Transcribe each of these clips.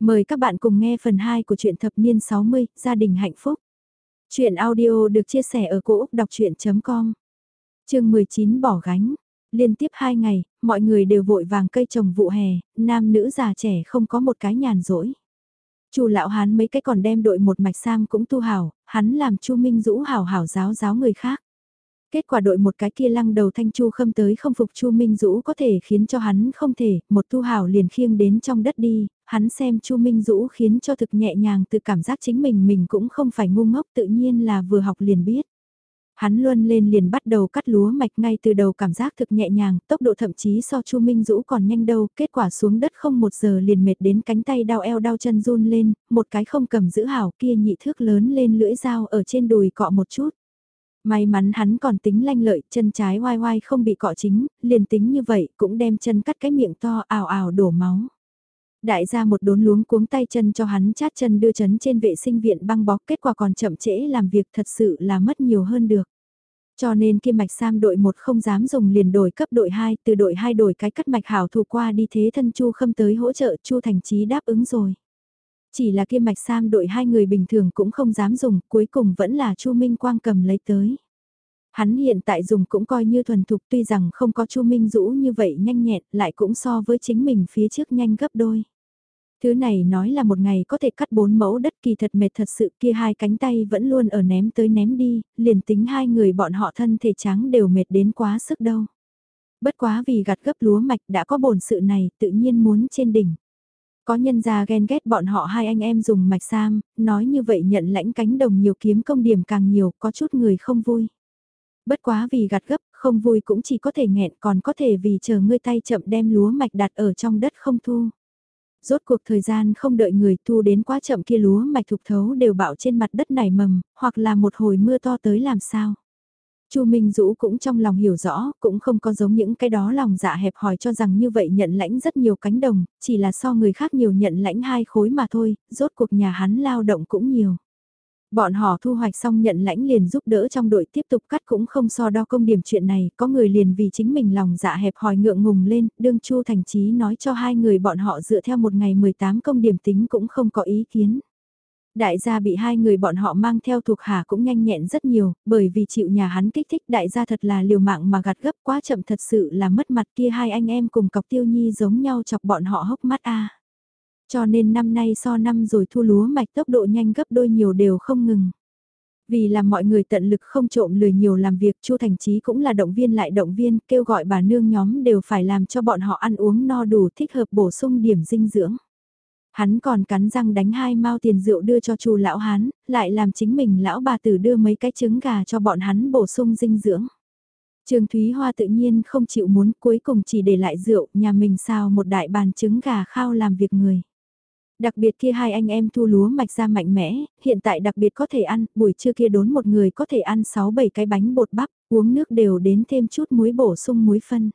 Mời các bạn cùng nghe phần 2 của truyện thập niên 60, gia đình hạnh phúc. Chuyện audio được chia sẻ ở cỗ đọc chuyện.com Trường 19 bỏ gánh. Liên tiếp 2 ngày, mọi người đều vội vàng cây trồng vụ hè, nam nữ già trẻ không có một cái nhàn rỗi. Chu lão hán mấy cái còn đem đội một mạch sam cũng tu hảo, hắn làm Chu Minh Dũ hảo hảo giáo giáo người khác. Kết quả đội một cái kia lăng đầu thanh chu khâm tới không phục chu Minh Dũ có thể khiến cho hắn không thể, một tu hảo liền khiêng đến trong đất đi, hắn xem chu Minh Dũ khiến cho thực nhẹ nhàng từ cảm giác chính mình mình cũng không phải ngu ngốc tự nhiên là vừa học liền biết. Hắn luân lên liền bắt đầu cắt lúa mạch ngay từ đầu cảm giác thực nhẹ nhàng, tốc độ thậm chí so chu Minh Dũ còn nhanh đâu, kết quả xuống đất không một giờ liền mệt đến cánh tay đau eo đau chân run lên, một cái không cầm giữ hảo kia nhị thước lớn lên lưỡi dao ở trên đùi cọ một chút. May mắn hắn còn tính lanh lợi, chân trái oai oai không bị cọ chính, liền tính như vậy cũng đem chân cắt cái miệng to ào ào đổ máu. Đại gia một đốn luống cuống tay chân cho hắn chát chân đưa chấn trên vệ sinh viện băng bó kết quả còn chậm trễ làm việc thật sự là mất nhiều hơn được. Cho nên kia mạch sam đội 1 không dám dùng liền đổi cấp đội 2, từ đội 2 đổi cái cắt mạch hảo thủ qua đi thế thân Chu Khâm tới hỗ trợ Chu Thành Chí đáp ứng rồi. Chỉ là kia mạch sam đội hai người bình thường cũng không dám dùng, cuối cùng vẫn là Chu Minh Quang cầm lấy tới. Hắn hiện tại dùng cũng coi như thuần thục tuy rằng không có Chu Minh Dũ như vậy nhanh nhẹn, lại cũng so với chính mình phía trước nhanh gấp đôi. Thứ này nói là một ngày có thể cắt bốn mẫu đất kỳ thật mệt thật sự kia hai cánh tay vẫn luôn ở ném tới ném đi, liền tính hai người bọn họ thân thể trắng đều mệt đến quá sức đâu. Bất quá vì gặt gấp lúa mạch đã có bổn sự này tự nhiên muốn trên đỉnh. Có nhân gia ghen ghét bọn họ hai anh em dùng mạch sam, nói như vậy nhận lãnh cánh đồng nhiều kiếm công điểm càng nhiều, có chút người không vui. Bất quá vì gặt gấp, không vui cũng chỉ có thể nghẹn còn có thể vì chờ ngươi tay chậm đem lúa mạch đặt ở trong đất không thu. Rốt cuộc thời gian không đợi người thu đến quá chậm kia lúa mạch thục thấu đều bạo trên mặt đất nảy mầm, hoặc là một hồi mưa to tới làm sao. Chu Minh Dũ cũng trong lòng hiểu rõ, cũng không có giống những cái đó lòng dạ hẹp hòi cho rằng như vậy nhận lãnh rất nhiều cánh đồng, chỉ là so người khác nhiều nhận lãnh hai khối mà thôi, rốt cuộc nhà hắn lao động cũng nhiều. Bọn họ thu hoạch xong nhận lãnh liền giúp đỡ trong đội tiếp tục cắt cũng không so đo công điểm chuyện này, có người liền vì chính mình lòng dạ hẹp hòi ngượng ngùng lên, đương Chu Thành Chí nói cho hai người bọn họ dựa theo một ngày 18 công điểm tính cũng không có ý kiến. Đại gia bị hai người bọn họ mang theo thuộc hạ cũng nhanh nhẹn rất nhiều, bởi vì chịu nhà hắn kích thích đại gia thật là liều mạng mà gạt gấp quá chậm thật sự là mất mặt kia hai anh em cùng cọc tiêu nhi giống nhau chọc bọn họ hốc mắt a. Cho nên năm nay so năm rồi thu lúa mạch tốc độ nhanh gấp đôi nhiều đều không ngừng. Vì là mọi người tận lực không trộm lười nhiều làm việc Chu Thành Chí cũng là động viên lại động viên kêu gọi bà nương nhóm đều phải làm cho bọn họ ăn uống no đủ thích hợp bổ sung điểm dinh dưỡng. Hắn còn cắn răng đánh hai mao tiền rượu đưa cho chu lão hán, lại làm chính mình lão bà tử đưa mấy cái trứng gà cho bọn hắn bổ sung dinh dưỡng. Trương Thúy Hoa tự nhiên không chịu muốn cuối cùng chỉ để lại rượu, nhà mình sao một đại bàn trứng gà khao làm việc người. Đặc biệt kia hai anh em thu lúa mạch ra mạnh mẽ, hiện tại đặc biệt có thể ăn, buổi trưa kia đốn một người có thể ăn 6-7 cái bánh bột bắp, uống nước đều đến thêm chút muối bổ sung muối phân.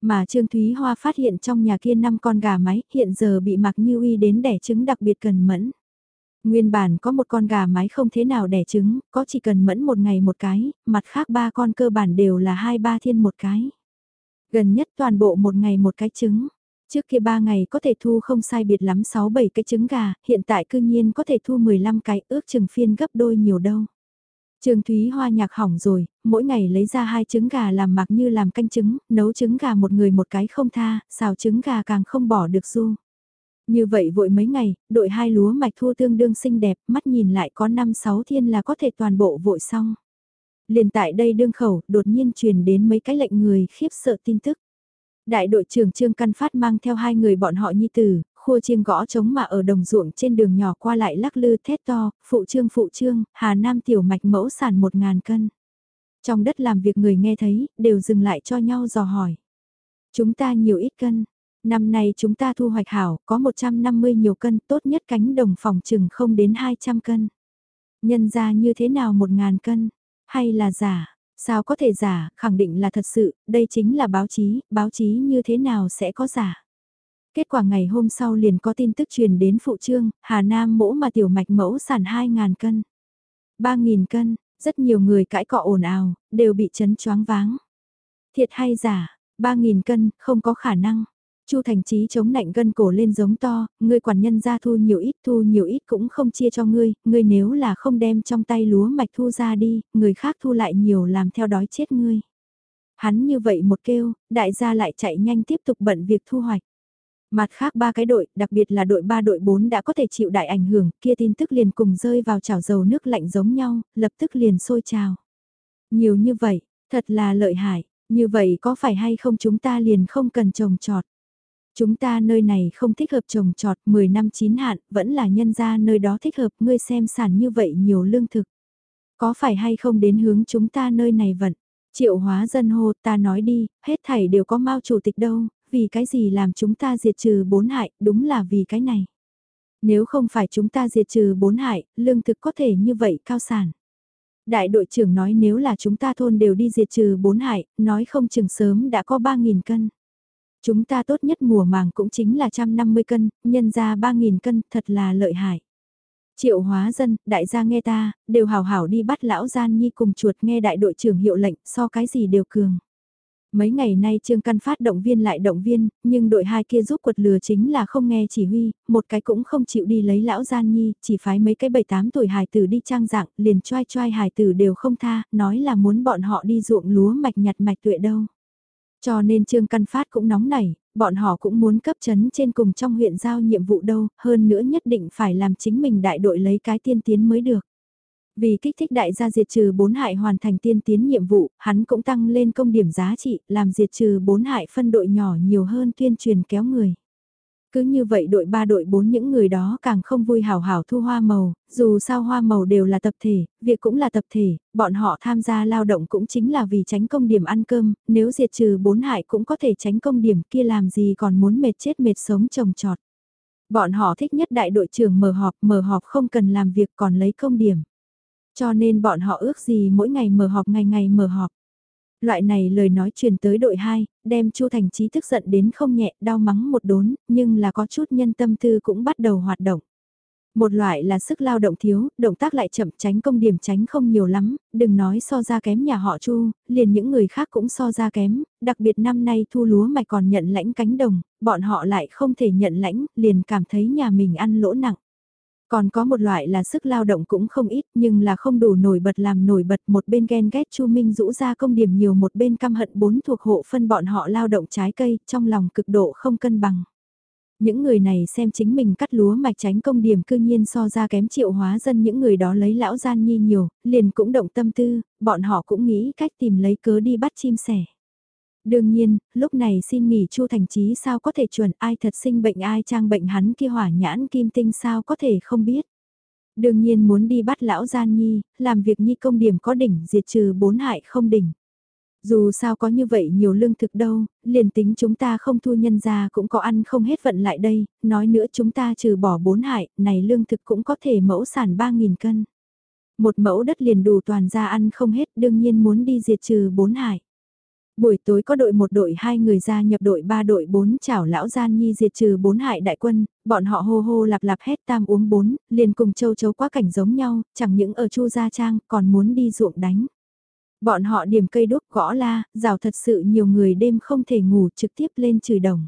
Mà Trương Thúy Hoa phát hiện trong nhà kia năm con gà mái hiện giờ bị Mạc Như Uy đến đẻ trứng đặc biệt cần mẫn. Nguyên bản có một con gà mái không thế nào đẻ trứng, có chỉ cần mẫn một ngày một cái, mặt khác ba con cơ bản đều là hai ba thiên một cái. Gần nhất toàn bộ một ngày một cái trứng. Trước kia ba ngày có thể thu không sai biệt lắm 6-7 cái trứng gà, hiện tại cư nhiên có thể thu 15 cái ước chừng phiên gấp đôi nhiều đâu. Trương Thúy Hoa nhạc hỏng rồi, mỗi ngày lấy ra hai trứng gà làm mặc như làm canh trứng, nấu trứng gà một người một cái không tha, xào trứng gà càng không bỏ được du. Như vậy vội mấy ngày, đội hai lúa mạch thua tương đương xinh đẹp, mắt nhìn lại có 5-6 thiên là có thể toàn bộ vội xong. Liền tại đây đương khẩu, đột nhiên truyền đến mấy cái lệnh người khiếp sợ tin tức. Đại đội trưởng Trương Căn Phát mang theo hai người bọn họ nhi tử, khua chiêng gõ trống mà ở đồng ruộng trên đường nhỏ qua lại lắc lư thét to, phụ trương phụ trương, Hà Nam tiểu mạch mẫu sản một ngàn cân. Trong đất làm việc người nghe thấy, đều dừng lại cho nhau dò hỏi. Chúng ta nhiều ít cân, năm nay chúng ta thu hoạch hảo, có 150 nhiều cân, tốt nhất cánh đồng phòng chừng không đến 200 cân. Nhân ra như thế nào một ngàn cân, hay là giả, sao có thể giả, khẳng định là thật sự, đây chính là báo chí, báo chí như thế nào sẽ có giả. Kết quả ngày hôm sau liền có tin tức truyền đến phụ trương, Hà Nam mỗ mà tiểu mạch mẫu sản 2.000 cân. 3.000 cân, rất nhiều người cãi cọ ồn ào, đều bị chấn choáng váng. Thiệt hay giả, 3.000 cân, không có khả năng. Chu Thành Chí chống nạnh gân cổ lên giống to, ngươi quản nhân ra thu nhiều ít thu nhiều ít cũng không chia cho ngươi, ngươi nếu là không đem trong tay lúa mạch thu ra đi, người khác thu lại nhiều làm theo đói chết ngươi. Hắn như vậy một kêu, đại gia lại chạy nhanh tiếp tục bận việc thu hoạch. Mặt khác ba cái đội, đặc biệt là đội 3 đội 4 đã có thể chịu đại ảnh hưởng, kia tin tức liền cùng rơi vào chảo dầu nước lạnh giống nhau, lập tức liền sôi trào. Nhiều như vậy, thật là lợi hại, như vậy có phải hay không chúng ta liền không cần trồng trọt. Chúng ta nơi này không thích hợp trồng trọt 10 năm chín hạn, vẫn là nhân ra nơi đó thích hợp, ngươi xem sản như vậy nhiều lương thực. Có phải hay không đến hướng chúng ta nơi này vận? Triệu hóa dân hô ta nói đi, hết thảy đều có mau chủ tịch đâu, vì cái gì làm chúng ta diệt trừ bốn hại, đúng là vì cái này. Nếu không phải chúng ta diệt trừ bốn hại, lương thực có thể như vậy cao sản. Đại đội trưởng nói nếu là chúng ta thôn đều đi diệt trừ bốn hại, nói không chừng sớm đã có 3.000 cân. Chúng ta tốt nhất mùa màng cũng chính là 150 cân, nhân ra 3.000 cân, thật là lợi hại. Triệu hóa dân, đại gia nghe ta, đều hào hảo đi bắt lão gian nhi cùng chuột nghe đại đội trưởng hiệu lệnh, so cái gì đều cường. Mấy ngày nay Trương Căn phát động viên lại động viên, nhưng đội hai kia giúp quật lừa chính là không nghe chỉ huy, một cái cũng không chịu đi lấy lão gian nhi, chỉ phái mấy cái bảy tám tuổi hài tử đi trang dạng, liền choai choai hài tử đều không tha, nói là muốn bọn họ đi ruộng lúa mạch nhặt mạch tuệ đâu. Cho nên Trương Căn Phát cũng nóng nảy, bọn họ cũng muốn cấp chấn trên cùng trong huyện giao nhiệm vụ đâu, hơn nữa nhất định phải làm chính mình đại đội lấy cái tiên tiến mới được. Vì kích thích đại gia diệt trừ bốn hại hoàn thành tiên tiến nhiệm vụ, hắn cũng tăng lên công điểm giá trị, làm diệt trừ bốn hại phân đội nhỏ nhiều hơn tuyên truyền kéo người. Cứ như vậy đội 3 đội 4 những người đó càng không vui hào hào thu hoa màu, dù sao hoa màu đều là tập thể, việc cũng là tập thể, bọn họ tham gia lao động cũng chính là vì tránh công điểm ăn cơm, nếu diệt trừ bốn hại cũng có thể tránh công điểm kia làm gì còn muốn mệt chết mệt sống trồng trọt. Bọn họ thích nhất đại đội trưởng mở họp, mở họp không cần làm việc còn lấy công điểm. Cho nên bọn họ ước gì mỗi ngày mở họp ngày ngày mở họp. Loại này lời nói truyền tới đội 2, đem Chu Thành Chí tức giận đến không nhẹ, đau mắng một đốn, nhưng là có chút nhân tâm tư cũng bắt đầu hoạt động. Một loại là sức lao động thiếu, động tác lại chậm tránh công điểm tránh không nhiều lắm, đừng nói so ra kém nhà họ Chu, liền những người khác cũng so ra kém, đặc biệt năm nay thu lúa mạch còn nhận lãnh cánh đồng, bọn họ lại không thể nhận lãnh, liền cảm thấy nhà mình ăn lỗ nặng. Còn có một loại là sức lao động cũng không ít nhưng là không đủ nổi bật làm nổi bật một bên ghen ghét Chu Minh rũ ra công điểm nhiều một bên căm hận bốn thuộc hộ phân bọn họ lao động trái cây trong lòng cực độ không cân bằng. Những người này xem chính mình cắt lúa mạch tránh công điểm cư nhiên so ra kém triệu hóa dân những người đó lấy lão gian nhi nhiều, liền cũng động tâm tư, bọn họ cũng nghĩ cách tìm lấy cớ đi bắt chim sẻ. Đương nhiên, lúc này xin nghỉ Chu Thành Chí sao có thể chuẩn ai thật sinh bệnh ai trang bệnh hắn kia hỏa nhãn kim tinh sao có thể không biết. Đương nhiên muốn đi bắt lão gian nhi, làm việc nhi công điểm có đỉnh diệt trừ bốn hại không đỉnh. Dù sao có như vậy nhiều lương thực đâu, liền tính chúng ta không thu nhân ra cũng có ăn không hết vận lại đây, nói nữa chúng ta trừ bỏ bốn hại, này lương thực cũng có thể mẫu sản 3.000 cân. Một mẫu đất liền đủ toàn ra ăn không hết đương nhiên muốn đi diệt trừ bốn hại. Buổi tối có đội một đội hai người ra nhập đội ba đội bốn chảo lão gian nhi diệt trừ bốn hại đại quân, bọn họ hô hô lạp lạp hét tam uống bốn, liền cùng châu chấu quá cảnh giống nhau, chẳng những ở chu gia trang còn muốn đi ruộng đánh. Bọn họ điểm cây đốt gõ la, rào thật sự nhiều người đêm không thể ngủ trực tiếp lên trừ đồng.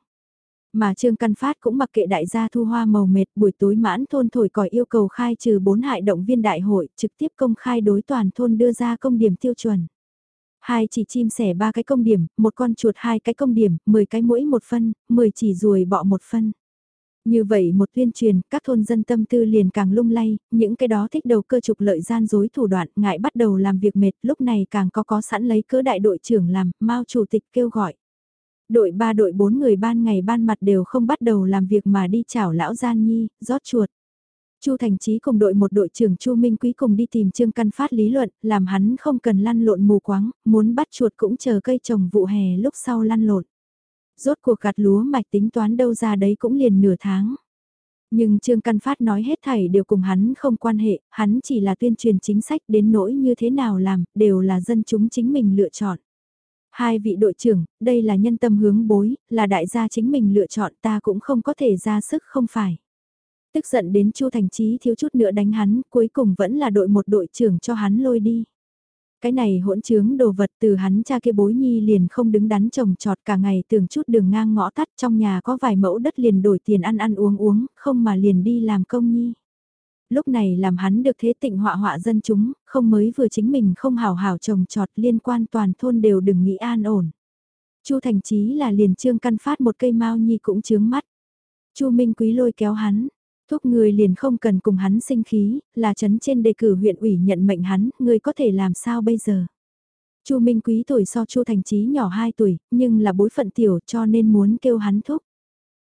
Mà Trương Căn Phát cũng mặc kệ đại gia thu hoa màu mệt buổi tối mãn thôn thổi còi yêu cầu khai trừ bốn hại động viên đại hội trực tiếp công khai đối toàn thôn đưa ra công điểm tiêu chuẩn. Hai chỉ chim sẻ ba cái công điểm, một con chuột hai cái công điểm, 10 cái mũi một phân, 10 chỉ ruồi bọ một phân. Như vậy một tuyên truyền, các thôn dân tâm tư liền càng lung lay, những cái đó thích đầu cơ trục lợi gian dối thủ đoạn, ngại bắt đầu làm việc mệt, lúc này càng có có sẵn lấy cớ đại đội trưởng làm, mao chủ tịch kêu gọi. Đội ba đội bốn người ban ngày ban mặt đều không bắt đầu làm việc mà đi chảo lão gian nhi, rót chuột. Chu Thành Chí cùng đội một đội trưởng Chu Minh Quý cùng đi tìm Trương Căn Phát lý luận, làm hắn không cần lăn lộn mù quáng, muốn bắt chuột cũng chờ cây trồng vụ hè lúc sau lăn lộn. Rốt cuộc gặt lúa mạch tính toán đâu ra đấy cũng liền nửa tháng. Nhưng Trương Căn Phát nói hết thảy đều cùng hắn không quan hệ, hắn chỉ là tuyên truyền chính sách đến nỗi như thế nào làm, đều là dân chúng chính mình lựa chọn. Hai vị đội trưởng, đây là nhân tâm hướng bối, là đại gia chính mình lựa chọn ta cũng không có thể ra sức không phải. Tức giận đến Chu Thành Chí thiếu chút nữa đánh hắn, cuối cùng vẫn là đội một đội trưởng cho hắn lôi đi. Cái này hỗn trướng đồ vật từ hắn cha kia bối nhi liền không đứng đắn trồng trọt cả ngày tưởng chút đường ngang ngõ tắt trong nhà có vài mẫu đất liền đổi tiền ăn ăn uống uống, không mà liền đi làm công nhi. Lúc này làm hắn được thế tịnh họa họa dân chúng, không mới vừa chính mình không hào hào trồng trọt liên quan toàn thôn đều đừng nghĩ an ổn. Chu Thành Chí là liền trương căn phát một cây mao nhi cũng chướng mắt. Chu Minh Quý lôi kéo hắn, thúc người liền không cần cùng hắn sinh khí, là chấn trên đề cử huyện ủy nhận mệnh hắn, người có thể làm sao bây giờ. Chu Minh Quý tuổi so Chu Thành Chí nhỏ 2 tuổi, nhưng là bối phận tiểu cho nên muốn kêu hắn thúc.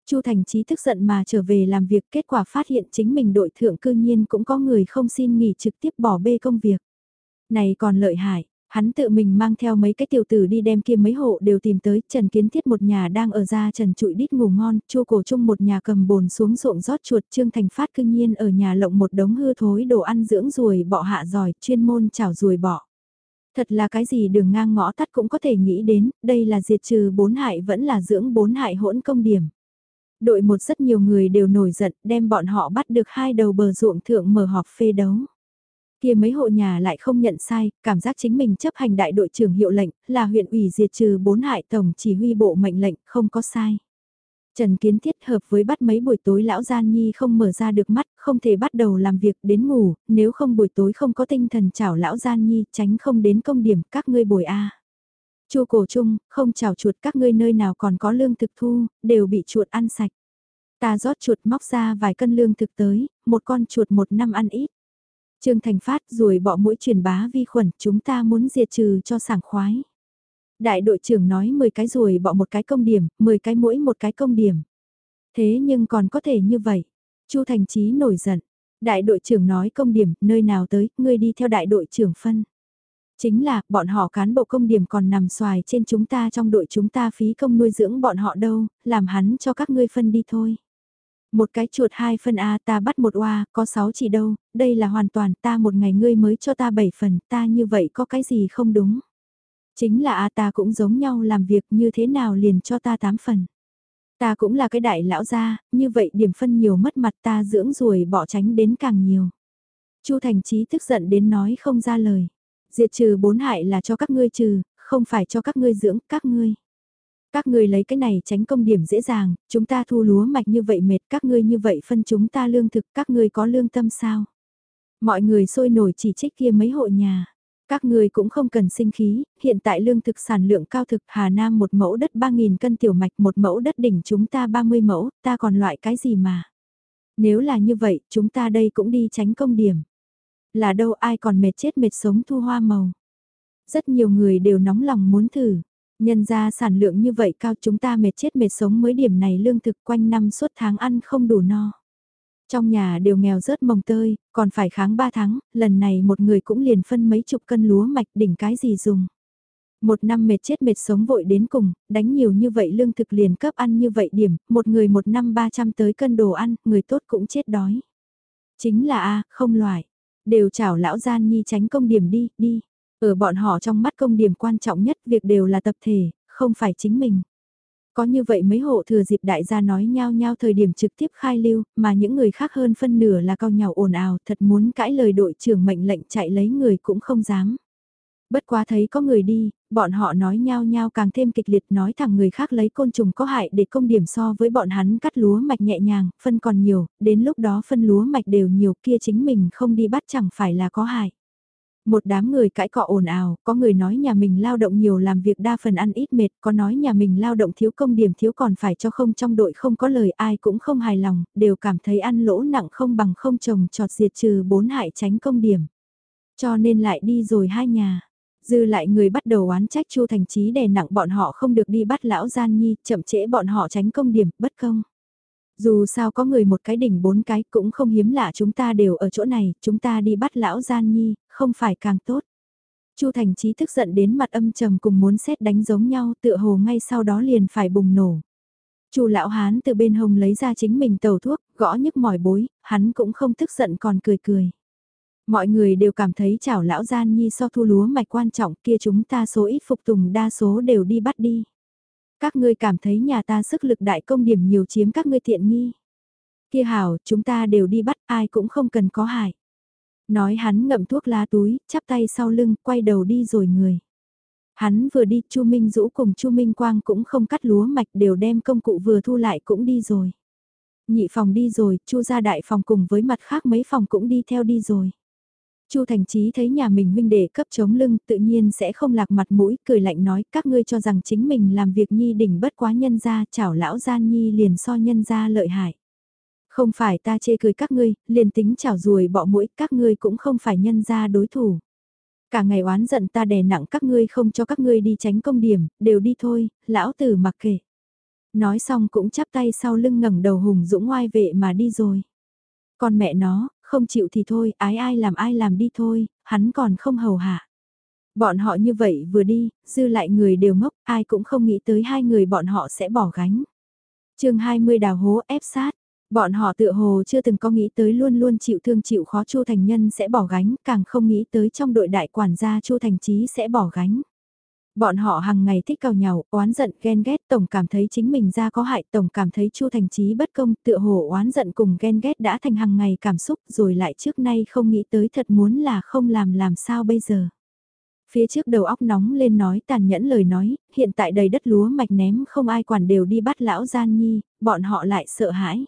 Chu Thành Chí tức giận mà trở về làm việc kết quả phát hiện chính mình đội thượng cư nhiên cũng có người không xin nghỉ trực tiếp bỏ bê công việc. Này còn lợi hại, Hắn tự mình mang theo mấy cái tiểu tử đi đem kia mấy hộ đều tìm tới, Trần Kiến Thiết một nhà đang ở ra Trần Trụi đít ngủ ngon, Chu Cổ Trung một nhà cầm bồn xuống ruộng rót chuột, Trương Thành Phát cương nhiên ở nhà lộng một đống hư thối đồ ăn dưỡng ruồi bọ hạ giỏi, chuyên môn chảo ruồi bọ. Thật là cái gì đường ngang ngõ tắt cũng có thể nghĩ đến, đây là diệt trừ bốn hại vẫn là dưỡng bốn hại hỗn công điểm. Đội một rất nhiều người đều nổi giận, đem bọn họ bắt được hai đầu bờ ruộng thượng mở họp phê đấu kia mấy hộ nhà lại không nhận sai, cảm giác chính mình chấp hành đại đội trưởng hiệu lệnh, là huyện ủy diệt trừ bốn hại tổng chỉ huy bộ mệnh lệnh, không có sai. Trần Kiến Thiết hợp với bắt mấy buổi tối lão Gian Nhi không mở ra được mắt, không thể bắt đầu làm việc đến ngủ, nếu không buổi tối không có tinh thần chảo lão Gian Nhi tránh không đến công điểm các ngươi bồi A. Chu cổ chung, không chảo chuột các ngươi nơi nào còn có lương thực thu, đều bị chuột ăn sạch. Ta rót chuột móc ra vài cân lương thực tới, một con chuột một năm ăn ít. Trương Thành Phát rồi bỏ mũi truyền bá vi khuẩn, chúng ta muốn diệt trừ cho sảng khoái. Đại đội trưởng nói 10 cái rồi bỏ một cái công điểm, 10 cái mũi một cái công điểm. Thế nhưng còn có thể như vậy. Chu Thành Chí nổi giận. Đại đội trưởng nói công điểm, nơi nào tới, ngươi đi theo đại đội trưởng phân. Chính là, bọn họ cán bộ công điểm còn nằm xoài trên chúng ta trong đội chúng ta phí công nuôi dưỡng bọn họ đâu, làm hắn cho các ngươi phân đi thôi. Một cái chuột hai phân A ta bắt một oa, có sáu chỉ đâu, đây là hoàn toàn ta một ngày ngươi mới cho ta bảy phần, ta như vậy có cái gì không đúng. Chính là A ta cũng giống nhau làm việc như thế nào liền cho ta tám phần. Ta cũng là cái đại lão gia, như vậy điểm phân nhiều mất mặt ta dưỡng ruồi bỏ tránh đến càng nhiều. Chu Thành Chí tức giận đến nói không ra lời. Diệt trừ bốn hại là cho các ngươi trừ, không phải cho các ngươi dưỡng các ngươi. Các ngươi lấy cái này tránh công điểm dễ dàng, chúng ta thu lúa mạch như vậy mệt, các ngươi như vậy phân chúng ta lương thực, các ngươi có lương tâm sao? Mọi người sôi nổi chỉ trích kia mấy hộ nhà. Các ngươi cũng không cần sinh khí, hiện tại lương thực sản lượng cao thực Hà Nam một mẫu đất 3.000 cân tiểu mạch một mẫu đất đỉnh chúng ta 30 mẫu, ta còn loại cái gì mà. Nếu là như vậy, chúng ta đây cũng đi tránh công điểm. Là đâu ai còn mệt chết mệt sống thu hoa màu. Rất nhiều người đều nóng lòng muốn thử, Nhân ra sản lượng như vậy cao chúng ta mệt chết mệt sống mới điểm này lương thực quanh năm suốt tháng ăn không đủ no. Trong nhà đều nghèo rớt mồng tơi, còn phải kháng 3 tháng, lần này một người cũng liền phân mấy chục cân lúa mạch đỉnh cái gì dùng. Một năm mệt chết mệt sống vội đến cùng, đánh nhiều như vậy lương thực liền cấp ăn như vậy điểm, một người một năm 300 tới cân đồ ăn, người tốt cũng chết đói. Chính là a không loại, đều chảo lão gian nhi tránh công điểm đi, đi. Ở bọn họ trong mắt công điểm quan trọng nhất việc đều là tập thể, không phải chính mình. Có như vậy mấy hộ thừa dịp đại gia nói nhau nhau thời điểm trực tiếp khai lưu, mà những người khác hơn phân nửa là cao nhau ồn ào, thật muốn cãi lời đội trưởng mệnh lệnh chạy lấy người cũng không dám. Bất quá thấy có người đi, bọn họ nói nhau nhau càng thêm kịch liệt nói thẳng người khác lấy côn trùng có hại để công điểm so với bọn hắn cắt lúa mạch nhẹ nhàng, phân còn nhiều, đến lúc đó phân lúa mạch đều nhiều kia chính mình không đi bắt chẳng phải là có hại. Một đám người cãi cọ ồn ào, có người nói nhà mình lao động nhiều làm việc đa phần ăn ít mệt, có nói nhà mình lao động thiếu công điểm thiếu còn phải cho không trong đội không có lời ai cũng không hài lòng, đều cảm thấy ăn lỗ nặng không bằng không trồng trọt diệt trừ bốn hại tránh công điểm. Cho nên lại đi rồi hai nhà. Dư lại người bắt đầu oán trách Chu Thành Chí đè nặng bọn họ không được đi bắt lão gian nhi, chậm trễ bọn họ tránh công điểm, bất công. Dù sao có người một cái đỉnh bốn cái cũng không hiếm lạ chúng ta đều ở chỗ này, chúng ta đi bắt lão gian nhi, không phải càng tốt. Chu Thành Chí tức giận đến mặt âm trầm cùng muốn xét đánh giống nhau tựa hồ ngay sau đó liền phải bùng nổ. Chu lão hán từ bên hông lấy ra chính mình tàu thuốc, gõ nhức mỏi bối, hắn cũng không tức giận còn cười cười. Mọi người đều cảm thấy chảo lão gian nhi so thu lúa mạch quan trọng kia chúng ta số ít phục tùng đa số đều đi bắt đi. Các ngươi cảm thấy nhà ta sức lực đại công điểm nhiều chiếm các ngươi tiện nghi. Kia hảo, chúng ta đều đi bắt ai cũng không cần có hại. Nói hắn ngậm thuốc lá túi, chắp tay sau lưng, quay đầu đi rồi người. Hắn vừa đi, Chu Minh Dũ cùng Chu Minh Quang cũng không cắt lúa mạch đều đem công cụ vừa thu lại cũng đi rồi. Nhị phòng đi rồi, Chu gia đại phòng cùng với mặt khác mấy phòng cũng đi theo đi rồi. Chu Thành Chí thấy nhà mình huynh đệ cấp chống lưng tự nhiên sẽ không lạc mặt mũi, cười lạnh nói các ngươi cho rằng chính mình làm việc nhi đỉnh bất quá nhân gia chảo lão gian nhi liền so nhân gia lợi hại. Không phải ta chê cười các ngươi, liền tính chảo ruồi bọ mũi các ngươi cũng không phải nhân gia đối thủ. Cả ngày oán giận ta đè nặng các ngươi không cho các ngươi đi tránh công điểm, đều đi thôi, lão tử mặc kệ. Nói xong cũng chắp tay sau lưng ngẩng đầu hùng dũng ngoai vệ mà đi rồi. Con mẹ nó, không chịu thì thôi, ái ai làm ai làm đi thôi, hắn còn không hầu hạ. Bọn họ như vậy vừa đi, dư lại người đều ngốc, ai cũng không nghĩ tới hai người bọn họ sẽ bỏ gánh. chương 20 đào hố ép sát, bọn họ tựa hồ chưa từng có nghĩ tới luôn luôn chịu thương chịu khó Chu Thành Nhân sẽ bỏ gánh, càng không nghĩ tới trong đội đại quản gia Chu Thành trí sẽ bỏ gánh. Bọn họ hàng ngày thích cào nhào, oán giận, ghen ghét, tổng cảm thấy chính mình ra có hại, tổng cảm thấy Chu Thành Chí bất công, tựa hồ oán giận cùng ghen ghét đã thành hàng ngày cảm xúc, rồi lại trước nay không nghĩ tới thật muốn là không làm làm sao bây giờ. Phía trước đầu óc nóng lên nói tàn nhẫn lời nói, hiện tại đầy đất lúa mạch ném không ai quản đều đi bắt lão gian nhi, bọn họ lại sợ hãi.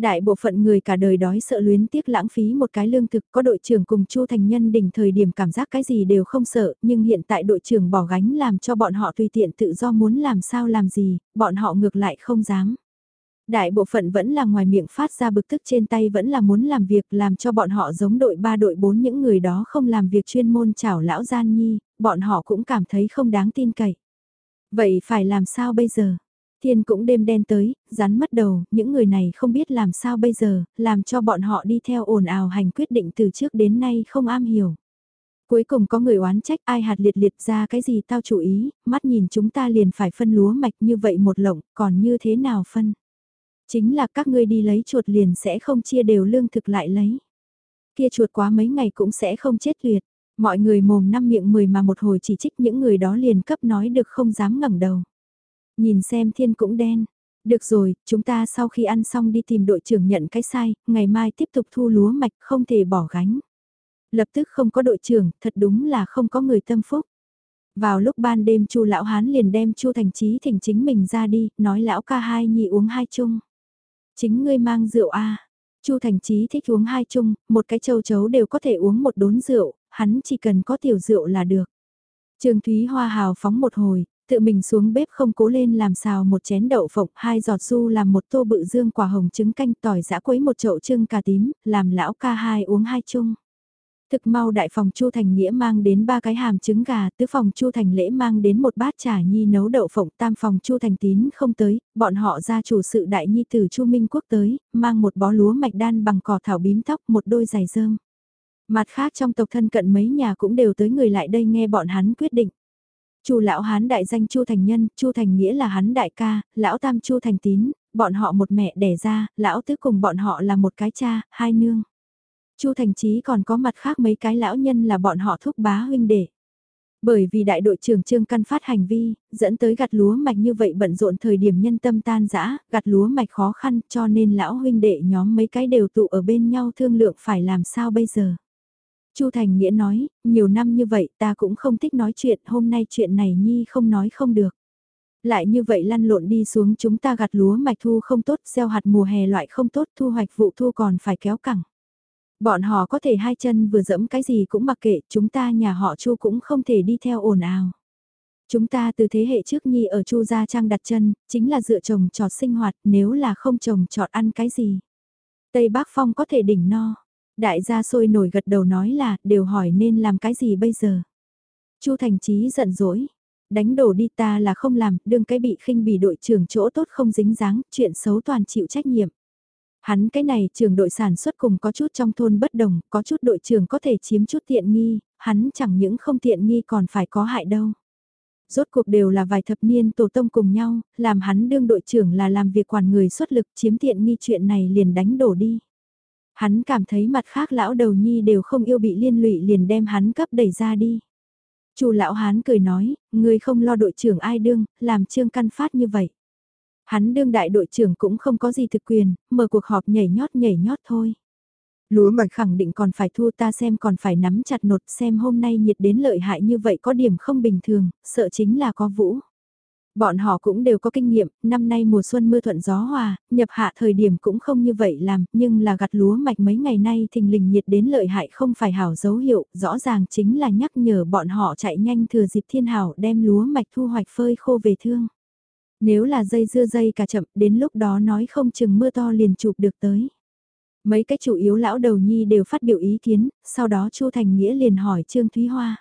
Đại bộ phận người cả đời đói sợ luyến tiếc lãng phí một cái lương thực có đội trưởng cùng Chu Thành Nhân đỉnh thời điểm cảm giác cái gì đều không sợ, nhưng hiện tại đội trưởng bỏ gánh làm cho bọn họ tùy tiện tự do muốn làm sao làm gì, bọn họ ngược lại không dám. Đại bộ phận vẫn là ngoài miệng phát ra bực tức trên tay vẫn là muốn làm việc làm cho bọn họ giống đội 3 đội 4 những người đó không làm việc chuyên môn chảo lão gian nhi, bọn họ cũng cảm thấy không đáng tin cậy. Vậy phải làm sao bây giờ? Thiên cũng đêm đen tới, rắn mất đầu, những người này không biết làm sao bây giờ, làm cho bọn họ đi theo ồn ào hành quyết định từ trước đến nay không am hiểu. Cuối cùng có người oán trách ai hạt liệt liệt ra cái gì tao chủ ý, mắt nhìn chúng ta liền phải phân lúa mạch như vậy một lộng, còn như thế nào phân? Chính là các ngươi đi lấy chuột liền sẽ không chia đều lương thực lại lấy. Kia chuột quá mấy ngày cũng sẽ không chết tuyệt. Mọi người mồm năm miệng mười mà một hồi chỉ trích những người đó liền cấp nói được không dám ngẩng đầu. Nhìn xem thiên cũng đen. Được rồi, chúng ta sau khi ăn xong đi tìm đội trưởng nhận cái sai, ngày mai tiếp tục thu lúa mạch không thể bỏ gánh. Lập tức không có đội trưởng, thật đúng là không có người tâm phúc. Vào lúc ban đêm chu lão hán liền đem chu thành trí thỉnh chính mình ra đi, nói lão ca hai nhị uống hai chung. Chính ngươi mang rượu a à. chu thành trí thích uống hai chung, một cái châu chấu đều có thể uống một đốn rượu, hắn chỉ cần có tiểu rượu là được. Trường Thúy Hoa hào phóng một hồi, tự mình xuống bếp không cố lên làm xào một chén đậu phộng, hai giọt su làm một tô bự dương quả hồng trứng canh tỏi giã quấy một chậu trưng cà tím, làm lão ca hai uống hai chung. Thực mau đại phòng Chu Thành Nghĩa mang đến ba cái hàm trứng gà, tứ phòng Chu Thành Lễ mang đến một bát trà nhi nấu đậu phộng, tam phòng Chu Thành Tín không tới, bọn họ ra chủ sự đại nhi tử Chu Minh Quốc tới, mang một bó lúa mạch đan bằng cỏ thảo bím tóc, một đôi giày rơm. Mặt khác trong tộc thân cận mấy nhà cũng đều tới người lại đây nghe bọn hắn quyết định. Chu lão hán đại danh Chu Thành Nhân, Chu Thành nghĩa là hắn đại ca, lão tam Chu Thành Tín, bọn họ một mẹ đẻ ra, lão tứ cùng bọn họ là một cái cha, hai nương. Chu Thành Chí còn có mặt khác mấy cái lão nhân là bọn họ thúc bá huynh đệ. Bởi vì đại đội trưởng Trương Căn phát hành vi, dẫn tới gặt lúa mạch như vậy bận rộn thời điểm nhân tâm tan rã, gặt lúa mạch khó khăn cho nên lão huynh đệ nhóm mấy cái đều tụ ở bên nhau thương lượng phải làm sao bây giờ. Chu Thành Nghĩa nói, nhiều năm như vậy ta cũng không thích nói chuyện, hôm nay chuyện này Nhi không nói không được. Lại như vậy lăn lộn đi xuống chúng ta gặt lúa mạch thu không tốt, gieo hạt mùa hè loại không tốt, thu hoạch vụ thu còn phải kéo cẳng. Bọn họ có thể hai chân vừa dẫm cái gì cũng mặc kệ, chúng ta nhà họ Chu cũng không thể đi theo ồn ào. Chúng ta từ thế hệ trước Nhi ở Chu Gia Trang đặt chân, chính là dựa trồng trọt sinh hoạt, nếu là không trồng trọt ăn cái gì. Tây Bắc Phong có thể đỉnh no, Đại gia sôi nổi gật đầu nói là, đều hỏi nên làm cái gì bây giờ. Chu Thành Chí giận dỗi, đánh đổ đi ta là không làm, đương cái bị khinh bỉ đội trưởng chỗ tốt không dính dáng, chuyện xấu toàn chịu trách nhiệm. Hắn cái này trường đội sản xuất cùng có chút trong thôn bất đồng, có chút đội trưởng có thể chiếm chút tiện nghi, hắn chẳng những không tiện nghi còn phải có hại đâu. Rốt cuộc đều là vài thập niên tổ tông cùng nhau, làm hắn đương đội trưởng là làm việc quản người xuất lực chiếm tiện nghi chuyện này liền đánh đổ đi. Hắn cảm thấy mặt khác lão đầu nhi đều không yêu bị liên lụy liền đem hắn cấp đẩy ra đi. Chu lão hán cười nói, người không lo đội trưởng ai đương, làm trương căn phát như vậy. Hắn đương đại đội trưởng cũng không có gì thực quyền, mở cuộc họp nhảy nhót nhảy nhót thôi. Lúa mạch khẳng định còn phải thu ta xem còn phải nắm chặt nột xem hôm nay nhiệt đến lợi hại như vậy có điểm không bình thường, sợ chính là có vũ. Bọn họ cũng đều có kinh nghiệm, năm nay mùa xuân mưa thuận gió hòa, nhập hạ thời điểm cũng không như vậy làm, nhưng là gặt lúa mạch mấy ngày nay thình lình nhiệt đến lợi hại không phải hảo dấu hiệu, rõ ràng chính là nhắc nhở bọn họ chạy nhanh thừa dịp thiên hảo đem lúa mạch thu hoạch phơi khô về thương. Nếu là dây dưa dây cả chậm, đến lúc đó nói không chừng mưa to liền chụp được tới. Mấy cái chủ yếu lão đầu nhi đều phát biểu ý kiến, sau đó Chu Thành Nghĩa liền hỏi Trương Thúy Hoa.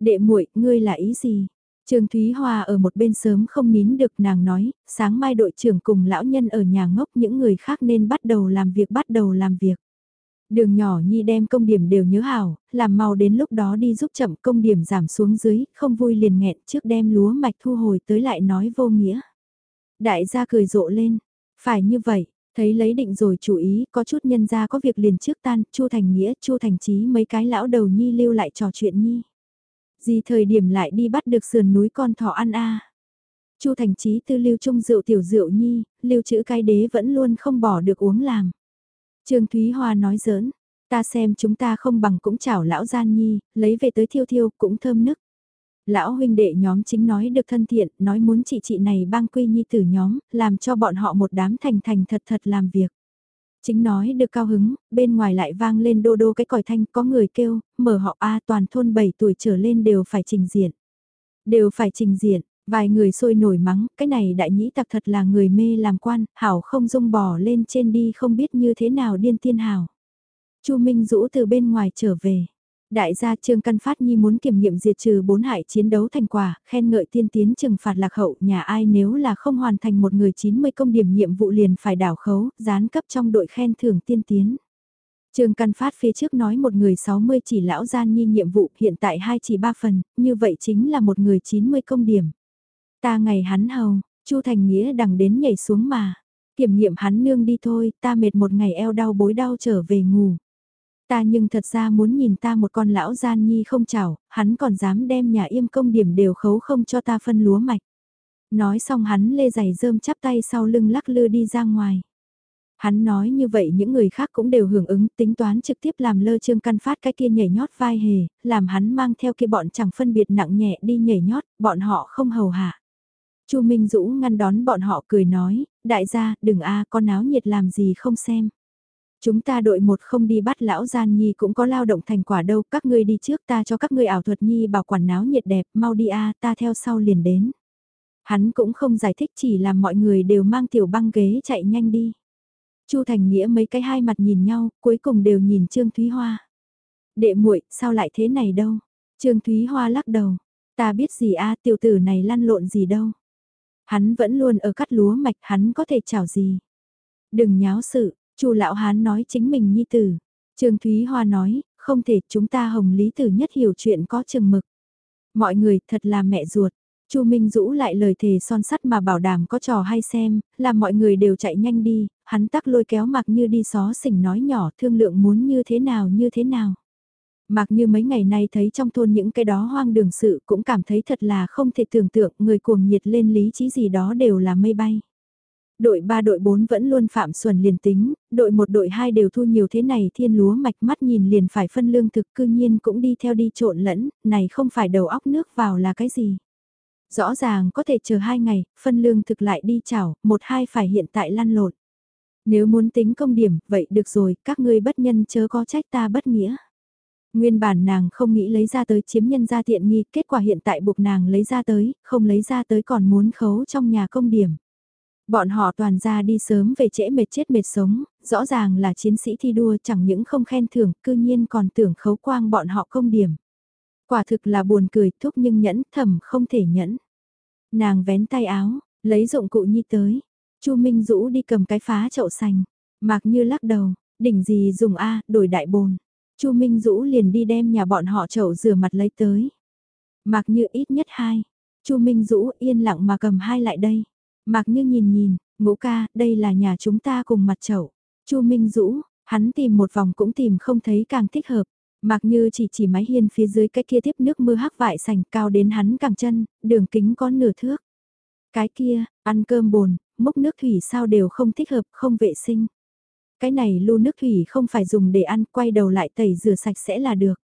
Đệ muội, ngươi là ý gì? Trương Thúy Hoa ở một bên sớm không nín được nàng nói, sáng mai đội trưởng cùng lão nhân ở nhà ngốc những người khác nên bắt đầu làm việc bắt đầu làm việc. Đường nhỏ nhi đem công điểm đều nhớ hảo, làm mau đến lúc đó đi giúp chậm công điểm giảm xuống dưới, không vui liền nghẹn trước đem lúa mạch thu hồi tới lại nói vô nghĩa. Đại gia cười rộ lên, phải như vậy, thấy lấy định rồi chú ý, có chút nhân gia có việc liền trước tan, Chu Thành Nghĩa, Chu Thành Chí mấy cái lão đầu nhi lưu lại trò chuyện nhi. Gì thời điểm lại đi bắt được sườn núi con thỏ ăn a Chu Thành Chí tư lưu trung rượu tiểu rượu nhi, lưu trữ cái đế vẫn luôn không bỏ được uống làm. Trương Thúy Hoa nói giỡn, ta xem chúng ta không bằng cũng chảo lão gian nhi, lấy về tới thiêu thiêu cũng thơm nức. Lão huynh đệ nhóm chính nói được thân thiện, nói muốn chị chị này bang quy nhi tử nhóm, làm cho bọn họ một đám thành thành thật thật làm việc. Chính nói được cao hứng, bên ngoài lại vang lên đô đô cái còi thanh, có người kêu, mở họ A toàn thôn 7 tuổi trở lên đều phải trình diện. Đều phải trình diện, vài người sôi nổi mắng, cái này đại nhĩ tặc thật là người mê làm quan, hảo không dung bò lên trên đi không biết như thế nào điên tiên hảo. Chu Minh Dũ từ bên ngoài trở về. Đại gia Trương Căn Phát Nhi muốn kiểm nghiệm diệt trừ bốn hại chiến đấu thành quả, khen ngợi tiên tiến trừng phạt lạc hậu, nhà ai nếu là không hoàn thành một người 90 công điểm nhiệm vụ liền phải đảo khấu, gián cấp trong đội khen thưởng tiên tiến. Trương Căn Phát phía trước nói một người 60 chỉ lão gian nhi nhiệm vụ, hiện tại hai chỉ ba phần, như vậy chính là một người 90 công điểm. Ta ngày hắn hầu, Chu Thành Nghĩa đằng đến nhảy xuống mà. Kiểm nghiệm hắn nương đi thôi, ta mệt một ngày eo đau bối đau trở về ngủ. Ta nhưng thật ra muốn nhìn ta một con lão gian nhi không chảo, hắn còn dám đem nhà im công điểm đều khấu không cho ta phân lúa mạch. Nói xong hắn lê giày rơm chắp tay sau lưng lắc lư đi ra ngoài. Hắn nói như vậy những người khác cũng đều hưởng ứng tính toán trực tiếp làm lơ trương căn phát cái kia nhảy nhót vai hề, làm hắn mang theo kia bọn chẳng phân biệt nặng nhẹ đi nhảy nhót, bọn họ không hầu hạ. Chu Minh dũng ngăn đón bọn họ cười nói, đại gia, đừng a con áo nhiệt làm gì không xem. Chúng ta đội một không đi bắt lão gian nhi cũng có lao động thành quả đâu, các ngươi đi trước ta cho các ngươi ảo thuật nhi bảo quản náo nhiệt đẹp, mau đi a ta theo sau liền đến. Hắn cũng không giải thích chỉ làm mọi người đều mang tiểu băng ghế chạy nhanh đi. Chu Thành Nghĩa mấy cái hai mặt nhìn nhau, cuối cùng đều nhìn Trương Thúy Hoa. Đệ muội, sao lại thế này đâu? Trương Thúy Hoa lắc đầu, ta biết gì a, tiểu tử này lăn lộn gì đâu. Hắn vẫn luôn ở cắt lúa mạch, hắn có thể chảo gì? Đừng nháo sự, Chu lão hán nói chính mình nhi tử. Trương Thúy Hoa nói, không thể chúng ta hồng lý tử nhất hiểu chuyện có chừng mực. Mọi người thật là mẹ ruột. Chu Minh Dũ lại lời thề son sắt mà bảo đảm có trò hay xem, làm mọi người đều chạy nhanh đi, hắn tắc lôi kéo mặc như đi xó xỉnh nói nhỏ thương lượng muốn như thế nào như thế nào. Mặc như mấy ngày nay thấy trong thôn những cái đó hoang đường sự cũng cảm thấy thật là không thể tưởng tượng người cuồng nhiệt lên lý trí gì đó đều là mây bay. Đội 3 đội 4 vẫn luôn phạm xuẩn liền tính, đội 1 đội 2 đều thu nhiều thế này thiên lúa mạch mắt nhìn liền phải phân lương thực cư nhiên cũng đi theo đi trộn lẫn, này không phải đầu óc nước vào là cái gì. Rõ ràng có thể chờ 2 ngày, phân lương thực lại đi chảo, một hai phải hiện tại lăn lộn. Nếu muốn tính công điểm, vậy được rồi, các ngươi bất nhân chớ có trách ta bất nghĩa. Nguyên bản nàng không nghĩ lấy ra tới chiếm nhân gia tiện nghi, kết quả hiện tại buộc nàng lấy ra tới, không lấy ra tới còn muốn khấu trong nhà công điểm. Bọn họ toàn ra đi sớm về trễ mệt chết mệt sống, rõ ràng là chiến sĩ thi đua chẳng những không khen thưởng, cư nhiên còn tưởng khấu quang bọn họ không điểm. Quả thực là buồn cười thúc nhưng nhẫn thầm không thể nhẫn. Nàng vén tay áo, lấy dụng cụ nhi tới. Chu Minh Dũ đi cầm cái phá chậu xanh. Mạc Như lắc đầu, đỉnh gì dùng A, đổi đại bồn. Chu Minh Dũ liền đi đem nhà bọn họ chậu rửa mặt lấy tới. Mạc Như ít nhất hai. Chu Minh Dũ yên lặng mà cầm hai lại đây. Mạc Như nhìn nhìn, ngũ ca, đây là nhà chúng ta cùng mặt chậu. Chu Minh Dũ, hắn tìm một vòng cũng tìm không thấy càng thích hợp. Mạc Như chỉ chỉ mái hiên phía dưới cái kia tiếp nước mưa hắc vại sành cao đến hắn càng chân, đường kính có nửa thước. Cái kia, ăn cơm bồn, múc nước thủy sao đều không thích hợp, không vệ sinh. Cái này lu nước thủy không phải dùng để ăn, quay đầu lại tẩy rửa sạch sẽ là được.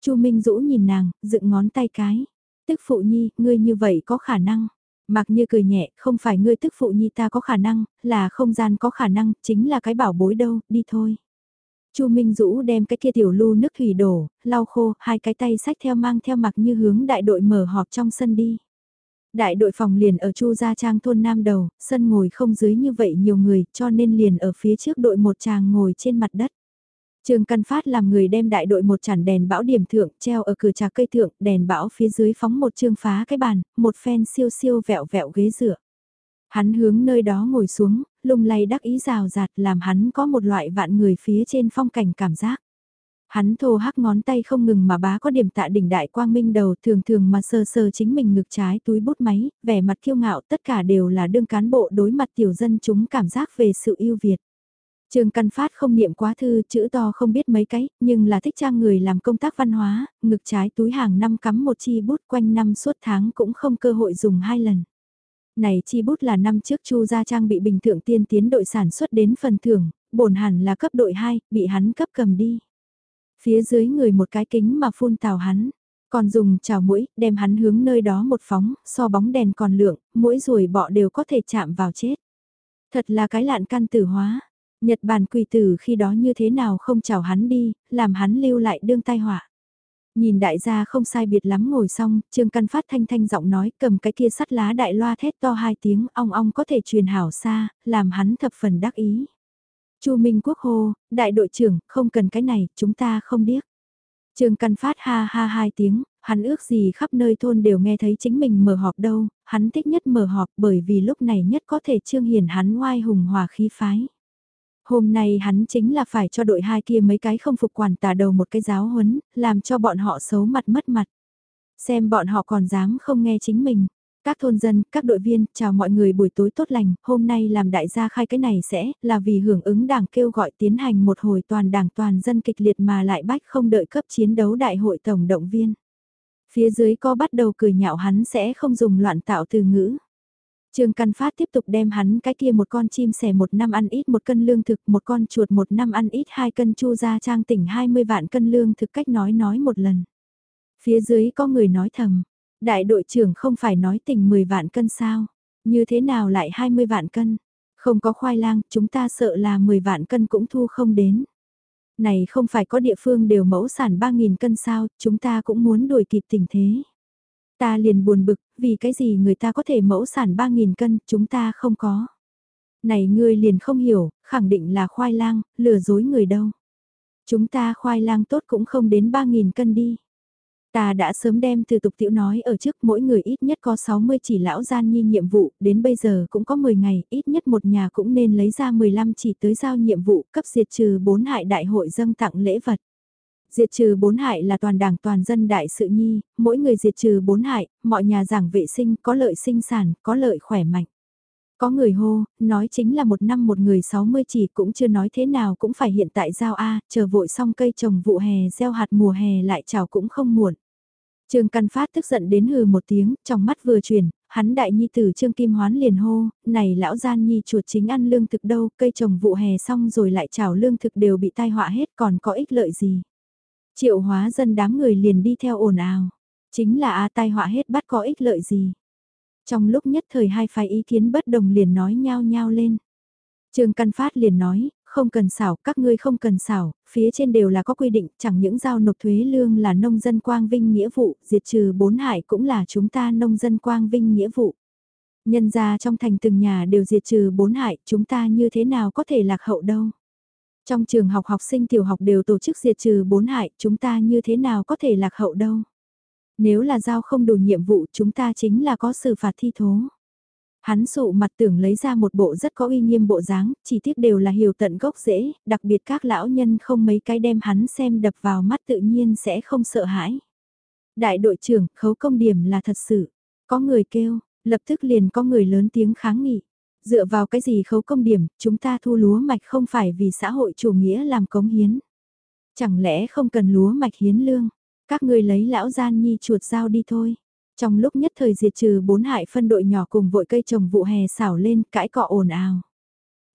Chu Minh Dũ nhìn nàng, dựng ngón tay cái. Tức phụ nhi, ngươi như vậy có khả năng. Mặc như cười nhẹ, không phải ngươi tức phụ nhi ta có khả năng, là không gian có khả năng, chính là cái bảo bối đâu, đi thôi. Chu Minh Dũ đem cái kia tiểu lu nước thủy đổ, lau khô, hai cái tay sách theo mang theo mặc như hướng đại đội mở họp trong sân đi. Đại đội phòng liền ở Chu Gia Trang thôn Nam Đầu, sân ngồi không dưới như vậy nhiều người cho nên liền ở phía trước đội một chàng ngồi trên mặt đất. Trương Căn Phát làm người đem đại đội một chản đèn bão điểm thượng treo ở cửa trà cây thượng, đèn bão phía dưới phóng một trương phá cái bàn, một phen siêu siêu vẹo vẹo ghế dựa. Hắn hướng nơi đó ngồi xuống, lung lay đắc ý rào rạt làm hắn có một loại vạn người phía trên phong cảnh cảm giác. Hắn thô hắc ngón tay không ngừng mà bá có điểm tạ đỉnh đại quang minh đầu thường thường mà sờ sờ chính mình ngực trái túi bút máy, vẻ mặt kiêu ngạo tất cả đều là đương cán bộ đối mặt tiểu dân chúng cảm giác về sự yêu Việt trương Căn Phát không niệm quá thư, chữ to không biết mấy cái, nhưng là thích trang người làm công tác văn hóa, ngực trái túi hàng năm cắm một chi bút quanh năm suốt tháng cũng không cơ hội dùng hai lần. Này chi bút là năm trước Chu gia trang bị bình thượng tiên tiến đội sản xuất đến phần thưởng, bổn hẳn là cấp đội 2, bị hắn cấp cầm đi. Phía dưới người một cái kính mà phun tào hắn, còn dùng chào mũi, đem hắn hướng nơi đó một phóng, so bóng đèn còn lượng, mũi ruồi bọ đều có thể chạm vào chết. Thật là cái lạn căn tử hóa. Nhật Bản quỳ tử khi đó như thế nào không chào hắn đi, làm hắn lưu lại đương tai họa. Nhìn đại gia không sai biệt lắm ngồi xong, Trương Căn Phát thanh thanh giọng nói cầm cái kia sắt lá đại loa thét to hai tiếng ong ong có thể truyền hảo xa, làm hắn thập phần đắc ý. Chu Minh Quốc hô, đại đội trưởng, không cần cái này, chúng ta không điếc. Trương Căn Phát ha ha hai tiếng, hắn ước gì khắp nơi thôn đều nghe thấy chính mình mở họp đâu, hắn thích nhất mở họp bởi vì lúc này nhất có thể trương hiển hắn ngoai hùng hòa khí phái. Hôm nay hắn chính là phải cho đội hai kia mấy cái không phục quản tà đầu một cái giáo huấn, làm cho bọn họ xấu mặt mất mặt. Xem bọn họ còn dám không nghe chính mình. Các thôn dân, các đội viên, chào mọi người buổi tối tốt lành, hôm nay làm đại gia khai cái này sẽ là vì hưởng ứng đảng kêu gọi tiến hành một hồi toàn đảng toàn dân kịch liệt mà lại bách không đợi cấp chiến đấu đại hội tổng động viên. Phía dưới có bắt đầu cười nhạo hắn sẽ không dùng loạn tạo từ ngữ. Trương Căn Phát tiếp tục đem hắn cái kia một con chim sẻ một năm ăn ít một cân lương thực, một con chuột một năm ăn ít hai cân chu ra trang tỉnh 20 vạn cân lương thực cách nói nói một lần. Phía dưới có người nói thầm, đại đội trưởng không phải nói tỉnh 10 vạn cân sao, như thế nào lại 20 vạn cân, không có khoai lang, chúng ta sợ là 10 vạn cân cũng thu không đến. Này không phải có địa phương đều mẫu sản 3.000 cân sao, chúng ta cũng muốn đuổi kịp tình thế. Ta liền buồn bực, vì cái gì người ta có thể mẫu sản 3.000 cân, chúng ta không có. Này ngươi liền không hiểu, khẳng định là khoai lang, lừa dối người đâu. Chúng ta khoai lang tốt cũng không đến 3.000 cân đi. Ta đã sớm đem từ tục tiểu nói ở trước mỗi người ít nhất có 60 chỉ lão gian nhi nhiệm vụ, đến bây giờ cũng có 10 ngày, ít nhất một nhà cũng nên lấy ra 15 chỉ tới giao nhiệm vụ cấp diệt trừ bốn hại đại hội dâng tặng lễ vật. Diệt trừ bốn hại là toàn đảng toàn dân đại sự nhi, mỗi người diệt trừ bốn hại, mọi nhà giảng vệ sinh, có lợi sinh sản, có lợi khỏe mạnh. Có người hô, nói chính là một năm một người 60 chỉ cũng chưa nói thế nào cũng phải hiện tại giao A, chờ vội xong cây trồng vụ hè gieo hạt mùa hè lại chào cũng không muộn. Trương Căn Phát tức giận đến hừ một tiếng, trong mắt vừa chuyển, hắn đại nhi tử Trương Kim Hoán liền hô, này lão gian nhi chuột chính ăn lương thực đâu, cây trồng vụ hè xong rồi lại chào lương thực đều bị tai họa hết còn có ích lợi gì. Triệu hóa dân đám người liền đi theo ồn ào. Chính là a tai họa hết bắt có ích lợi gì. Trong lúc nhất thời hai phái ý kiến bất đồng liền nói nhao nhao lên. Trương Căn Phát liền nói, không cần xảo, các ngươi không cần xảo, phía trên đều là có quy định, chẳng những giao nộp thuế lương là nông dân quang vinh nghĩa vụ, diệt trừ bốn hại cũng là chúng ta nông dân quang vinh nghĩa vụ. Nhân ra trong thành từng nhà đều diệt trừ bốn hại, chúng ta như thế nào có thể lạc hậu đâu. Trong trường học học sinh tiểu học đều tổ chức diệt trừ bốn hại, chúng ta như thế nào có thể lạc hậu đâu. Nếu là giao không đủ nhiệm vụ chúng ta chính là có xử phạt thi thố. Hắn sụ mặt tưởng lấy ra một bộ rất có uy nghiêm bộ dáng, chỉ tiếc đều là hiểu tận gốc rễ, đặc biệt các lão nhân không mấy cái đem hắn xem đập vào mắt tự nhiên sẽ không sợ hãi. Đại đội trưởng, khấu công điểm là thật sự. Có người kêu, lập tức liền có người lớn tiếng kháng nghị. Dựa vào cái gì khấu công điểm, chúng ta thu lúa mạch không phải vì xã hội chủ nghĩa làm cống hiến. Chẳng lẽ không cần lúa mạch hiến lương, các người lấy lão gian nhi chuột dao đi thôi. Trong lúc nhất thời diệt trừ bốn hại phân đội nhỏ cùng vội cây trồng vụ hè xảo lên cãi cọ ồn ào.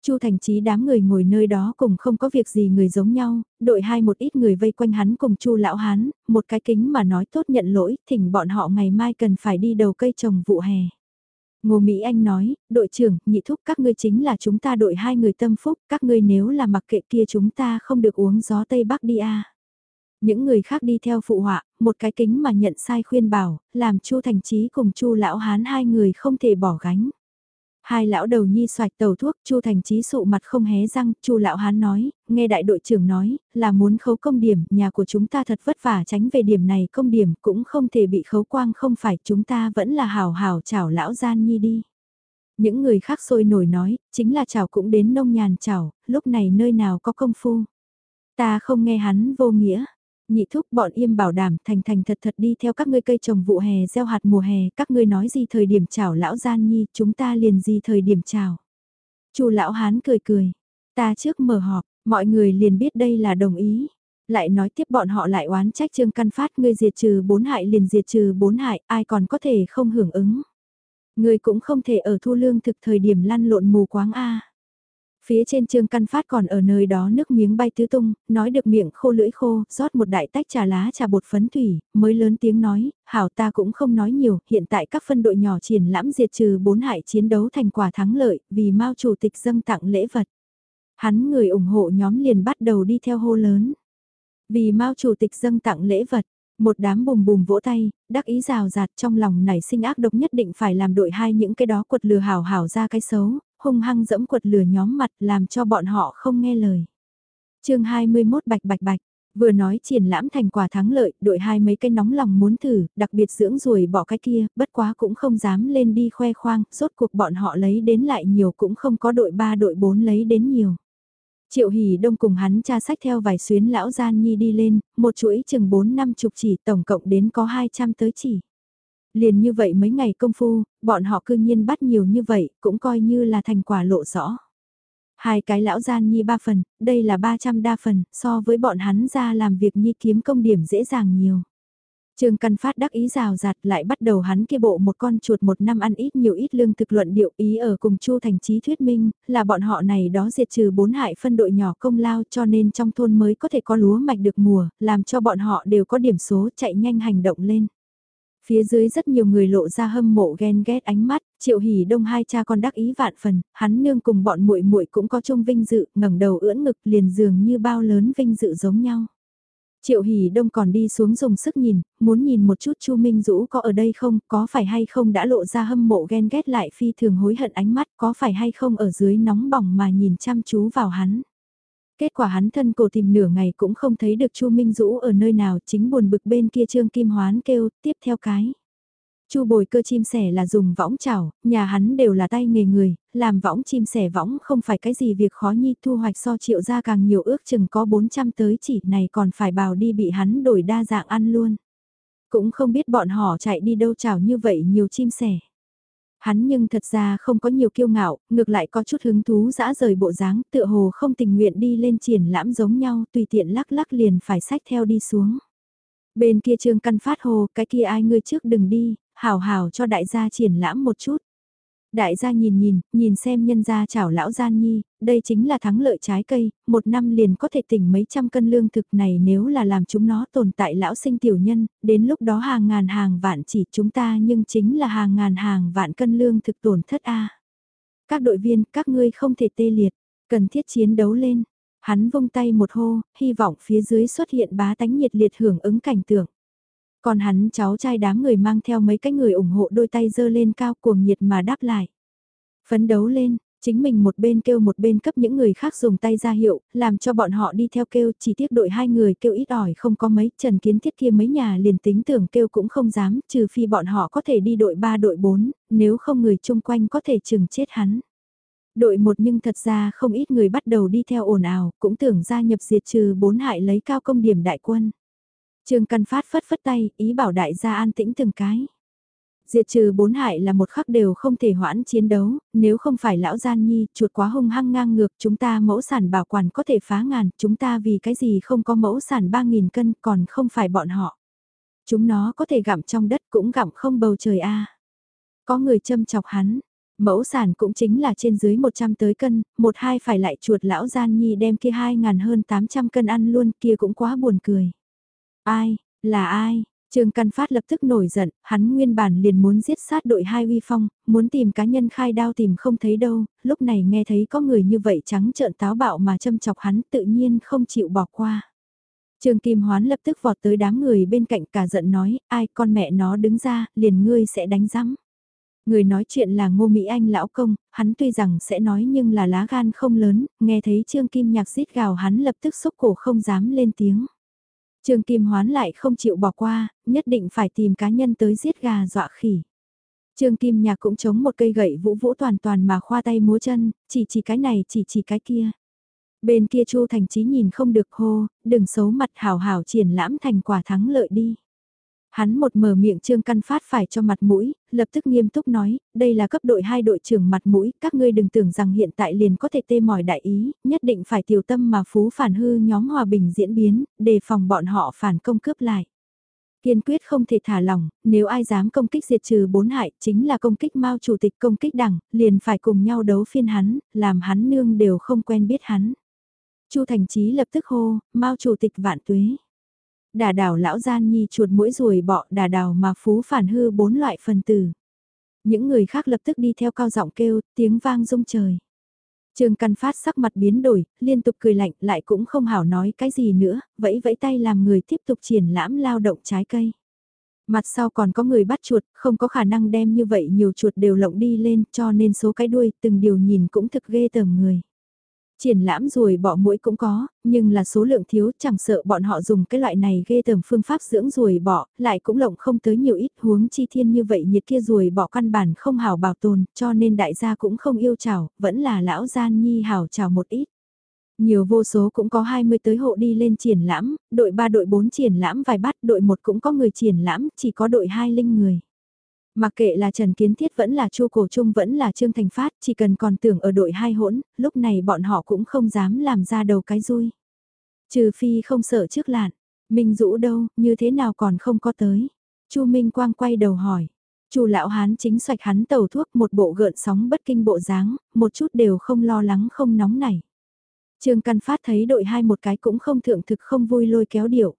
Chu Thành Chí đám người ngồi nơi đó cùng không có việc gì người giống nhau, đội hai một ít người vây quanh hắn cùng Chu lão hán, một cái kính mà nói tốt nhận lỗi, thỉnh bọn họ ngày mai cần phải đi đầu cây trồng vụ hè. Ngô Mỹ Anh nói, đội trưởng, nhị thúc các ngươi chính là chúng ta đội hai người tâm phúc, các ngươi nếu là mặc kệ kia chúng ta không được uống gió Tây Bắc đi a. Những người khác đi theo phụ họa, một cái kính mà nhận sai khuyên bảo, làm Chu Thành Chí cùng Chu lão hán hai người không thể bỏ gánh. Hai lão đầu nhi xoạch tàu thuốc, Chu Thành Chí sụ mặt không hé răng, Chu lão hán nói, nghe đại đội trưởng nói, là muốn khấu công điểm, nhà của chúng ta thật vất vả tránh về điểm này công điểm cũng không thể bị khấu quang không phải, chúng ta vẫn là hào hào chào lão gian nhi đi. Những người khác sôi nổi nói, chính là chào cũng đến nông nhàn chào, lúc này nơi nào có công phu. Ta không nghe hắn vô nghĩa, nhị thúc bọn im bảo đảm thành thành thật thật đi theo các ngươi cây trồng vụ hè gieo hạt mùa hè, các ngươi nói gì thời điểm chào lão gian nhi, chúng ta liền gì thời điểm chào. Chu lão hán cười cười, ta trước mở họp, mọi người liền biết đây là đồng ý. Lại nói tiếp bọn họ lại oán trách Trương Căn Phát ngươi diệt trừ bốn hại liền diệt trừ bốn hại, ai còn có thể không hưởng ứng. Ngươi cũng không thể ở thu lương thực thời điểm lăn lộn mù quáng A. Phía trên trương căn phát còn ở nơi đó nước miếng bay tứ tung, nói được miệng khô lưỡi khô, rót một đại tách trà lá trà bột phấn thủy, mới lớn tiếng nói, hảo ta cũng không nói nhiều, hiện tại các phân đội nhỏ triển lãm diệt trừ bốn hại chiến đấu thành quả thắng lợi, vì Mao chủ tịch dâng tặng lễ vật. Hắn người ủng hộ nhóm liền bắt đầu đi theo hô lớn. Vì Mao chủ tịch dâng tặng lễ vật, một đám bùm bùm vỗ tay, đắc ý rào rạt trong lòng nảy sinh ác độc nhất định phải làm đội hai những cái đó quật lừa hảo hảo ra cái xấu, hung hăng dẫm quật lửa nhóm mặt làm cho bọn họ không nghe lời. chương 21 bạch bạch bạch, vừa nói triển lãm thành quả thắng lợi, đội hai mấy cái nóng lòng muốn thử, đặc biệt dưỡng ruồi bỏ cái kia, bất quá cũng không dám lên đi khoe khoang, rốt cuộc bọn họ lấy đến lại nhiều cũng không có đội 3 đội 4 lấy đến nhiều. Triệu Hỷ Đông cùng hắn cha sách theo vài xuyến lão gian nhi đi lên, một chuỗi chừng 4 năm chục chỉ tổng cộng đến có 200 tới chỉ. Liền như vậy mấy ngày công phu, bọn họ cương nhiên bắt nhiều như vậy, cũng coi như là thành quả lộ rõ. Hai cái lão gian nhi ba phần, đây là 300 đa phần, so với bọn hắn ra làm việc nhi kiếm công điểm dễ dàng nhiều. Trương Căn Phát đắc ý rào rạt lại bắt đầu hắn kia bộ một con chuột một năm ăn ít nhiều ít lương thực luận điệu ý ở cùng Chu Thành Trí thuyết minh, là bọn họ này đó diệt trừ bốn hại phân đội nhỏ công lao cho nên trong thôn mới có thể có lúa mạch được mùa, làm cho bọn họ đều có điểm số chạy nhanh hành động lên. Phía dưới rất nhiều người lộ ra hâm mộ ghen ghét ánh mắt, Triệu Hỉ Đông hai cha con đắc ý vạn phần, hắn nương cùng bọn muội muội cũng có chung vinh dự, ngẩng đầu ưỡn ngực liền dường như bao lớn vinh dự giống nhau. Triệu Hỉ Đông còn đi xuống dùng sức nhìn, muốn nhìn một chút Chu Minh Dũ có ở đây không, có phải hay không đã lộ ra hâm mộ ghen ghét lại phi thường hối hận ánh mắt, có phải hay không ở dưới nóng bỏng mà nhìn chăm chú vào hắn. Kết quả hắn thân cổ tìm nửa ngày cũng không thấy được Chu Minh Dũ ở nơi nào, chính buồn bực bên kia Trương Kim Hoán kêu, tiếp theo cái. Chu bồi cơ chim sẻ là dùng võng chảo, nhà hắn đều là tay nghề người, làm võng chim sẻ võng không phải cái gì việc khó nhi thu hoạch so triệu ra càng nhiều ước chừng có 400 tới chỉ này còn phải bào đi bị hắn đổi đa dạng ăn luôn. Cũng không biết bọn họ chạy đi đâu chảo như vậy nhiều chim sẻ. Hắn nhưng thật ra không có nhiều kiêu ngạo, ngược lại có chút hứng thú dã rời bộ dáng, tựa hồ không tình nguyện đi lên triển lãm giống nhau, tùy tiện lắc lắc liền phải sách theo đi xuống. Bên kia trương căn phát hồ, cái kia ai ngươi trước đừng đi, hào hào cho đại gia triển lãm một chút. Đại gia nhìn nhìn, nhìn xem nhân gia chảo lão gian nhi, đây chính là thắng lợi trái cây, một năm liền có thể tỉnh mấy trăm cân lương thực này nếu là làm chúng nó tồn tại lão sinh tiểu nhân, đến lúc đó hàng ngàn hàng vạn chỉ chúng ta nhưng chính là hàng ngàn hàng vạn cân lương thực tổn thất a. Các đội viên, các ngươi không thể tê liệt, cần thiết chiến đấu lên. Hắn vung tay một hô, hy vọng phía dưới xuất hiện bá tánh nhiệt liệt hưởng ứng cảnh tượng. Còn hắn cháu trai đám người mang theo mấy cái người ủng hộ đôi tay dơ lên cao cuồng nhiệt mà đáp lại. Phấn đấu lên, chính mình một bên kêu một bên cấp những người khác dùng tay ra hiệu, làm cho bọn họ đi theo kêu, chỉ tiếc đội hai người kêu ít ỏi không có mấy, Trần Kiến Thiết kia mấy nhà liền tính tưởng kêu cũng không dám, trừ phi bọn họ có thể đi đội 3 đội 4, nếu không người chung quanh có thể chừng chết hắn. Đội một nhưng thật ra không ít người bắt đầu đi theo ồn ào, cũng tưởng gia nhập diệt trừ bốn hại lấy cao công điểm đại quân. Trương Căn Phát phất phất tay, ý bảo đại gia an tĩnh từng cái. Diệt trừ bốn hại là một khắc đều không thể hoãn chiến đấu, nếu không phải lão gian nhi, chuột quá hung hăng ngang ngược, chúng ta mẫu sản bảo quản có thể phá ngàn, chúng ta vì cái gì không có mẫu sản 3.000 cân còn không phải bọn họ. Chúng nó có thể gặm trong đất cũng gặm không bầu trời a Có người châm chọc hắn, Mẫu sản cũng chính là trên dưới 100 tới cân, một hai phải lại chuột lão gian nhi đem kia hai ngàn hơn 800 cân ăn luôn kia cũng quá buồn cười. Ai, là ai? Trương Căn Phát lập tức nổi giận, hắn nguyên bản liền muốn giết sát đội hai uy phong, muốn tìm cá nhân khai đao tìm không thấy đâu, lúc này nghe thấy có người như vậy trắng trợn táo bạo mà châm chọc hắn tự nhiên không chịu bỏ qua. Trương Kim Hoán lập tức vọt tới đám người bên cạnh cả giận nói, ai con mẹ nó đứng ra, liền ngươi sẽ đánh rắm. Người nói chuyện là Ngô Mỹ Anh lão công, hắn tuy rằng sẽ nói nhưng là lá gan không lớn, nghe thấy Trương Kim Nhạc rít gào hắn lập tức xúc cổ không dám lên tiếng. Trương Kim Hoán lại không chịu bỏ qua, nhất định phải tìm cá nhân tới giết gà dọa khỉ. Trương Kim Nhạc cũng chống một cây gậy vũ vũ toàn toàn mà khoa tay múa chân, chỉ chỉ cái này chỉ chỉ cái kia. Bên kia Chu Thành Chí nhìn không được hô, đừng xấu mặt hào hào triển lãm thành quả thắng lợi đi. Hắn một mở miệng Trương Căn Phát phải cho mặt mũi, lập tức nghiêm túc nói, đây là cấp đội hai đội trưởng mặt mũi, các ngươi đừng tưởng rằng hiện tại liền có thể tê mỏi đại ý, nhất định phải tiểu tâm mà phú phản hư nhóm hòa bình diễn biến, đề phòng bọn họ phản công cướp lại. Kiên quyết không thể thả lỏng, nếu ai dám công kích diệt trừ bốn hại, chính là công kích Mao chủ tịch công kích đảng, liền phải cùng nhau đấu phiên hắn, làm hắn nương đều không quen biết hắn. Chu Thành Chí lập tức hô, Mao chủ tịch vạn tuế. Đà đảo lão gian nhi chuột mũi ruồi bọ đà đảo mà phú phản hư bốn loại phần tử. Những người khác lập tức đi theo cao giọng kêu, tiếng vang rung trời. Trương Căn Phát sắc mặt biến đổi, liên tục cười lạnh lại cũng không hảo nói cái gì nữa, vẫy vẫy tay làm người tiếp tục triển lãm lao động trái cây. Mặt sau còn có người bắt chuột, không có khả năng đem như vậy nhiều chuột đều lộng đi lên cho nên số cái đuôi từng điều nhìn cũng thực ghê tởm người. Triển lãm ruồi bỏ mũi cũng có, nhưng là số lượng thiếu chẳng sợ bọn họ dùng cái loại này ghê tởm phương pháp dưỡng ruồi bỏ, lại cũng lộng không tới nhiều ít huống chi thiên như vậy nhiệt kia ruồi bỏ căn bản không hào bảo tồn, cho nên đại gia cũng không yêu chào, vẫn là lão gian nhi hào chào một ít. Nhiều vô số cũng có 20 tới hộ đi lên triển lãm, đội 3 đội 4 triển lãm vài bát, đội 1 cũng có người triển lãm, chỉ có đội 2 linh người. Mặc kệ là Trần Kiến Thiết vẫn là Chu Cổ Trung vẫn là Trương Thành Phát, chỉ cần còn tưởng ở đội hai hỗn, lúc này bọn họ cũng không dám làm ra đầu cái rui. Trừ phi không sợ trước lạn, Minh Dũ đâu, như thế nào còn không có tới. Chu Minh Quang quay đầu hỏi. Chu lão hán chính xoạch hắn tàu thuốc một bộ gợn sóng bất kinh bộ dáng, một chút đều không lo lắng không nóng nảy. Trương Căn Phát thấy đội hai một cái cũng không thượng thực không vui lôi kéo điệu.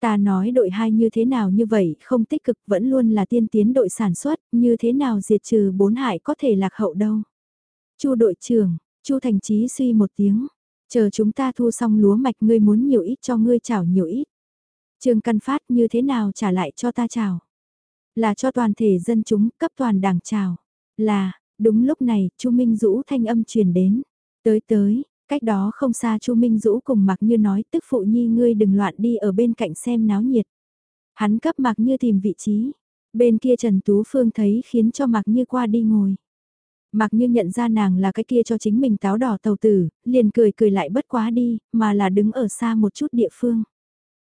Ta nói đội hai như thế nào như vậy, không tích cực vẫn luôn là tiên tiến đội sản xuất, như thế nào diệt trừ bốn hại có thể lạc hậu đâu. Chu đội trưởng, Chu Thành Chí suy một tiếng, chờ chúng ta thu xong lúa mạch ngươi muốn nhiều ít cho ngươi chảo nhiều ít. Trương Căn Phát như thế nào trả lại cho ta chào? Là cho toàn thể dân chúng, cấp toàn đảng chào. Là, đúng lúc này, Chu Minh Dũ thanh âm truyền đến. Tới tới, Cách đó không xa Chu Minh Dũ cùng Mạc Như nói tức phụ nhi ngươi đừng loạn đi ở bên cạnh xem náo nhiệt. Hắn cấp Mạc Như tìm vị trí. Bên kia Trần Tú Phương thấy khiến cho Mạc Như qua đi ngồi. Mạc Như nhận ra nàng là cái kia cho chính mình táo đỏ tàu tử, liền cười cười lại bất quá đi, mà là đứng ở xa một chút địa phương.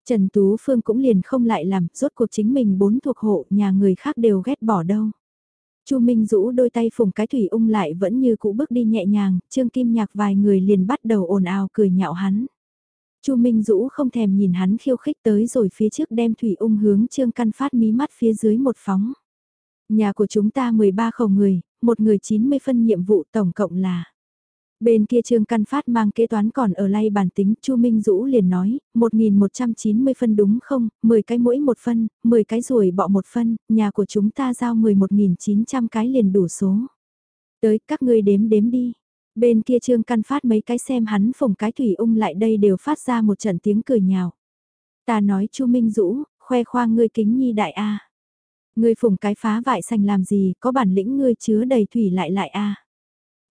Trần Tú Phương cũng liền không lại làm, rốt cuộc chính mình bốn thuộc hộ, nhà người khác đều ghét bỏ đâu. Chu Minh Dũ đôi tay phùng cái thủy ung lại vẫn như cũ bước đi nhẹ nhàng, Trương Kim Nhạc vài người liền bắt đầu ồn ào cười nhạo hắn. Chu Minh Dũ không thèm nhìn hắn khiêu khích tới rồi phía trước đem thủy ung hướng Trương Căn Phát mí mắt phía dưới một phóng. Nhà của chúng ta 13 khẩu người, một người 90 phân nhiệm vụ tổng cộng là Bên kia Trương Căn Phát mang kế toán còn ở lay bản tính, Chu Minh Dũ liền nói, 1190 phân đúng không, 10 cái mỗi một phân, 10 cái ruồi bọ một phân, nhà của chúng ta giao 11.900 cái liền đủ số. Tới các ngươi đếm đếm đi. Bên kia Trương Căn Phát mấy cái xem hắn phồng cái thủy ung lại đây đều phát ra một trận tiếng cười nhào. Ta nói Chu Minh Dũ, khoe khoang ngươi kính nhi đại a. Ngươi phùng cái phá vại xanh làm gì, có bản lĩnh ngươi chứa đầy thủy lại lại a.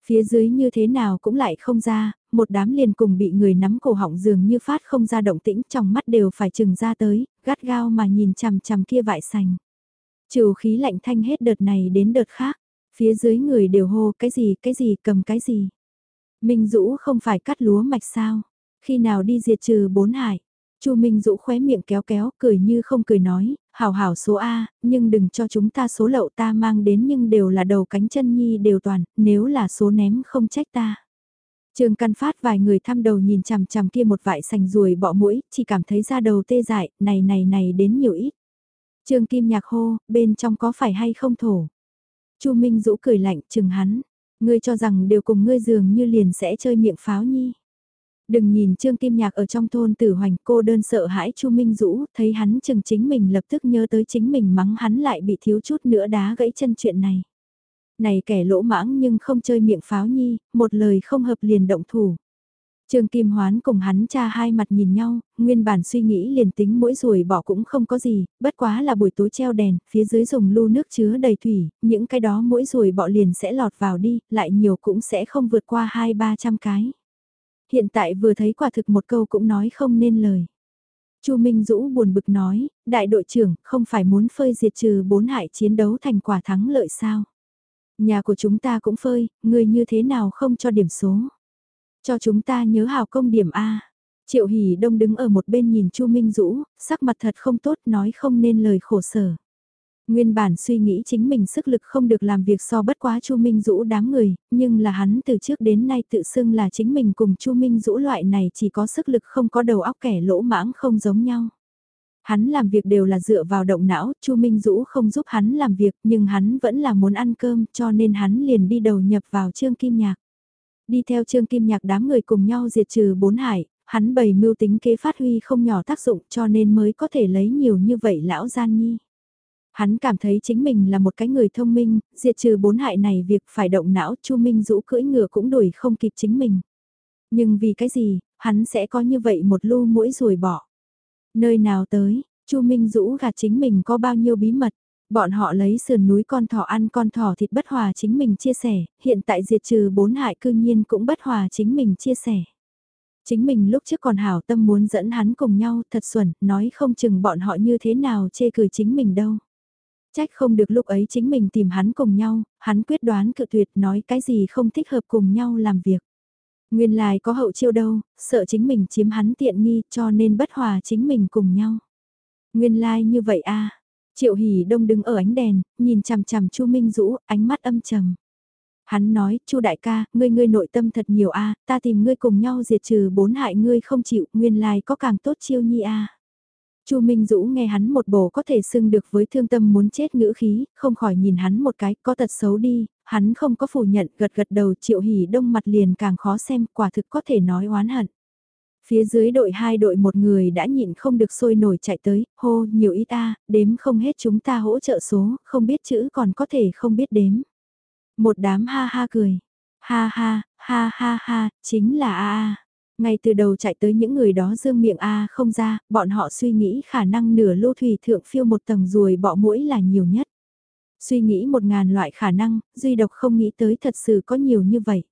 Phía dưới như thế nào cũng lại không ra, một đám liền cùng bị người nắm cổ họng dường như phát không ra động tĩnh trong mắt đều phải chừng ra tới, gắt gao mà nhìn chằm chằm kia vại sành. Trừ khí lạnh thanh hết đợt này đến đợt khác, phía dưới người đều hô cái gì cái gì cầm cái gì. Minh Dũ không phải cắt lúa mạch sao, khi nào đi diệt trừ bốn hải. Chu Minh Dũ khóe miệng kéo kéo, cười như không cười nói, hảo hảo số A, nhưng đừng cho chúng ta số lậu ta mang đến nhưng đều là đầu cánh chân nhi đều toàn, nếu là số ném không trách ta. Trường căn phát vài người thăm đầu nhìn chằm chằm kia một vại sành ruồi bọ mũi, chỉ cảm thấy da đầu tê dại, này này này đến nhiều ít. Trường kim nhạc hô, bên trong có phải hay không thổ. Chu Minh Dũ cười lạnh chừng hắn, ngươi cho rằng đều cùng ngươi dường như liền sẽ chơi miệng pháo nhi. Đừng nhìn Trương Kim Nhạc ở trong thôn tử hoành cô đơn sợ hãi Chu Minh Dũ, thấy hắn chừng chính mình lập tức nhớ tới chính mình mắng hắn lại bị thiếu chút nữa đá gãy chân chuyện này. Này kẻ lỗ mãng nhưng không chơi miệng pháo nhi, một lời không hợp liền động thủ. Trương Kim Hoán cùng hắn cha hai mặt nhìn nhau, nguyên bản suy nghĩ liền tính mỗi ruồi bỏ cũng không có gì, bất quá là buổi tối treo đèn, phía dưới dùng lu nước chứa đầy thủy, những cái đó mỗi ruồi bọ liền sẽ lọt vào đi, lại nhiều cũng sẽ không vượt qua hai ba trăm cái. Hiện tại vừa thấy quả thực một câu cũng nói không nên lời. Chu Minh Dũ buồn bực nói, đại đội trưởng không phải muốn phơi diệt trừ bốn hại chiến đấu thành quả thắng lợi sao? Nhà của chúng ta cũng phơi, người như thế nào không cho điểm số? Cho chúng ta nhớ hào công điểm A. Triệu Hỷ Đông đứng ở một bên nhìn Chu Minh Dũ, sắc mặt thật không tốt nói không nên lời khổ sở. Nguyên bản suy nghĩ chính mình sức lực không được làm việc so bất quá Chu Minh Dũ đám người, nhưng là hắn từ trước đến nay tự xưng là chính mình cùng Chu Minh Dũ loại này chỉ có sức lực không có đầu óc kẻ lỗ mãng không giống nhau. Hắn làm việc đều là dựa vào động não, Chu Minh Dũ không giúp hắn làm việc nhưng hắn vẫn là muốn ăn cơm cho nên hắn liền đi đầu nhập vào Trương Kim Nhạc. Đi theo Trương Kim Nhạc đám người cùng nhau diệt trừ bốn hải, hắn bày mưu tính kế phát huy không nhỏ tác dụng cho nên mới có thể lấy nhiều như vậy lão gian nhi. Hắn cảm thấy chính mình là một cái người thông minh, diệt trừ bốn hại này việc phải động não Chu Minh Dũ cưỡi ngựa cũng đuổi không kịp chính mình. Nhưng vì cái gì, hắn sẽ có như vậy một lu mũi rồi bỏ. Nơi nào tới, Chu Minh Dũ gạt chính mình có bao nhiêu bí mật. Bọn họ lấy sườn núi con thỏ ăn con thỏ thịt bất hòa chính mình chia sẻ, hiện tại diệt trừ bốn hại cư nhiên cũng bất hòa chính mình chia sẻ. Chính mình lúc trước còn hảo tâm muốn dẫn hắn cùng nhau thật xuẩn, nói không chừng bọn họ như thế nào chê cười chính mình đâu. Trách không được lúc ấy chính mình tìm hắn cùng nhau, hắn quyết đoán cự tuyệt nói cái gì không thích hợp cùng nhau làm việc. Nguyên lai có hậu chiêu đâu, sợ chính mình chiếm hắn tiện nghi cho nên bất hòa chính mình cùng nhau. Nguyên lai như vậy a Triệu Hỷ Đông đứng ở ánh đèn, nhìn chằm chằm Chu Minh Dũ, ánh mắt âm trầm. Hắn nói, Chu đại ca, ngươi ngươi nội tâm thật nhiều a, ta tìm ngươi cùng nhau diệt trừ bốn hại ngươi không chịu, nguyên lai có càng tốt chiêu nhi a. Chu Minh Dũ nghe hắn một bổ có thể xưng được với thương tâm muốn chết ngữ khí, không khỏi nhìn hắn một cái, có tật xấu đi, hắn không có phủ nhận, gật gật đầu triệu hỉ đông mặt liền càng khó xem, quả thực có thể nói oán hận. Phía dưới đội hai đội một người đã nhịn không được sôi nổi chạy tới, hô nhiều ít ta, đếm không hết chúng ta hỗ trợ số, không biết chữ còn có thể không biết đếm. Một đám ha ha cười, ha ha, ha ha ha, chính là a a. Ngay từ đầu chạy tới những người đó dương miệng A không ra, bọn họ suy nghĩ khả năng nửa lô thủy thượng phiêu một tầng ruồi bọ mũi là nhiều nhất. Suy nghĩ một ngàn loại khả năng, duy độc không nghĩ tới thật sự có nhiều như vậy.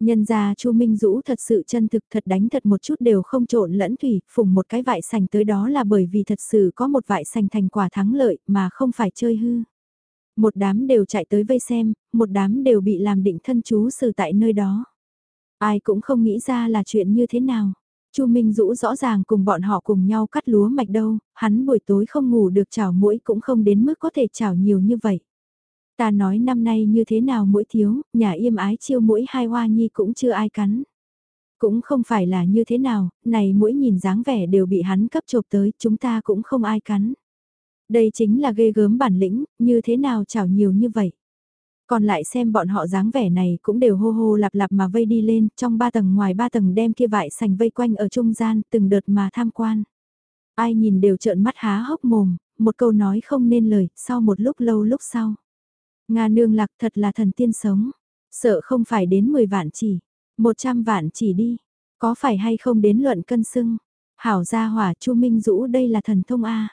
Nhân ra Chu Minh Dũ thật sự chân thực thật đánh thật một chút đều không trộn lẫn thủy, phùng một cái vại sành tới đó là bởi vì thật sự có một vại sành thành quả thắng lợi mà không phải chơi hư. Một đám đều chạy tới vây xem, một đám đều bị làm định thân chú xử tại nơi đó. Ai cũng không nghĩ ra là chuyện như thế nào. Chu Minh Dũ rõ ràng cùng bọn họ cùng nhau cắt lúa mạch đâu, hắn buổi tối không ngủ được chảo mũi cũng không đến mức có thể chảo nhiều như vậy. Ta nói năm nay như thế nào mũi thiếu, nhà im ái chiêu mũi hai hoa nhi cũng chưa ai cắn. Cũng không phải là như thế nào, này mũi nhìn dáng vẻ đều bị hắn cấp chộp tới, chúng ta cũng không ai cắn. Đây chính là ghê gớm bản lĩnh, như thế nào chảo nhiều như vậy. Còn lại xem bọn họ dáng vẻ này cũng đều hô hô lạp lạp mà vây đi lên, trong ba tầng ngoài ba tầng đem kia vải sành vây quanh ở trung gian, từng đợt mà tham quan. Ai nhìn đều trợn mắt há hốc mồm, một câu nói không nên lời, sau một lúc lâu lúc sau. Nga nương lạc thật là thần tiên sống, sợ không phải đến 10 vạn chỉ, 100 vạn chỉ đi, có phải hay không đến luận cân sưng Hảo gia hỏa Chu Minh Dũ đây là thần thông A.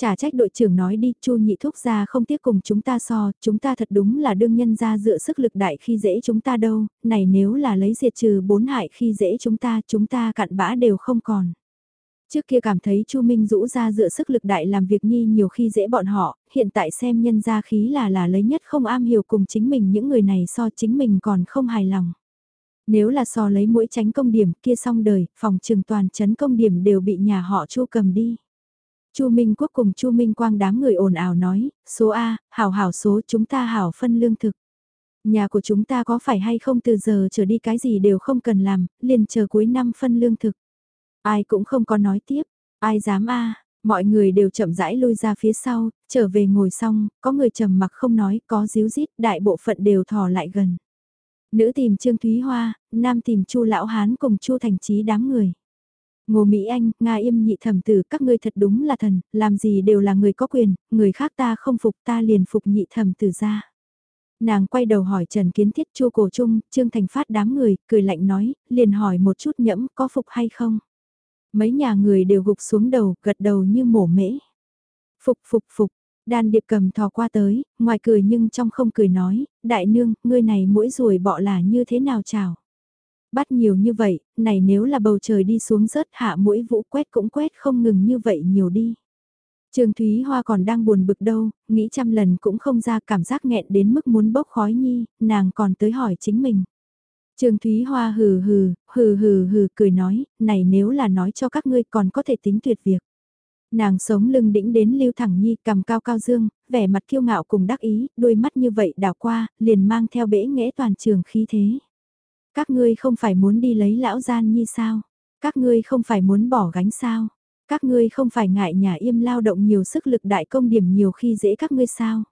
Chả trách đội trưởng nói đi, Chu nhị thúc ra không tiếc cùng chúng ta so, chúng ta thật đúng là đương nhân ra dựa sức lực đại khi dễ chúng ta đâu, này nếu là lấy diệt trừ bốn hại khi dễ chúng ta, chúng ta cặn bã đều không còn. Trước kia cảm thấy Chu Minh rũ ra dựa sức lực đại làm việc nhi nhiều khi dễ bọn họ, hiện tại xem nhân ra khí là là lấy nhất không am hiểu cùng chính mình những người này so chính mình còn không hài lòng. Nếu là so lấy mỗi tránh công điểm kia xong đời, phòng trường toàn chấn công điểm đều bị nhà họ Chu cầm đi. Chu Minh Quốc cùng Chu Minh Quang đám người ồn ào nói, số A, hảo hảo số chúng ta hảo phân lương thực. Nhà của chúng ta có phải hay không từ giờ trở đi cái gì đều không cần làm, liền chờ cuối năm phân lương thực. Ai cũng không có nói tiếp, ai dám A, Mọi người đều chậm rãi lui ra phía sau, trở về ngồi xong, có người trầm mặc không nói, có díu dít, đại bộ phận đều thò lại gần. Nữ tìm Trương Thúy Hoa, nam tìm Chu Lão Hán cùng Chu Thành Chí đám người. Ngô Mỹ Anh, Nga im nhị thẩm tử các ngươi thật đúng là thần, làm gì đều là người có quyền, người khác ta không phục ta liền phục nhị thẩm tử ra. Nàng quay đầu hỏi Trần Kiến Thiết Chu Cổ Trung, Trương Thành Phát đám người, cười lạnh nói, liền hỏi một chút nhẫm có phục hay không. Mấy nhà người đều gục xuống đầu, gật đầu như mổ mễ. Phục phục phục, đan điệp cầm thò qua tới, ngoài cười nhưng trong không cười nói, đại nương, ngươi này mỗi ruồi bọ là như thế nào chào. Bắt nhiều như vậy, này nếu là bầu trời đi xuống rớt hạ mũi vũ quét cũng quét không ngừng như vậy nhiều đi. Trường Thúy Hoa còn đang buồn bực đâu, nghĩ trăm lần cũng không ra cảm giác nghẹn đến mức muốn bốc khói nhi, nàng còn tới hỏi chính mình. Trường Thúy Hoa hừ hừ, hừ hừ hừ cười nói, này nếu là nói cho các ngươi còn có thể tính tuyệt việc. Nàng sống lưng đĩnh đến lưu thẳng nhi cầm cao cao dương, vẻ mặt kiêu ngạo cùng đắc ý, đôi mắt như vậy đảo qua, liền mang theo bể nghẽ toàn trường khí thế. Các ngươi không phải muốn đi lấy lão gian nhi sao? Các ngươi không phải muốn bỏ gánh sao? Các ngươi không phải ngại nhà im lao động nhiều sức lực đại công điểm nhiều khi dễ các ngươi sao?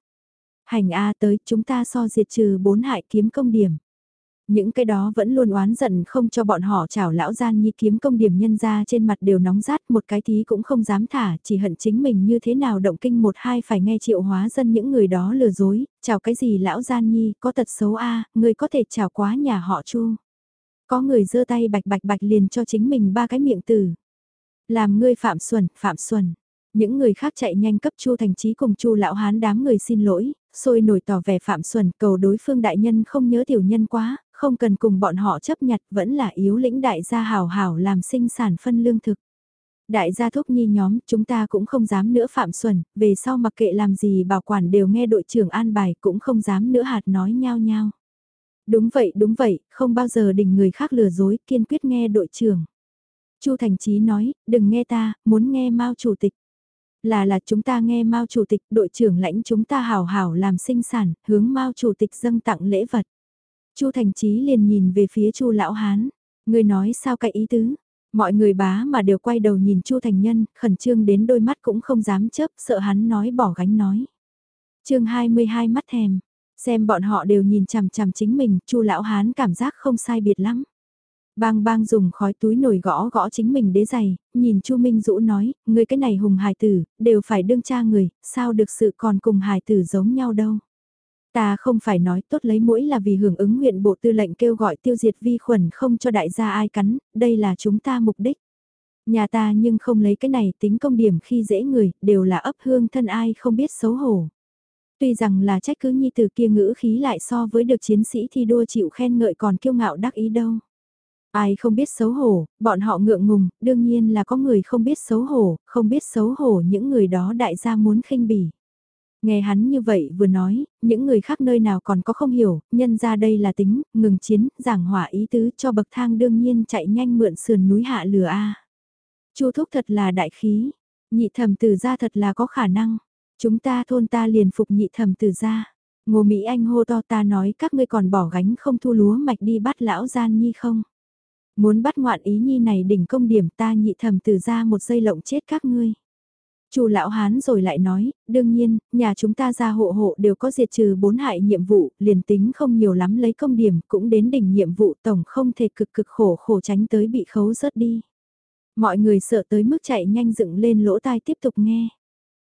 Hành A tới, chúng ta so diệt trừ bốn hại kiếm công điểm. Những cái đó vẫn luôn oán giận không cho bọn họ chảo lão gian nhi kiếm công điểm nhân ra trên mặt đều nóng rát một cái tí cũng không dám thả, chỉ hận chính mình như thế nào động kinh một hai phải nghe triệu hóa dân những người đó lừa dối, chào cái gì lão gian nhi, có tật xấu a người có thể chào quá nhà họ chu. Có người giơ tay bạch bạch bạch liền cho chính mình ba cái miệng tử. Làm ngươi phạm xuẩn, phạm xuẩn. Những người khác chạy nhanh cấp Chu Thành trí cùng Chu lão hán đám người xin lỗi, sôi nổi tỏ vẻ phạm xuẩn, cầu đối phương đại nhân không nhớ tiểu nhân quá, không cần cùng bọn họ chấp nhặt, vẫn là yếu lĩnh đại gia hào hào làm sinh sản phân lương thực. Đại gia thúc nhi nhóm, chúng ta cũng không dám nữa phạm xuẩn, về sau mặc kệ làm gì bảo quản đều nghe đội trưởng an bài cũng không dám nữa hạt nói nhau nhau. Đúng vậy, đúng vậy, không bao giờ đình người khác lừa dối, kiên quyết nghe đội trưởng. Chu Thành Chí nói, đừng nghe ta, muốn nghe Mao chủ tịch. Là là chúng ta nghe Mao chủ tịch, đội trưởng lãnh chúng ta hào hào làm sinh sản, hướng Mao chủ tịch dâng tặng lễ vật. Chu Thành Chí liền nhìn về phía Chu lão hán, người nói sao cái ý tứ? Mọi người bá mà đều quay đầu nhìn Chu Thành Nhân, khẩn trương đến đôi mắt cũng không dám chớp, sợ hắn nói bỏ gánh nói. Chương 22 mắt thèm, xem bọn họ đều nhìn chằm chằm chính mình, Chu lão hán cảm giác không sai biệt lắm. Bang bang dùng khói túi nổi gõ gõ chính mình đế giày, nhìn Chu Minh Dũ nói, người cái này hùng hài tử, đều phải đương cha người, sao được sự còn cùng hài tử giống nhau đâu. Ta không phải nói tốt lấy mũi là vì hưởng ứng nguyện bộ tư lệnh kêu gọi tiêu diệt vi khuẩn không cho đại gia ai cắn, đây là chúng ta mục đích. Nhà ta nhưng không lấy cái này tính công điểm khi dễ người, đều là ấp hương thân ai không biết xấu hổ. Tuy rằng là trách cứ nhi từ kia ngữ khí lại so với được chiến sĩ thi đua chịu khen ngợi còn kiêu ngạo đắc ý đâu. Ai không biết xấu hổ, bọn họ ngượng ngùng, đương nhiên là có người không biết xấu hổ, không biết xấu hổ những người đó đại gia muốn khinh bỉ. Nghe hắn như vậy vừa nói, những người khác nơi nào còn có không hiểu, nhân ra đây là tính, ngừng chiến, giảng hỏa ý tứ cho bậc thang đương nhiên chạy nhanh mượn sườn núi hạ lửa A. Chu thúc thật là đại khí, nhị thẩm tử ra thật là có khả năng, chúng ta thôn ta liền phục nhị thẩm tử ra. Ngô Mỹ Anh hô to ta nói các ngươi còn bỏ gánh không thu lúa mạch đi bắt lão gian nhi không. Muốn bắt ngoạn ý nhi này đỉnh công điểm ta nhị thẩm tử ra một giây lộng chết các ngươi. Chu lão hán rồi lại nói, đương nhiên, nhà chúng ta ra hộ hộ đều có diệt trừ bốn hại nhiệm vụ, liền tính không nhiều lắm lấy công điểm, cũng đến đỉnh nhiệm vụ tổng không thể cực cực khổ khổ tránh tới bị khấu rớt đi. Mọi người sợ tới mức chạy nhanh dựng lên lỗ tai tiếp tục nghe.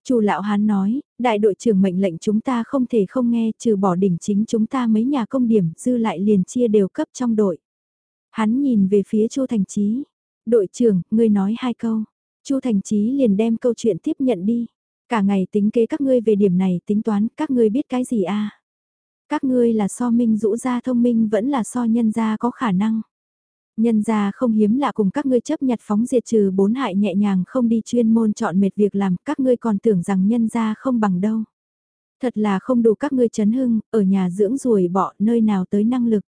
Chu lão hán nói, đại đội trưởng mệnh lệnh chúng ta không thể không nghe, trừ bỏ đỉnh chính chúng ta mấy nhà công điểm, dư lại liền chia đều cấp trong đội. Hắn nhìn về phía Chu Thành Chí, "Đội trưởng, ngươi nói hai câu." Chu Thành Chí liền đem câu chuyện tiếp nhận đi. Cả ngày tính kế các ngươi về điểm này tính toán, các ngươi biết cái gì a? À? Các ngươi là so minh rũ ra thông minh vẫn là so nhân gia có khả năng. Nhân gia không hiếm lạ cùng các ngươi chấp nhặt phóng diệt trừ bốn hại nhẹ nhàng không đi chuyên môn chọn mệt việc làm, các ngươi còn tưởng rằng nhân gia không bằng đâu. Thật là không đủ các ngươi chấn hưng, ở nhà dưỡng ruồi bọ nơi nào tới năng lực.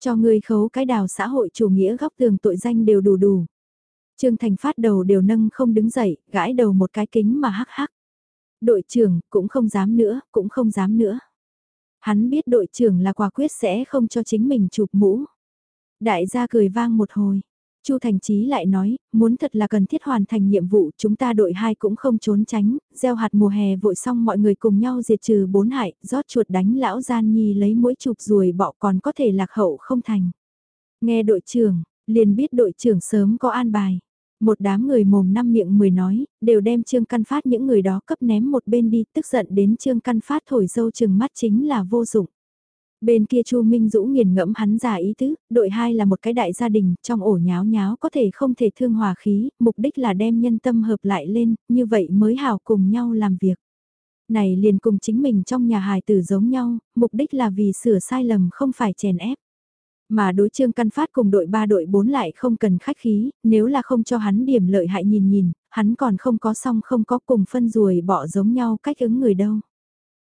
Cho ngươi khấu cái đào xã hội chủ nghĩa góc tường tội danh đều đủ đủ. Trương Thành phát đầu đều nâng không đứng dậy, gãi đầu một cái kính mà hắc hắc. Đội trưởng, cũng không dám nữa, cũng không dám nữa. Hắn biết đội trưởng là quả quyết sẽ không cho chính mình chụp mũ. Đại gia cười vang một hồi. Chu Thành Chí lại nói, muốn thật là cần thiết hoàn thành nhiệm vụ, chúng ta đội hai cũng không trốn tránh, gieo hạt mùa hè vội xong mọi người cùng nhau diệt trừ bốn hại, rót chuột đánh lão gian nhi lấy mũi chụp ruồi bọ còn có thể lạc hậu không thành. Nghe đội trưởng, liền biết đội trưởng sớm có an bài. Một đám người mồm năm miệng mười nói, đều đem Trương Căn Phát những người đó cấp ném một bên đi, tức giận đến Trương Căn Phát thổi dâu chừng mắt chính là vô dụng. Bên kia Chu Minh Dũ nghiền ngẫm hắn giả ý tứ, đội hai là một cái đại gia đình, trong ổ nháo nháo có thể không thể thương hòa khí, mục đích là đem nhân tâm hợp lại lên, như vậy mới hào cùng nhau làm việc. Này liền cùng chính mình trong nhà hài tử giống nhau, mục đích là vì sửa sai lầm không phải chèn ép. Mà đối trương căn phát cùng đội 3 đội 4 lại không cần khách khí, nếu là không cho hắn điểm lợi hại nhìn nhìn, hắn còn không có xong không có cùng phân ruồi bỏ giống nhau cách ứng người đâu.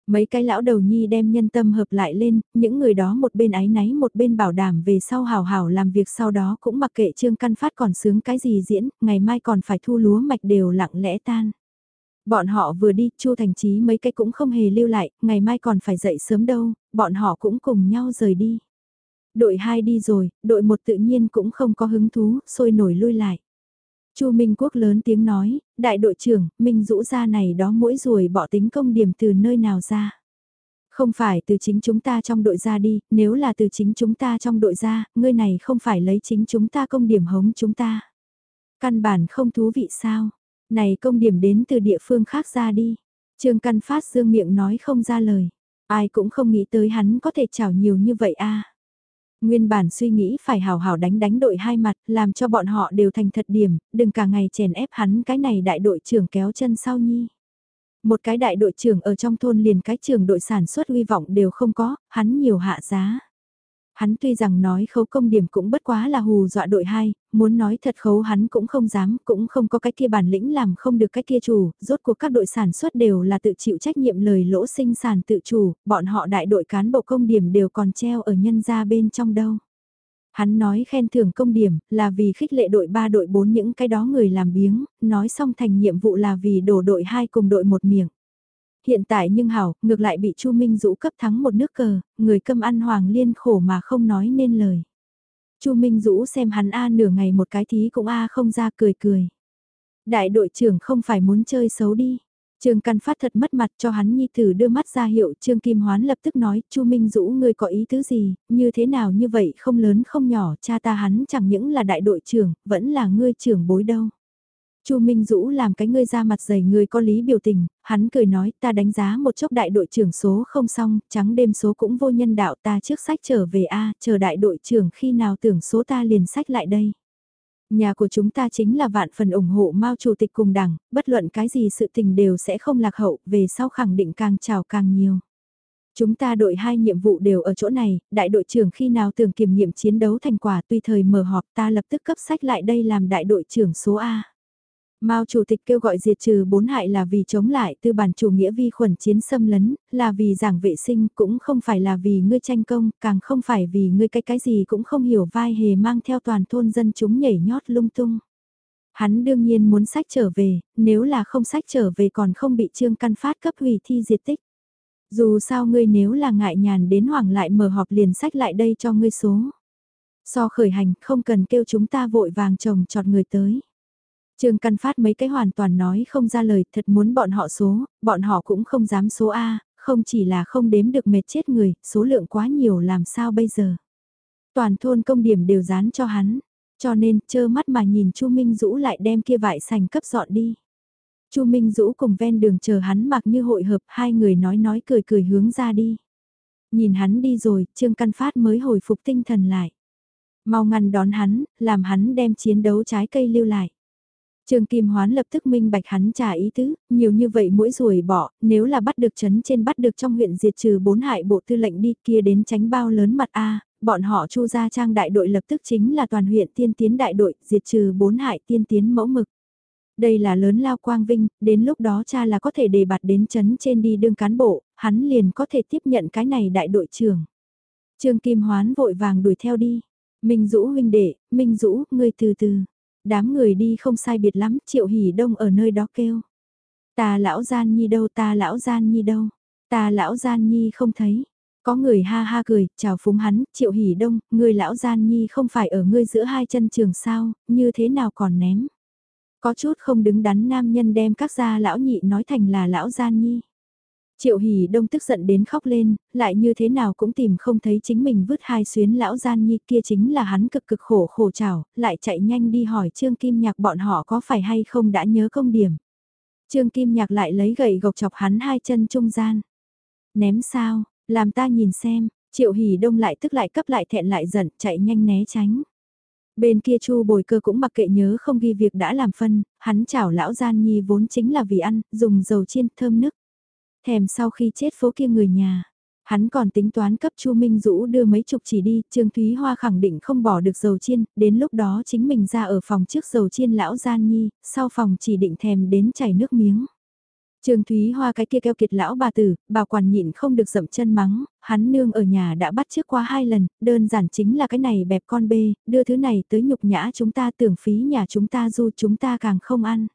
Mấy cái lão đầu nhi đem nhân tâm hợp lại lên, những người đó một bên ái náy một bên bảo đảm về sau hào hào làm việc sau đó cũng mặc kệ trương căn phát còn sướng cái gì diễn, ngày mai còn phải thu lúa mạch đều lặng lẽ tan. Bọn họ vừa đi, Chu Thành Chí mấy cái cũng không hề lưu lại, ngày mai còn phải dậy sớm đâu, bọn họ cũng cùng nhau rời đi. Đội 2 đi rồi, đội 1 tự nhiên cũng không có hứng thú, sôi nổi lui lại. Chu Minh Quốc lớn tiếng nói, đại đội trưởng, Minh rũ ra này đó mỗi ruồi bỏ tính công điểm từ nơi nào ra. Không phải từ chính chúng ta trong đội ra đi, nếu là từ chính chúng ta trong đội ra, ngươi này không phải lấy chính chúng ta công điểm hống chúng ta. Căn bản không thú vị sao, này công điểm đến từ địa phương khác ra đi. Trương Căn Phát dương miệng nói không ra lời, ai cũng không nghĩ tới hắn có thể chảo nhiều như vậy a. Nguyên bản suy nghĩ phải hào hào đánh đánh đội hai mặt, làm cho bọn họ đều thành thật điểm, đừng cả ngày chèn ép hắn cái này đại đội trưởng kéo chân sau nhi. Một cái đại đội trưởng ở trong thôn liền cái trường đội sản xuất uy vọng đều không có, hắn nhiều hạ giá. Hắn tuy rằng nói khấu công điểm cũng bất quá là hù dọa đội hai muốn nói thật khấu hắn cũng không dám, cũng không có cái kia bản lĩnh làm không được cái kia chủ, rốt cuộc các đội sản xuất đều là tự chịu trách nhiệm lời lỗ sinh sản tự chủ, bọn họ đại đội cán bộ công điểm đều còn treo ở nhân gia bên trong đâu. Hắn nói khen thưởng công điểm là vì khích lệ đội 3 đội 4 những cái đó người làm biếng, nói xong thành nhiệm vụ là vì đổ đội 2 cùng đội một miệng. Hiện tại nhưng hảo, ngược lại bị Chu Minh Dũ cấp thắng một nước cờ, người câm ăn hoàng liên khổ mà không nói nên lời. Chu Minh Dũ xem hắn A nửa ngày một cái thí cũng A không ra cười cười. Đại đội trưởng không phải muốn chơi xấu đi. Trương Căn Phát thật mất mặt cho hắn nhi tử đưa mắt ra hiệu, Trương Kim Hoán lập tức nói, Chu Minh Dũ ngươi có ý tứ gì, như thế nào như vậy không lớn không nhỏ, cha ta hắn chẳng những là đại đội trưởng, vẫn là ngươi trưởng bối đâu. Chu Minh Dũ làm cái ngươi ra mặt dày người có lý biểu tình, hắn cười nói ta đánh giá một chốc đại đội trưởng số không xong, trắng đêm số cũng vô nhân đạo ta trước sách trở về A, chờ đại đội trưởng khi nào tưởng số ta liền sách lại đây. Nhà của chúng ta chính là vạn phần ủng hộ Mao Chủ tịch cùng đảng, bất luận cái gì sự tình đều sẽ không lạc hậu, về sau khẳng định càng trào càng nhiều. Chúng ta đội hai nhiệm vụ đều ở chỗ này, đại đội trưởng khi nào tưởng kiểm nghiệm chiến đấu thành quả tùy thời mở họp ta lập tức cấp sách lại đây làm đại đội trưởng số A. Mao Chủ tịch kêu gọi diệt trừ bốn hại là vì chống lại tư bản chủ nghĩa vi khuẩn chiến xâm lấn, là vì giảng vệ sinh cũng không phải là vì ngươi tranh công, càng không phải vì ngươi cái cái gì cũng không hiểu vai hề mang theo toàn thôn dân chúng nhảy nhót lung tung. Hắn đương nhiên muốn sách trở về, nếu là không sách trở về còn không bị trương căn phát cấp hủy thi diệt tích. Dù sao ngươi nếu là ngại nhàn đến hoàng lại mở họp liền sách lại đây cho ngươi số. So khởi hành không cần kêu chúng ta vội vàng chồng chọt người tới. Trương Căn Phát mấy cái hoàn toàn nói không ra lời, thật muốn bọn họ số, bọn họ cũng không dám số A, không chỉ là không đếm được mệt chết người, số lượng quá nhiều làm sao bây giờ. Toàn thôn công điểm đều dán cho hắn, cho nên chơ mắt mà nhìn Chu Minh Dũ lại đem kia vải sành cấp dọn đi. Chu Minh Dũ cùng ven đường chờ hắn mặc như hội hợp, hai người nói nói cười cười hướng ra đi. Nhìn hắn đi rồi, Trương Căn Phát mới hồi phục tinh thần lại. Mau ngăn đón hắn, làm hắn đem chiến đấu trái cây lưu lại. Trương Kim Hoán lập tức minh bạch hắn trả ý tứ, nhiều như vậy mỗi ruồi bỏ, nếu là bắt được chấn trên bắt được trong huyện diệt trừ bốn hại bộ tư lệnh đi kia đến tránh bao lớn mặt A, bọn họ chu ra trang đại đội lập tức chính là toàn huyện tiên tiến đại đội, diệt trừ bốn hại tiên tiến mẫu mực. Đây là lớn lao quang vinh, đến lúc đó cha là có thể đề bạt đến chấn trên đi đương cán bộ, hắn liền có thể tiếp nhận cái này đại đội trưởng. Trương Kim Hoán vội vàng đuổi theo đi. Minh Dũ huynh đệ, Minh Dũ, ngươi từ từ. Đám người đi không sai biệt lắm, Triệu Hỷ Đông ở nơi đó kêu. Ta lão gian nhi đâu, ta lão gian nhi đâu, ta lão gian nhi không thấy. Có người ha ha cười, chào phúng hắn, triệu hỉ đông, người lão gian nhi không phải ở ngươi giữa hai chân trường sao, như thế nào còn ném. Có chút không đứng đắn nam nhân đem các gia lão nhị nói thành là lão gian nhi. Triệu Hỷ Đông tức giận đến khóc lên, lại như thế nào cũng tìm không thấy chính mình vứt hai xuyến lão gian nhi kia chính là hắn cực cực khổ khổ chảo, lại chạy nhanh đi hỏi Trương Kim Nhạc bọn họ có phải hay không đã nhớ công điểm. Trương Kim Nhạc lại lấy gậy gộc chọc hắn hai chân trung gian. Ném sao, làm ta nhìn xem, Triệu Hỷ Đông lại tức lại cấp lại thẹn lại giận, chạy nhanh né tránh. Bên kia Chu Bồi Cơ cũng mặc kệ nhớ không ghi việc đã làm phân, hắn chảo lão gian nhi vốn chính là vì ăn, dùng dầu chiên thơm nước Thèm sau khi chết phố kia người nhà, hắn còn tính toán cấp Chu Minh Dũ đưa mấy chục chỉ đi, Trương Thúy Hoa khẳng định không bỏ được dầu chiên, đến lúc đó chính mình ra ở phòng trước dầu chiên lão gian nhi, sau phòng chỉ định thèm đến chảy nước miếng. Trương Thúy Hoa cái kia keo kiệt lão bà tử, bà quản nhịn không được dậm chân mắng, hắn nương ở nhà đã bắt trước qua hai lần, đơn giản chính là cái này bẹp con bê, đưa thứ này tới nhục nhã chúng ta tưởng phí nhà chúng ta du chúng ta càng không ăn.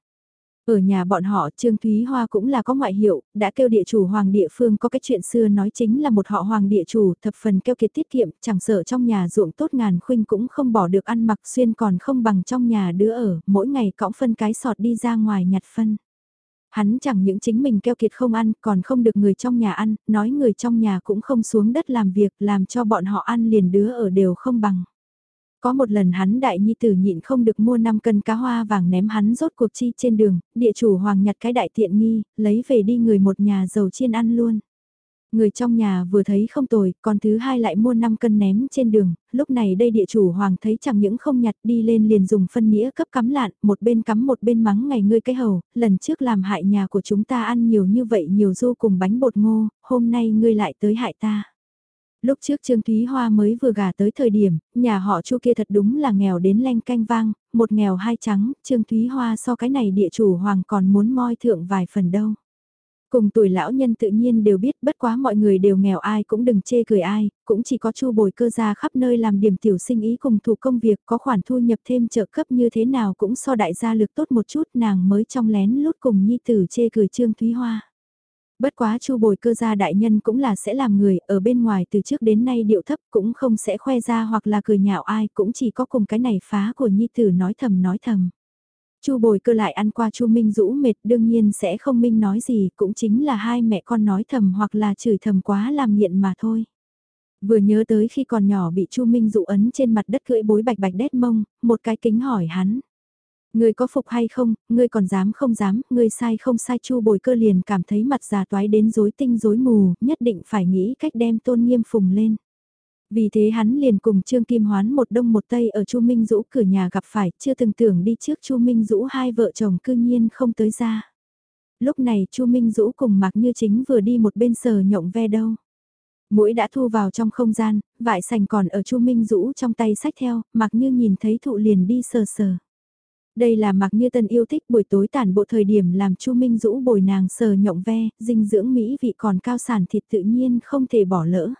Ở nhà bọn họ Trương Thúy Hoa cũng là có ngoại hiệu, đã kêu địa chủ hoàng địa phương có cái chuyện xưa nói chính là một họ hoàng địa chủ thập phần keo kiệt tiết kiệm, chẳng sợ trong nhà ruộng tốt ngàn khuynh cũng không bỏ được ăn mặc xuyên còn không bằng trong nhà đứa ở, mỗi ngày cõng phân cái sọt đi ra ngoài nhặt phân. Hắn chẳng những chính mình keo kiệt không ăn, còn không được người trong nhà ăn, nói người trong nhà cũng không xuống đất làm việc, làm cho bọn họ ăn liền đứa ở đều không bằng. Có một lần hắn đại nhi tử nhịn không được mua 5 cân cá hoa vàng ném hắn rốt cuộc chi trên đường, địa chủ hoàng nhặt cái đại tiện nghi, lấy về đi người một nhà giàu chiên ăn luôn. Người trong nhà vừa thấy không tồi, còn thứ hai lại mua 5 cân ném trên đường, lúc này đây địa chủ hoàng thấy chẳng những không nhặt đi lên liền dùng phân nghĩa cấp cắm lạn, một bên cắm một bên mắng ngày ngươi cái hầu, lần trước làm hại nhà của chúng ta ăn nhiều như vậy nhiều du cùng bánh bột ngô, hôm nay ngươi lại tới hại ta. Lúc trước Trương Thúy Hoa mới vừa gả tới thời điểm, nhà họ Chu kia thật đúng là nghèo đến len canh vang, một nghèo hai trắng, Trương Thúy Hoa so cái này địa chủ hoàng còn muốn moi thượng vài phần đâu. Cùng tuổi lão nhân tự nhiên đều biết bất quá mọi người đều nghèo ai cũng đừng chê cười ai, cũng chỉ có chu bồi cơ ra khắp nơi làm điểm tiểu sinh ý cùng thủ công việc có khoản thu nhập thêm trợ cấp như thế nào cũng so đại gia lực tốt một chút nàng mới trong lén lút cùng nhi tử chê cười Trương Thúy Hoa. Bất quá chu bồi cơ gia đại nhân cũng là sẽ làm người ở bên ngoài từ trước đến nay điệu thấp cũng không sẽ khoe ra hoặc là cười nhạo ai cũng chỉ có cùng cái này phá của nhi tử nói thầm nói thầm. Chu bồi cơ lại ăn qua chu Minh rũ mệt đương nhiên sẽ không Minh nói gì cũng chính là hai mẹ con nói thầm hoặc là chửi thầm quá làm nghiện mà thôi. Vừa nhớ tới khi còn nhỏ bị chu Minh dụ ấn trên mặt đất cưỡi bối bạch bạch đét mông, một cái kính hỏi hắn. Ngươi có phục hay không, ngươi còn dám không dám, ngươi sai không sai chu bồi cơ liền cảm thấy mặt già toái đến rối tinh rối mù, nhất định phải nghĩ cách đem tôn nghiêm phùng lên. Vì thế hắn liền cùng Trương Kim Hoán một đông một tây ở Chu Minh Dũ cửa nhà gặp phải, chưa từng tưởng đi trước Chu Minh Dũ hai vợ chồng cư nhiên không tới ra. Lúc này Chu Minh Dũ cùng Mạc Như Chính vừa đi một bên sờ nhộng ve đâu. Mũi đã thu vào trong không gian, vải sành còn ở Chu Minh Dũ trong tay sách theo, Mạc Như nhìn thấy thụ liền đi sờ sờ. Đây là Mạc Như Tân yêu thích buổi tối tản bộ thời điểm làm Chu Minh Dũ bồi nàng sờ nhộng ve, dinh dưỡng mỹ vị còn cao sản thịt tự nhiên không thể bỏ lỡ.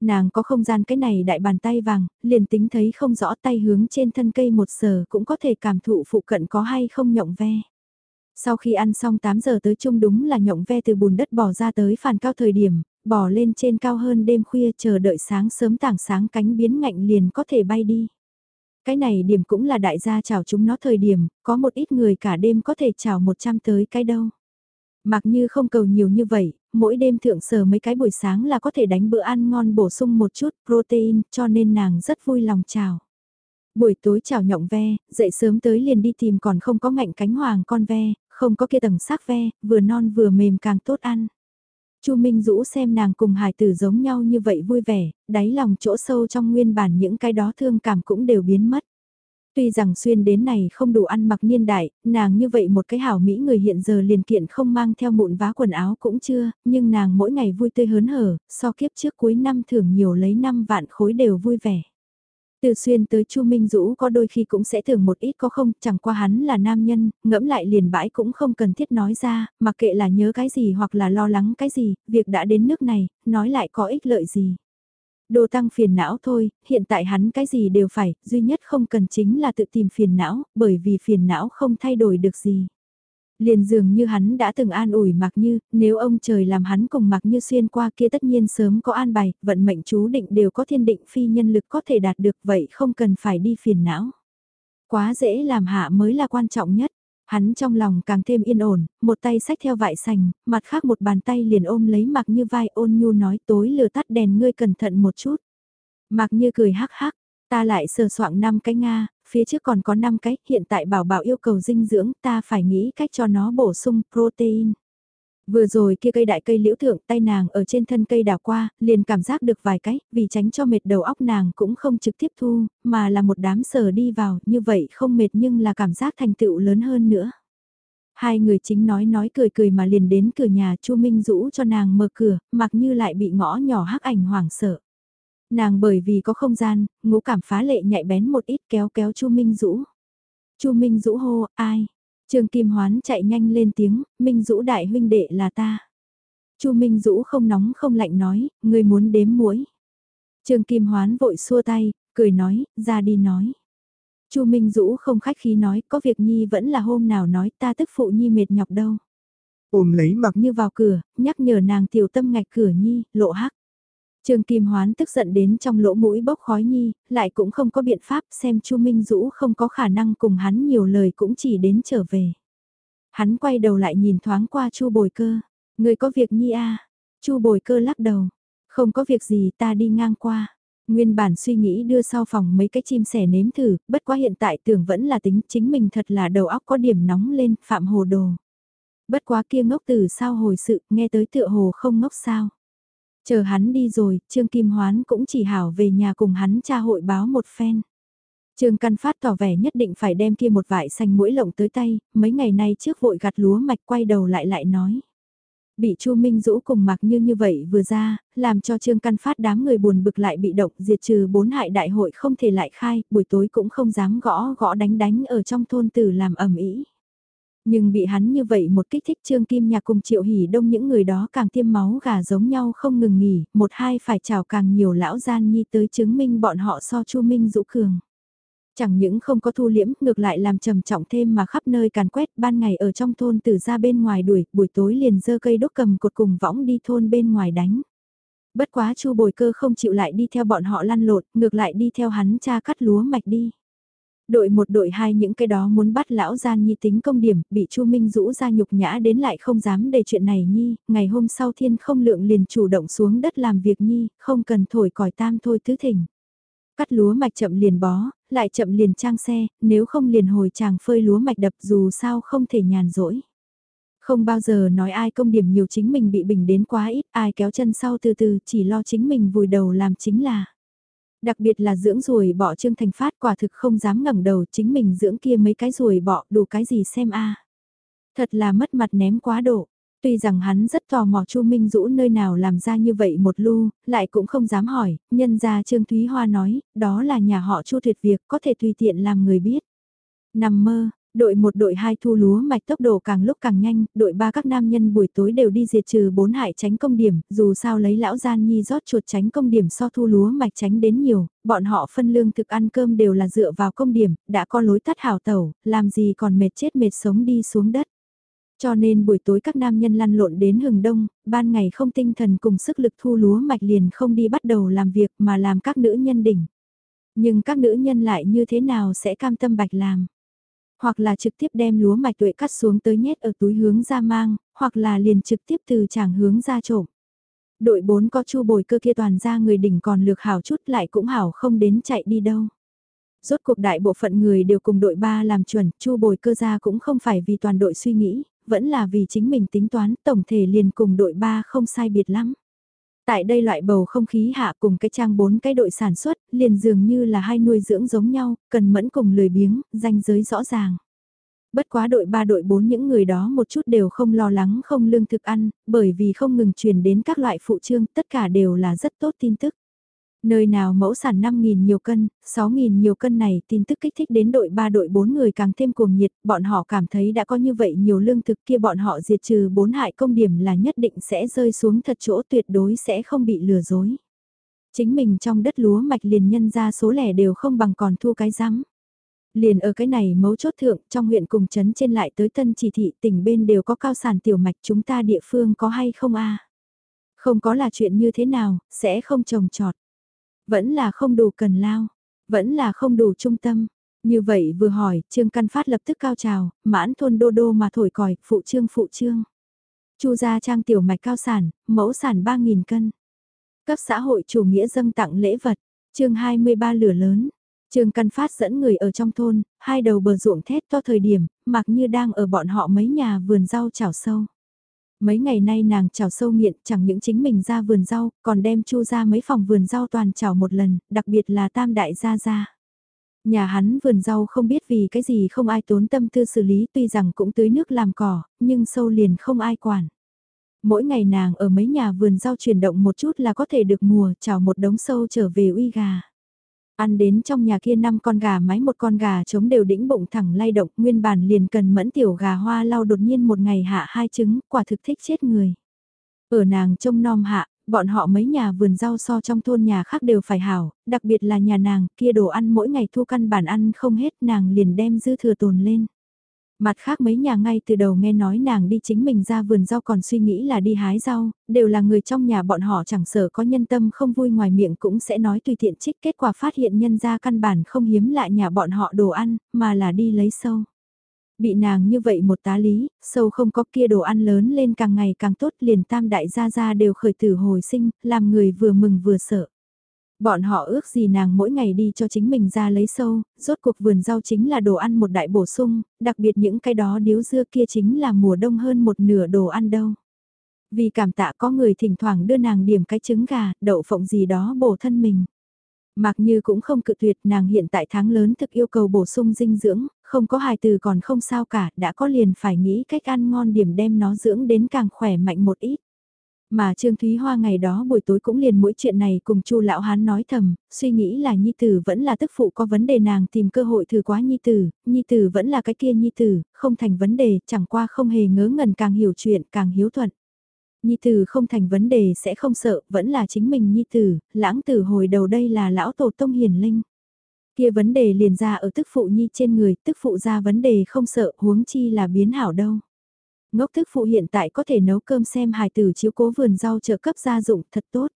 Nàng có không gian cái này đại bàn tay vàng, liền tính thấy không rõ tay hướng trên thân cây một sờ cũng có thể cảm thụ phụ cận có hay không nhộng ve. Sau khi ăn xong 8 giờ tới chung đúng là nhộng ve từ bùn đất bỏ ra tới phàn cao thời điểm, bỏ lên trên cao hơn đêm khuya chờ đợi sáng sớm tảng sáng cánh biến ngạnh liền có thể bay đi. Cái này điểm cũng là đại gia chào chúng nó thời điểm, có một ít người cả đêm có thể chào 100 tới cái đâu. Mặc như không cầu nhiều như vậy, mỗi đêm thượng sở mấy cái buổi sáng là có thể đánh bữa ăn ngon bổ sung một chút protein cho nên nàng rất vui lòng chào. Buổi tối chào nhộng ve, dậy sớm tới liền đi tìm còn không có ngạnh cánh hoàng con ve, không có kia tầng xác ve, vừa non vừa mềm càng tốt ăn. Chu Minh Dũ xem nàng cùng hài tử giống nhau như vậy vui vẻ, đáy lòng chỗ sâu trong nguyên bản những cái đó thương cảm cũng đều biến mất. Tuy rằng xuyên đến này không đủ ăn mặc niên đại, nàng như vậy một cái hảo mỹ người hiện giờ liền kiện không mang theo mụn vá quần áo cũng chưa, nhưng nàng mỗi ngày vui tươi hớn hở, so kiếp trước cuối năm thưởng nhiều lấy 5 vạn khối đều vui vẻ. Từ xuyên tới Chu Minh Dũ có đôi khi cũng sẽ thường một ít có không, chẳng qua hắn là nam nhân, ngẫm lại liền bãi cũng không cần thiết nói ra, mà kệ là nhớ cái gì hoặc là lo lắng cái gì, việc đã đến nước này, nói lại có ích lợi gì. Đồ tăng phiền não thôi, hiện tại hắn cái gì đều phải, duy nhất không cần chính là tự tìm phiền não, bởi vì phiền não không thay đổi được gì. Liền dường như hắn đã từng an ủi Mạc Như, nếu ông trời làm hắn cùng Mạc Như xuyên qua kia tất nhiên sớm có an bài, vận mệnh chú định đều có thiên định phi nhân lực có thể đạt được vậy không cần phải đi phiền não. Quá dễ làm hạ mới là quan trọng nhất. Hắn trong lòng càng thêm yên ổn, một tay sách theo vại sành, mặt khác một bàn tay liền ôm lấy Mạc Như vai ôn nhu nói tối lừa tắt đèn ngươi cẩn thận một chút. Mạc Như cười hắc hắc, ta lại sờ soạng năm cái Nga, phía trước còn có 5 cái, hiện tại bảo bảo yêu cầu dinh dưỡng, ta phải nghĩ cách cho nó bổ sung protein. Vừa rồi kia cây đại cây liễu thượng tay nàng ở trên thân cây đào qua, liền cảm giác được vài cái, vì tránh cho mệt đầu óc nàng cũng không trực tiếp thu, mà là một đám sờ đi vào, như vậy không mệt nhưng là cảm giác thành tựu lớn hơn nữa. Hai người chính nói nói cười cười mà liền đến cửa nhà Chu Minh rũ cho nàng mở cửa, mặc như lại bị ngõ nhỏ hắc ảnh hoảng sợ. Nàng bởi vì có không gian, ngũ cảm phá lệ nhạy bén một ít kéo kéo Chu Minh Dũ. Chu Minh Dũ hô, ai? Trương Kim Hoán chạy nhanh lên tiếng, Minh Dũ đại huynh đệ là ta. Chu Minh Dũ không nóng không lạnh nói, người muốn đếm muỗi. Trương Kim Hoán vội xua tay, cười nói, ra đi nói. Chu Minh Dũ không khách khí nói, có việc Nhi vẫn là hôm nào nói ta tức phụ Nhi mệt nhọc đâu. Ôm lấy mặc như vào cửa, nhắc nhở nàng tiểu tâm ngạch cửa Nhi, lộ hắc. Trương Kim Hoán tức giận đến trong lỗ mũi bốc khói nhi, lại cũng không có biện pháp xem Chu Minh Dũ không có khả năng cùng hắn nhiều lời cũng chỉ đến trở về. Hắn quay đầu lại nhìn thoáng qua Chu Bồi Cơ, người có việc nhi a? À? Chu Bồi Cơ lắc đầu, không có việc gì ta đi ngang qua. Nguyên bản suy nghĩ đưa sau phòng mấy cái chim sẻ nếm thử, bất quá hiện tại tưởng vẫn là tính chính mình thật là đầu óc có điểm nóng lên, phạm hồ đồ. Bất quá kia ngốc từ sao hồi sự, nghe tới tựa hồ không ngốc sao. Chờ hắn đi rồi, Trương Kim Hoán cũng chỉ hảo về nhà cùng hắn cha hội báo một phen. Trương Căn Phát tỏ vẻ nhất định phải đem kia một vải xanh mũi lộng tới tay, mấy ngày nay trước vội gặt lúa mạch quay đầu lại lại nói. Bị Chu Minh Dũ cùng mặc như như vậy vừa ra, làm cho Trương Căn Phát đám người buồn bực lại bị động diệt trừ bốn hại đại hội không thể lại khai, buổi tối cũng không dám gõ gõ đánh đánh ở trong thôn tử làm ẩm ý. Nhưng bị hắn như vậy một kích thích Trương Kim Nhạc cùng Triệu Hỷ Đông những người đó càng tiêm máu gà giống nhau không ngừng nghỉ, một hai phải chào càng nhiều lão gian nhi tới chứng minh bọn họ so Chu Minh Dũ cường. Chẳng những không có thu liễm, ngược lại làm trầm trọng thêm mà khắp nơi càn quét, ban ngày ở trong thôn từ ra bên ngoài đuổi, buổi tối liền dơ cây đốt cầm cột cùng võng đi thôn bên ngoài đánh. Bất quá Chu Bồi Cơ không chịu lại đi theo bọn họ lăn lộn, ngược lại đi theo hắn cha cắt lúa mạch đi. Đội một đội hai những cái đó muốn bắt lão gian nhi tính công điểm, bị Chu Minh rũ ra nhục nhã đến lại không dám để chuyện này nhi, ngày hôm sau thiên không lượng liền chủ động xuống đất làm việc nhi, không cần thổi còi tam thôi tứ thỉnh. Cắt lúa mạch chậm liền bó, lại chậm liền trang xe, nếu không liền hồi chàng phơi lúa mạch đập dù sao không thể nhàn rỗi. Không bao giờ nói ai công điểm nhiều chính mình bị bình đến quá ít, ai kéo chân sau từ từ chỉ lo chính mình vùi đầu làm chính là. Đặc biệt là dưỡng ruồi bọ Trương Thành Phát quả thực không dám ngẩng đầu chính mình dưỡng kia mấy cái ruồi bọ đủ cái gì xem a Thật là mất mặt ném quá độ. Tuy rằng hắn rất tò mò Chu Minh Dũ nơi nào làm ra như vậy một lu, lại cũng không dám hỏi, nhân ra Trương Thúy Hoa nói, đó là nhà họ Chu tuyệt việc có thể tùy tiện làm người biết. Nằm mơ, Đội một đội hai thu lúa mạch tốc độ càng lúc càng nhanh, đội ba các nam nhân buổi tối đều đi diệt trừ bốn hại tránh công điểm, dù sao lấy lão gian nhi rót chuột tránh công điểm so thu lúa mạch tránh đến nhiều, bọn họ phân lương thực ăn cơm đều là dựa vào công điểm, đã có lối tắt hảo tẩu, làm gì còn mệt chết mệt sống đi xuống đất. Cho nên buổi tối các nam nhân lăn lộn đến hừng đông, ban ngày không tinh thần cùng sức lực thu lúa mạch liền không đi bắt đầu làm việc mà làm các nữ nhân đỉnh. Nhưng các nữ nhân lại như thế nào sẽ cam tâm bạch làm hoặc là trực tiếp đem lúa mạch tuệ cắt xuống tới nhét ở túi hướng ra mang, hoặc là liền trực tiếp từ chàng hướng ra trộm. Đội 4 có chu bồi cơ kia toàn ra người đỉnh còn lược hảo chút lại cũng hảo không đến chạy đi đâu. Rốt cuộc đại bộ phận người đều cùng đội 3 làm chuẩn, chu bồi cơ ra cũng không phải vì toàn đội suy nghĩ, vẫn là vì chính mình tính toán tổng thể liền cùng đội 3 không sai biệt lắm. Tại đây loại bầu không khí hạ cùng cái trang bốn cái đội sản xuất, liền dường như là hai nuôi dưỡng giống nhau, cần mẫn cùng lười biếng, danh giới rõ ràng. Bất quá đội ba đội bốn những người đó một chút đều không lo lắng không lương thực ăn, bởi vì không ngừng truyền đến các loại phụ trương, tất cả đều là rất tốt tin tức. Nơi nào mẫu sản 5.000 nhiều cân, 6.000 nhiều cân này tin tức kích thích đến đội 3 đội 4 người càng thêm cuồng nhiệt, bọn họ cảm thấy đã có như vậy nhiều lương thực kia bọn họ diệt trừ 4 hại công điểm là nhất định sẽ rơi xuống thật chỗ tuyệt đối sẽ không bị lừa dối. Chính mình trong đất lúa mạch liền nhân ra số lẻ đều không bằng còn thua cái rắm. Liền ở cái này mấu chốt thượng trong huyện cùng chấn trên lại tới tân chỉ thị tỉnh bên đều có cao sản tiểu mạch chúng ta địa phương có hay không a Không có là chuyện như thế nào, sẽ không trồng trọt. Vẫn là không đủ cần lao, vẫn là không đủ trung tâm. Như vậy vừa hỏi, Trương Căn Phát lập tức cao trào, mãn thôn đô đô mà thổi còi, phụ trương phụ trương. Chu gia trang tiểu mạch cao sản, mẫu sản 3.000 cân. Cấp xã hội chủ nghĩa dâng tặng lễ vật, chương 23 lửa lớn. Trương Căn Phát dẫn người ở trong thôn, hai đầu bờ ruộng thét to thời điểm, mặc như đang ở bọn họ mấy nhà vườn rau chảo sâu. Mấy ngày nay nàng chảo sâu nghiện chẳng những chính mình ra vườn rau, còn đem chu ra mấy phòng vườn rau toàn chảo một lần, đặc biệt là tam đại gia gia. Nhà hắn vườn rau không biết vì cái gì không ai tốn tâm tư xử lý tuy rằng cũng tưới nước làm cỏ, nhưng sâu liền không ai quản. Mỗi ngày nàng ở mấy nhà vườn rau chuyển động một chút là có thể được mùa trào một đống sâu trở về uy gà. Ăn đến trong nhà kia năm con gà mái một con gà trống đều đĩnh bụng thẳng lay động nguyên bản liền cần mẫn tiểu gà hoa lau đột nhiên một ngày hạ hai trứng quả thực thích chết người. Ở nàng trông nom hạ, bọn họ mấy nhà vườn rau so trong thôn nhà khác đều phải hảo, đặc biệt là nhà nàng, kia đồ ăn mỗi ngày thu căn bản ăn không hết nàng liền đem dư thừa tồn lên. Mặt khác mấy nhà ngay từ đầu nghe nói nàng đi chính mình ra vườn rau còn suy nghĩ là đi hái rau, đều là người trong nhà bọn họ chẳng sợ có nhân tâm không vui ngoài miệng cũng sẽ nói tùy tiện trích kết quả phát hiện nhân ra căn bản không hiếm lại nhà bọn họ đồ ăn, mà là đi lấy sâu. Bị nàng như vậy một tá lý, sâu không có kia đồ ăn lớn lên càng ngày càng tốt liền tam đại gia gia đều khởi tử hồi sinh, làm người vừa mừng vừa sợ. Bọn họ ước gì nàng mỗi ngày đi cho chính mình ra lấy sâu, rốt cuộc vườn rau chính là đồ ăn một đại bổ sung, đặc biệt những cái đó điếu dưa kia chính là mùa đông hơn một nửa đồ ăn đâu. Vì cảm tạ có người thỉnh thoảng đưa nàng điểm cái trứng gà, đậu phộng gì đó bổ thân mình. Mặc như cũng không cự tuyệt nàng hiện tại tháng lớn thực yêu cầu bổ sung dinh dưỡng, không có hài từ còn không sao cả, đã có liền phải nghĩ cách ăn ngon điểm đem nó dưỡng đến càng khỏe mạnh một ít. Mà Trương Thúy Hoa ngày đó buổi tối cũng liền mỗi chuyện này cùng Chu lão hán nói thầm, suy nghĩ là Nhi Tử vẫn là tức phụ có vấn đề nàng tìm cơ hội thử quá Nhi Tử, Nhi Tử vẫn là cái kia Nhi Tử, không thành vấn đề, chẳng qua không hề ngớ ngẩn càng hiểu chuyện, càng hiếu thuận. Nhi Tử không thành vấn đề sẽ không sợ, vẫn là chính mình Nhi Tử, lãng tử hồi đầu đây là lão tổ tông hiền linh. Kia vấn đề liền ra ở tức phụ Nhi trên người, tức phụ ra vấn đề không sợ, huống chi là biến hảo đâu. Ngốc thức phụ hiện tại có thể nấu cơm xem hài tử chiếu cố vườn rau trợ cấp gia dụng thật tốt.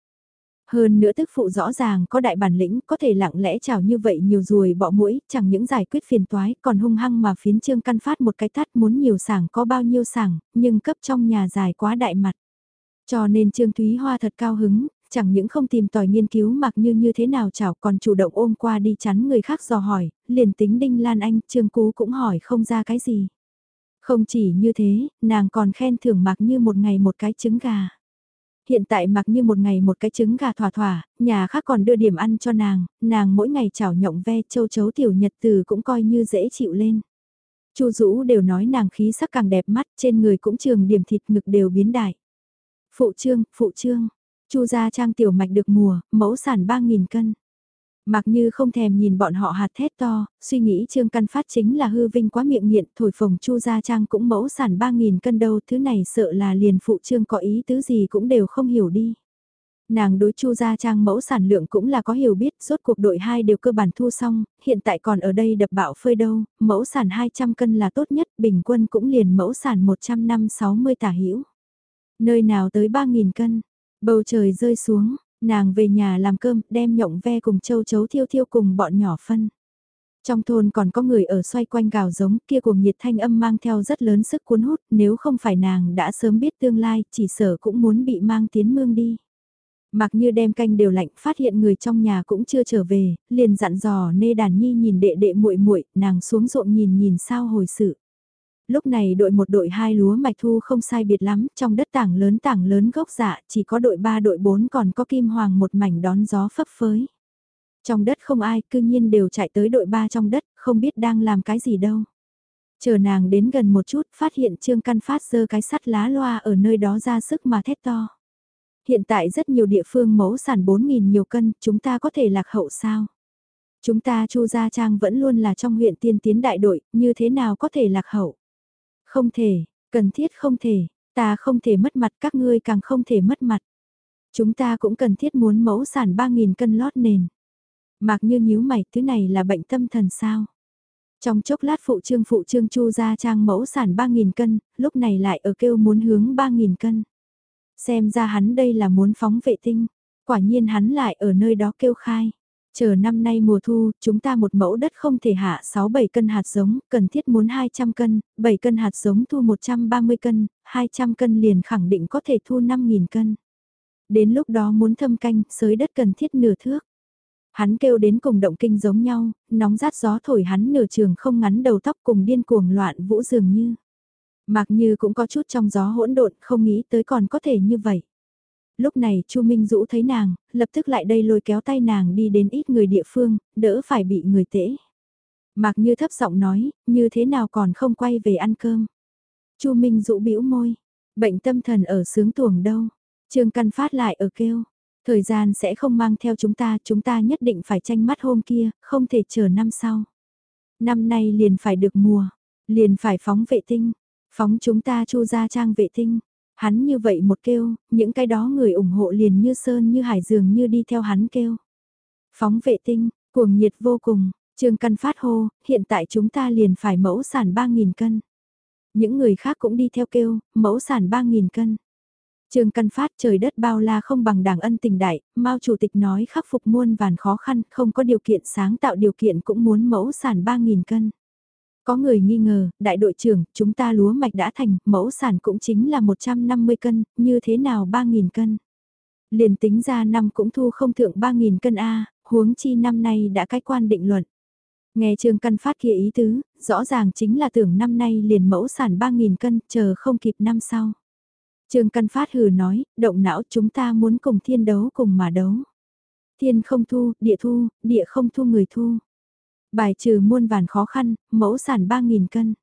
Hơn nữa tức phụ rõ ràng có đại bản lĩnh có thể lặng lẽ chào như vậy nhiều ruồi bọ mũi, chẳng những giải quyết phiền toái còn hung hăng mà phiến trương căn phát một cái tắt muốn nhiều sảng có bao nhiêu sảng, nhưng cấp trong nhà dài quá đại mặt. Cho nên Trương Thúy Hoa thật cao hứng, chẳng những không tìm tòi nghiên cứu mặc như như thế nào chào còn chủ động ôm qua đi chắn người khác dò hỏi, liền tính Đinh Lan Anh, Trương Cú cũng hỏi không ra cái gì. Không chỉ như thế, nàng còn khen thưởng mặc như một ngày một cái trứng gà. Hiện tại mặc như một ngày một cái trứng gà thỏa thỏa, nhà khác còn đưa điểm ăn cho nàng, nàng mỗi ngày chảo nhộng ve châu chấu tiểu nhật từ cũng coi như dễ chịu lên. Chu Dũ đều nói nàng khí sắc càng đẹp mắt, trên người cũng trường điểm thịt ngực đều biến đại. Phụ trương, phụ trương, Chu gia trang tiểu mạch được mùa, mẫu sản 3.000 cân. Mặc như không thèm nhìn bọn họ hạt thét to, suy nghĩ Trương Căn Phát chính là hư vinh quá miệng nghiện, thổi phồng Chu Gia Trang cũng mẫu sản 3.000 cân đâu, thứ này sợ là liền phụ Trương có ý tứ gì cũng đều không hiểu đi. Nàng đối Chu Gia Trang mẫu sản lượng cũng là có hiểu biết, rốt cuộc đội 2 đều cơ bản thu xong, hiện tại còn ở đây đập bạo phơi đâu, mẫu sản 200 cân là tốt nhất, bình quân cũng liền mẫu sản 160 tả hữu Nơi nào tới 3.000 cân, bầu trời rơi xuống, Nàng về nhà làm cơm, đem nhộng ve cùng châu chấu thiêu thiêu cùng bọn nhỏ phân. Trong thôn còn có người ở xoay quanh gào giống kia cùng nhiệt thanh âm mang theo rất lớn sức cuốn hút, nếu không phải nàng đã sớm biết tương lai, chỉ sợ cũng muốn bị mang tiến mương đi. Mặc như đem canh đều lạnh, phát hiện người trong nhà cũng chưa trở về, liền dặn dò nê đàn nhi nhìn đệ đệ muội muội nàng xuống ruộng nhìn nhìn sao hồi sự lúc này đội một đội hai lúa mạch thu không sai biệt lắm, trong đất tảng lớn tảng lớn gốc dạ, chỉ có đội ba đội bốn còn có kim hoàng một mảnh đón gió phấp phới. Trong đất không ai, cư nhiên đều chạy tới đội ba trong đất, không biết đang làm cái gì đâu. Chờ nàng đến gần một chút, phát hiện Trương Căn Phát dơ cái sắt lá loa ở nơi đó ra sức mà thét to. Hiện tại rất nhiều địa phương mẫu sản 4.000 nhiều cân, chúng ta có thể lạc hậu sao? Chúng ta Chu Gia Trang vẫn luôn là trong huyện tiên tiến đại đội, như thế nào có thể lạc hậu? Không thể, cần thiết không thể, ta không thể mất mặt các ngươi càng không thể mất mặt. Chúng ta cũng cần thiết muốn mẫu sản 3.000 cân lót nền. Mạc như nhíu mày, thứ này là bệnh tâm thần sao? Trong chốc lát phụ trương phụ trương chu ra trang mẫu sản 3.000 cân, lúc này lại ở kêu muốn hướng 3.000 cân. Xem ra hắn đây là muốn phóng vệ tinh, quả nhiên hắn lại ở nơi đó kêu khai. Chờ năm nay mùa thu, chúng ta một mẫu đất không thể hạ 6-7 cân hạt giống, cần thiết muốn 200 cân, 7 cân hạt giống thu 130 cân, 200 cân liền khẳng định có thể thu 5.000 cân. Đến lúc đó muốn thâm canh, sới đất cần thiết nửa thước. Hắn kêu đến cùng động kinh giống nhau, nóng rát gió thổi hắn nửa trường không ngắn đầu tóc cùng điên cuồng loạn vũ dường như. Mạc Như cũng có chút trong gió hỗn độn, không nghĩ tới còn có thể như vậy. Lúc này Chu Minh Dũ thấy nàng, lập tức lại đây lôi kéo tay nàng đi đến ít người địa phương, đỡ phải bị người tễ. Mạc Như thấp giọng nói, như thế nào còn không quay về ăn cơm. Chu Minh Dũ bĩu môi, bệnh tâm thần ở sướng tuồng đâu. Trương Căn Phát lại ở kêu, thời gian sẽ không mang theo chúng ta, chúng ta nhất định phải tranh mắt hôm kia, không thể chờ năm sau. Năm nay liền phải được mùa, liền phải phóng vệ tinh, phóng chúng ta chu ra trang vệ tinh. Hắn như vậy một kêu, những cái đó người ủng hộ liền như sơn như hải dường như đi theo hắn kêu. Phóng vệ tinh, cuồng nhiệt vô cùng, Trương Căn Phát hô, hiện tại chúng ta liền phải mẫu sản 3.000 cân. Những người khác cũng đi theo kêu, mẫu sản 3.000 cân. Trương Căn Phát trời đất bao la không bằng đảng ân tình đại, Mao Chủ tịch nói khắc phục muôn vàn khó khăn, không có điều kiện sáng tạo điều kiện cũng muốn mẫu sản 3.000 cân. Có người nghi ngờ, đại đội trưởng, chúng ta lúa mạch đã thành, mẫu sản cũng chính là 150 cân, như thế nào 3.000 cân. Liền tính ra năm cũng thu không thượng 3.000 cân A, huống chi năm nay đã cái quan định luận. Nghe Trương Căn Phát kia ý tứ, rõ ràng chính là tưởng năm nay liền mẫu sản 3.000 cân, chờ không kịp năm sau. Trương Căn Phát hừ nói, động não chúng ta muốn cùng thiên đấu cùng mà đấu. Thiên không thu, địa thu, địa không thu người thu. Bài trừ muôn vàn khó khăn, mẫu sản 3.000 cân.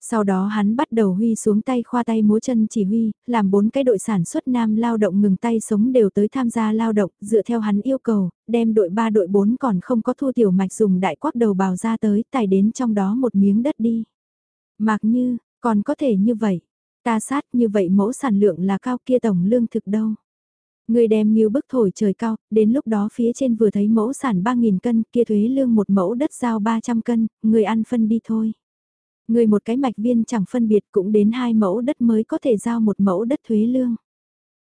Sau đó hắn bắt đầu huy xuống tay khoa tay múa chân chỉ huy, làm bốn cái đội sản xuất nam lao động ngừng tay sống đều tới tham gia lao động, dựa theo hắn yêu cầu, đem đội 3 đội 4 còn không có thu tiểu mạch dùng đại quắc đầu bào ra tới, tài đến trong đó một miếng đất đi. Mạc như, còn có thể như vậy, ta sát như vậy mẫu sản lượng là cao kia tổng lương thực đâu. Người đem như bức thổi trời cao, đến lúc đó phía trên vừa thấy mẫu sản 3.000 cân, kia thuế lương một mẫu đất giao 300 cân, người ăn phân đi thôi. Người một cái mạch viên chẳng phân biệt cũng đến hai mẫu đất mới có thể giao một mẫu đất thuế lương.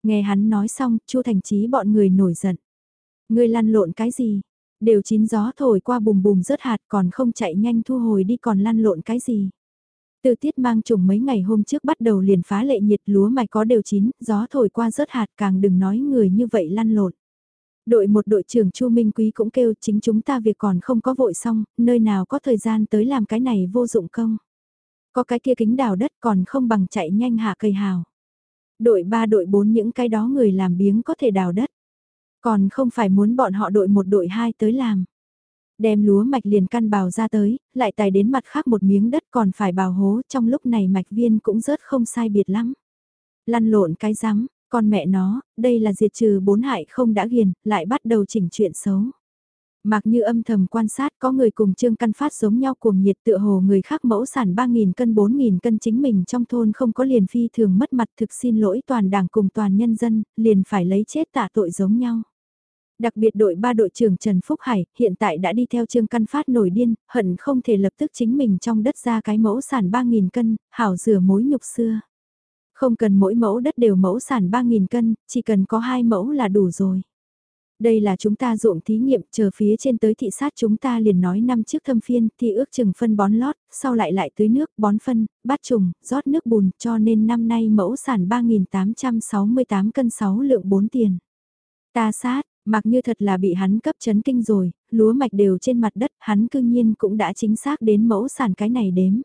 Nghe hắn nói xong, Chu Thành Chí bọn người nổi giận. Người lăn lộn cái gì? Đều chín gió thổi qua bùm bùm rớt hạt còn không chạy nhanh thu hồi đi còn lăn lộn cái gì? Từ tiết mang trùng mấy ngày hôm trước bắt đầu liền phá lệ nhiệt lúa mạch có đều chín, gió thổi qua rớt hạt càng đừng nói người như vậy lăn lộn. Đội một đội trưởng Chu Minh Quý cũng kêu chính chúng ta việc còn không có vội xong, nơi nào có thời gian tới làm cái này vô dụng công. Có cái kia kính đào đất còn không bằng chạy nhanh hạ cây hào. Đội 3 đội 4 những cái đó người làm biếng có thể đào đất. Còn không phải muốn bọn họ đội một đội hai tới làm. Đem lúa mạch liền căn bào ra tới, lại tài đến mặt khác một miếng đất còn phải bào hố trong lúc này mạch viên cũng rớt không sai biệt lắm. Lăn lộn cái rắm, con mẹ nó, đây là diệt trừ bốn hại không đã ghiền, lại bắt đầu chỉnh chuyện xấu. mạc như âm thầm quan sát có người cùng Trương Căn Phát giống nhau cuồng nhiệt tựa hồ người khác mẫu sản 3.000 cân 4.000 cân chính mình trong thôn không có liền phi thường mất mặt thực xin lỗi toàn đảng cùng toàn nhân dân, liền phải lấy chết tạ tội giống nhau. Đặc biệt đội ba đội trưởng Trần Phúc Hải hiện tại đã đi theo Trương Căn Phát nổi điên, hận không thể lập tức chính mình trong đất ra cái mẫu sản 3.000 cân, hảo rửa mối nhục xưa. Không cần mỗi mẫu đất đều mẫu sản 3.000 cân, chỉ cần có hai mẫu là đủ rồi. Đây là chúng ta ruộng thí nghiệm, chờ phía trên tới thị sát chúng ta liền nói năm trước thâm phiên thì ước chừng phân bón lót, sau lại lại tưới nước, bón phân, bát trùng, rót nước bùn, cho nên năm nay mẫu sản 3.868 cân 6 lượng 4 tiền. Ta sát, mặc như thật là bị hắn cấp chấn kinh rồi, lúa mạch đều trên mặt đất, hắn cương nhiên cũng đã chính xác đến mẫu sản cái này đếm.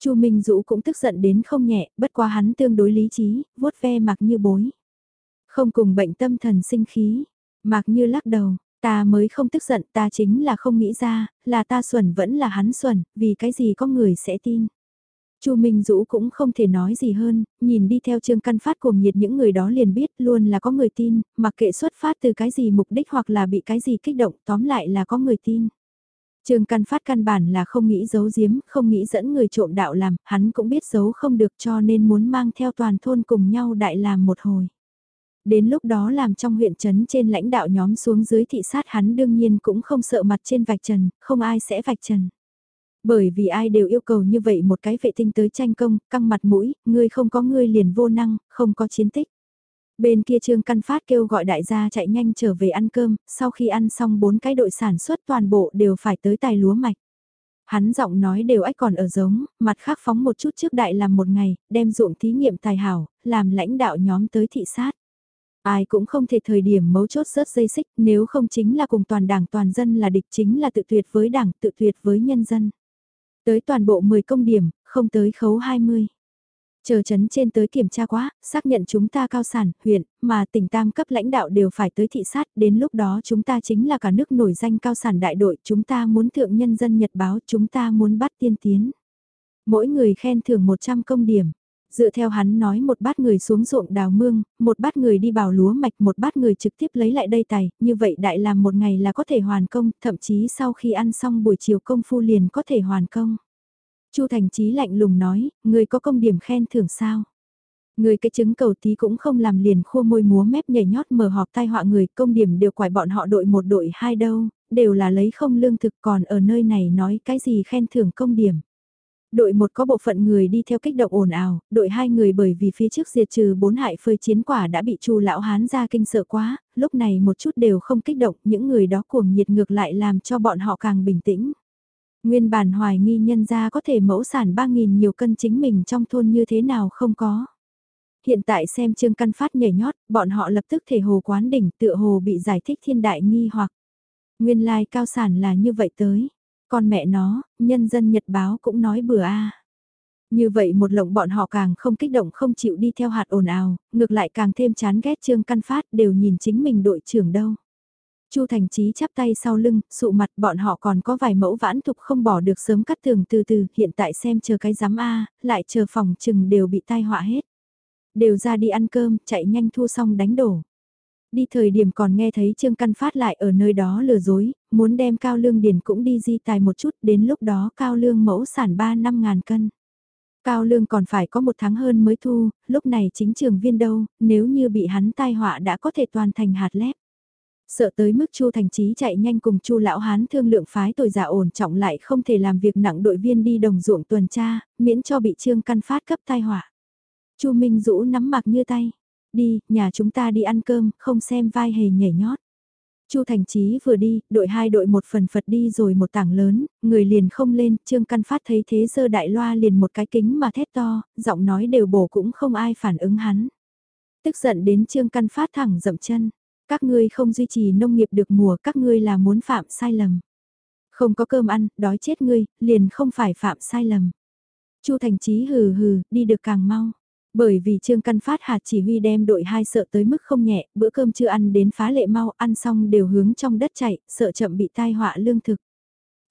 Chu Minh Dũ cũng tức giận đến không nhẹ, bất quá hắn tương đối lý trí, vuốt ve mặc như bối. Không cùng bệnh tâm thần sinh khí, mặc Như lắc đầu, ta mới không tức giận, ta chính là không nghĩ ra, là ta xuẩn vẫn là hắn xuẩn, vì cái gì có người sẽ tin. Chu Minh Dũ cũng không thể nói gì hơn, nhìn đi theo Trương Căn Phát cuồng nhiệt những người đó liền biết luôn là có người tin, mặc kệ xuất phát từ cái gì mục đích hoặc là bị cái gì kích động, tóm lại là có người tin. Trương Căn Phát căn bản là không nghĩ giấu giếm, không nghĩ dẫn người trộm đạo làm, hắn cũng biết giấu không được cho nên muốn mang theo toàn thôn cùng nhau đại làm một hồi. Đến lúc đó làm trong huyện trấn trên lãnh đạo nhóm xuống dưới thị sát hắn đương nhiên cũng không sợ mặt trên vạch trần, không ai sẽ vạch trần. Bởi vì ai đều yêu cầu như vậy một cái vệ tinh tới tranh công, căng mặt mũi, ngươi không có ngươi liền vô năng, không có chiến tích. Bên kia Trương Căn Phát kêu gọi đại gia chạy nhanh trở về ăn cơm, sau khi ăn xong bốn cái đội sản xuất toàn bộ đều phải tới tài lúa mạch. Hắn giọng nói đều ách còn ở giống, mặt khác phóng một chút trước đại làm một ngày, đem ruộng thí nghiệm tài hảo, làm lãnh đạo nhóm tới thị sát. Ai cũng không thể thời điểm mấu chốt rớt dây xích, nếu không chính là cùng toàn đảng toàn dân là địch chính là tự tuyệt với đảng, tự tuyệt với nhân dân. Tới toàn bộ 10 công điểm, không tới khấu 20. Chờ chấn trên tới kiểm tra quá, xác nhận chúng ta cao sản, huyện, mà tỉnh tam cấp lãnh đạo đều phải tới thị sát, đến lúc đó chúng ta chính là cả nước nổi danh cao sản đại đội, chúng ta muốn thượng nhân dân nhật báo, chúng ta muốn bắt tiên tiến. Mỗi người khen thưởng 100 công điểm. Dựa theo hắn nói một bát người xuống ruộng đào mương, một bát người đi bào lúa mạch, một bát người trực tiếp lấy lại đây tài, như vậy đại làm một ngày là có thể hoàn công, thậm chí sau khi ăn xong buổi chiều công phu liền có thể hoàn công. Chu Thành Chí lạnh lùng nói, người có công điểm khen thưởng sao? Người cái chứng cầu tí cũng không làm liền khua môi múa mép nhảy nhót mở họp tai họa người công điểm đều quải bọn họ đội một đội hai đâu, đều là lấy không lương thực còn ở nơi này nói cái gì khen thưởng công điểm. Đội một có bộ phận người đi theo kích động ồn ào, đội hai người bởi vì phía trước diệt trừ bốn hại phơi chiến quả đã bị chu lão hán ra kinh sợ quá, lúc này một chút đều không kích động, những người đó cuồng nhiệt ngược lại làm cho bọn họ càng bình tĩnh. Nguyên bản hoài nghi nhân ra có thể mẫu sản 3.000 nhiều cân chính mình trong thôn như thế nào không có. Hiện tại xem Trương Căn Phát nhảy nhót, bọn họ lập tức thể hồ quán đỉnh tựa hồ bị giải thích thiên đại nghi hoặc. Nguyên lai like cao sản là như vậy tới. Con mẹ nó, nhân dân nhật báo cũng nói bừa a. Như vậy một lộng bọn họ càng không kích động không chịu đi theo hạt ồn ào, ngược lại càng thêm chán ghét Trương Căn Phát đều nhìn chính mình đội trưởng đâu. Chu Thành Chí chắp tay sau lưng, sụ mặt bọn họ còn có vài mẫu vãn thục không bỏ được sớm cắt tường từ từ, hiện tại xem chờ cái giám A, lại chờ phòng chừng đều bị tai họa hết. Đều ra đi ăn cơm, chạy nhanh thu xong đánh đổ. Đi thời điểm còn nghe thấy Trương Căn Phát lại ở nơi đó lừa dối, muốn đem Cao Lương Điền cũng đi di tài một chút, đến lúc đó Cao Lương mẫu sản 3 năm ngàn cân. Cao Lương còn phải có một tháng hơn mới thu, lúc này chính trường viên đâu, nếu như bị hắn tai họa đã có thể toàn thành hạt lép. Sợ tới mức Chu Thành Chí chạy nhanh cùng Chu lão hán thương lượng phái tội giả ổn trọng lại không thể làm việc nặng đội viên đi đồng ruộng tuần tra, miễn cho bị Trương Căn Phát cấp tai họa. Chu Minh Dũ nắm mặc như tay, đi, nhà chúng ta đi ăn cơm, không xem vai hề nhảy nhót. Chu Thành Chí vừa đi, đội hai đội một phần phật đi rồi một tảng lớn, người liền không lên, Trương Căn Phát thấy thế giơ đại loa liền một cái kính mà thét to, giọng nói đều bổ cũng không ai phản ứng hắn. Tức giận đến Trương Căn Phát thẳng dậm chân, các ngươi không duy trì nông nghiệp được mùa các ngươi là muốn phạm sai lầm. Không có cơm ăn, đói chết ngươi, liền không phải phạm sai lầm. Chu Thành Chí hừ hừ, đi được càng mau. Bởi vì Trương Căn Phát hạt chỉ huy đem đội hai sợ tới mức không nhẹ, bữa cơm chưa ăn đến phá lệ mau, ăn xong đều hướng trong đất chạy, sợ chậm bị tai họa lương thực.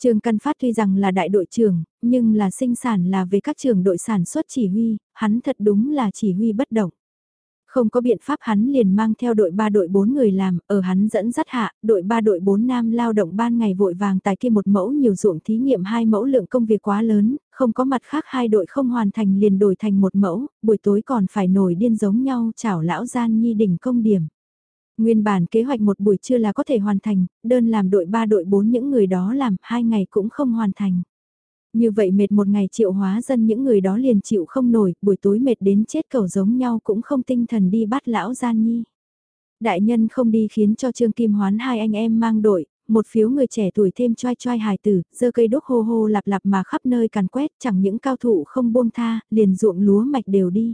Trương Căn Phát tuy rằng là đại đội trưởng, nhưng là sinh sản là về các trường đội sản xuất chỉ huy, hắn thật đúng là chỉ huy bất động. Không có biện pháp hắn liền mang theo đội 3 đội 4 người làm, ở hắn dẫn dắt hạ, đội 3 đội 4 nam lao động ban ngày vội vàng tài kia một mẫu nhiều ruộng thí nghiệm hai mẫu lượng công việc quá lớn, không có mặt khác hai đội không hoàn thành liền đổi thành một mẫu, buổi tối còn phải nổi điên giống nhau chảo lão gian nhi đỉnh công điểm. Nguyên bản kế hoạch một buổi trưa là có thể hoàn thành, đơn làm đội 3 đội 4 những người đó làm hai ngày cũng không hoàn thành. Như vậy mệt một ngày triệu hóa dân những người đó liền chịu không nổi, buổi tối mệt đến chết cầu giống nhau cũng không tinh thần đi bắt lão gian nhi. Đại nhân không đi khiến cho Trương Kim Hoán hai anh em mang đội, một phiếu người trẻ tuổi thêm choai choai hài tử, dơ cây đốt hô hô lạp lạp mà khắp nơi càn quét, chẳng những cao thủ không buông tha, liền ruộng lúa mạch đều đi.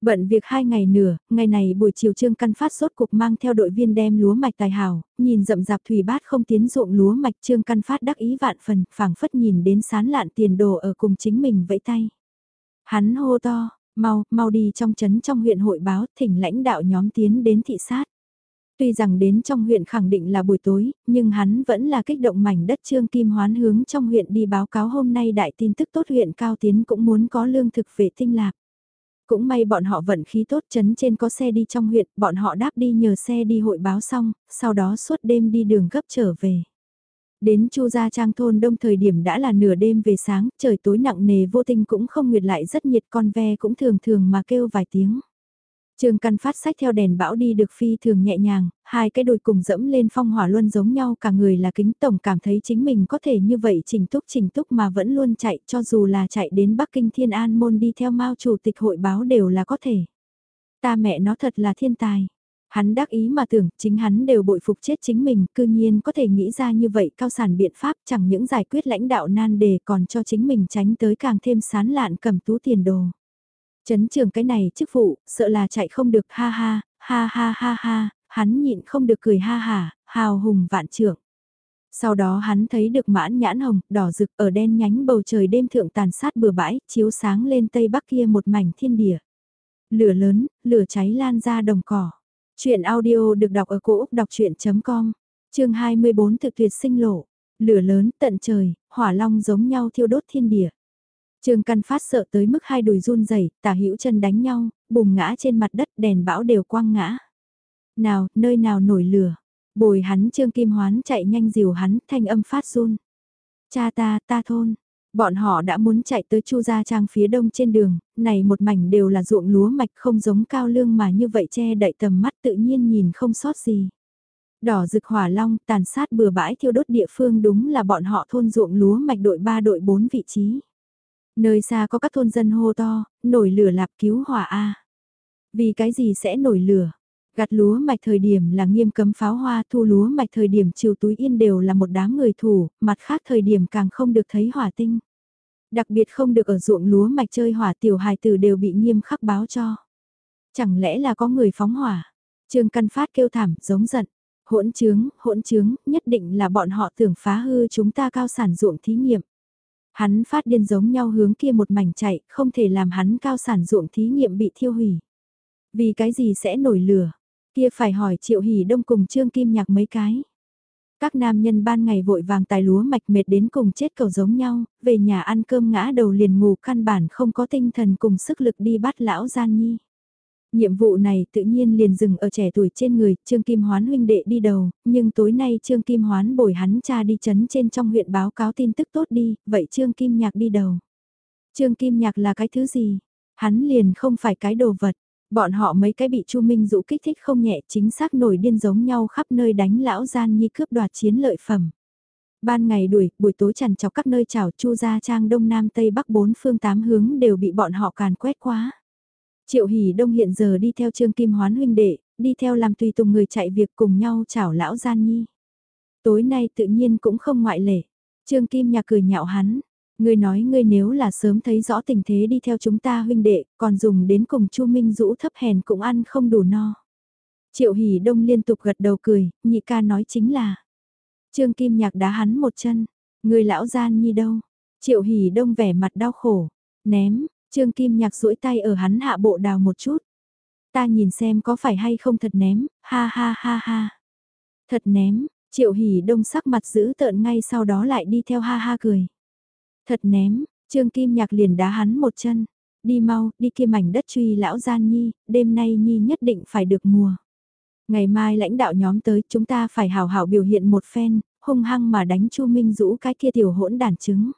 Bận việc hai ngày nửa, ngày này buổi chiều trương căn phát sốt cục mang theo đội viên đem lúa mạch tài hảo nhìn rậm rạp thủy bát không tiến ruộng lúa mạch trương căn phát đắc ý vạn phần, phảng phất nhìn đến sán lạn tiền đồ ở cùng chính mình vẫy tay. Hắn hô to, mau, mau đi trong chấn trong huyện hội báo, thỉnh lãnh đạo nhóm tiến đến thị sát. Tuy rằng đến trong huyện khẳng định là buổi tối, nhưng hắn vẫn là kích động mảnh đất trương kim hoán hướng trong huyện đi báo cáo hôm nay đại tin tức tốt huyện cao tiến cũng muốn có lương thực về tinh lạc. Cũng may bọn họ vận khí tốt chấn trên có xe đi trong huyện, bọn họ đáp đi nhờ xe đi hội báo xong, sau đó suốt đêm đi đường gấp trở về. Đến Chu Gia Trang thôn đông thời điểm đã là nửa đêm về sáng, trời tối nặng nề vô tình cũng không nguyệt lại rất nhiệt con ve cũng thường thường mà kêu vài tiếng. Trương Căn phát sách theo đèn bão đi được phi thường nhẹ nhàng, hai cái đùi cùng dẫm lên phong hỏa luân giống nhau cả người là kính tổng cảm thấy chính mình có thể như vậy chỉnh túc chỉnh túc mà vẫn luôn chạy cho dù là chạy đến Bắc Kinh Thiên An Môn đi theo Mao chủ tịch hội báo đều là có thể. Ta mẹ nó thật là thiên tài. Hắn đắc ý mà tưởng chính hắn đều bội phục chết chính mình, cư nhiên có thể nghĩ ra như vậy cao sản biện pháp chẳng những giải quyết lãnh đạo nan đề còn cho chính mình tránh tới càng thêm sán lạn cầm tú tiền đồ. Chấn trường cái này chức vụ, sợ là chạy không được ha ha, ha ha ha ha, hắn nhịn không được cười ha ha, hào hùng vạn trưởng. Sau đó hắn thấy được mãn nhãn hồng, đỏ rực ở đen nhánh bầu trời đêm thượng tàn sát bừa bãi, chiếu sáng lên tây bắc kia một mảnh thiên địa. Lửa lớn, lửa cháy lan ra đồng cỏ. Chuyện audio được đọc ở cổ Úc đọc chuyện.com, chương 24 thực tuyệt sinh lộ. Lửa lớn tận trời, hỏa long giống nhau thiêu đốt thiên địa. Trương Căn Phát sợ tới mức hai đùi run rẩy, tả hữu chân đánh nhau, bùng ngã trên mặt đất đèn bão đều quang ngã. Nào, nơi nào nổi lửa. Bồi hắn Trương Kim Hoán chạy nhanh dìu hắn, thanh âm phát run. Cha ta, ta thôn. Bọn họ đã muốn chạy tới Chu Gia Trang phía đông trên đường, này một mảnh đều là ruộng lúa mạch không giống cao lương mà như vậy che đậy tầm mắt tự nhiên nhìn không sót gì. Đỏ rực hỏa long tàn sát bừa bãi thiêu đốt địa phương đúng là bọn họ thôn ruộng lúa mạch đội 3 đội 4 vị trí. Nơi xa có các thôn dân hô to, nổi lửa lạp cứu hỏa A. Vì cái gì sẽ nổi lửa? Gặt lúa mạch thời điểm là nghiêm cấm pháo hoa, thu lúa mạch thời điểm chiều túi yên đều là một đám người thủ, mặt khác thời điểm càng không được thấy hỏa tinh. Đặc biệt không được ở ruộng lúa mạch chơi hỏa tiểu hài tử đều bị nghiêm khắc báo cho. Chẳng lẽ là có người phóng hỏa? Trương Căn Phát kêu thảm, giống giận. Hỗn trướng, hỗn trướng, nhất định là bọn họ tưởng phá hư chúng ta cao sản ruộng thí nghiệm. Hắn phát điên giống nhau hướng kia một mảnh chạy, không thể làm hắn cao sản ruộng thí nghiệm bị thiêu hủy. Vì cái gì sẽ nổi lửa? Kia phải hỏi Triệu Hỷ Đông cùng Trương Kim Nhạc mấy cái. Các nam nhân ban ngày vội vàng tài lúa mạch mệt đến cùng chết cầu giống nhau, về nhà ăn cơm ngã đầu liền ngủ căn bản không có tinh thần cùng sức lực đi bắt lão gian nhi. Nhiệm vụ này tự nhiên liền dừng ở trẻ tuổi trên người, Trương Kim Hoán huynh đệ đi đầu, nhưng tối nay Trương Kim Hoán bồi hắn cha đi chấn trên trong huyện báo cáo tin tức tốt đi, vậy Trương Kim Nhạc đi đầu. Trương Kim Nhạc là cái thứ gì? Hắn liền không phải cái đồ vật. Bọn họ mấy cái bị Chu Minh Dũ kích thích không nhẹ chính xác nổi điên giống nhau khắp nơi đánh lão gian nhi cướp đoạt chiến lợi phẩm. Ban ngày đuổi, buổi tối chằn chọc các nơi chảo Chu gia trang đông nam tây bắc bốn phương tám hướng đều bị bọn họ càn quét quá. Triệu Hỷ Đông hiện giờ đi theo Trương Kim Hoán huynh đệ, đi theo làm tùy tùng người chạy việc cùng nhau chảo lão gian nhi. Tối nay tự nhiên cũng không ngoại lệ. Trương Kim nhà cười nhạo hắn, ngươi nói ngươi nếu là sớm thấy rõ tình thế đi theo chúng ta huynh đệ, còn dùng đến cùng Chu Minh Dũ thấp hèn cũng ăn không đủ no. Triệu Hỷ Đông liên tục gật đầu cười, nhị ca nói chính là. Trương Kim Nhạc đá hắn một chân, người lão gian nhi đâu? Triệu Hỷ Đông vẻ mặt đau khổ, ném, Trương Kim Nhạc duỗi tay ở hắn hạ bộ đào một chút. Ta nhìn xem có phải hay không thật ném, ha ha ha ha. Thật ném, Triệu Hỷ Đông sắc mặt giữ tợn ngay sau đó lại đi theo ha ha cười. Thật ném, Trương Kim Nhạc liền đá hắn một chân. Đi mau, đi kia mảnh đất truy lão gian nhi, đêm nay nhi nhất định phải được mùa. Ngày mai lãnh đạo nhóm tới chúng ta phải hào hảo biểu hiện một phen, hung hăng mà đánh Chu Minh Dũ cái kia tiểu hỗn đàn chứng.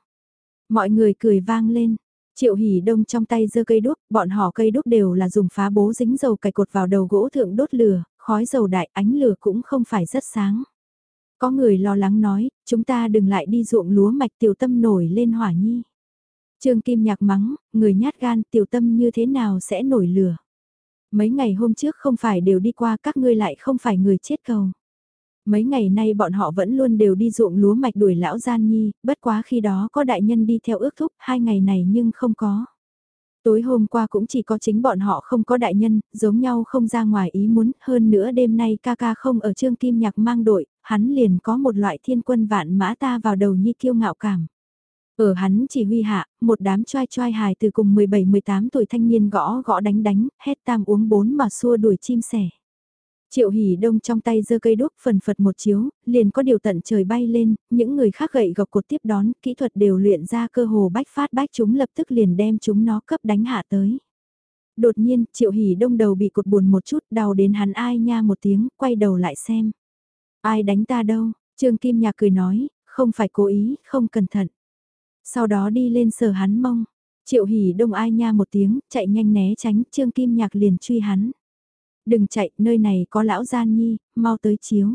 Mọi người cười vang lên, Triệu Hỷ Đông trong tay giơ cây đuốc, bọn họ cây đuốc đều là dùng phá bố dính dầu cài cột vào đầu gỗ thượng đốt lửa, khói dầu đại ánh lửa cũng không phải rất sáng. Có người lo lắng nói, chúng ta đừng lại đi ruộng lúa mạch tiểu tâm nổi lên hỏa nhi. Trương Kim Nhạc mắng, người nhát gan tiểu tâm như thế nào sẽ nổi lửa. Mấy ngày hôm trước không phải đều đi qua các ngươi lại không phải người chết cầu. Mấy ngày nay bọn họ vẫn luôn đều đi ruộng lúa mạch đuổi lão gian nhi, bất quá khi đó có đại nhân đi theo ước thúc, hai ngày này nhưng không có. Tối hôm qua cũng chỉ có chính bọn họ không có đại nhân, giống nhau không ra ngoài ý muốn, hơn nữa đêm nay ca ca không ở trương kim nhạc mang đội, hắn liền có một loại thiên quân vạn mã ta vào đầu nhi kiêu ngạo cảm. Ở hắn chỉ huy hạ, một đám choai choai hài từ cùng 17-18 tuổi thanh niên gõ gõ đánh đánh, hét tam uống bốn mà xua đuổi chim sẻ. Triệu hỉ đông trong tay giơ cây đuốc phần phật một chiếu, liền có điều tận trời bay lên, những người khác gậy gọc cột tiếp đón, kỹ thuật đều luyện ra cơ hồ bách phát bách chúng lập tức liền đem chúng nó cấp đánh hạ tới. Đột nhiên, triệu hỉ đông đầu bị cột buồn một chút, đau đến hắn ai nha một tiếng, quay đầu lại xem. Ai đánh ta đâu, Trương Kim Nhạc cười nói, không phải cố ý, không cẩn thận. Sau đó đi lên sờ hắn mông, triệu hỉ đông ai nha một tiếng, chạy nhanh né tránh, Trương Kim Nhạc liền truy hắn. Đừng chạy, nơi này có lão gian nhi, mau tới chiếu.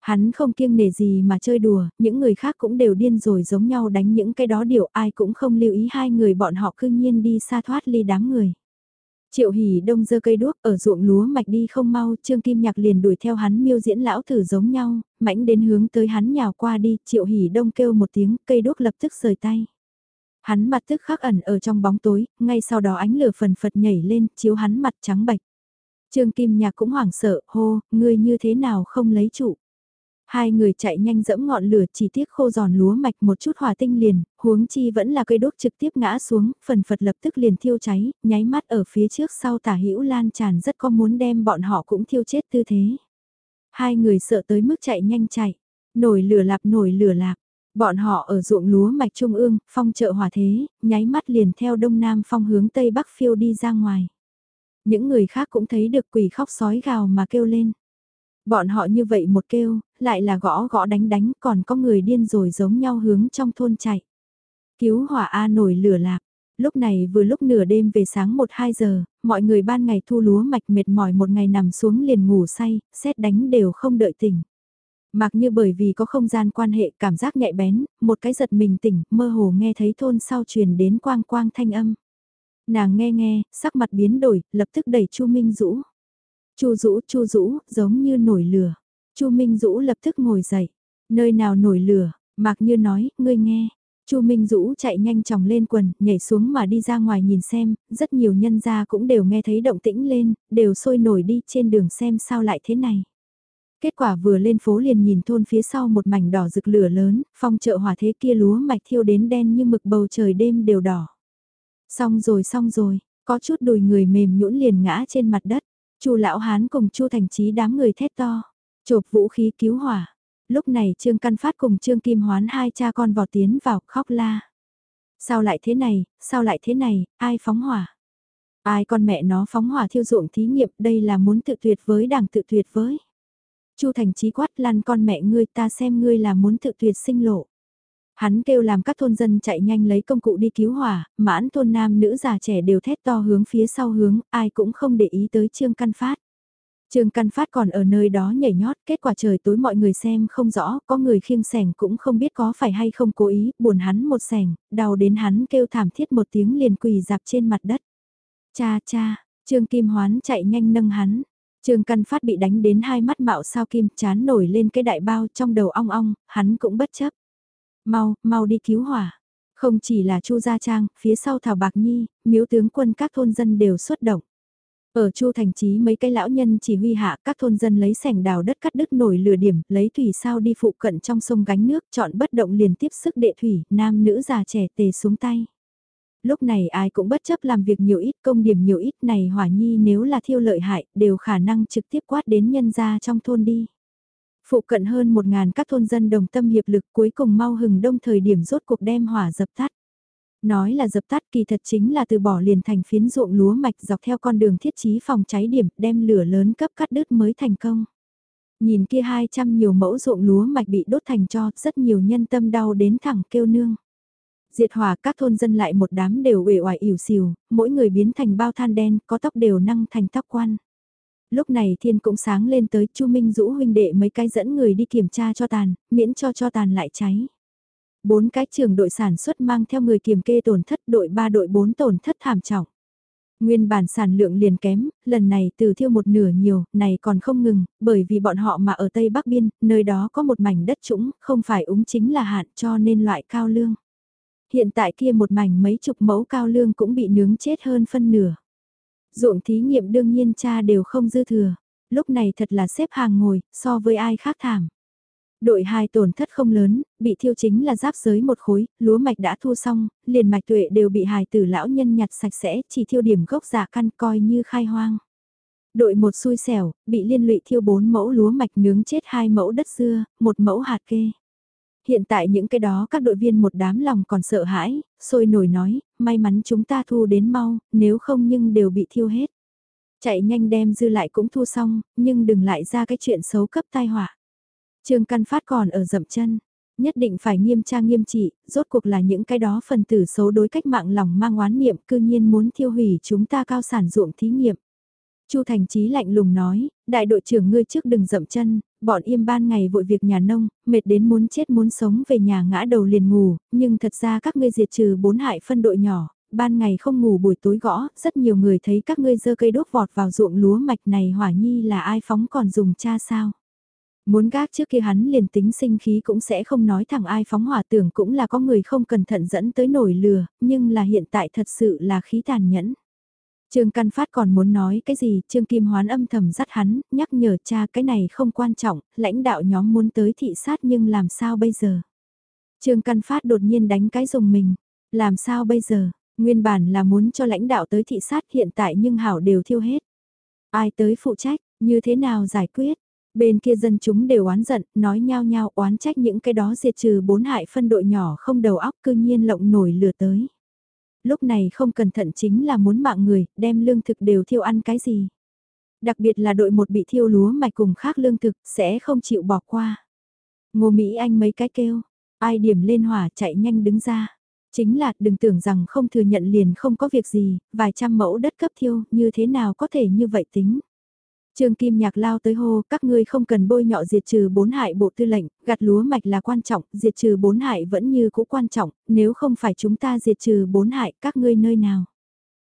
Hắn không kiêng nể gì mà chơi đùa, những người khác cũng đều điên rồi giống nhau đánh những cái đó điều ai cũng không lưu ý hai người bọn họ cư nhiên đi xa thoát ly đám người. Triệu hỉ đông dơ cây đuốc ở ruộng lúa mạch đi không mau, Trương Kim Nhạc liền đuổi theo hắn miêu diễn lão thử giống nhau, mãnh đến hướng tới hắn nhào qua đi, triệu hỉ đông kêu một tiếng, cây đuốc lập tức rời tay. Hắn mặt tức khắc ẩn ở trong bóng tối, ngay sau đó ánh lửa phần phật nhảy lên, chiếu hắn mặt trắng bạch. Trương Kim Nhạc cũng hoảng sợ, hô, ngươi như thế nào không lấy trụ. Hai người chạy nhanh dẫm ngọn lửa chỉ tiếc khô giòn lúa mạch một chút hỏa tinh liền, huống chi vẫn là cây đốt trực tiếp ngã xuống, phần phật lập tức liền thiêu cháy, nháy mắt ở phía trước sau tả hữu lan tràn rất có muốn đem bọn họ cũng thiêu chết tư thế. Hai người sợ tới mức chạy nhanh chạy, nổi lửa lạp nổi lửa lạp, bọn họ ở ruộng lúa mạch trung ương, phong trợ hỏa thế, nháy mắt liền theo đông nam phong hướng tây bắc phiêu đi ra ngoài. Những người khác cũng thấy được quỷ khóc sói gào mà kêu lên. Bọn họ như vậy một kêu, lại là gõ gõ đánh đánh, còn có người điên rồi giống nhau hướng trong thôn chạy. Cứu hỏa A nổi lửa lạc. Lúc này vừa lúc nửa đêm về sáng 1-2 giờ, mọi người ban ngày thu lúa mạch mệt mỏi một ngày nằm xuống liền ngủ say, xét đánh đều không đợi tỉnh. Mặc như bởi vì có không gian quan hệ cảm giác nhạy bén, một cái giật mình tỉnh, mơ hồ nghe thấy thôn sau truyền đến quang quang thanh âm. Nàng nghe nghe, sắc mặt biến đổi, lập tức đẩy Chu Minh Dũ. Chu Dũ, Chu Dũ, giống như nổi lửa. Chu Minh Dũ lập tức ngồi dậy. Nơi nào nổi lửa, Mạc Như nói, ngươi nghe. Chu Minh Dũ chạy nhanh chóng lên quần, nhảy xuống mà đi ra ngoài nhìn xem, rất nhiều nhân gia cũng đều nghe thấy động tĩnh lên, đều sôi nổi đi trên đường xem sao lại thế này. Kết quả vừa lên phố liền nhìn thôn phía sau một mảnh đỏ rực lửa lớn, phong chợ hỏa thế kia lúa mạch thiêu đến đen như mực bầu trời đêm đều đỏ. Xong rồi xong rồi, có chút đùi người mềm nhũn liền ngã trên mặt đất. Chu lão hán cùng Chu thành trí đám người thét to, chộp vũ khí cứu hỏa. Lúc này Trương Căn Phát cùng Trương Kim Hoán hai cha con vọt tiến vào khóc la. Sao lại thế này, sao lại thế này, ai phóng hỏa? Ai con mẹ nó phóng hỏa thiêu ruộng thí nghiệm đây là muốn tự tuyệt với đảng tự tuyệt với. Chu thành trí quát lăn con mẹ ngươi ta xem ngươi là muốn tự tuyệt sinh lộ. Hắn kêu làm các thôn dân chạy nhanh lấy công cụ đi cứu hỏa, mãn thôn nam nữ già trẻ đều thét to hướng phía sau hướng, ai cũng không để ý tới Trương Căn Phát. Trương Căn Phát còn ở nơi đó nhảy nhót, kết quả trời tối mọi người xem không rõ, có người khiêng sẻng cũng không biết có phải hay không cố ý, buồn hắn một sẻng, đau đến hắn kêu thảm thiết một tiếng liền quỳ dạp trên mặt đất. Cha cha, Trương Kim Hoán chạy nhanh nâng hắn. Trương Căn Phát bị đánh đến hai mắt mạo sao kim chán nổi lên cái đại bao trong đầu ong ong, hắn cũng bất chấp. Mau, mau đi cứu hỏa. Không chỉ là Chu Gia Trang, phía sau Thảo Bạc Nhi, miếu tướng quân các thôn dân đều xuất động. Ở Chu Thành Chí mấy cái lão nhân chỉ huy hạ các thôn dân lấy sẻng đào đất cắt đứt nổi lửa điểm, lấy thủy sao đi phụ cận trong sông gánh nước, chọn bất động liền tiếp sức đệ thủy, nam nữ già trẻ tề xuống tay. Lúc này ai cũng bất chấp làm việc nhiều ít, công điểm nhiều ít này hỏa nhi nếu là thiêu lợi hại, đều khả năng trực tiếp quát đến nhân gia trong thôn đi. Phụ cận hơn một ngàn các thôn dân đồng tâm hiệp lực cuối cùng mau hừng đông thời điểm rốt cuộc đem hỏa dập tắt. Nói là dập tắt kỳ thật chính là từ bỏ liền thành phiến ruộng lúa mạch dọc theo con đường thiết trí phòng cháy điểm đem lửa lớn cấp cắt đứt mới thành công. Nhìn kia 200 nhiều mẫu ruộng lúa mạch bị đốt thành cho rất nhiều nhân tâm đau đến thẳng kêu nương. Diệt hỏa các thôn dân lại một đám đều uể oải ỉu xìu, mỗi người biến thành bao than đen, có tóc đều năng thành tóc quan lúc này thiên cũng sáng lên tới Chu Minh Dũ huynh đệ mấy cái dẫn người đi kiểm tra cho tàn, miễn cho cho tàn lại cháy. Bốn cái trường đội sản xuất mang theo người kiểm kê tổn thất đội 3 đội 4 tổn thất thảm trọng. Nguyên bản sản lượng liền kém, lần này từ thiêu một nửa nhiều, này còn không ngừng, bởi vì bọn họ mà ở Tây Bắc Biên, nơi đó có một mảnh đất trũng, không phải úng chính là hạn cho nên loại cao lương. Hiện tại kia một mảnh mấy chục mẫu cao lương cũng bị nướng chết hơn phân nửa. Ruộng thí nghiệm đương nhiên cha đều không dư thừa, lúc này thật là xếp hàng ngồi, so với ai khác thảm. Đội 2 tổn thất không lớn, bị thiêu chính là giáp giới một khối, lúa mạch đã thu xong, liền mạch tuệ đều bị hài tử lão nhân nhặt sạch sẽ, chỉ thiêu điểm gốc giả căn coi như khai hoang. Đội một xui xẻo, bị liên lụy thiêu 4 mẫu lúa mạch nướng chết hai mẫu đất dưa, một mẫu hạt kê. Hiện tại những cái đó các đội viên một đám lòng còn sợ hãi, sôi nổi nói, may mắn chúng ta thu đến mau, nếu không nhưng đều bị thiêu hết. Chạy nhanh đem dư lại cũng thu xong, nhưng đừng lại ra cái chuyện xấu cấp tai họa. Trương Căn Phát còn ở dậm chân, nhất định phải nghiêm trang nghiêm trị, rốt cuộc là những cái đó phần tử xấu đối cách mạng lòng mang oán niệm cư nhiên muốn thiêu hủy chúng ta cao sản ruộng thí nghiệm. Chu Thành Chí lạnh lùng nói, đại đội trưởng ngươi trước đừng dậm chân, bọn im ban ngày vội việc nhà nông, mệt đến muốn chết muốn sống về nhà ngã đầu liền ngủ, nhưng thật ra các ngươi diệt trừ bốn hại phân đội nhỏ, ban ngày không ngủ buổi tối gõ, rất nhiều người thấy các ngươi dơ cây đốt vọt vào ruộng lúa mạch này hỏa nhi là ai phóng còn dùng cha sao. Muốn gác trước kia hắn liền tính sinh khí cũng sẽ không nói thẳng ai phóng hỏa tưởng cũng là có người không cẩn thận dẫn tới nổi lừa, nhưng là hiện tại thật sự là khí tàn nhẫn. Trương Căn Phát còn muốn nói cái gì, Trương Kim Hoán âm thầm dắt hắn, nhắc nhở cha cái này không quan trọng, lãnh đạo nhóm muốn tới thị sát nhưng làm sao bây giờ. Trương Căn Phát đột nhiên đánh cái dùng mình, làm sao bây giờ, nguyên bản là muốn cho lãnh đạo tới thị sát hiện tại nhưng hảo đều thiêu hết. Ai tới phụ trách, như thế nào giải quyết, Bên kia dân chúng đều oán giận, nói nhau nhau oán trách những cái đó diệt trừ bốn hại phân đội nhỏ không đầu óc cư nhiên lộng nổi lửa tới. Lúc này không cẩn thận chính là muốn mạng người, đem lương thực đều thiêu ăn cái gì. Đặc biệt là đội một bị thiêu lúa mạch cùng khác lương thực sẽ không chịu bỏ qua. Ngô Mỹ Anh mấy cái kêu, ai điểm lên hỏa chạy nhanh đứng ra. Chính là đừng tưởng rằng không thừa nhận liền không có việc gì, vài trăm mẫu đất cấp thiêu như thế nào có thể như vậy tính. Trương Kim Nhạc lao tới hô, các ngươi không cần bôi nhọ diệt trừ bốn hại bộ tư lệnh, gặt lúa mạch là quan trọng, diệt trừ bốn hại vẫn như cũ quan trọng, nếu không phải chúng ta diệt trừ bốn hại, các ngươi nơi nào?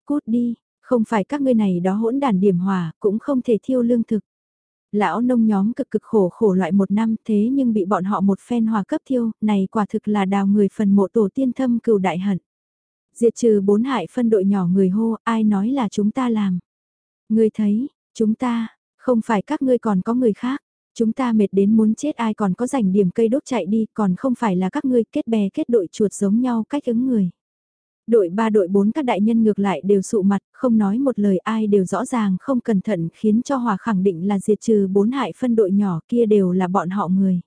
Cút đi, không phải các ngươi này đó hỗn đàn điểm hòa, cũng không thể thiêu lương thực. Lão nông nhóm cực cực khổ khổ loại một năm thế nhưng bị bọn họ một phen hòa cấp thiêu, này quả thực là đào người phần mộ tổ tiên thâm cừu đại hận. Diệt trừ bốn hại phân đội nhỏ người hô, ai nói là chúng ta làm. Người thấy, Chúng ta, không phải các ngươi còn có người khác. Chúng ta mệt đến muốn chết ai còn có rảnh điểm cây đốt chạy đi còn không phải là các ngươi kết bè kết đội chuột giống nhau cách ứng người. Đội 3 đội 4 các đại nhân ngược lại đều sụ mặt, không nói một lời ai đều rõ ràng không cẩn thận khiến cho Hòa khẳng định là diệt trừ bốn hại phân đội nhỏ kia đều là bọn họ người.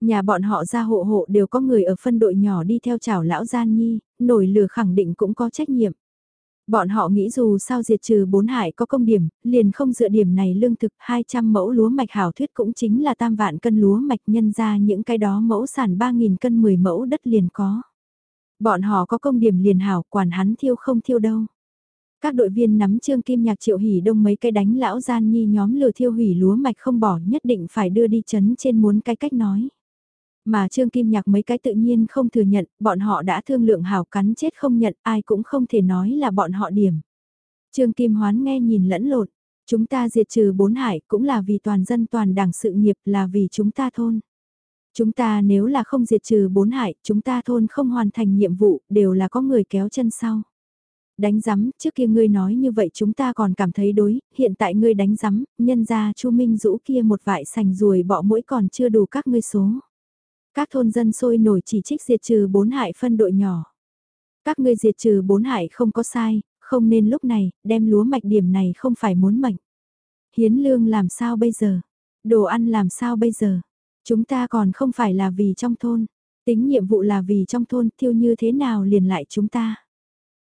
Nhà bọn họ ra hộ hộ đều có người ở phân đội nhỏ đi theo chảo lão gian nhi, nổi lửa khẳng định cũng có trách nhiệm. Bọn họ nghĩ dù sao diệt trừ bốn hải có công điểm, liền không dựa điểm này lương thực 200 mẫu lúa mạch hảo thuyết cũng chính là tam vạn cân lúa mạch nhân ra những cái đó mẫu sản 3.000 cân 10 mẫu đất liền có. Bọn họ có công điểm liền hảo quản hắn thiêu không thiêu đâu. Các đội viên nắm trương kim nhạc triệu hỉ đông mấy cái đánh lão gian nhi nhóm lừa thiêu hủy lúa mạch không bỏ nhất định phải đưa đi chấn trên muốn cái cách nói. Mà Trương Kim Nhạc mấy cái tự nhiên không thừa nhận, bọn họ đã thương lượng hảo cắn chết không nhận, ai cũng không thể nói là bọn họ điểm. Trương Kim Hoán nghe nhìn lẫn lộn, chúng ta diệt trừ bốn hải cũng là vì toàn dân toàn đảng sự nghiệp là vì chúng ta thôn. Chúng ta nếu là không diệt trừ bốn hải, chúng ta thôn không hoàn thành nhiệm vụ, đều là có người kéo chân sau. Đánh giám, trước kia ngươi nói như vậy chúng ta còn cảm thấy đối, hiện tại ngươi đánh giám, nhân ra chu Minh Dũ kia một vại sành ruồi bọ mũi còn chưa đủ các ngươi số. Các thôn dân sôi nổi chỉ trích diệt trừ bốn hại phân đội nhỏ. Các ngươi diệt trừ bốn hại không có sai, không nên lúc này, đem lúa mạch điểm này không phải muốn mệnh. Hiến lương làm sao bây giờ? Đồ ăn làm sao bây giờ? Chúng ta còn không phải là vì trong thôn. Tính nhiệm vụ là vì trong thôn thiêu như thế nào liền lại chúng ta.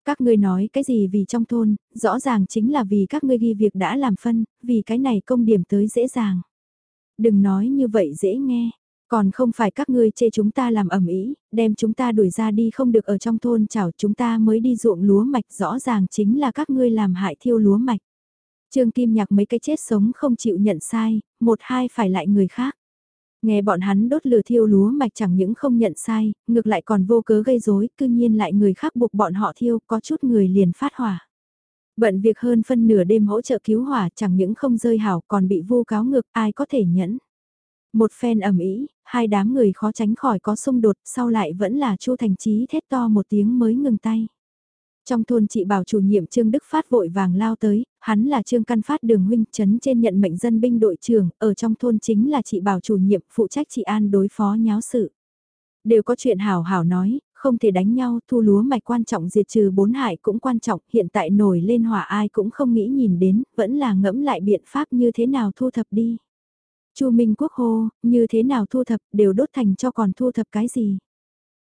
Các ngươi nói cái gì vì trong thôn, rõ ràng chính là vì các ngươi ghi việc đã làm phân, vì cái này công điểm tới dễ dàng. Đừng nói như vậy dễ nghe, còn không phải các ngươi chê chúng ta làm ẩm ý, đem chúng ta đuổi ra đi không được ở trong thôn chảo chúng ta mới đi ruộng lúa mạch rõ ràng chính là các ngươi làm hại thiêu lúa mạch. Trương Kim Nhạc mấy cái chết sống không chịu nhận sai, một hai phải lại người khác. Nghe bọn hắn đốt lửa thiêu lúa mạch chẳng những không nhận sai, ngược lại còn vô cớ gây rối, cư nhiên lại người khác buộc bọn họ thiêu, có chút người liền phát hỏa. Bận việc hơn phân nửa đêm hỗ trợ cứu hỏa chẳng những không rơi hảo còn bị vu cáo ngược ai có thể nhẫn. Một phen ẩm ý, hai đám người khó tránh khỏi có xung đột, sau lại vẫn là Chu Thành Chí thét to một tiếng mới ngừng tay. Trong thôn chị bảo chủ nhiệm Trương Đức Phát vội vàng lao tới, hắn là Trương Căn Phát đường huynh chấn trên nhận mệnh dân binh đội trưởng, ở trong thôn chính là chị bảo chủ nhiệm phụ trách chị An đối phó nháo sự. Đều có chuyện hảo hảo nói, không thể đánh nhau, thu lúa mạch quan trọng diệt trừ bốn hại cũng quan trọng, hiện tại nổi lên hỏa ai cũng không nghĩ nhìn đến, vẫn là ngẫm lại biện pháp như thế nào thu thập đi. Chu Minh Quốc hô, như thế nào thu thập, đều đốt thành cho còn thu thập cái gì.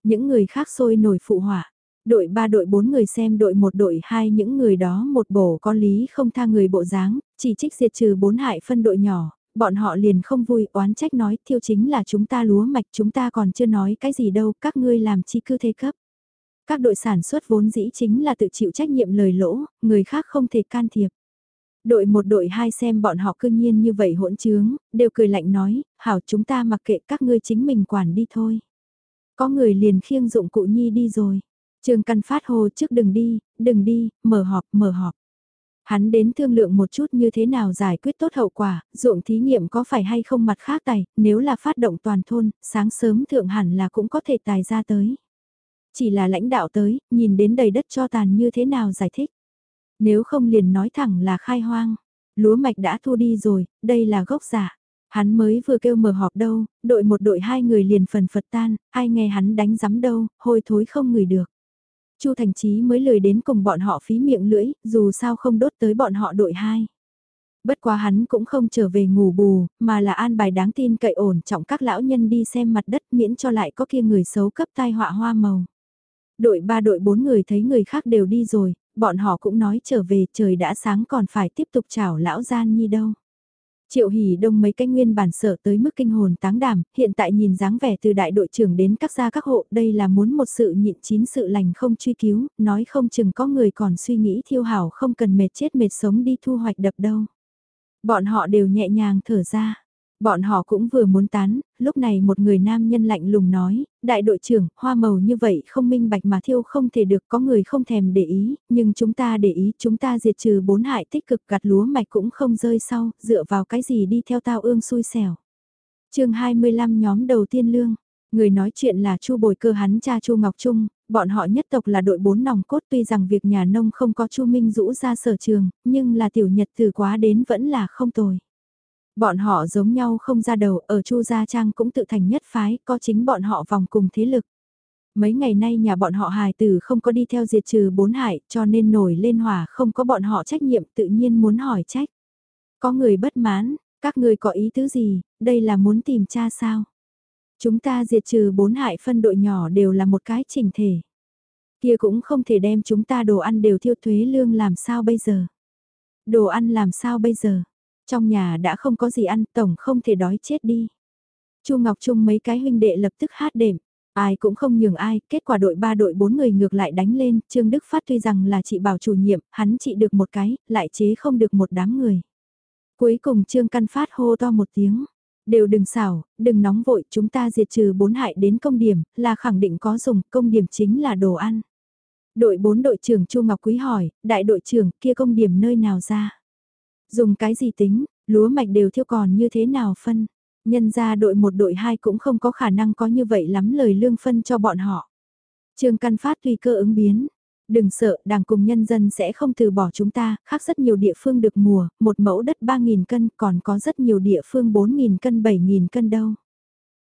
Những người khác sôi nổi phụ hỏa. Đội 3 đội 4 người xem đội 1 đội 2 những người đó một bổ có lý không tha người bộ dáng, chỉ trích diệt trừ bốn hại phân đội nhỏ, bọn họ liền không vui oán trách nói thiêu chính là chúng ta lúa mạch chúng ta còn chưa nói cái gì đâu các ngươi làm chi cư thế cấp. Các đội sản xuất vốn dĩ chính là tự chịu trách nhiệm lời lỗ, người khác không thể can thiệp. Đội một đội hai xem bọn họ cương nhiên như vậy hỗn trướng, đều cười lạnh nói, hảo chúng ta mặc kệ các ngươi chính mình quản đi thôi. Có người liền khiêng dụng cụ nhi đi rồi. Trương Căn Phát hồ trước đừng đi, đừng đi, mở họp, mở họp. Hắn đến thương lượng một chút như thế nào giải quyết tốt hậu quả, ruộng thí nghiệm có phải hay không mặt khác tài, nếu là phát động toàn thôn, sáng sớm thượng hẳn là cũng có thể tài ra tới. Chỉ là lãnh đạo tới, nhìn đến đầy đất cho tàn như thế nào giải thích. Nếu không liền nói thẳng là khai hoang, lúa mạch đã thu đi rồi, đây là gốc giả. Hắn mới vừa kêu mở họp đâu, đội một đội hai người liền phần phật tan, ai nghe hắn đánh giắm đâu, hôi thối không ngửi được. Chu Thành Chí mới lười đến cùng bọn họ phí miệng lưỡi, dù sao không đốt tới bọn họ đội hai. Bất quá hắn cũng không trở về ngủ bù, mà là an bài đáng tin cậy ổn trọng các lão nhân đi xem mặt đất miễn cho lại có kia người xấu cấp tai họa hoa màu. Đội ba đội bốn người thấy người khác đều đi rồi, bọn họ cũng nói trở về trời đã sáng còn phải tiếp tục chào lão gian nhi đâu. Triệu Hỷ Đông mấy cái nguyên bản sợ tới mức kinh hồn táng đảm, hiện tại nhìn dáng vẻ từ đại đội trưởng đến các gia các hộ, đây là muốn một sự nhịn chín sự lành không truy cứu, nói không chừng có người còn suy nghĩ thiêu hảo không cần mệt chết mệt sống đi thu hoạch đập đâu. Bọn họ đều nhẹ nhàng thở ra. Bọn họ cũng vừa muốn tán, lúc này một người nam nhân lạnh lùng nói, đại đội trưởng, hoa màu như vậy không minh bạch mà thiêu không thể được có người không thèm để ý, nhưng chúng ta để ý chúng ta diệt trừ bốn hại tích cực gặt lúa mạch cũng không rơi sau, dựa vào cái gì đi theo tao ương xui xẻo. chương 25 nhóm đầu tiên lương, người nói chuyện là chu bồi cơ hắn cha chu Ngọc Trung, bọn họ nhất tộc là đội bốn nòng cốt tuy rằng việc nhà nông không có chu Minh rũ ra sở trường, nhưng là tiểu nhật từ quá đến vẫn là không tồi. Bọn họ giống nhau không ra đầu, ở Chu Gia Trang cũng tự thành nhất phái, có chính bọn họ vòng cùng thế lực. Mấy ngày nay nhà bọn họ hài tử không có đi theo diệt trừ bốn hại, cho nên nổi lên hỏa không có bọn họ trách nhiệm tự nhiên muốn hỏi trách. Có người bất mãn, các người có ý tứ gì, đây là muốn tìm cha sao? Chúng ta diệt trừ bốn hại phân đội nhỏ đều là một cái chỉnh thể. Kia cũng không thể đem chúng ta đồ ăn đều thiêu thuế lương làm sao bây giờ? Đồ ăn làm sao bây giờ? Trong nhà đã không có gì ăn, tổng không thể đói chết đi. Chu Ngọc Trung mấy cái huynh đệ lập tức hát đệm. Ai cũng không nhường ai, kết quả đội ba đội bốn người ngược lại đánh lên, Trương Đức Phát tuy rằng là chị bảo chủ nhiệm, hắn chị được một cái, lại chế không được một đám người. Cuối cùng Trương Căn Phát hô to một tiếng, đều đừng xảo, đừng nóng vội, chúng ta diệt trừ bốn hại đến công điểm, là khẳng định có dùng, công điểm chính là đồ ăn. Đội bốn đội trưởng Chu Ngọc Quý hỏi, đại đội trưởng kia công điểm nơi nào ra? Dùng cái gì tính, lúa mạch đều thiêu còn như thế nào phân. Nhân ra đội một đội hai cũng không có khả năng có như vậy lắm lời lương phân cho bọn họ. Trương Căn Phát tùy cơ ứng biến. Đừng sợ, đảng cùng nhân dân sẽ không từ bỏ chúng ta, khác rất nhiều địa phương được mùa, một mẫu đất 3.000 cân, còn có rất nhiều địa phương 4.000 cân 7.000 cân đâu.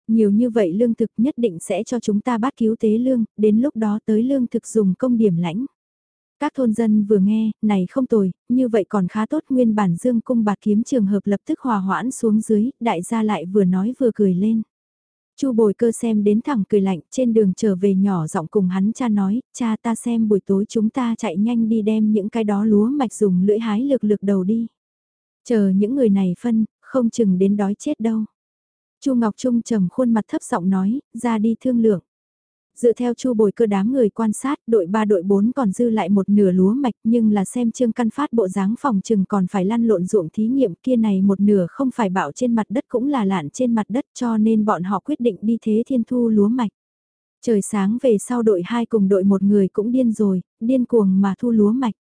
Nhiều như vậy lương thực nhất định sẽ cho chúng ta bắt cứu tế lương, đến lúc đó tới lương thực dùng công điểm lãnh. Các thôn dân vừa nghe, này không tồi, như vậy còn khá tốt nguyên bản dương cung bạc kiếm trường hợp lập tức hòa hoãn xuống dưới, đại gia lại vừa nói vừa cười lên. Chu bồi cơ xem đến thẳng cười lạnh, trên đường trở về nhỏ giọng cùng hắn cha nói, cha ta xem buổi tối chúng ta chạy nhanh đi đem những cái đó lúa mạch dùng lưỡi hái lực lực đầu đi. Chờ những người này phân, không chừng đến đói chết đâu. Chu Ngọc Trung trầm khuôn mặt thấp giọng nói, ra đi thương lượng. Dựa theo chu bồi cơ đám người quan sát, đội 3 đội 4 còn dư lại một nửa lúa mạch nhưng là xem trương căn phát bộ dáng phòng chừng còn phải lăn lộn ruộng thí nghiệm kia này một nửa không phải bạo trên mặt đất cũng là lạn trên mặt đất cho nên bọn họ quyết định đi thế thiên thu lúa mạch. Trời sáng về sau đội 2 cùng đội một người cũng điên rồi, điên cuồng mà thu lúa mạch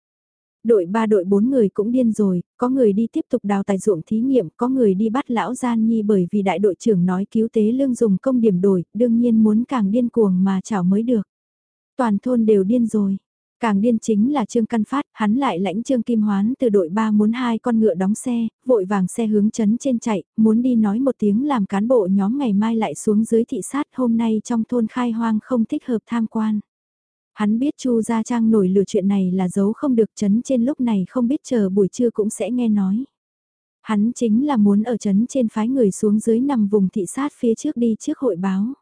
đội ba đội bốn người cũng điên rồi, có người đi tiếp tục đào tài ruộng thí nghiệm, có người đi bắt lão gian nhi bởi vì đại đội trưởng nói cứu tế lương dùng công điểm đổi, đương nhiên muốn càng điên cuồng mà chảo mới được. Toàn thôn đều điên rồi. Càng điên chính là Trương Căn Phát, hắn lại lãnh Trương Kim Hoán từ đội 3 muốn hai con ngựa đóng xe, vội vàng xe hướng chấn trên chạy, muốn đi nói một tiếng làm cán bộ nhóm ngày mai lại xuống dưới thị sát hôm nay trong thôn khai hoang không thích hợp tham quan. Hắn biết Chu Gia Trang nổi lửa chuyện này là giấu không được chấn trên lúc này không biết chờ buổi trưa cũng sẽ nghe nói. Hắn chính là muốn ở chấn trên phái người xuống dưới nằm vùng thị sát phía trước đi trước hội báo.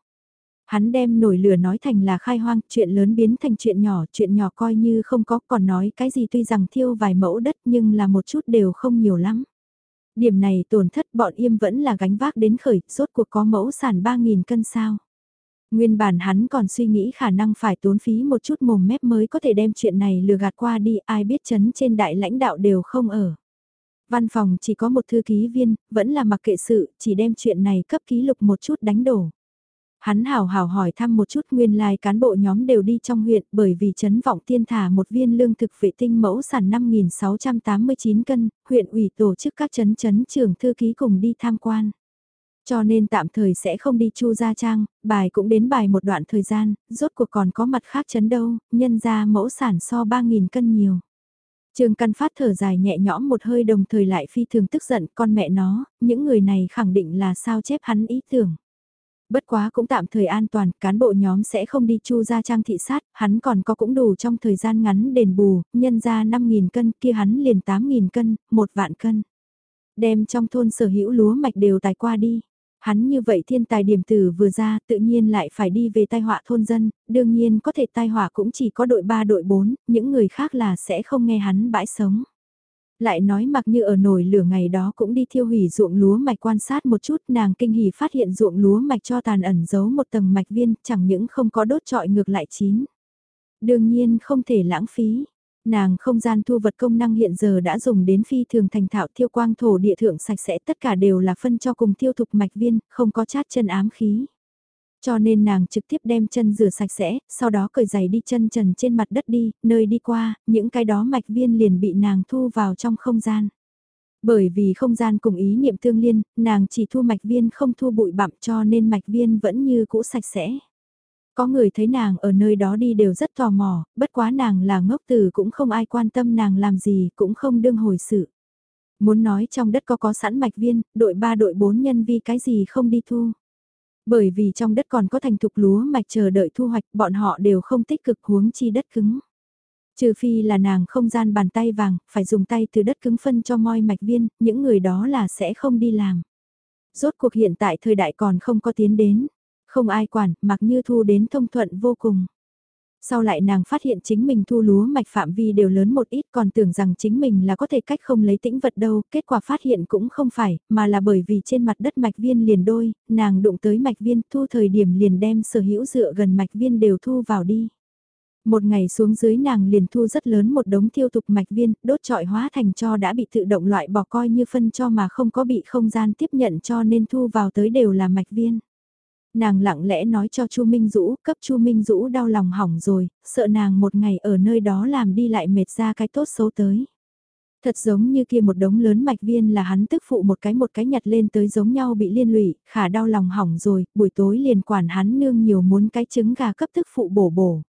Hắn đem nổi lửa nói thành là khai hoang, chuyện lớn biến thành chuyện nhỏ, chuyện nhỏ coi như không có, còn nói cái gì tuy rằng thiêu vài mẫu đất nhưng là một chút đều không nhiều lắm. Điểm này tổn thất bọn im vẫn là gánh vác đến khởi, rốt cuộc có mẫu sản 3.000 cân sao. Nguyên bản hắn còn suy nghĩ khả năng phải tốn phí một chút mồm mép mới có thể đem chuyện này lừa gạt qua đi ai biết chấn trên đại lãnh đạo đều không ở. Văn phòng chỉ có một thư ký viên, vẫn là mặc kệ sự, chỉ đem chuyện này cấp ký lục một chút đánh đổ. Hắn hào hào hỏi thăm một chút nguyên lai cán bộ nhóm đều đi trong huyện bởi vì chấn vọng tiên thả một viên lương thực vệ tinh mẫu sản 5.689 cân, huyện ủy tổ chức các chấn chấn trưởng thư ký cùng đi tham quan. Cho nên tạm thời sẽ không đi chu gia trang, bài cũng đến bài một đoạn thời gian, rốt cuộc còn có mặt khác chấn đâu, nhân ra mẫu sản so 3.000 cân nhiều. Trương Căn Phát thở dài nhẹ nhõm một hơi đồng thời lại phi thường tức giận con mẹ nó, những người này khẳng định là sao chép hắn ý tưởng. Bất quá cũng tạm thời an toàn, cán bộ nhóm sẽ không đi chu ra trang thị sát, hắn còn có cũng đủ trong thời gian ngắn đền bù, nhân ra 5.000 cân kia hắn liền 8.000 cân, một vạn cân. Đem trong thôn sở hữu lúa mạch đều tài qua đi. Hắn như vậy thiên tài điểm tử vừa ra tự nhiên lại phải đi về tai họa thôn dân, đương nhiên có thể tai họa cũng chỉ có đội 3 đội 4, những người khác là sẽ không nghe hắn bãi sống. Lại nói mặc như ở nồi lửa ngày đó cũng đi thiêu hủy ruộng lúa mạch quan sát một chút nàng kinh hỉ phát hiện ruộng lúa mạch cho tàn ẩn giấu một tầng mạch viên chẳng những không có đốt trọi ngược lại chín. Đương nhiên không thể lãng phí. Nàng không gian thu vật công năng hiện giờ đã dùng đến phi thường thành thạo thiêu quang thổ địa thượng sạch sẽ tất cả đều là phân cho cùng tiêu thục mạch viên, không có chát chân ám khí. Cho nên nàng trực tiếp đem chân rửa sạch sẽ, sau đó cởi giày đi chân trần trên mặt đất đi, nơi đi qua, những cái đó mạch viên liền bị nàng thu vào trong không gian. Bởi vì không gian cùng ý niệm tương liên, nàng chỉ thu mạch viên không thu bụi bặm cho nên mạch viên vẫn như cũ sạch sẽ. Có người thấy nàng ở nơi đó đi đều rất tò mò, bất quá nàng là ngốc từ cũng không ai quan tâm nàng làm gì, cũng không đương hồi sự. Muốn nói trong đất có có sẵn mạch viên, đội 3 đội 4 nhân vi cái gì không đi thu. Bởi vì trong đất còn có thành thục lúa mạch chờ đợi thu hoạch, bọn họ đều không tích cực huống chi đất cứng. Trừ phi là nàng không gian bàn tay vàng, phải dùng tay từ đất cứng phân cho moi mạch viên, những người đó là sẽ không đi làm. Rốt cuộc hiện tại thời đại còn không có tiến đến. Không ai quản, mặc như thu đến thông thuận vô cùng. Sau lại nàng phát hiện chính mình thu lúa mạch phạm vi đều lớn một ít còn tưởng rằng chính mình là có thể cách không lấy tĩnh vật đâu, kết quả phát hiện cũng không phải, mà là bởi vì trên mặt đất mạch viên liền đôi, nàng đụng tới mạch viên thu thời điểm liền đem sở hữu dựa gần mạch viên đều thu vào đi. Một ngày xuống dưới nàng liền thu rất lớn một đống tiêu tục mạch viên, đốt trọi hóa thành cho đã bị tự động loại bỏ coi như phân cho mà không có bị không gian tiếp nhận cho nên thu vào tới đều là mạch viên nàng lặng lẽ nói cho Chu Minh Dũ, cấp Chu Minh Dũ đau lòng hỏng rồi, sợ nàng một ngày ở nơi đó làm đi lại mệt ra cái tốt xấu tới. Thật giống như kia một đống lớn mạch viên là hắn tức phụ một cái một cái nhặt lên tới giống nhau bị liên lụy, khả đau lòng hỏng rồi, buổi tối liền quản hắn nương nhiều muốn cái trứng gà cấp tức phụ bổ bổ.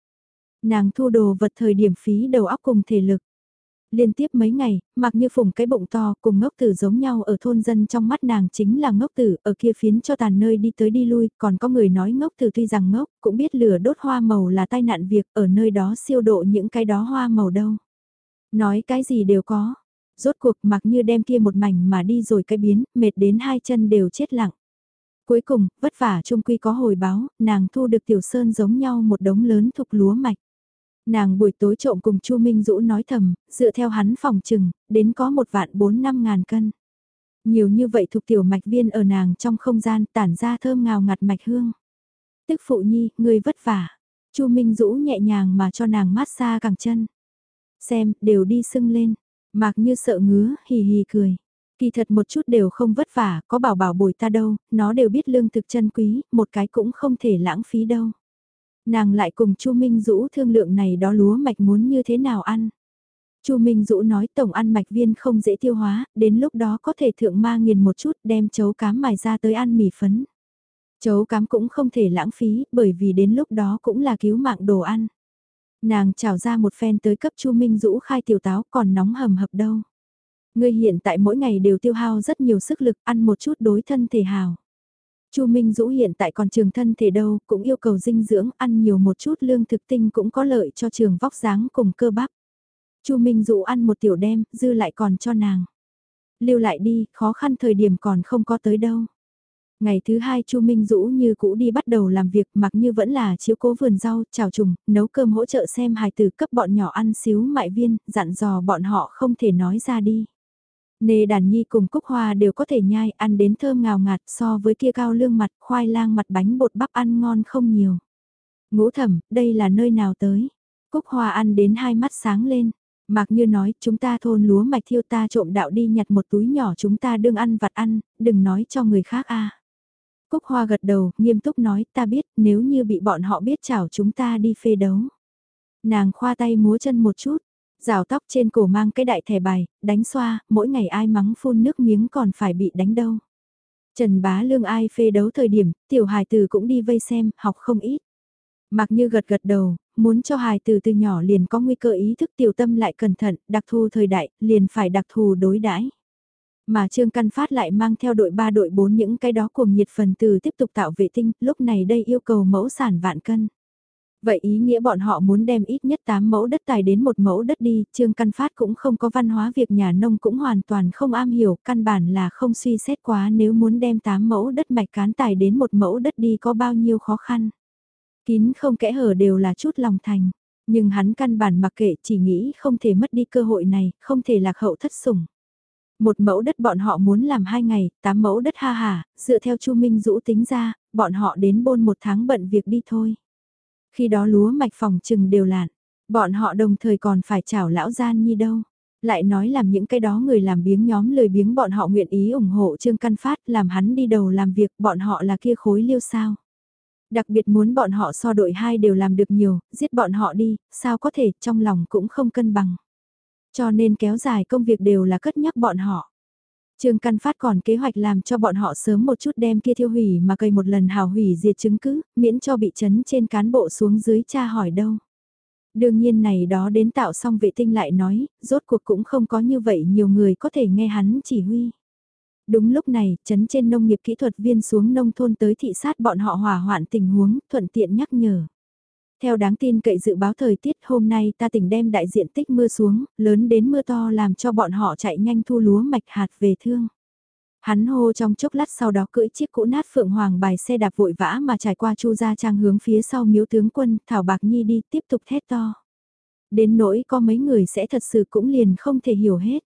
Nàng thu đồ vật thời điểm phí đầu óc cùng thể lực. Liên tiếp mấy ngày, mặc như phùng cái bụng to cùng ngốc tử giống nhau ở thôn dân trong mắt nàng chính là ngốc tử, ở kia phiến cho tàn nơi đi tới đi lui, còn có người nói ngốc tử tuy rằng ngốc, cũng biết lửa đốt hoa màu là tai nạn việc, ở nơi đó siêu độ những cái đó hoa màu đâu. Nói cái gì đều có, rốt cuộc mặc như đem kia một mảnh mà đi rồi cái biến, mệt đến hai chân đều chết lặng. Cuối cùng, vất vả trung quy có hồi báo, nàng thu được tiểu sơn giống nhau một đống lớn thục lúa mạch. Nàng buổi tối trộm cùng Chu Minh Dũ nói thầm, dựa theo hắn phòng chừng đến có một vạn bốn năm ngàn cân. Nhiều như vậy thuộc tiểu mạch viên ở nàng trong không gian tản ra thơm ngào ngạt mạch hương. Tức phụ nhi, người vất vả. Chu Minh Dũ nhẹ nhàng mà cho nàng mát xa cẳng chân. Xem, đều đi sưng lên. Mạc như sợ ngứa, hì hì cười. Kỳ thật một chút đều không vất vả, có bảo bảo bồi ta đâu, nó đều biết lương thực chân quý, một cái cũng không thể lãng phí đâu. Nàng lại cùng Chu Minh Dũ thương lượng này đó lúa mạch muốn như thế nào ăn. Chu Minh Dũ nói tổng ăn mạch viên không dễ tiêu hóa, đến lúc đó có thể thượng ma nghiền một chút đem chấu cám mài ra tới ăn mì phấn. Chấu cám cũng không thể lãng phí, bởi vì đến lúc đó cũng là cứu mạng đồ ăn. Nàng trào ra một phen tới cấp Chu Minh Dũ khai tiểu táo còn nóng hầm hập đâu. Ngươi hiện tại mỗi ngày đều tiêu hao rất nhiều sức lực ăn một chút đối thân thể hào. Chu Minh Dũ hiện tại còn trường thân thể đâu, cũng yêu cầu dinh dưỡng, ăn nhiều một chút lương thực tinh cũng có lợi cho trường vóc dáng cùng cơ bắp. Chu Minh Dũ ăn một tiểu đem, dư lại còn cho nàng. Lưu lại đi, khó khăn thời điểm còn không có tới đâu. Ngày thứ hai Chu Minh Dũ như cũ đi bắt đầu làm việc mặc như vẫn là chiếu cố vườn rau, chào trùng, nấu cơm hỗ trợ xem hài tử cấp bọn nhỏ ăn xíu mại viên, dặn dò bọn họ không thể nói ra đi. Nê đàn nhi cùng cúc hoa đều có thể nhai ăn đến thơm ngào ngạt so với kia cao lương mặt khoai lang mặt bánh bột bắp ăn ngon không nhiều. Ngũ thẩm, đây là nơi nào tới? Cúc hoa ăn đến hai mắt sáng lên. Mạc Như nói, chúng ta thôn lúa mạch thiêu ta trộm đạo đi nhặt một túi nhỏ chúng ta đương ăn vặt ăn, đừng nói cho người khác a. Cúc Hoa gật đầu, nghiêm túc nói, ta biết, nếu như bị bọn họ biết chảo chúng ta đi phê đấu. Nàng khoa tay múa chân một chút, rào tóc trên cổ mang cái đại thẻ bài, đánh xoa, mỗi ngày ai mắng phun nước miếng còn phải bị đánh đâu. Trần Bá Lương ai phê đấu thời điểm, tiểu hài từ cũng đi vây xem, học không ít. Mặc như gật gật đầu, muốn cho hài từ từ nhỏ liền có nguy cơ ý thức tiểu tâm lại cẩn thận, đặc thù thời đại, liền phải đặc thù đối đãi. Mà Trương Căn Phát lại mang theo đội 3 đội 4 những cái đó cùng nhiệt phần từ tiếp tục tạo vệ tinh, lúc này đây yêu cầu mẫu sản vạn cân. Vậy ý nghĩa bọn họ muốn đem ít nhất 8 mẫu đất tài đến một mẫu đất đi, Trương Căn Phát cũng không có văn hóa việc nhà nông cũng hoàn toàn không am hiểu, căn bản là không suy xét quá nếu muốn đem 8 mẫu đất mạch cán tài đến một mẫu đất đi có bao nhiêu khó khăn. Kín không kẽ hở đều là chút lòng thành, nhưng hắn căn bản mặc kệ chỉ nghĩ không thể mất đi cơ hội này, không thể lạc hậu thất sủng. Một mẫu đất bọn họ muốn làm hai ngày, tám mẫu đất ha hà, dựa theo Chu Minh Dũ tính ra, bọn họ đến bôn một tháng bận việc đi thôi. Khi đó lúa mạch phòng trừng đều lạn, bọn họ đồng thời còn phải chảo lão gian nhi đâu. Lại nói làm những cái đó người làm biếng nhóm lời biếng bọn họ nguyện ý ủng hộ Trương Căn Phát làm hắn đi đầu làm việc bọn họ là kia khối liêu sao. Đặc biệt muốn bọn họ so đội hai đều làm được nhiều, giết bọn họ đi, sao có thể, trong lòng cũng không cân bằng. Cho nên kéo dài công việc đều là cất nhắc bọn họ. Trương Căn Phát còn kế hoạch làm cho bọn họ sớm một chút đem kia thiêu hủy mà cây một lần hào hủy diệt chứng cứ, miễn cho bị chấn trên cán bộ xuống dưới cha hỏi đâu. Đương nhiên này đó đến tạo xong vệ tinh lại nói, rốt cuộc cũng không có như vậy nhiều người có thể nghe hắn chỉ huy. Đúng lúc này, chấn trên nông nghiệp kỹ thuật viên xuống nông thôn tới thị sát bọn họ hỏa hoạn tình huống, thuận tiện nhắc nhở. Theo đáng tin cậy dự báo thời tiết hôm nay ta tỉnh đem đại diện tích mưa xuống, lớn đến mưa to làm cho bọn họ chạy nhanh thu lúa mạch hạt về thương. Hắn hô trong chốc lát sau đó cưỡi chiếc cũ nát phượng hoàng bài xe đạp vội vã mà trải qua chu gia trang hướng phía sau miếu tướng quân, Thảo Bạc Nhi đi tiếp tục thét to. Đến nỗi có mấy người sẽ thật sự cũng liền không thể hiểu hết.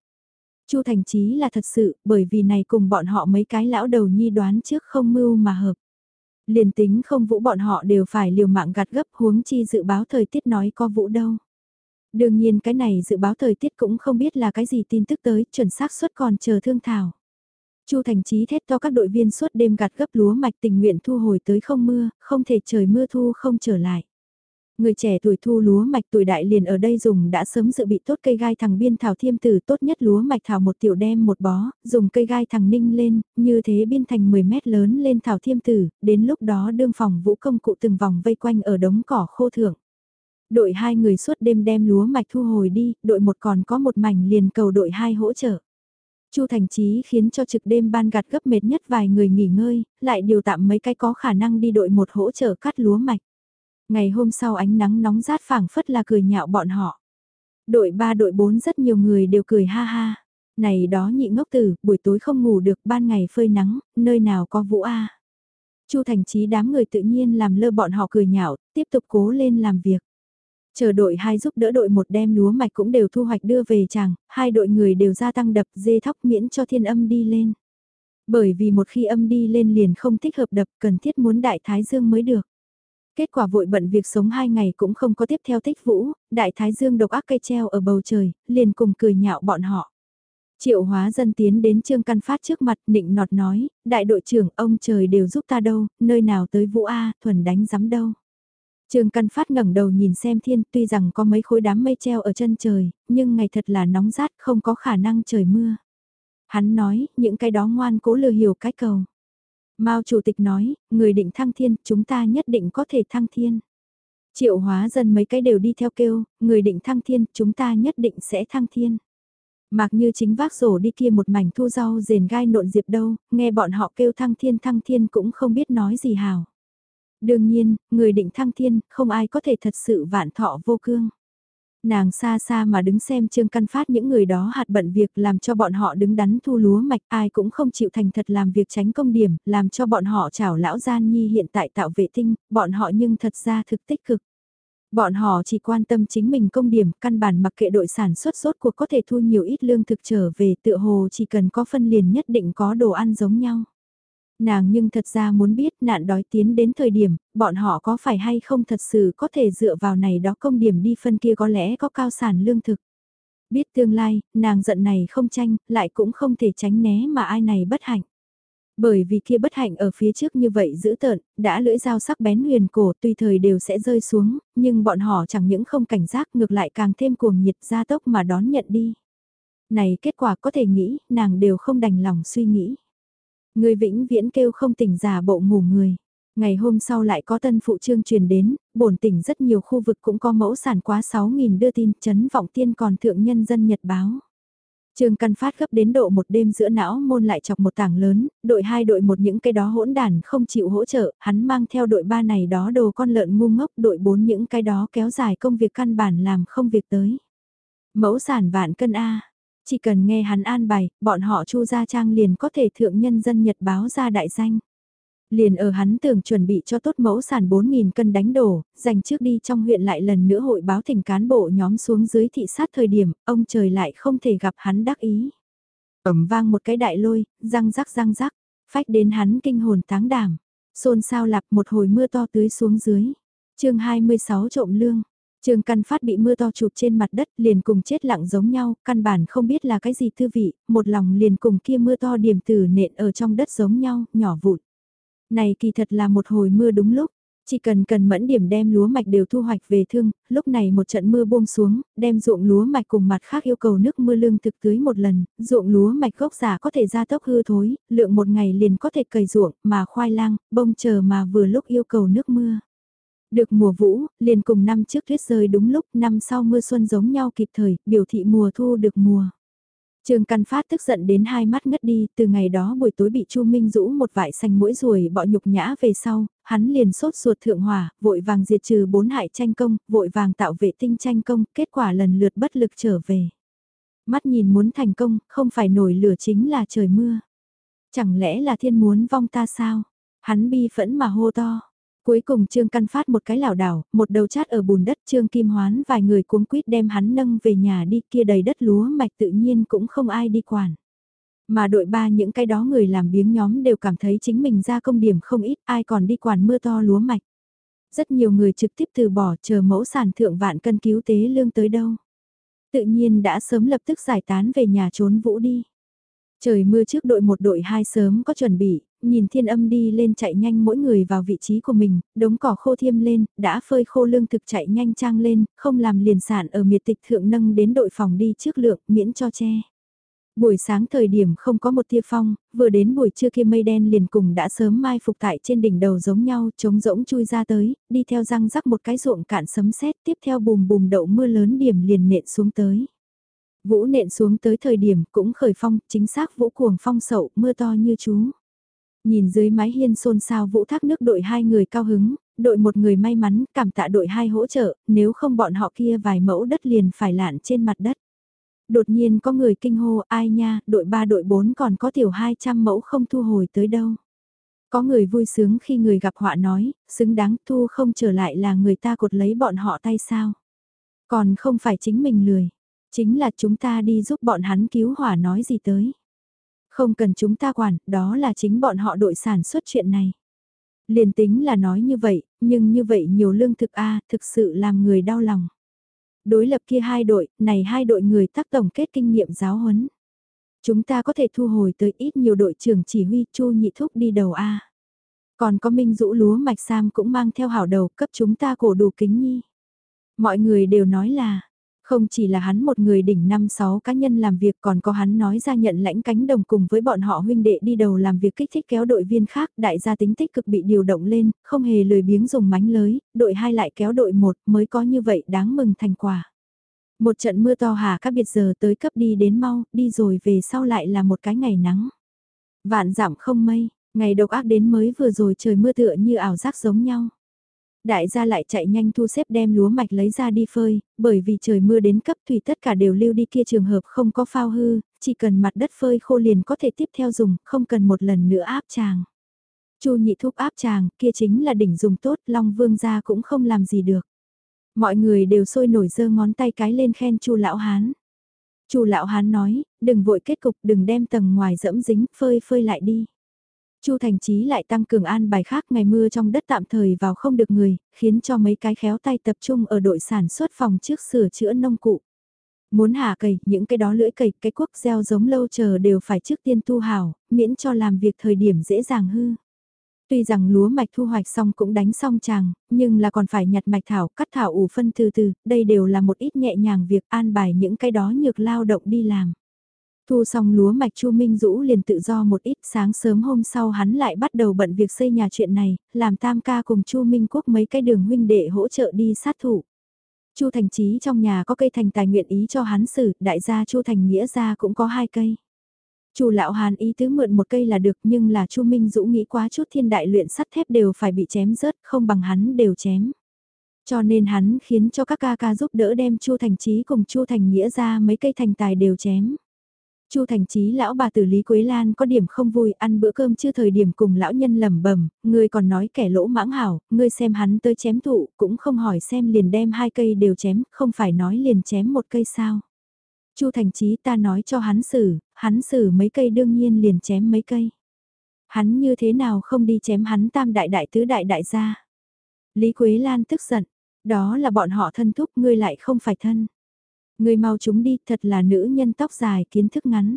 Chu Thành Chí là thật sự, bởi vì này cùng bọn họ mấy cái lão đầu nhi đoán trước không mưu mà hợp. Liền tính không vũ bọn họ đều phải liều mạng gạt gấp huống chi dự báo thời tiết nói có vũ đâu. Đương nhiên cái này dự báo thời tiết cũng không biết là cái gì tin tức tới, chuẩn xác suất còn chờ thương thảo. Chu Thành Chí thét to các đội viên suốt đêm gạt gấp lúa mạch tình nguyện thu hồi tới không mưa, không thể trời mưa thu không trở lại. Người trẻ tuổi thu lúa mạch tuổi đại liền ở đây dùng đã sớm dự bị tốt cây gai thằng biên thảo thiêm tử tốt nhất lúa mạch thảo một tiểu đem một bó, dùng cây gai thằng ninh lên, như thế biên thành 10 mét lớn lên thảo thiêm tử, đến lúc đó đương phòng vũ công cụ từng vòng vây quanh ở đống cỏ khô thượng. Đội hai người suốt đêm đem lúa mạch thu hồi đi, đội một còn có một mảnh liền cầu đội hai hỗ trợ. Chu Thành Chí khiến cho trực đêm ban gặt gấp mệt nhất vài người nghỉ ngơi, lại điều tạm mấy cái có khả năng đi đội một hỗ trợ cắt lúa mạch. Ngày hôm sau ánh nắng nóng rát phảng phất là cười nhạo bọn họ. Đội 3 đội 4 rất nhiều người đều cười ha ha. Này đó nhị ngốc tử, buổi tối không ngủ được ban ngày phơi nắng, nơi nào có vũ a Chu Thành Chí đám người tự nhiên làm lơ bọn họ cười nhạo, tiếp tục cố lên làm việc. Chờ đội hai giúp đỡ đội một đem lúa mạch cũng đều thu hoạch đưa về chàng, hai đội người đều gia tăng đập dê thóc miễn cho thiên âm đi lên. Bởi vì một khi âm đi lên liền không thích hợp đập cần thiết muốn đại thái dương mới được. Kết quả vội bận việc sống hai ngày cũng không có tiếp theo tích vũ, đại thái dương độc ác cây treo ở bầu trời, liền cùng cười nhạo bọn họ. Triệu hóa dân tiến đến Trương Căn Phát trước mặt nịnh nọt nói, đại đội trưởng ông trời đều giúp ta đâu, nơi nào tới vũ A, thuần đánh giám đâu. Trương Căn Phát ngẩng đầu nhìn xem thiên tuy rằng có mấy khối đám mây treo ở chân trời, nhưng ngày thật là nóng rát không có khả năng trời mưa. Hắn nói, những cái đó ngoan cố lừa hiểu cái cầu. Mao Chủ tịch nói, người định thăng thiên, chúng ta nhất định có thể thăng thiên. Triệu hóa dân mấy cái đều đi theo kêu, người định thăng thiên, chúng ta nhất định sẽ thăng thiên. Mạc như chính vác rổ đi kia một mảnh thu rau rền gai nộn diệp đâu, nghe bọn họ kêu thăng thiên thăng thiên cũng không biết nói gì hào. Đương nhiên, người định thăng thiên, không ai có thể thật sự vạn thọ vô cương. Nàng xa xa mà đứng xem Trương Căn Phát những người đó hạt bận việc làm cho bọn họ đứng đắn thu lúa mạch ai cũng không chịu thành thật làm việc tránh công điểm, làm cho bọn họ chảo lão gian nhi hiện tại tạo vệ tinh, bọn họ nhưng thật ra thực tích cực. Bọn họ chỉ quan tâm chính mình công điểm, căn bản mặc kệ đội sản xuất sốt cuộc có thể thu nhiều ít lương thực trở về tựa hồ chỉ cần có phân liền nhất định có đồ ăn giống nhau. Nàng nhưng thật ra muốn biết nạn đói tiến đến thời điểm, bọn họ có phải hay không thật sự có thể dựa vào này đó công điểm đi phân kia có lẽ có cao sản lương thực. Biết tương lai, nàng giận này không tranh, lại cũng không thể tránh né mà ai này bất hạnh. Bởi vì kia bất hạnh ở phía trước như vậy giữ tợn, đã lưỡi dao sắc bén huyền cổ tùy thời đều sẽ rơi xuống, nhưng bọn họ chẳng những không cảnh giác ngược lại càng thêm cuồng nhiệt ra tốc mà đón nhận đi. Này kết quả có thể nghĩ, nàng đều không đành lòng suy nghĩ. Người vĩnh viễn kêu không tỉnh giả bộ ngủ người. Ngày hôm sau lại có tân phụ trương truyền đến, bổn tỉnh rất nhiều khu vực cũng có mẫu sản quá 6.000 đưa tin, chấn vọng tiên còn thượng nhân dân nhật báo. Trương Căn Phát gấp đến độ một đêm giữa não môn lại chọc một tảng lớn, đội hai đội một những cái đó hỗn đàn không chịu hỗ trợ, hắn mang theo đội ba này đó đồ con lợn ngu ngốc, đội bốn những cái đó kéo dài công việc căn bản làm không việc tới. Mẫu sản vạn cân A, chỉ cần nghe hắn an bài, bọn họ chu gia trang liền có thể thượng nhân dân nhật báo ra đại danh. Liền ở hắn tưởng chuẩn bị cho tốt mẫu sản 4.000 cân đánh đổ, dành trước đi trong huyện lại lần nữa hội báo thỉnh cán bộ nhóm xuống dưới thị sát thời điểm, ông trời lại không thể gặp hắn đắc ý. ầm vang một cái đại lôi, răng rắc răng rắc, phách đến hắn kinh hồn táng đảm. Xôn xao lặp một hồi mưa to tưới xuống dưới. chương 26 trộm lương. Trường căn phát bị mưa to chụp trên mặt đất liền cùng chết lặng giống nhau, căn bản không biết là cái gì thư vị, một lòng liền cùng kia mưa to điểm tử nện ở trong đất giống nhau, nhỏ vụn. Này kỳ thật là một hồi mưa đúng lúc, chỉ cần cần mẫn điểm đem lúa mạch đều thu hoạch về thương, lúc này một trận mưa buông xuống, đem ruộng lúa mạch cùng mặt khác yêu cầu nước mưa lương thực tưới một lần, ruộng lúa mạch gốc giả có thể ra tốc hư thối, lượng một ngày liền có thể cày ruộng, mà khoai lang, bông chờ mà vừa lúc yêu cầu nước mưa. Được mùa vũ, liền cùng năm trước tuyết rơi đúng lúc, năm sau mưa xuân giống nhau kịp thời, biểu thị mùa thu được mùa. trường Căn Phát tức giận đến hai mắt ngất đi, từ ngày đó buổi tối bị Chu Minh rũ một vải xanh mũi ruồi bọ nhục nhã về sau, hắn liền sốt ruột thượng hỏa, vội vàng diệt trừ bốn hại tranh công, vội vàng tạo vệ tinh tranh công, kết quả lần lượt bất lực trở về. Mắt nhìn muốn thành công, không phải nổi lửa chính là trời mưa. Chẳng lẽ là thiên muốn vong ta sao? Hắn bi phẫn mà hô to. Cuối cùng Trương Căn Phát một cái lảo đảo, một đầu chát ở bùn đất Trương Kim Hoán vài người cuống quýt đem hắn nâng về nhà đi kia đầy đất lúa mạch tự nhiên cũng không ai đi quản. Mà đội ba những cái đó người làm biếng nhóm đều cảm thấy chính mình ra công điểm không ít ai còn đi quản mưa to lúa mạch. Rất nhiều người trực tiếp từ bỏ chờ mẫu sản thượng vạn cân cứu tế lương tới đâu. Tự nhiên đã sớm lập tức giải tán về nhà trốn vũ đi. Trời mưa trước đội một đội hai sớm có chuẩn bị, nhìn thiên âm đi lên chạy nhanh mỗi người vào vị trí của mình, đống cỏ khô thiêm lên, đã phơi khô lương thực chạy nhanh trang lên, không làm liền sản ở miệt tịch thượng nâng đến đội phòng đi trước lượng, miễn cho che. Buổi sáng thời điểm không có một tia phong, vừa đến buổi trưa kia mây đen liền cùng đã sớm mai phục tại trên đỉnh đầu giống nhau, trống rỗng chui ra tới, đi theo răng rắc một cái ruộng cạn sấm sét tiếp theo bùm bùm đậu mưa lớn điểm liền nện xuống tới. Vũ nện xuống tới thời điểm cũng khởi phong, chính xác vũ cuồng phong sậu, mưa to như chú. Nhìn dưới mái hiên xôn xao vũ thác nước đội hai người cao hứng, đội một người may mắn, cảm tạ đội hai hỗ trợ, nếu không bọn họ kia vài mẫu đất liền phải lạn trên mặt đất. Đột nhiên có người kinh hô ai nha, đội ba đội bốn còn có tiểu 200 mẫu không thu hồi tới đâu. Có người vui sướng khi người gặp họa nói, xứng đáng thu không trở lại là người ta cột lấy bọn họ tay sao. Còn không phải chính mình lười, chính là chúng ta đi giúp bọn hắn cứu hỏa nói gì tới. Không cần chúng ta quản, đó là chính bọn họ đội sản xuất chuyện này. Liền tính là nói như vậy, nhưng như vậy nhiều lương thực A thực sự làm người đau lòng. Đối lập kia hai đội, này hai đội người tác tổng kết kinh nghiệm giáo huấn. Chúng ta có thể thu hồi tới ít nhiều đội trưởng chỉ huy chu nhị thúc đi đầu A. Còn có minh rũ lúa mạch sam cũng mang theo hảo đầu cấp chúng ta cổ đủ kính nhi. Mọi người đều nói là, không chỉ là hắn một người đỉnh năm sáu cá nhân làm việc còn có hắn nói ra nhận lãnh cánh đồng cùng với bọn họ huynh đệ đi đầu làm việc kích thích kéo đội viên khác, đại gia tính tích cực bị điều động lên, không hề lười biếng dùng mánh lới, đội hai lại kéo đội một mới có như vậy đáng mừng thành quả. Một trận mưa to hà các biệt giờ tới cấp đi đến mau, đi rồi về sau lại là một cái ngày nắng. Vạn giảm không mây, ngày độc ác đến mới vừa rồi trời mưa tựa như ảo giác giống nhau. Đại gia lại chạy nhanh thu xếp đem lúa mạch lấy ra đi phơi, bởi vì trời mưa đến cấp thủy tất cả đều lưu đi kia trường hợp không có phao hư, chỉ cần mặt đất phơi khô liền có thể tiếp theo dùng, không cần một lần nữa áp tràng. Chu nhị thúc áp tràng, kia chính là đỉnh dùng tốt, Long Vương gia cũng không làm gì được. Mọi người đều sôi nổi giơ ngón tay cái lên khen Chu lão hán. Chu lão hán nói, đừng vội kết cục, đừng đem tầng ngoài dẫm dính, phơi phơi lại đi. Chu Thành Chí lại tăng cường an bài khác ngày mưa trong đất tạm thời vào không được người, khiến cho mấy cái khéo tay tập trung ở đội sản xuất phòng trước sửa chữa nông cụ. Muốn hạ cầy, những cái đó lưỡi cầy, cái cuốc gieo giống lâu chờ đều phải trước tiên tu hào miễn cho làm việc thời điểm dễ dàng hư. Tuy rằng lúa mạch thu hoạch xong cũng đánh xong chàng, nhưng là còn phải nhặt mạch thảo, cắt thảo ủ phân từ từ, đây đều là một ít nhẹ nhàng việc an bài những cái đó nhược lao động đi làm. Thu xong lúa mạch Chu Minh Dũ liền tự do một ít sáng sớm hôm sau hắn lại bắt đầu bận việc xây nhà chuyện này, làm tam ca cùng Chu Minh Quốc mấy cái đường huynh đệ hỗ trợ đi sát thủ. Chu Thành Chí trong nhà có cây thành tài nguyện ý cho hắn xử, đại gia Chu Thành Nghĩa gia cũng có hai cây. Chu lão Hàn ý tứ mượn một cây là được nhưng là Chu Minh Dũ nghĩ quá chút thiên đại luyện sắt thép đều phải bị chém rớt, không bằng hắn đều chém. Cho nên hắn khiến cho các ca ca giúp đỡ đem Chu Thành Chí cùng Chu Thành Nghĩa ra mấy cây thành tài đều chém. Chu Thành Chí lão bà tử Lý Quế Lan có điểm không vui, ăn bữa cơm chưa thời điểm cùng lão nhân lẩm bẩm, ngươi còn nói kẻ lỗ mãng hảo, ngươi xem hắn tới chém thụ, cũng không hỏi xem liền đem hai cây đều chém, không phải nói liền chém một cây sao. Chu Thành Chí ta nói cho hắn xử, hắn xử mấy cây đương nhiên liền chém mấy cây. Hắn như thế nào không đi chém hắn tam đại đại tứ đại đại gia. Lý Quế Lan tức giận, đó là bọn họ thân thúc ngươi lại không phải thân người mau chúng đi, thật là nữ nhân tóc dài kiến thức ngắn.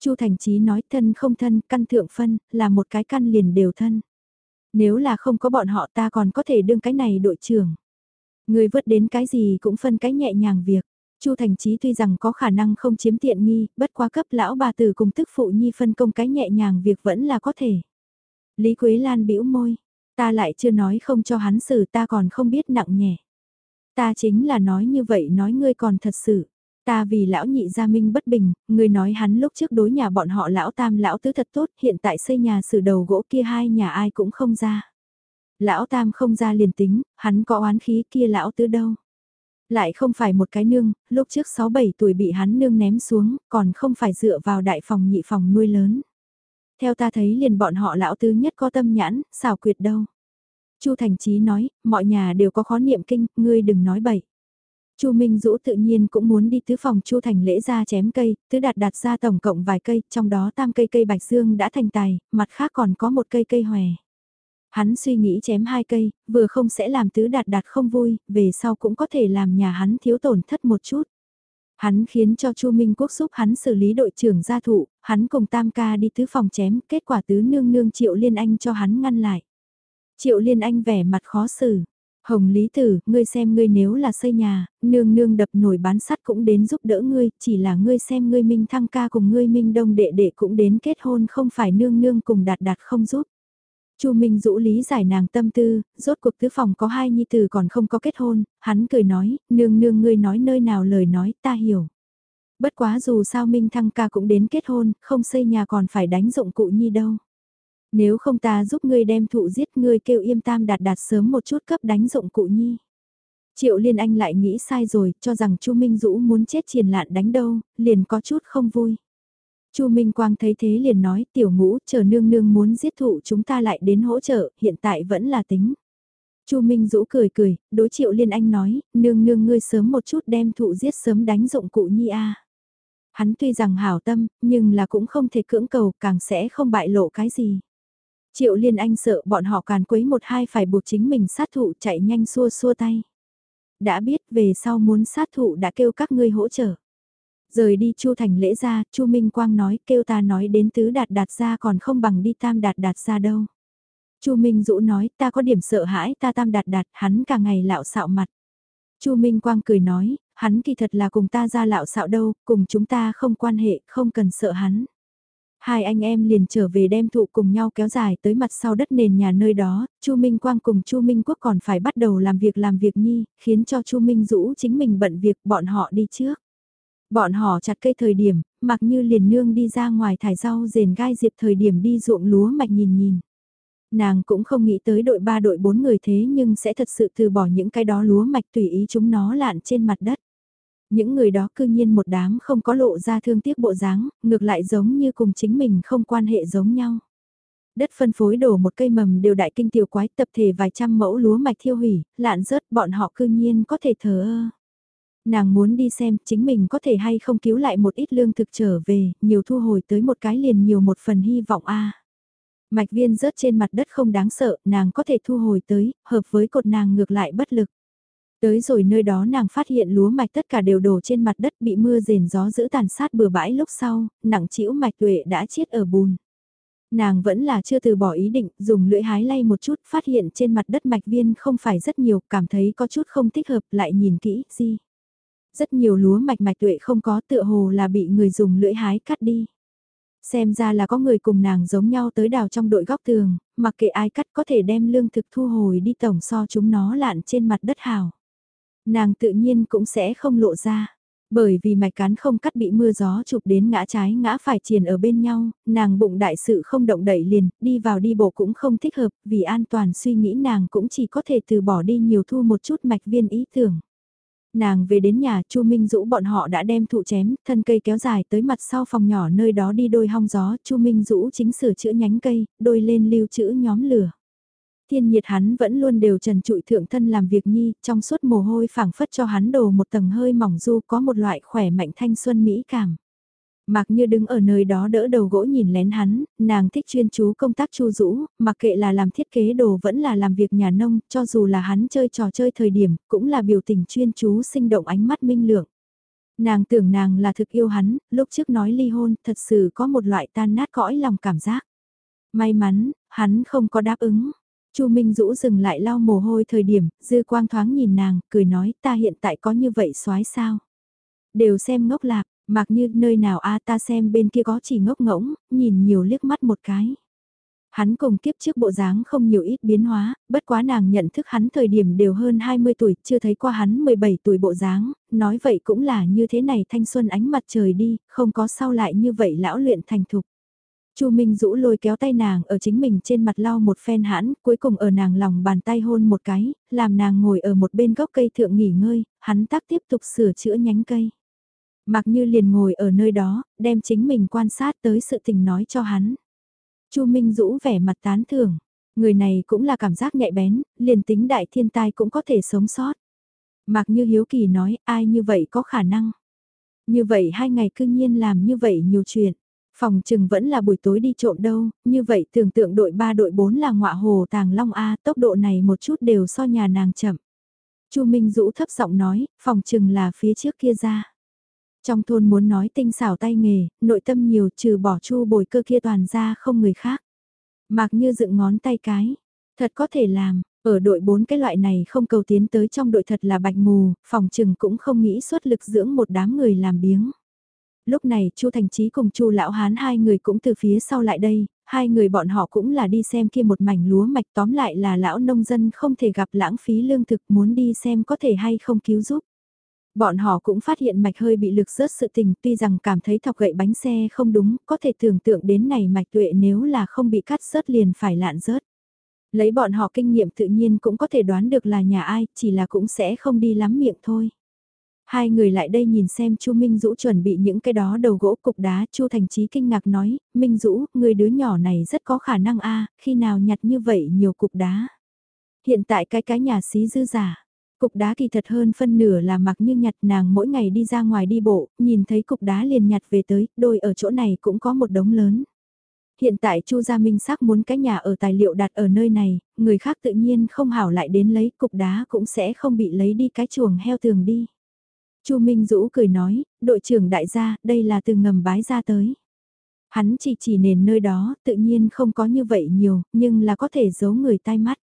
Chu Thành Chí nói thân không thân, căn thượng phân, là một cái căn liền đều thân. Nếu là không có bọn họ ta còn có thể đương cái này đội trưởng. người vớt đến cái gì cũng phân cái nhẹ nhàng việc. Chu Thành Chí tuy rằng có khả năng không chiếm tiện nghi, bất quá cấp lão bà tử cùng tức phụ nhi phân công cái nhẹ nhàng việc vẫn là có thể. Lý Quế Lan bĩu môi, ta lại chưa nói không cho hắn xử ta còn không biết nặng nhẹ. Ta chính là nói như vậy nói ngươi còn thật sự. Ta vì lão nhị gia minh bất bình, ngươi nói hắn lúc trước đối nhà bọn họ lão tam lão tứ thật tốt, hiện tại xây nhà xử đầu gỗ kia hai nhà ai cũng không ra. Lão tam không ra liền tính, hắn có oán khí kia lão tứ đâu. Lại không phải một cái nương, lúc trước 6-7 tuổi bị hắn nương ném xuống, còn không phải dựa vào đại phòng nhị phòng nuôi lớn. Theo ta thấy liền bọn họ lão tứ nhất có tâm nhãn, xảo quyệt đâu. Chu Thành Chí nói, mọi nhà đều có khó niệm kinh, ngươi đừng nói bậy. Chu Minh Dũ tự nhiên cũng muốn đi tứ phòng Chu Thành lễ ra chém cây, tứ đạt đạt ra tổng cộng vài cây, trong đó tam cây cây bạch dương đã thành tài, mặt khác còn có một cây cây hòe. Hắn suy nghĩ chém hai cây, vừa không sẽ làm tứ đạt đạt không vui, về sau cũng có thể làm nhà hắn thiếu tổn thất một chút. Hắn khiến cho Chu Minh Quốc giúp hắn xử lý đội trưởng gia thụ, hắn cùng tam ca đi tứ phòng chém, kết quả tứ nương nương Triệu Liên Anh cho hắn ngăn lại. Triệu Liên Anh vẻ mặt khó xử. Hồng Lý Tử, ngươi xem ngươi nếu là xây nhà, nương nương đập nổi bán sắt cũng đến giúp đỡ ngươi, chỉ là ngươi xem ngươi Minh Thăng ca cùng ngươi Minh Đông đệ đệ cũng đến kết hôn không phải nương nương cùng đạt đạt không giúp. Chu Minh Dũ lý giải nàng tâm tư, rốt cuộc tứ phòng có hai nhi tử còn không có kết hôn, hắn cười nói, nương nương ngươi nói nơi nào lời nói ta hiểu. Bất quá dù sao Minh Thăng ca cũng đến kết hôn, không xây nhà còn phải đánh dụng cụ nhi đâu. Nếu không ta giúp ngươi đem thụ giết ngươi kêu yêm tam đạt đạt sớm một chút cấp đánh dụng cụ nhi. Triệu Liên Anh lại nghĩ sai rồi, cho rằng Chu Minh Dũ muốn chết triền lạn đánh đâu, liền có chút không vui. Chu Minh Quang thấy thế liền nói tiểu ngũ chờ nương nương muốn giết thụ chúng ta lại đến hỗ trợ, hiện tại vẫn là tính. Chu Minh Dũ cười cười, đối triệu liên anh nói, nương nương ngươi sớm một chút đem thụ giết sớm đánh dụng cụ nhi a. Hắn tuy rằng hảo tâm, nhưng là cũng không thể cưỡng cầu, càng sẽ không bại lộ cái gì. Triệu liên anh sợ bọn họ càn quấy một hai phải buộc chính mình sát thụ chạy nhanh xua xua tay. Đã biết về sau muốn sát thụ đã kêu các ngươi hỗ trợ. Rời đi Chu Thành lễ ra, Chu Minh Quang nói kêu ta nói đến tứ đạt đạt ra còn không bằng đi tam đạt đạt ra đâu. Chu Minh Dũ nói ta có điểm sợ hãi ta tam đạt đạt hắn cả ngày lạo xạo mặt. Chu Minh Quang cười nói, hắn kỳ thật là cùng ta ra lạo xạo đâu, cùng chúng ta không quan hệ, không cần sợ hắn. Hai anh em liền trở về đem thụ cùng nhau kéo dài tới mặt sau đất nền nhà nơi đó, Chu Minh Quang cùng Chu Minh Quốc còn phải bắt đầu làm việc làm việc nhi, khiến cho Chu Minh Dũ chính mình bận việc bọn họ đi trước. Bọn họ chặt cây thời điểm, mặc như liền nương đi ra ngoài thải rau rền gai diệp thời điểm đi ruộng lúa mạch nhìn nhìn. Nàng cũng không nghĩ tới đội ba đội bốn người thế nhưng sẽ thật sự từ bỏ những cái đó lúa mạch tùy ý chúng nó lạn trên mặt đất. Những người đó cư nhiên một đám không có lộ ra thương tiếc bộ dáng, ngược lại giống như cùng chính mình không quan hệ giống nhau. Đất phân phối đổ một cây mầm đều đại kinh tiểu quái tập thể vài trăm mẫu lúa mạch thiêu hủy, lạn rớt bọn họ cư nhiên có thể thờ ơ nàng muốn đi xem chính mình có thể hay không cứu lại một ít lương thực trở về, nhiều thu hồi tới một cái liền nhiều một phần hy vọng a. Mạch viên rớt trên mặt đất không đáng sợ, nàng có thể thu hồi tới, hợp với cột nàng ngược lại bất lực. Tới rồi nơi đó nàng phát hiện lúa mạch tất cả đều đổ trên mặt đất bị mưa rền gió giữ tàn sát bừa bãi lúc sau, nặng chĩu mạch tuệ đã chết ở bùn. Nàng vẫn là chưa từ bỏ ý định, dùng lưỡi hái lay một chút, phát hiện trên mặt đất mạch viên không phải rất nhiều, cảm thấy có chút không thích hợp, lại nhìn kỹ, gì. Rất nhiều lúa mạch mạch tuệ không có tựa hồ là bị người dùng lưỡi hái cắt đi. Xem ra là có người cùng nàng giống nhau tới đào trong đội góc tường, mặc kệ ai cắt có thể đem lương thực thu hồi đi tổng so chúng nó lạn trên mặt đất hào. Nàng tự nhiên cũng sẽ không lộ ra. Bởi vì mạch cán không cắt bị mưa gió chụp đến ngã trái ngã phải triền ở bên nhau, nàng bụng đại sự không động đẩy liền, đi vào đi bộ cũng không thích hợp, vì an toàn suy nghĩ nàng cũng chỉ có thể từ bỏ đi nhiều thu một chút mạch viên ý tưởng. Nàng về đến nhà, Chu Minh Dũ bọn họ đã đem thụ chém, thân cây kéo dài tới mặt sau phòng nhỏ nơi đó đi đôi hong gió, Chu Minh Dũ chính sửa chữa nhánh cây, đôi lên lưu trữ nhóm lửa. Thiên nhiệt hắn vẫn luôn đều trần trụi thượng thân làm việc nhi, trong suốt mồ hôi phảng phất cho hắn đồ một tầng hơi mỏng du có một loại khỏe mạnh thanh xuân mỹ cảm. Mặc như đứng ở nơi đó đỡ đầu gỗ nhìn lén hắn, nàng thích chuyên chú công tác chu rũ, mặc kệ là làm thiết kế đồ vẫn là làm việc nhà nông, cho dù là hắn chơi trò chơi thời điểm, cũng là biểu tình chuyên chú sinh động ánh mắt minh lượng. Nàng tưởng nàng là thực yêu hắn, lúc trước nói ly hôn, thật sự có một loại tan nát cõi lòng cảm giác. May mắn, hắn không có đáp ứng. Chu Minh Dũ dừng lại lau mồ hôi thời điểm, dư quang thoáng nhìn nàng, cười nói ta hiện tại có như vậy soái sao. Đều xem ngốc lạc, mặc như nơi nào a ta xem bên kia có chỉ ngốc ngỗng, nhìn nhiều liếc mắt một cái. Hắn cùng kiếp trước bộ dáng không nhiều ít biến hóa, bất quá nàng nhận thức hắn thời điểm đều hơn 20 tuổi, chưa thấy qua hắn 17 tuổi bộ dáng, nói vậy cũng là như thế này thanh xuân ánh mặt trời đi, không có sau lại như vậy lão luyện thành thục. Chu Minh Dũ lôi kéo tay nàng ở chính mình trên mặt lau một phen hãn, cuối cùng ở nàng lòng bàn tay hôn một cái, làm nàng ngồi ở một bên gốc cây thượng nghỉ ngơi, hắn tác tiếp tục sửa chữa nhánh cây. Mặc như liền ngồi ở nơi đó, đem chính mình quan sát tới sự tình nói cho hắn. Chu Minh Dũ vẻ mặt tán thưởng, người này cũng là cảm giác nhạy bén, liền tính đại thiên tai cũng có thể sống sót. Mặc như hiếu kỳ nói, ai như vậy có khả năng. Như vậy hai ngày cương nhiên làm như vậy nhiều chuyện. Phòng chừng vẫn là buổi tối đi trộm đâu, như vậy tưởng tượng đội 3 đội 4 là ngọa hồ tàng long A, tốc độ này một chút đều so nhà nàng chậm. Chu Minh Dũ thấp giọng nói, phòng chừng là phía trước kia ra. Trong thôn muốn nói tinh xảo tay nghề, nội tâm nhiều trừ bỏ chu bồi cơ kia toàn ra không người khác. mạc như dựng ngón tay cái, thật có thể làm, ở đội 4 cái loại này không cầu tiến tới trong đội thật là bạch mù, phòng trừng cũng không nghĩ xuất lực dưỡng một đám người làm biếng. Lúc này Chu Thành trí cùng Chu Lão Hán hai người cũng từ phía sau lại đây, hai người bọn họ cũng là đi xem kia một mảnh lúa mạch tóm lại là lão nông dân không thể gặp lãng phí lương thực muốn đi xem có thể hay không cứu giúp. Bọn họ cũng phát hiện mạch hơi bị lực rớt sự tình tuy rằng cảm thấy thọc gậy bánh xe không đúng, có thể tưởng tượng đến này mạch tuệ nếu là không bị cắt rớt liền phải lạn rớt. Lấy bọn họ kinh nghiệm tự nhiên cũng có thể đoán được là nhà ai, chỉ là cũng sẽ không đi lắm miệng thôi. Hai người lại đây nhìn xem Chu Minh Dũ chuẩn bị những cái đó đầu gỗ cục đá, Chu Thành Chí kinh ngạc nói, Minh Dũ, người đứa nhỏ này rất có khả năng a, khi nào nhặt như vậy nhiều cục đá. Hiện tại cái cái nhà xí dư giả, cục đá kỳ thật hơn phân nửa là mặc như nhặt nàng mỗi ngày đi ra ngoài đi bộ, nhìn thấy cục đá liền nhặt về tới, đôi ở chỗ này cũng có một đống lớn. Hiện tại Chu Gia Minh xác muốn cái nhà ở tài liệu đặt ở nơi này, người khác tự nhiên không hảo lại đến lấy cục đá cũng sẽ không bị lấy đi cái chuồng heo tường đi. Chu Minh Dũ cười nói, đội trưởng đại gia, đây là từ ngầm bái ra tới. Hắn chỉ chỉ nền nơi đó, tự nhiên không có như vậy nhiều, nhưng là có thể giấu người tai mắt.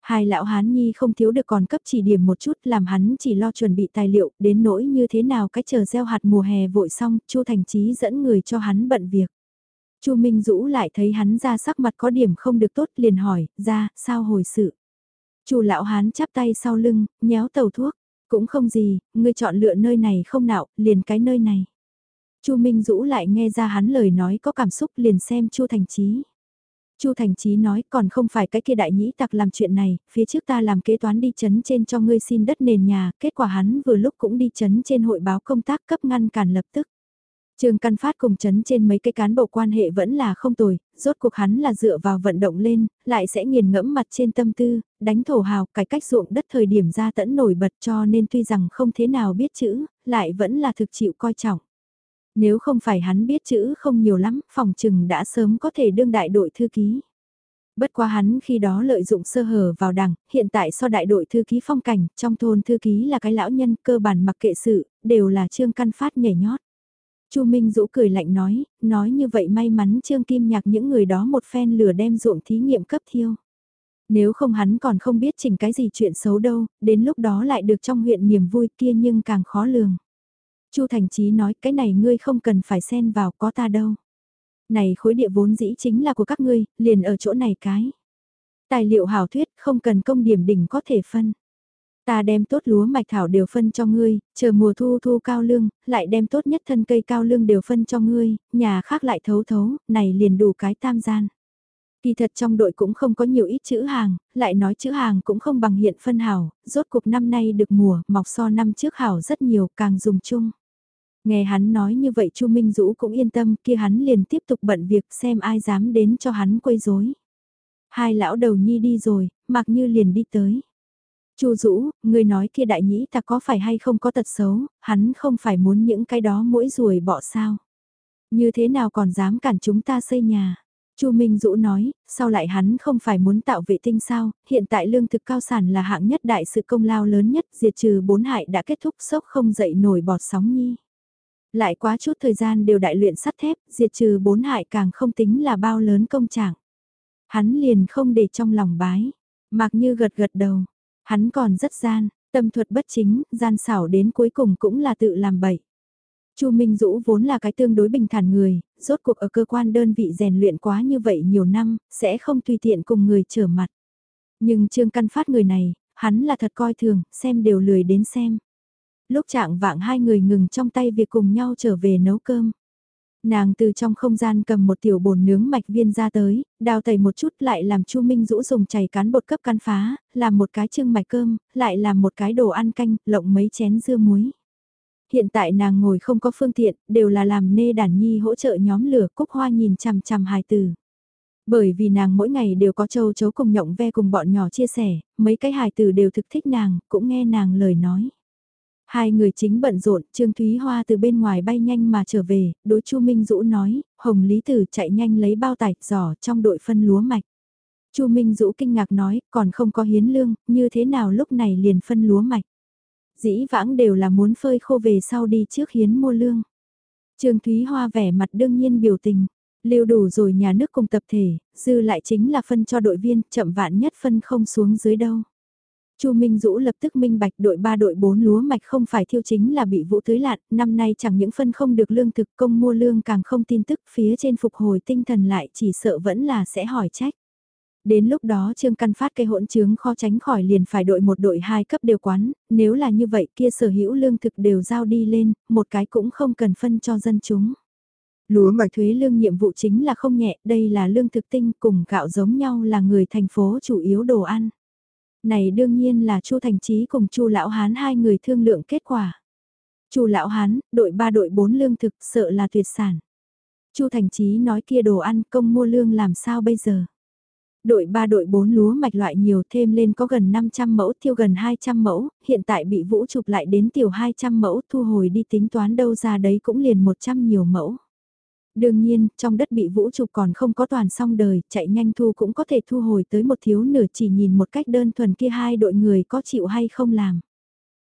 Hai lão hán nhi không thiếu được còn cấp chỉ điểm một chút làm hắn chỉ lo chuẩn bị tài liệu, đến nỗi như thế nào cách chờ gieo hạt mùa hè vội xong, Chu Thành Chí dẫn người cho hắn bận việc. Chu Minh Dũ lại thấy hắn ra sắc mặt có điểm không được tốt liền hỏi, ra, sao hồi sự. Chu lão hán chắp tay sau lưng, nhéo tàu thuốc, cũng không gì, ngươi chọn lựa nơi này không nào, liền cái nơi này. Chu Minh Dũ lại nghe ra hắn lời nói có cảm xúc liền xem Chu Thành Chí. Chu Thành Chí nói còn không phải cái kia đại nhĩ tặc làm chuyện này, phía trước ta làm kế toán đi chấn trên cho ngươi xin đất nền nhà, kết quả hắn vừa lúc cũng đi chấn trên hội báo công tác cấp ngăn cản lập tức. Trường Căn Phát cùng chấn trên mấy cái cán bộ quan hệ vẫn là không tồi, rốt cuộc hắn là dựa vào vận động lên, lại sẽ nghiền ngẫm mặt trên tâm tư, đánh thổ hào, cải cách ruộng đất thời điểm ra tẫn nổi bật cho nên tuy rằng không thế nào biết chữ, lại vẫn là thực chịu coi trọng. Nếu không phải hắn biết chữ không nhiều lắm, phòng trừng đã sớm có thể đương đại đội thư ký. Bất quá hắn khi đó lợi dụng sơ hở vào đảng, hiện tại so đại đội thư ký phong cảnh, trong thôn thư ký là cái lão nhân cơ bản mặc kệ sự, đều là Trương Căn Phát nhảy nhót. Chu Minh Dũ cười lạnh nói, nói như vậy may mắn Trương Kim Nhạc những người đó một phen lửa đem ruộng thí nghiệm cấp thiêu. Nếu không hắn còn không biết chỉnh cái gì chuyện xấu đâu, đến lúc đó lại được trong huyện niềm vui kia nhưng càng khó lường. Chu Thành Chí nói cái này ngươi không cần phải xen vào có ta đâu. Này khối địa vốn dĩ chính là của các ngươi, liền ở chỗ này cái. Tài liệu hảo thuyết không cần công điểm đỉnh có thể phân. Ta đem tốt lúa mạch thảo đều phân cho ngươi, chờ mùa thu thu cao lương, lại đem tốt nhất thân cây cao lương đều phân cho ngươi, nhà khác lại thấu thấu, này liền đủ cái tam gian. Kỳ thật trong đội cũng không có nhiều ít chữ hàng, lại nói chữ hàng cũng không bằng hiện phân hảo, rốt cuộc năm nay được mùa, mọc so năm trước hảo rất nhiều, càng dùng chung. Nghe hắn nói như vậy Chu Minh Dũ cũng yên tâm, kia hắn liền tiếp tục bận việc xem ai dám đến cho hắn quấy rối. Hai lão đầu nhi đi rồi, mặc như liền đi tới. Chu Dũ, ngươi nói kia đại nhĩ ta có phải hay không có tật xấu, hắn không phải muốn những cái đó mũi ruồi bỏ sao. Như thế nào còn dám cản chúng ta xây nhà. Chu Minh Dũ nói, sau lại hắn không phải muốn tạo vệ tinh sao, hiện tại lương thực cao sản là hạng nhất đại sự công lao lớn nhất, diệt trừ bốn hại đã kết thúc sốc không dậy nổi bọt sóng nhi. Lại quá chút thời gian đều đại luyện sắt thép, diệt trừ bốn hại càng không tính là bao lớn công trạng. Hắn liền không để trong lòng bái, mặc như gật gật đầu, hắn còn rất gian, tâm thuật bất chính, gian xảo đến cuối cùng cũng là tự làm bậy. Chu Minh Dũ vốn là cái tương đối bình thản người, rốt cuộc ở cơ quan đơn vị rèn luyện quá như vậy nhiều năm, sẽ không tùy tiện cùng người trở mặt. Nhưng Trương Căn Phát người này, hắn là thật coi thường, xem đều lười đến xem. Lúc trạng vạng hai người ngừng trong tay việc cùng nhau trở về nấu cơm. Nàng từ trong không gian cầm một tiểu bồn nướng mạch viên ra tới, đào tẩy một chút lại làm Chu Minh Dũ dùng chảy cán bột cấp căn phá, làm một cái trưng mạch cơm, lại làm một cái đồ ăn canh, lộng mấy chén dưa muối. Hiện tại nàng ngồi không có phương tiện, đều là làm nê đàn nhi hỗ trợ nhóm lửa cúc hoa nhìn chằm chằm hài từ. Bởi vì nàng mỗi ngày đều có châu chấu cùng nhộng ve cùng bọn nhỏ chia sẻ, mấy cái hài từ đều thực thích nàng, cũng nghe nàng lời nói. Hai người chính bận rộn, Trương Thúy Hoa từ bên ngoài bay nhanh mà trở về, đối Chu Minh Dũ nói, Hồng Lý Tử chạy nhanh lấy bao tải giỏ trong đội phân lúa mạch. Chu Minh Dũ kinh ngạc nói, còn không có hiến lương, như thế nào lúc này liền phân lúa mạch. Dĩ vãng đều là muốn phơi khô về sau đi trước hiến mua lương. Trương Thúy Hoa vẻ mặt đương nhiên biểu tình, lưu đủ rồi nhà nước cùng tập thể, dư lại chính là phân cho đội viên, chậm vạn nhất phân không xuống dưới đâu. Chu Minh Dũ lập tức minh bạch đội 3 đội 4 lúa mạch không phải thiêu chính là bị vũ tưới lạn, năm nay chẳng những phân không được lương thực công mua lương càng không tin tức phía trên phục hồi tinh thần lại chỉ sợ vẫn là sẽ hỏi trách. Đến lúc đó Trương Căn Phát cây hỗn trướng khó tránh khỏi liền phải đội một đội hai cấp đều quán, nếu là như vậy kia sở hữu lương thực đều giao đi lên, một cái cũng không cần phân cho dân chúng. Lúa mạch thuế lương nhiệm vụ chính là không nhẹ, đây là lương thực tinh cùng gạo giống nhau là người thành phố chủ yếu đồ ăn. Này đương nhiên là Chu Thành Chí cùng Chu Lão Hán hai người thương lượng kết quả. Chu Lão Hán, đội ba đội bốn lương thực sợ là tuyệt sản. Chu Thành Chí nói kia đồ ăn công mua lương làm sao bây giờ? Đội 3 đội 4 lúa mạch loại nhiều thêm lên có gần 500 mẫu thiêu gần 200 mẫu, hiện tại bị vũ chụp lại đến tiểu 200 mẫu thu hồi đi tính toán đâu ra đấy cũng liền 100 nhiều mẫu. Đương nhiên, trong đất bị vũ trụ còn không có toàn xong đời, chạy nhanh thu cũng có thể thu hồi tới một thiếu nửa chỉ nhìn một cách đơn thuần kia hai đội người có chịu hay không làm.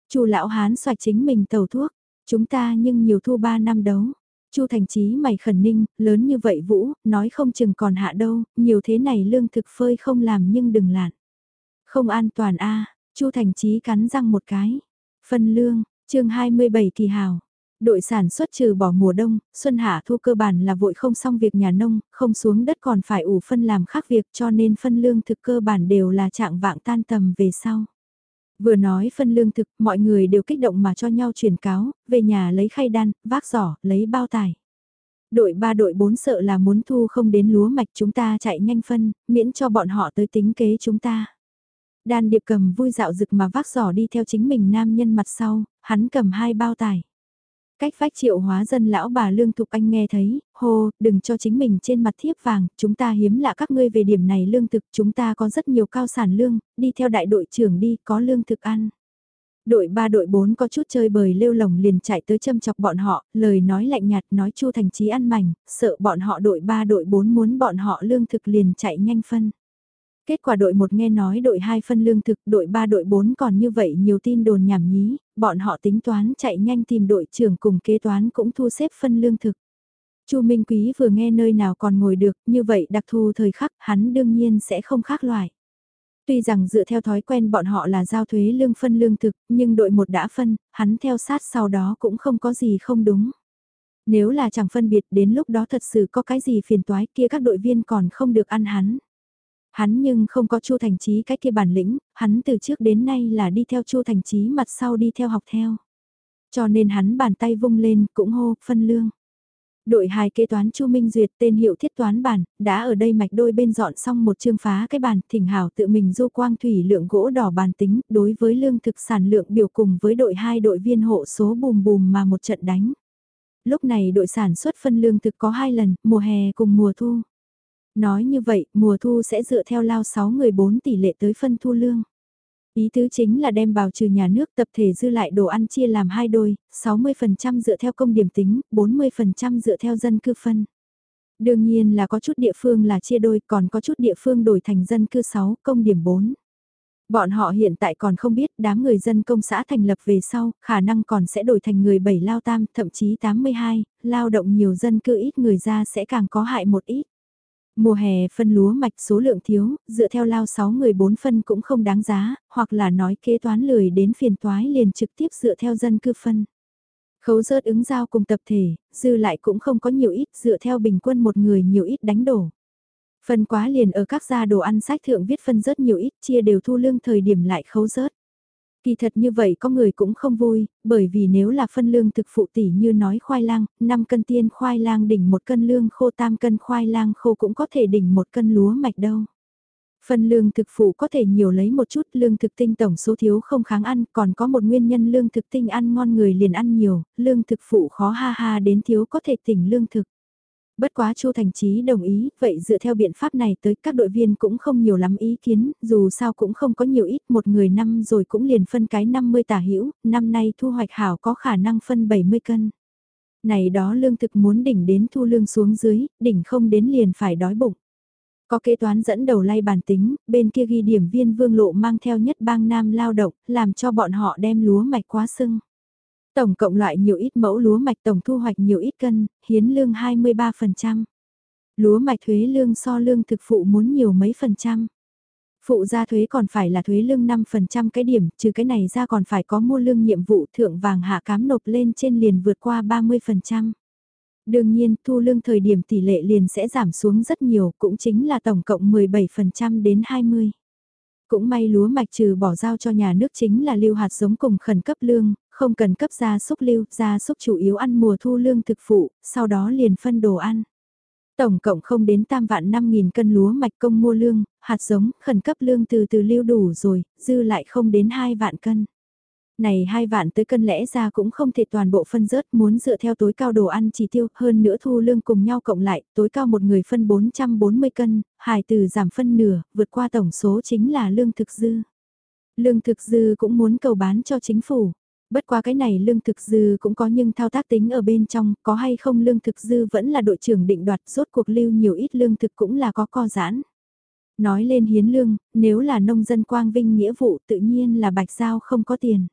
Chu lão hán xoạch chính mình tàu thuốc, chúng ta nhưng nhiều thu ba năm đấu. Chu thành trí mày khẩn ninh, lớn như vậy vũ, nói không chừng còn hạ đâu, nhiều thế này lương thực phơi không làm nhưng đừng lạn. Không an toàn a Chu thành trí cắn răng một cái. Phân lương, chương 27 kỳ hào. Đội sản xuất trừ bỏ mùa đông, xuân hạ thu cơ bản là vội không xong việc nhà nông, không xuống đất còn phải ủ phân làm khác việc cho nên phân lương thực cơ bản đều là trạng vạng tan tầm về sau. Vừa nói phân lương thực, mọi người đều kích động mà cho nhau truyền cáo, về nhà lấy khay đan, vác giỏ, lấy bao tải. Đội 3 đội 4 sợ là muốn thu không đến lúa mạch chúng ta chạy nhanh phân, miễn cho bọn họ tới tính kế chúng ta. Đan điệp cầm vui dạo rực mà vác giỏ đi theo chính mình nam nhân mặt sau, hắn cầm hai bao tải. Cách phách triệu hóa dân lão bà Lương Thục Anh nghe thấy, hô, đừng cho chính mình trên mặt thiếp vàng, chúng ta hiếm lạ các ngươi về điểm này lương thực, chúng ta có rất nhiều cao sản lương, đi theo đại đội trưởng đi, có lương thực ăn. Đội 3 đội 4 có chút chơi bời lêu lồng liền chạy tới châm chọc bọn họ, lời nói lạnh nhạt nói Chu Thành Chí ăn mảnh, sợ bọn họ đội 3 đội 4 muốn bọn họ lương thực liền chạy nhanh phân. Kết quả đội 1 nghe nói đội 2 phân lương thực, đội 3 đội 4 còn như vậy nhiều tin đồn nhảm nhí, bọn họ tính toán chạy nhanh tìm đội trưởng cùng kế toán cũng thu xếp phân lương thực. Chu Minh Quý vừa nghe nơi nào còn ngồi được, như vậy đặc thù thời khắc, hắn đương nhiên sẽ không khác loại. Tuy rằng dựa theo thói quen bọn họ là giao thuế lương phân lương thực, nhưng đội một đã phân, hắn theo sát sau đó cũng không có gì không đúng. Nếu là chẳng phân biệt đến lúc đó thật sự có cái gì phiền toái kia các đội viên còn không được ăn hắn. Hắn nhưng không có Chu Thành Chí cái kia bản lĩnh, hắn từ trước đến nay là đi theo Chu Thành Chí mặt sau đi theo học theo. Cho nên hắn bàn tay vung lên cũng hô phân lương. Đội hài kế toán Chu Minh Duyệt tên hiệu thiết toán bản, đã ở đây mạch đôi bên dọn xong một chương phá cái bàn, thỉnh hảo tự mình du quang thủy lượng gỗ đỏ bàn tính, đối với lương thực sản lượng biểu cùng với đội hai đội viên hộ số bùm bùm mà một trận đánh. Lúc này đội sản xuất phân lương thực có hai lần, mùa hè cùng mùa thu. Nói như vậy, mùa thu sẽ dựa theo lao 6 người 4 tỷ lệ tới phân thu lương. Ý tứ chính là đem bào trừ nhà nước tập thể dư lại đồ ăn chia làm hai đôi, 60% dựa theo công điểm tính, 40% dựa theo dân cư phân. Đương nhiên là có chút địa phương là chia đôi, còn có chút địa phương đổi thành dân cư 6, công điểm 4. Bọn họ hiện tại còn không biết đám người dân công xã thành lập về sau, khả năng còn sẽ đổi thành người 7 lao tam, thậm chí 82, lao động nhiều dân cư ít người ra sẽ càng có hại một ít. Mùa hè phân lúa mạch số lượng thiếu, dựa theo lao 6 người 4 phân cũng không đáng giá, hoặc là nói kế toán lười đến phiền toái liền trực tiếp dựa theo dân cư phân. Khấu rớt ứng giao cùng tập thể, dư lại cũng không có nhiều ít dựa theo bình quân một người nhiều ít đánh đổ. Phân quá liền ở các gia đồ ăn sách thượng viết phân rớt nhiều ít chia đều thu lương thời điểm lại khấu rớt. Kỳ thật như vậy có người cũng không vui, bởi vì nếu là phân lương thực phụ tỷ như nói khoai lang, 5 cân tiên khoai lang đỉnh một cân lương khô tam cân khoai lang khô cũng có thể đỉnh một cân lúa mạch đâu. Phân lương thực phụ có thể nhiều lấy một chút lương thực tinh tổng số thiếu không kháng ăn, còn có một nguyên nhân lương thực tinh ăn ngon người liền ăn nhiều, lương thực phụ khó ha ha đến thiếu có thể tỉnh lương thực. Bất quá Chu Thành Chí đồng ý, vậy dựa theo biện pháp này tới các đội viên cũng không nhiều lắm ý kiến, dù sao cũng không có nhiều ít, một người năm rồi cũng liền phân cái 50 tả hữu năm nay thu hoạch hảo có khả năng phân 70 cân. Này đó lương thực muốn đỉnh đến thu lương xuống dưới, đỉnh không đến liền phải đói bụng. Có kế toán dẫn đầu lay bàn tính, bên kia ghi điểm viên vương lộ mang theo nhất bang nam lao động, làm cho bọn họ đem lúa mạch quá sưng. Tổng cộng loại nhiều ít mẫu lúa mạch tổng thu hoạch nhiều ít cân, hiến lương 23%. Lúa mạch thuế lương so lương thực phụ muốn nhiều mấy phần trăm. Phụ gia thuế còn phải là thuế lương 5% cái điểm, trừ cái này ra còn phải có mua lương nhiệm vụ thượng vàng hạ cám nộp lên trên liền vượt qua 30%. Đương nhiên, thu lương thời điểm tỷ lệ liền sẽ giảm xuống rất nhiều, cũng chính là tổng cộng 17% đến 20%. Cũng may lúa mạch trừ bỏ giao cho nhà nước chính là lưu hạt giống cùng khẩn cấp lương, không cần cấp gia súc lưu, gia súc chủ yếu ăn mùa thu lương thực phụ, sau đó liền phân đồ ăn. Tổng cộng không đến tam vạn 5.000 cân lúa mạch công mua lương, hạt giống, khẩn cấp lương từ từ lưu đủ rồi, dư lại không đến 2 vạn cân. Này hai vạn tới cân lẽ ra cũng không thể toàn bộ phân rớt muốn dựa theo tối cao đồ ăn chỉ tiêu hơn nữa thu lương cùng nhau cộng lại, tối cao một người phân 440 cân, hài từ giảm phân nửa, vượt qua tổng số chính là lương thực dư. Lương thực dư cũng muốn cầu bán cho chính phủ. Bất qua cái này lương thực dư cũng có nhưng thao tác tính ở bên trong, có hay không lương thực dư vẫn là đội trưởng định đoạt, rốt cuộc lưu nhiều ít lương thực cũng là có co giãn. Nói lên hiến lương, nếu là nông dân quang vinh nghĩa vụ tự nhiên là bạch giao không có tiền.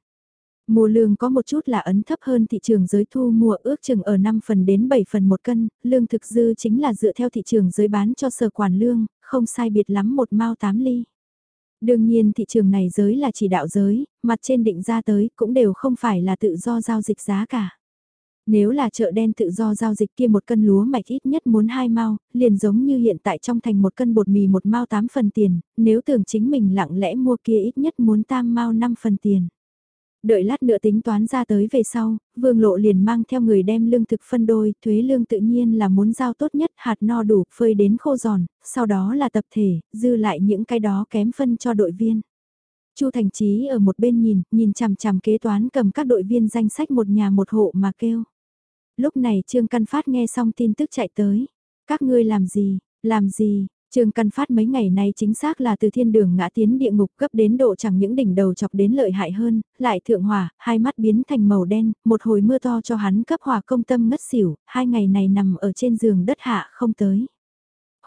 mùa lương có một chút là ấn thấp hơn thị trường giới thu mùa ước chừng ở 5 phần đến 7 phần một cân, lương thực dư chính là dựa theo thị trường giới bán cho sở quản lương, không sai biệt lắm một mao 8 ly. Đương nhiên thị trường này giới là chỉ đạo giới, mặt trên định ra tới cũng đều không phải là tự do giao dịch giá cả. Nếu là chợ đen tự do giao dịch kia một cân lúa mạch ít nhất muốn hai mao, liền giống như hiện tại trong thành một cân bột mì một mao tám phần tiền, nếu tưởng chính mình lặng lẽ mua kia ít nhất muốn tam mao năm phần tiền. Đợi lát nữa tính toán ra tới về sau, vương lộ liền mang theo người đem lương thực phân đôi, thuế lương tự nhiên là muốn giao tốt nhất hạt no đủ, phơi đến khô giòn, sau đó là tập thể, dư lại những cái đó kém phân cho đội viên. Chu Thành Chí ở một bên nhìn, nhìn chằm chằm kế toán cầm các đội viên danh sách một nhà một hộ mà kêu. Lúc này Trương Căn Phát nghe xong tin tức chạy tới. Các ngươi làm gì, làm gì, Trương Căn Phát mấy ngày nay chính xác là từ thiên đường ngã tiến địa ngục cấp đến độ chẳng những đỉnh đầu chọc đến lợi hại hơn, lại thượng hỏa, hai mắt biến thành màu đen, một hồi mưa to cho hắn cấp hỏa công tâm ngất xỉu, hai ngày này nằm ở trên giường đất hạ không tới.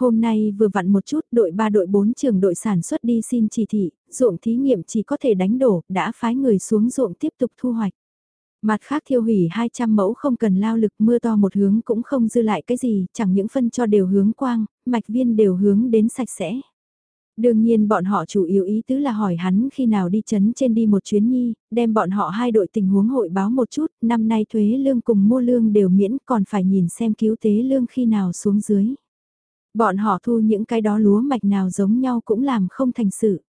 Hôm nay vừa vặn một chút, đội 3 đội 4 trường đội sản xuất đi xin chỉ thị, ruộng thí nghiệm chỉ có thể đánh đổ, đã phái người xuống ruộng tiếp tục thu hoạch. Mặt khác thiêu hủy 200 mẫu không cần lao lực mưa to một hướng cũng không dư lại cái gì, chẳng những phân cho đều hướng quang, mạch viên đều hướng đến sạch sẽ. Đương nhiên bọn họ chủ yếu ý tứ là hỏi hắn khi nào đi chấn trên đi một chuyến nhi, đem bọn họ hai đội tình huống hội báo một chút, năm nay thuế lương cùng mua lương đều miễn còn phải nhìn xem cứu tế lương khi nào xuống dưới. Bọn họ thu những cái đó lúa mạch nào giống nhau cũng làm không thành sự.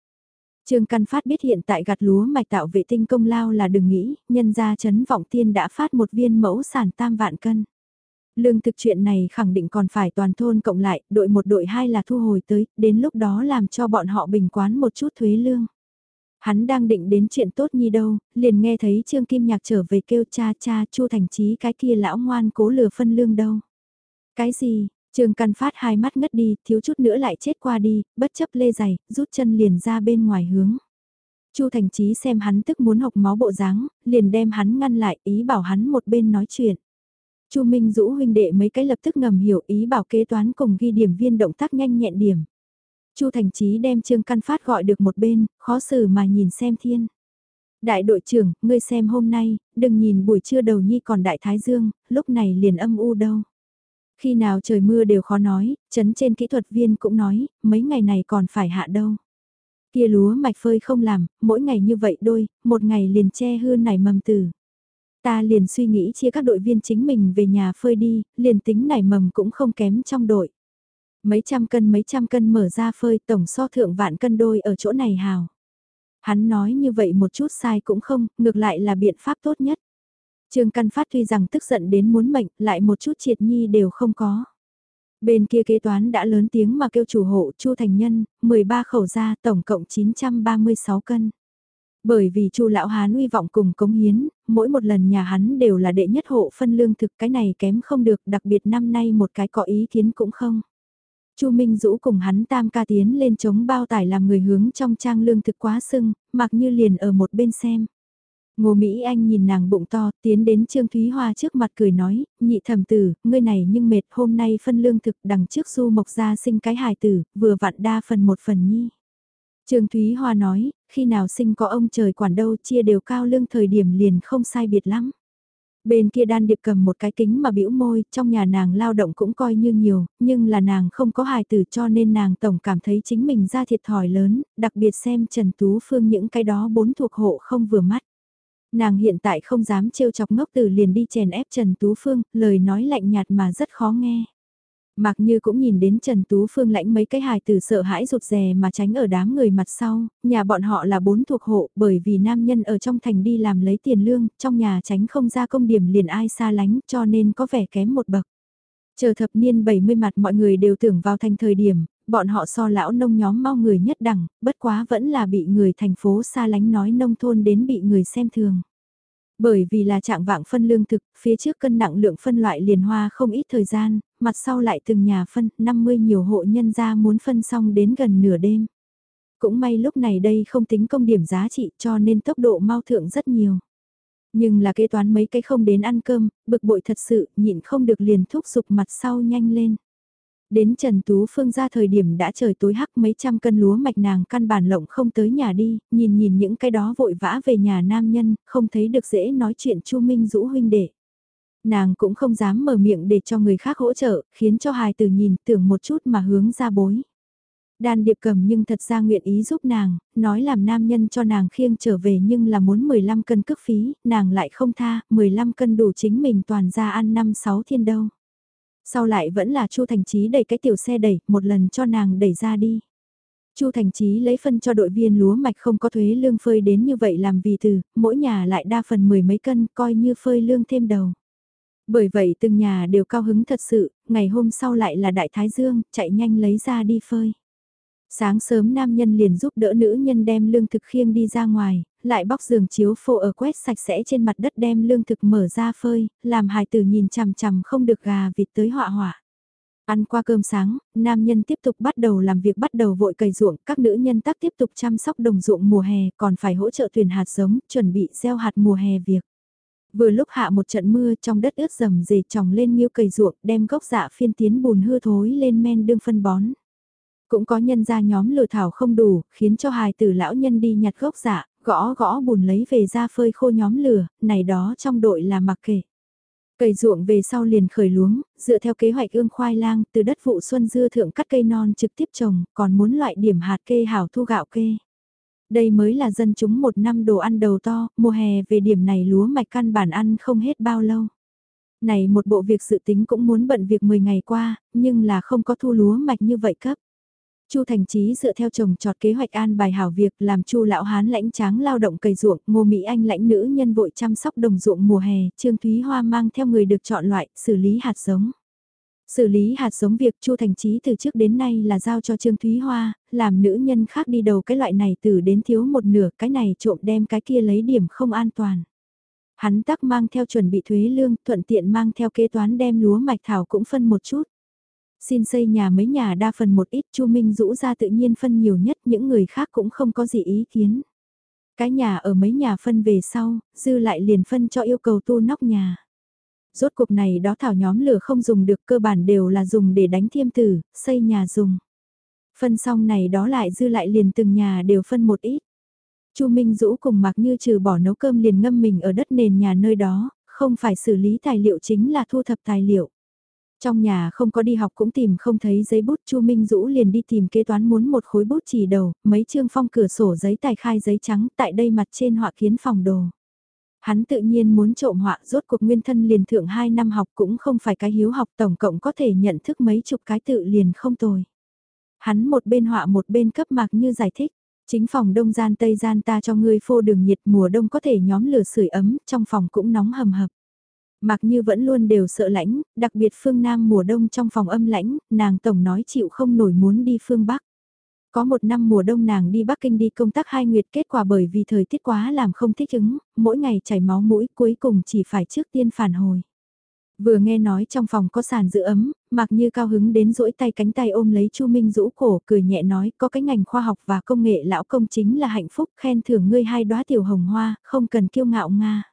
Trương Căn Phát biết hiện tại gặt lúa mạch tạo vệ tinh công lao là đừng nghĩ, nhân gia chấn vọng tiên đã phát một viên mẫu sản tam vạn cân. Lương thực chuyện này khẳng định còn phải toàn thôn cộng lại, đội một đội hai là thu hồi tới, đến lúc đó làm cho bọn họ bình quán một chút thuế lương. Hắn đang định đến chuyện tốt nhi đâu, liền nghe thấy Trương Kim Nhạc trở về kêu cha cha Chu Thành Chí cái kia lão ngoan cố lừa phân lương đâu. Cái gì, Trương Căn Phát hai mắt ngất đi, thiếu chút nữa lại chết qua đi, bất chấp lê giày, rút chân liền ra bên ngoài hướng. Chu Thành Chí xem hắn tức muốn học máu bộ dáng, liền đem hắn ngăn lại, ý bảo hắn một bên nói chuyện. Chu Minh Dũ huynh đệ mấy cái lập tức ngầm hiểu ý bảo kế toán cùng ghi điểm viên động tác nhanh nhẹn điểm. Chu Thành Chí đem Trương Căn Phát gọi được một bên, khó xử mà nhìn xem thiên. Đại đội trưởng, ngươi xem hôm nay, đừng nhìn buổi trưa đầu nhi còn đại thái dương, lúc này liền âm u đâu. Khi nào trời mưa đều khó nói, chấn trên kỹ thuật viên cũng nói, mấy ngày này còn phải hạ đâu. Kia lúa mạch phơi không làm, mỗi ngày như vậy đôi, một ngày liền che hư nảy mầm tử. Ta liền suy nghĩ chia các đội viên chính mình về nhà phơi đi, liền tính nảy mầm cũng không kém trong đội. Mấy trăm cân mấy trăm cân mở ra phơi tổng so thượng vạn cân đôi ở chỗ này hào. Hắn nói như vậy một chút sai cũng không, ngược lại là biện pháp tốt nhất. Trương Căn Phát tuy rằng tức giận đến muốn mệnh, lại một chút triệt nhi đều không có. Bên kia kế toán đã lớn tiếng mà kêu chủ hộ Chu Thành Nhân, 13 khẩu ra tổng cộng 936 cân. Bởi vì Chu lão hán uy vọng cùng cống hiến, mỗi một lần nhà hắn đều là đệ nhất hộ phân lương thực cái này kém không được, đặc biệt năm nay một cái có ý kiến cũng không. Chu Minh Dũ cùng hắn tam ca tiến lên chống bao tải làm người hướng trong trang lương thực quá sưng, mặc như liền ở một bên xem. Ngô Mỹ Anh nhìn nàng bụng to, tiến đến Trương Thúy Hoa trước mặt cười nói, nhị thẩm tử, ngươi này nhưng mệt hôm nay phân lương thực đằng trước du mộc ra sinh cái hài tử, vừa vặn đa phần một phần nhi. Trương Thúy Hoa nói, khi nào sinh có ông trời quản đâu chia đều cao lương thời điểm liền không sai biệt lắm. Bên kia đan điệp cầm một cái kính mà bĩu môi, trong nhà nàng lao động cũng coi như nhiều, nhưng là nàng không có hài tử cho nên nàng tổng cảm thấy chính mình ra thiệt thòi lớn, đặc biệt xem Trần Tú Phương những cái đó bốn thuộc hộ không vừa mắt. Nàng hiện tại không dám trêu chọc ngốc từ liền đi chèn ép Trần Tú Phương, lời nói lạnh nhạt mà rất khó nghe. Mặc như cũng nhìn đến Trần Tú Phương lãnh mấy cái hài từ sợ hãi rụt rè mà tránh ở đám người mặt sau, nhà bọn họ là bốn thuộc hộ bởi vì nam nhân ở trong thành đi làm lấy tiền lương, trong nhà tránh không ra công điểm liền ai xa lánh cho nên có vẻ kém một bậc. Chờ thập niên 70 mặt mọi người đều tưởng vào thành thời điểm, bọn họ so lão nông nhóm mau người nhất đẳng, bất quá vẫn là bị người thành phố xa lánh nói nông thôn đến bị người xem thường. Bởi vì là trạng vạng phân lương thực, phía trước cân nặng lượng phân loại liền hoa không ít thời gian, mặt sau lại từng nhà phân, 50 nhiều hộ nhân ra muốn phân xong đến gần nửa đêm. Cũng may lúc này đây không tính công điểm giá trị cho nên tốc độ mau thượng rất nhiều. Nhưng là kế toán mấy cái không đến ăn cơm, bực bội thật sự, nhịn không được liền thúc giục mặt sau nhanh lên. Đến Trần Tú Phương ra thời điểm đã trời tối hắc mấy trăm cân lúa mạch nàng căn bản lộng không tới nhà đi, nhìn nhìn những cái đó vội vã về nhà nam nhân, không thấy được dễ nói chuyện Chu Minh Dũ huynh đệ. Nàng cũng không dám mở miệng để cho người khác hỗ trợ, khiến cho hài tử nhìn tưởng một chút mà hướng ra bối. Đan điệp cầm nhưng thật ra nguyện ý giúp nàng, nói làm nam nhân cho nàng khiêng trở về nhưng là muốn 15 cân cước phí, nàng lại không tha, 15 cân đủ chính mình toàn ra ăn 5-6 thiên đâu. Sau lại vẫn là Chu Thành Chí đẩy cái tiểu xe đẩy, một lần cho nàng đẩy ra đi. Chu Thành Chí lấy phân cho đội viên lúa mạch không có thuế lương phơi đến như vậy làm vì từ, mỗi nhà lại đa phần mười mấy cân, coi như phơi lương thêm đầu. Bởi vậy từng nhà đều cao hứng thật sự, ngày hôm sau lại là Đại Thái Dương, chạy nhanh lấy ra đi phơi. Sáng sớm nam nhân liền giúp đỡ nữ nhân đem lương thực khiêng đi ra ngoài, lại bóc giường chiếu phô ở quét sạch sẽ trên mặt đất đem lương thực mở ra phơi, làm hài tử nhìn chằm chằm không được gà vịt tới họa họa. Ăn qua cơm sáng, nam nhân tiếp tục bắt đầu làm việc bắt đầu vội cày ruộng, các nữ nhân tác tiếp tục chăm sóc đồng ruộng mùa hè, còn phải hỗ trợ tuyển hạt giống, chuẩn bị gieo hạt mùa hè việc. Vừa lúc hạ một trận mưa trong đất ướt rầm rề tròng lên miêu cày ruộng đem gốc dạ phiên tiến bùn hư thối lên men đương phân bón. Cũng có nhân ra nhóm lừa thảo không đủ, khiến cho hài tử lão nhân đi nhặt gốc dạ, gõ gõ bùn lấy về ra phơi khô nhóm lửa, này đó trong đội là mặc kệ. Cày ruộng về sau liền khởi luống, dựa theo kế hoạch ương khoai lang từ đất vụ xuân dưa thượng cắt cây non trực tiếp trồng, còn muốn loại điểm hạt kê hảo thu gạo kê. Đây mới là dân chúng một năm đồ ăn đầu to, mùa hè về điểm này lúa mạch căn bản ăn không hết bao lâu. Này một bộ việc dự tính cũng muốn bận việc 10 ngày qua, nhưng là không có thu lúa mạch như vậy cấp. Chu Thành Chí dựa theo chồng trọt kế hoạch an bài hảo việc làm Chu lão hán lãnh tráng lao động cày ruộng, Ngô Mỹ Anh lãnh nữ nhân vội chăm sóc đồng ruộng mùa hè, Trương Thúy Hoa mang theo người được chọn loại, xử lý hạt giống. Xử lý hạt giống việc Chu Thành Chí từ trước đến nay là giao cho Trương Thúy Hoa, làm nữ nhân khác đi đầu cái loại này từ đến thiếu một nửa, cái này trộm đem cái kia lấy điểm không an toàn. Hắn tắc mang theo chuẩn bị thuế lương, thuận tiện mang theo kế toán đem lúa mạch thảo cũng phân một chút. Xin xây nhà mấy nhà đa phần một ít Chu Minh rũ ra tự nhiên phân nhiều nhất những người khác cũng không có gì ý kiến. Cái nhà ở mấy nhà phân về sau, dư lại liền phân cho yêu cầu tu nóc nhà. Rốt cuộc này đó thảo nhóm lửa không dùng được cơ bản đều là dùng để đánh thiêm tử, xây nhà dùng. Phân xong này đó lại dư lại liền từng nhà đều phân một ít. Chu Minh Dũ cùng mặc như trừ bỏ nấu cơm liền ngâm mình ở đất nền nhà nơi đó, không phải xử lý tài liệu chính là thu thập tài liệu. Trong nhà không có đi học cũng tìm không thấy giấy bút Chu Minh Dũ liền đi tìm kế toán muốn một khối bút chỉ đầu, mấy chương phong cửa sổ giấy tài khai giấy trắng tại đây mặt trên họa kiến phòng đồ. Hắn tự nhiên muốn trộm họa rốt cuộc nguyên thân liền thượng 2 năm học cũng không phải cái hiếu học tổng cộng có thể nhận thức mấy chục cái tự liền không tồi. Hắn một bên họa một bên cấp mạc như giải thích. Chính phòng đông gian tây gian ta cho ngươi phô đường nhiệt mùa đông có thể nhóm lửa sưởi ấm, trong phòng cũng nóng hầm hập. Mặc như vẫn luôn đều sợ lãnh, đặc biệt phương Nam mùa đông trong phòng âm lãnh, nàng tổng nói chịu không nổi muốn đi phương Bắc. Có một năm mùa đông nàng đi Bắc Kinh đi công tác hai nguyệt kết quả bởi vì thời tiết quá làm không thích ứng, mỗi ngày chảy máu mũi cuối cùng chỉ phải trước tiên phản hồi. Vừa nghe nói trong phòng có sàn giữ ấm, mặc như cao hứng đến rỗi tay cánh tay ôm lấy Chu Minh rũ cổ cười nhẹ nói có cái ngành khoa học và công nghệ lão công chính là hạnh phúc khen thưởng ngươi hai đóa tiểu hồng hoa, không cần kiêu ngạo Nga.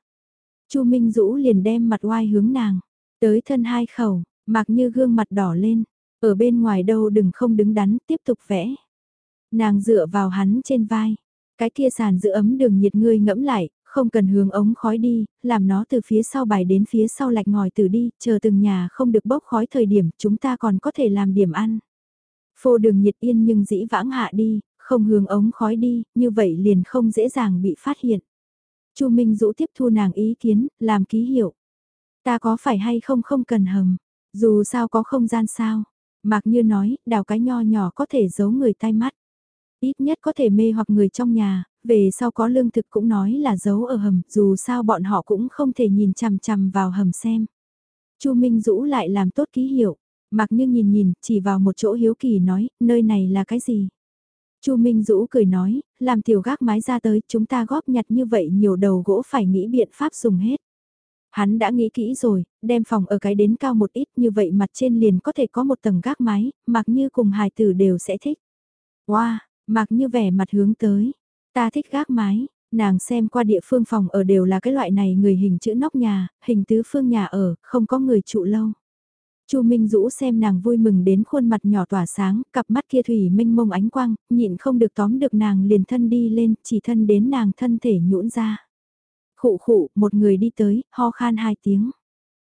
Chu Minh Dũ liền đem mặt oai hướng nàng, tới thân hai khẩu, mặc như gương mặt đỏ lên, ở bên ngoài đâu đừng không đứng đắn, tiếp tục vẽ. Nàng dựa vào hắn trên vai, cái kia sàn giữ ấm đường nhiệt ngươi ngẫm lại, không cần hướng ống khói đi, làm nó từ phía sau bài đến phía sau lạch ngòi từ đi, chờ từng nhà không được bốc khói thời điểm chúng ta còn có thể làm điểm ăn. Phô đường nhiệt yên nhưng dĩ vãng hạ đi, không hướng ống khói đi, như vậy liền không dễ dàng bị phát hiện. Chu Minh Dũ tiếp thu nàng ý kiến, làm ký hiệu. Ta có phải hay không không cần hầm, dù sao có không gian sao. Mạc Như nói, đào cái nho nhỏ có thể giấu người tai mắt. Ít nhất có thể mê hoặc người trong nhà, về sau có lương thực cũng nói là giấu ở hầm, dù sao bọn họ cũng không thể nhìn chằm chằm vào hầm xem. Chu Minh Dũ lại làm tốt ký hiệu, Mạc Như nhìn nhìn, chỉ vào một chỗ hiếu kỳ nói, nơi này là cái gì? Chu Minh Dũ cười nói, làm tiểu gác mái ra tới, chúng ta góp nhặt như vậy nhiều đầu gỗ phải nghĩ biện pháp dùng hết. Hắn đã nghĩ kỹ rồi, đem phòng ở cái đến cao một ít như vậy mặt trên liền có thể có một tầng gác mái, mặc như cùng hài tử đều sẽ thích. Wow, mặc như vẻ mặt hướng tới, ta thích gác mái, nàng xem qua địa phương phòng ở đều là cái loại này người hình chữ nóc nhà, hình tứ phương nhà ở, không có người trụ lâu. Chu Minh Dũ xem nàng vui mừng đến khuôn mặt nhỏ tỏa sáng, cặp mắt kia thủy minh mông ánh quang, nhịn không được tóm được nàng liền thân đi lên, chỉ thân đến nàng thân thể nhũn ra. Khụ khụ, một người đi tới, ho khan hai tiếng.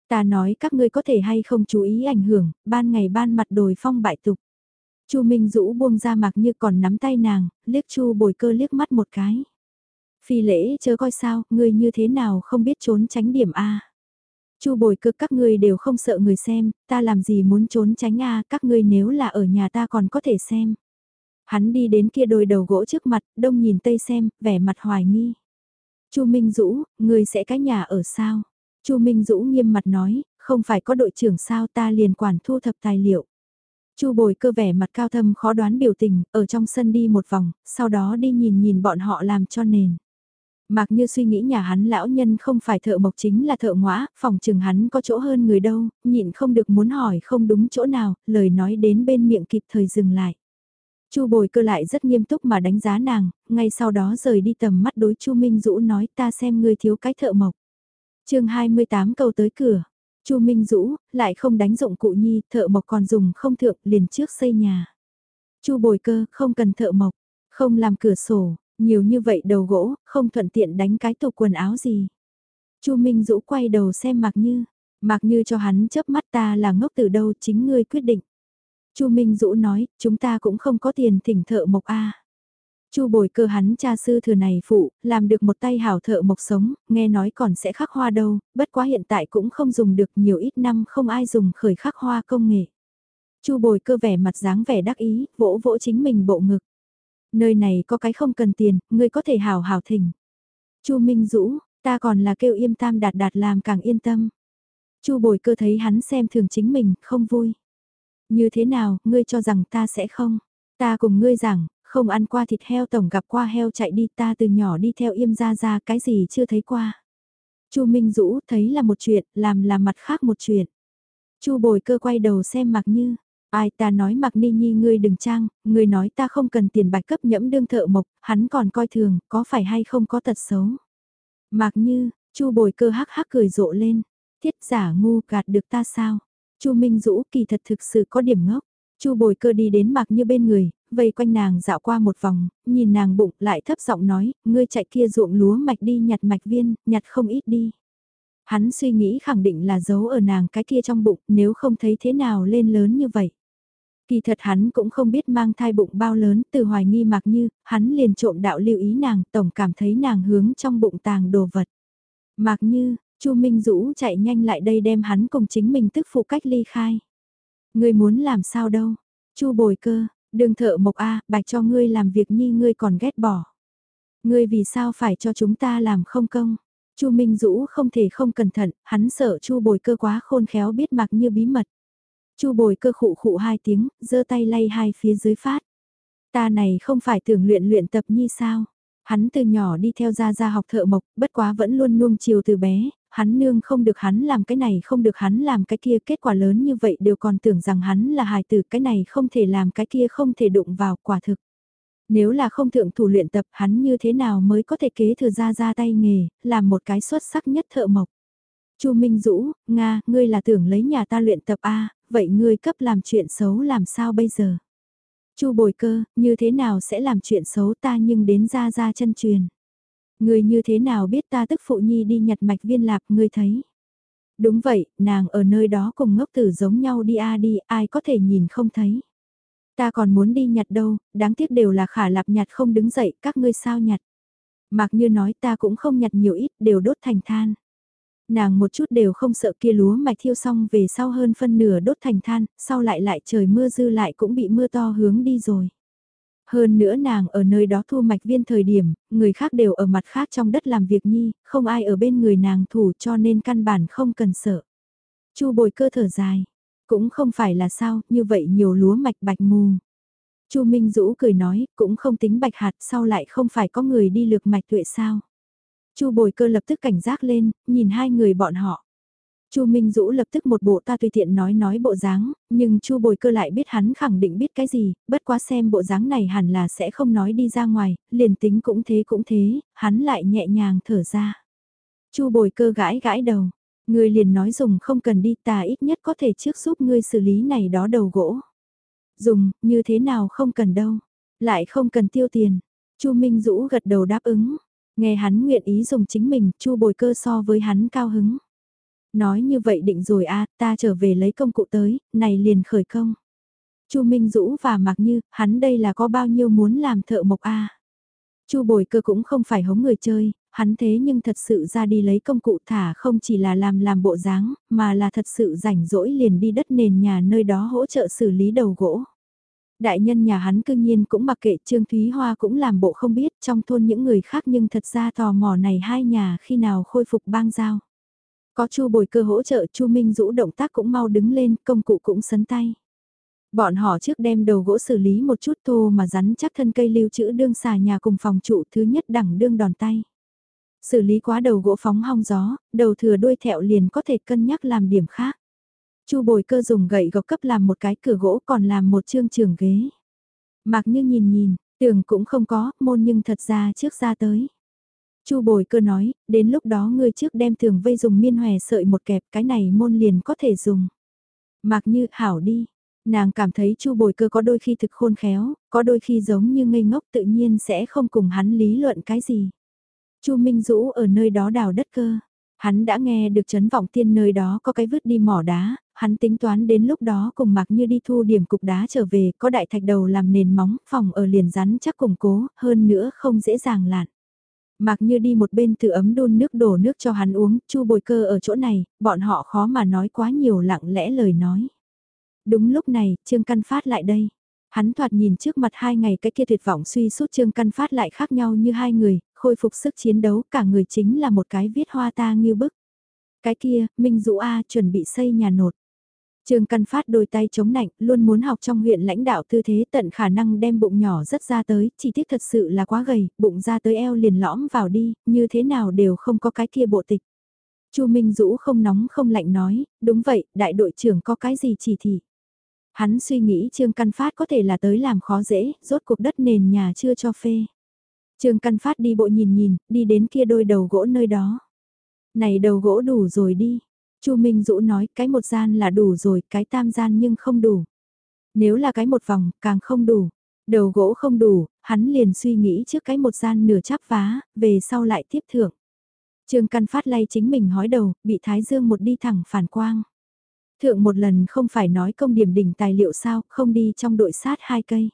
Ta nói các ngươi có thể hay không chú ý ảnh hưởng, ban ngày ban mặt đồi phong bại tục. Chu Minh Dũ buông ra mặc như còn nắm tay nàng, liếc Chu bồi cơ liếc mắt một cái. Phi lễ chớ coi sao, ngươi như thế nào không biết trốn tránh điểm A. Chu bồi cực các ngươi đều không sợ người xem, ta làm gì muốn trốn tránh a các ngươi nếu là ở nhà ta còn có thể xem. Hắn đi đến kia đôi đầu gỗ trước mặt, đông nhìn tây xem, vẻ mặt hoài nghi. Chu Minh Dũ, ngươi sẽ cái nhà ở sao? Chu Minh Dũ nghiêm mặt nói, không phải có đội trưởng sao ta liền quản thu thập tài liệu. Chu bồi cơ vẻ mặt cao thâm khó đoán biểu tình, ở trong sân đi một vòng, sau đó đi nhìn nhìn bọn họ làm cho nền. Mạc như suy nghĩ nhà hắn lão nhân không phải thợ mộc chính là thợ ngõa, phòng chừng hắn có chỗ hơn người đâu, nhịn không được muốn hỏi không đúng chỗ nào, lời nói đến bên miệng kịp thời dừng lại. Chu bồi cơ lại rất nghiêm túc mà đánh giá nàng, ngay sau đó rời đi tầm mắt đối Chu Minh Dũ nói ta xem ngươi thiếu cái thợ mộc. chương 28 câu tới cửa. Chu Minh Dũ, lại không đánh dụng cụ nhi, thợ mộc còn dùng không thượng liền trước xây nhà. Chu bồi cơ, không cần thợ mộc, không làm cửa sổ, nhiều như vậy đầu gỗ, không thuận tiện đánh cái tủ quần áo gì. Chu Minh Dũ quay đầu xem Mạc Như, Mạc Như cho hắn chớp mắt ta là ngốc từ đâu chính ngươi quyết định. Chu Minh Dũ nói, chúng ta cũng không có tiền thỉnh thợ mộc a. Chu bồi cơ hắn cha sư thừa này phụ, làm được một tay hảo thợ mộc sống, nghe nói còn sẽ khắc hoa đâu, bất quá hiện tại cũng không dùng được nhiều ít năm không ai dùng khởi khắc hoa công nghệ. Chu bồi cơ vẻ mặt dáng vẻ đắc ý, vỗ vỗ chính mình bộ ngực. Nơi này có cái không cần tiền, ngươi có thể hảo hảo thỉnh. Chu Minh Dũ, ta còn là kêu im tam đạt đạt làm càng yên tâm. Chu bồi cơ thấy hắn xem thường chính mình, không vui. Như thế nào, ngươi cho rằng ta sẽ không? Ta cùng ngươi rằng, không ăn qua thịt heo tổng gặp qua heo chạy đi ta từ nhỏ đi theo im ra ra cái gì chưa thấy qua. Chu Minh Dũ thấy là một chuyện, làm là mặt khác một chuyện. Chu bồi cơ quay đầu xem mặc như, ai ta nói mặc ni nhi ngươi đừng trang, ngươi nói ta không cần tiền bạch cấp nhẫm đương thợ mộc, hắn còn coi thường, có phải hay không có tật xấu. Mặc như, chu bồi cơ hắc hắc cười rộ lên, thiết giả ngu gạt được ta sao. chu Minh Dũ kỳ thật thực sự có điểm ngốc. Chu bồi cơ đi đến mặc như bên người, vây quanh nàng dạo qua một vòng, nhìn nàng bụng lại thấp giọng nói, ngươi chạy kia ruộng lúa mạch đi nhặt mạch viên, nhặt không ít đi. Hắn suy nghĩ khẳng định là giấu ở nàng cái kia trong bụng, nếu không thấy thế nào lên lớn như vậy. Kỳ thật hắn cũng không biết mang thai bụng bao lớn, từ hoài nghi mặc như, hắn liền trộm đạo lưu ý nàng, tổng cảm thấy nàng hướng trong bụng tàng đồ vật. Mặc như, Chu Minh Dũ chạy nhanh lại đây đem hắn cùng chính mình tức phụ cách ly khai. Ngươi muốn làm sao đâu? Chu Bồi Cơ, Đường thợ mộc A, bạch cho ngươi làm việc nhi ngươi còn ghét bỏ. Ngươi vì sao phải cho chúng ta làm không công? Chu Minh Dũ không thể không cẩn thận, hắn sợ Chu Bồi Cơ quá khôn khéo biết mặc như bí mật. Chu Bồi Cơ khụ khụ hai tiếng, giơ tay lay hai phía dưới phát. Ta này không phải tưởng luyện luyện tập nhi sao? Hắn từ nhỏ đi theo gia gia học thợ mộc, bất quá vẫn luôn nuông chiều từ bé, hắn nương không được hắn làm cái này không được hắn làm cái kia kết quả lớn như vậy đều còn tưởng rằng hắn là hài tử cái này không thể làm cái kia không thể đụng vào quả thực. Nếu là không thượng thủ luyện tập hắn như thế nào mới có thể kế thừa ra ra tay nghề, làm một cái xuất sắc nhất thợ mộc. Chu Minh Dũ, Nga, ngươi là tưởng lấy nhà ta luyện tập A, vậy ngươi cấp làm chuyện xấu làm sao bây giờ? Chu Bồi Cơ, như thế nào sẽ làm chuyện xấu ta nhưng đến ra ra chân truyền. ngươi như thế nào biết ta tức phụ nhi đi nhặt mạch viên lạp ngươi thấy. Đúng vậy, nàng ở nơi đó cùng ngốc tử giống nhau đi a đi, ai có thể nhìn không thấy. Ta còn muốn đi nhặt đâu, đáng tiếc đều là khả lạp nhặt không đứng dậy, các ngươi sao nhặt. Mặc như nói ta cũng không nhặt nhiều ít, đều đốt thành than. Nàng một chút đều không sợ kia lúa mạch thiêu xong về sau hơn phân nửa đốt thành than, sau lại lại trời mưa dư lại cũng bị mưa to hướng đi rồi. Hơn nữa nàng ở nơi đó thu mạch viên thời điểm, người khác đều ở mặt khác trong đất làm việc nhi, không ai ở bên người nàng thủ cho nên căn bản không cần sợ. Chu bồi cơ thở dài, cũng không phải là sao, như vậy nhiều lúa mạch bạch mù. Chu Minh Dũ cười nói, cũng không tính bạch hạt, sau lại không phải có người đi lược mạch tuệ sao. Chu bồi cơ lập tức cảnh giác lên, nhìn hai người bọn họ. Chu Minh Dũ lập tức một bộ ta tùy tiện nói nói bộ dáng, nhưng Chu Bồi Cơ lại biết hắn khẳng định biết cái gì, bất quá xem bộ dáng này hẳn là sẽ không nói đi ra ngoài, liền tính cũng thế cũng thế, hắn lại nhẹ nhàng thở ra. Chu Bồi Cơ gãi gãi đầu, ngươi liền nói dùng không cần đi ta ít nhất có thể trước giúp ngươi xử lý này đó đầu gỗ. Dùng, như thế nào không cần đâu, lại không cần tiêu tiền. Chu Minh Dũ gật đầu đáp ứng, nghe hắn nguyện ý dùng chính mình, Chu Bồi Cơ so với hắn cao hứng. Nói như vậy định rồi a ta trở về lấy công cụ tới, này liền khởi công. Chu Minh Dũ và Mạc Như, hắn đây là có bao nhiêu muốn làm thợ mộc a Chu Bồi Cơ cũng không phải hống người chơi, hắn thế nhưng thật sự ra đi lấy công cụ thả không chỉ là làm làm bộ dáng, mà là thật sự rảnh rỗi liền đi đất nền nhà nơi đó hỗ trợ xử lý đầu gỗ. Đại nhân nhà hắn cương nhiên cũng mặc kệ Trương Thúy Hoa cũng làm bộ không biết trong thôn những người khác nhưng thật ra tò mò này hai nhà khi nào khôi phục bang giao. Có Chu Bồi Cơ hỗ trợ, Chu Minh Dũ động tác cũng mau đứng lên, công cụ cũng sấn tay. Bọn họ trước đem đầu gỗ xử lý một chút thô mà rắn chắc thân cây lưu trữ đương xà nhà cùng phòng trụ thứ nhất đẳng đương đòn tay. Xử lý quá đầu gỗ phóng hong gió, đầu thừa đuôi thẹo liền có thể cân nhắc làm điểm khác. Chu bồi cơ dùng gậy gộc cấp làm một cái cửa gỗ còn làm một chương trường ghế. Mặc như nhìn nhìn, tường cũng không có, môn nhưng thật ra trước ra tới. Chu bồi cơ nói, đến lúc đó ngươi trước đem tường vây dùng miên hòe sợi một kẹp, cái này môn liền có thể dùng. Mặc như, hảo đi. Nàng cảm thấy chu bồi cơ có đôi khi thực khôn khéo, có đôi khi giống như ngây ngốc tự nhiên sẽ không cùng hắn lý luận cái gì. chu Minh Dũ ở nơi đó đào đất cơ. Hắn đã nghe được chấn vọng tiên nơi đó có cái vứt đi mỏ đá, hắn tính toán đến lúc đó cùng mặc như đi thu điểm cục đá trở về, có đại thạch đầu làm nền móng, phòng ở liền rắn chắc củng cố, hơn nữa không dễ dàng lạn. Mặc như đi một bên từ ấm đun nước đổ nước cho hắn uống, chu bồi cơ ở chỗ này, bọn họ khó mà nói quá nhiều lặng lẽ lời nói. Đúng lúc này, Trương Căn Phát lại đây. Hắn thoạt nhìn trước mặt hai ngày cái kia tuyệt vọng suy sút Trương Căn Phát lại khác nhau như hai người, khôi phục sức chiến đấu cả người chính là một cái viết hoa ta nghiêu bức. Cái kia, Minh Dũ A chuẩn bị xây nhà nột. Trương Căn Phát đôi tay chống nạnh, luôn muốn học trong huyện lãnh đạo tư thế tận khả năng đem bụng nhỏ rất ra tới, chỉ tiếc thật sự là quá gầy, bụng ra tới eo liền lõm vào đi, như thế nào đều không có cái kia bộ tịch. Chu Minh Dũ không nóng không lạnh nói, đúng vậy, đại đội trưởng có cái gì chỉ thị. Hắn suy nghĩ Trương Căn Phát có thể là tới làm khó dễ, rốt cuộc đất nền nhà chưa cho phê. Trương Căn Phát đi bộ nhìn nhìn, đi đến kia đôi đầu gỗ nơi đó. Này đầu gỗ đủ rồi đi. Chu Minh Dũ nói cái một gian là đủ rồi, cái tam gian nhưng không đủ. Nếu là cái một vòng, càng không đủ. Đầu gỗ không đủ, hắn liền suy nghĩ trước cái một gian nửa chắp vá, về sau lại tiếp thưởng. Trương Căn Phát lay chính mình hói đầu, bị Thái Dương một đi thẳng phản quang. Thượng một lần không phải nói công điểm đỉnh tài liệu sao, không đi trong đội sát hai cây.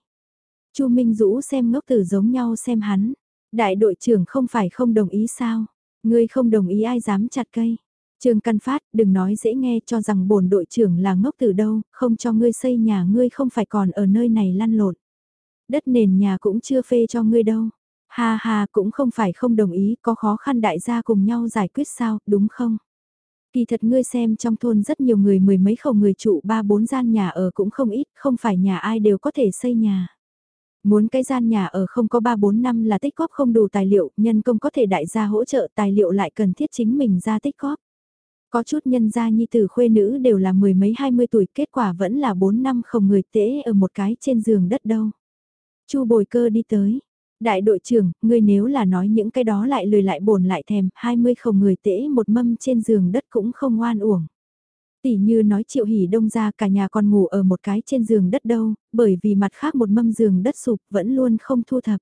Chu Minh Dũ xem ngốc tử giống nhau xem hắn. Đại đội trưởng không phải không đồng ý sao? Ngươi không đồng ý ai dám chặt cây? Trường Căn Phát, đừng nói dễ nghe cho rằng bổn đội trưởng là ngốc từ đâu, không cho ngươi xây nhà ngươi không phải còn ở nơi này lăn lộn. Đất nền nhà cũng chưa phê cho ngươi đâu. Ha ha cũng không phải không đồng ý, có khó khăn đại gia cùng nhau giải quyết sao, đúng không? Kỳ thật ngươi xem trong thôn rất nhiều người mười mấy khẩu người trụ ba bốn gian nhà ở cũng không ít, không phải nhà ai đều có thể xây nhà. Muốn cái gian nhà ở không có 3-4 năm là tích góp không đủ tài liệu, nhân công có thể đại gia hỗ trợ tài liệu lại cần thiết chính mình ra tích góp. Có chút nhân gia nhi tử khuê nữ đều là mười mấy hai mươi tuổi, kết quả vẫn là 4 năm không người tễ ở một cái trên giường đất đâu. Chu bồi cơ đi tới. Đại đội trưởng, ngươi nếu là nói những cái đó lại lười lại bổn lại thèm, 20 không người tễ một mâm trên giường đất cũng không ngoan uổng. Tỷ như nói triệu hỉ đông ra cả nhà còn ngủ ở một cái trên giường đất đâu, bởi vì mặt khác một mâm giường đất sụp vẫn luôn không thu thập.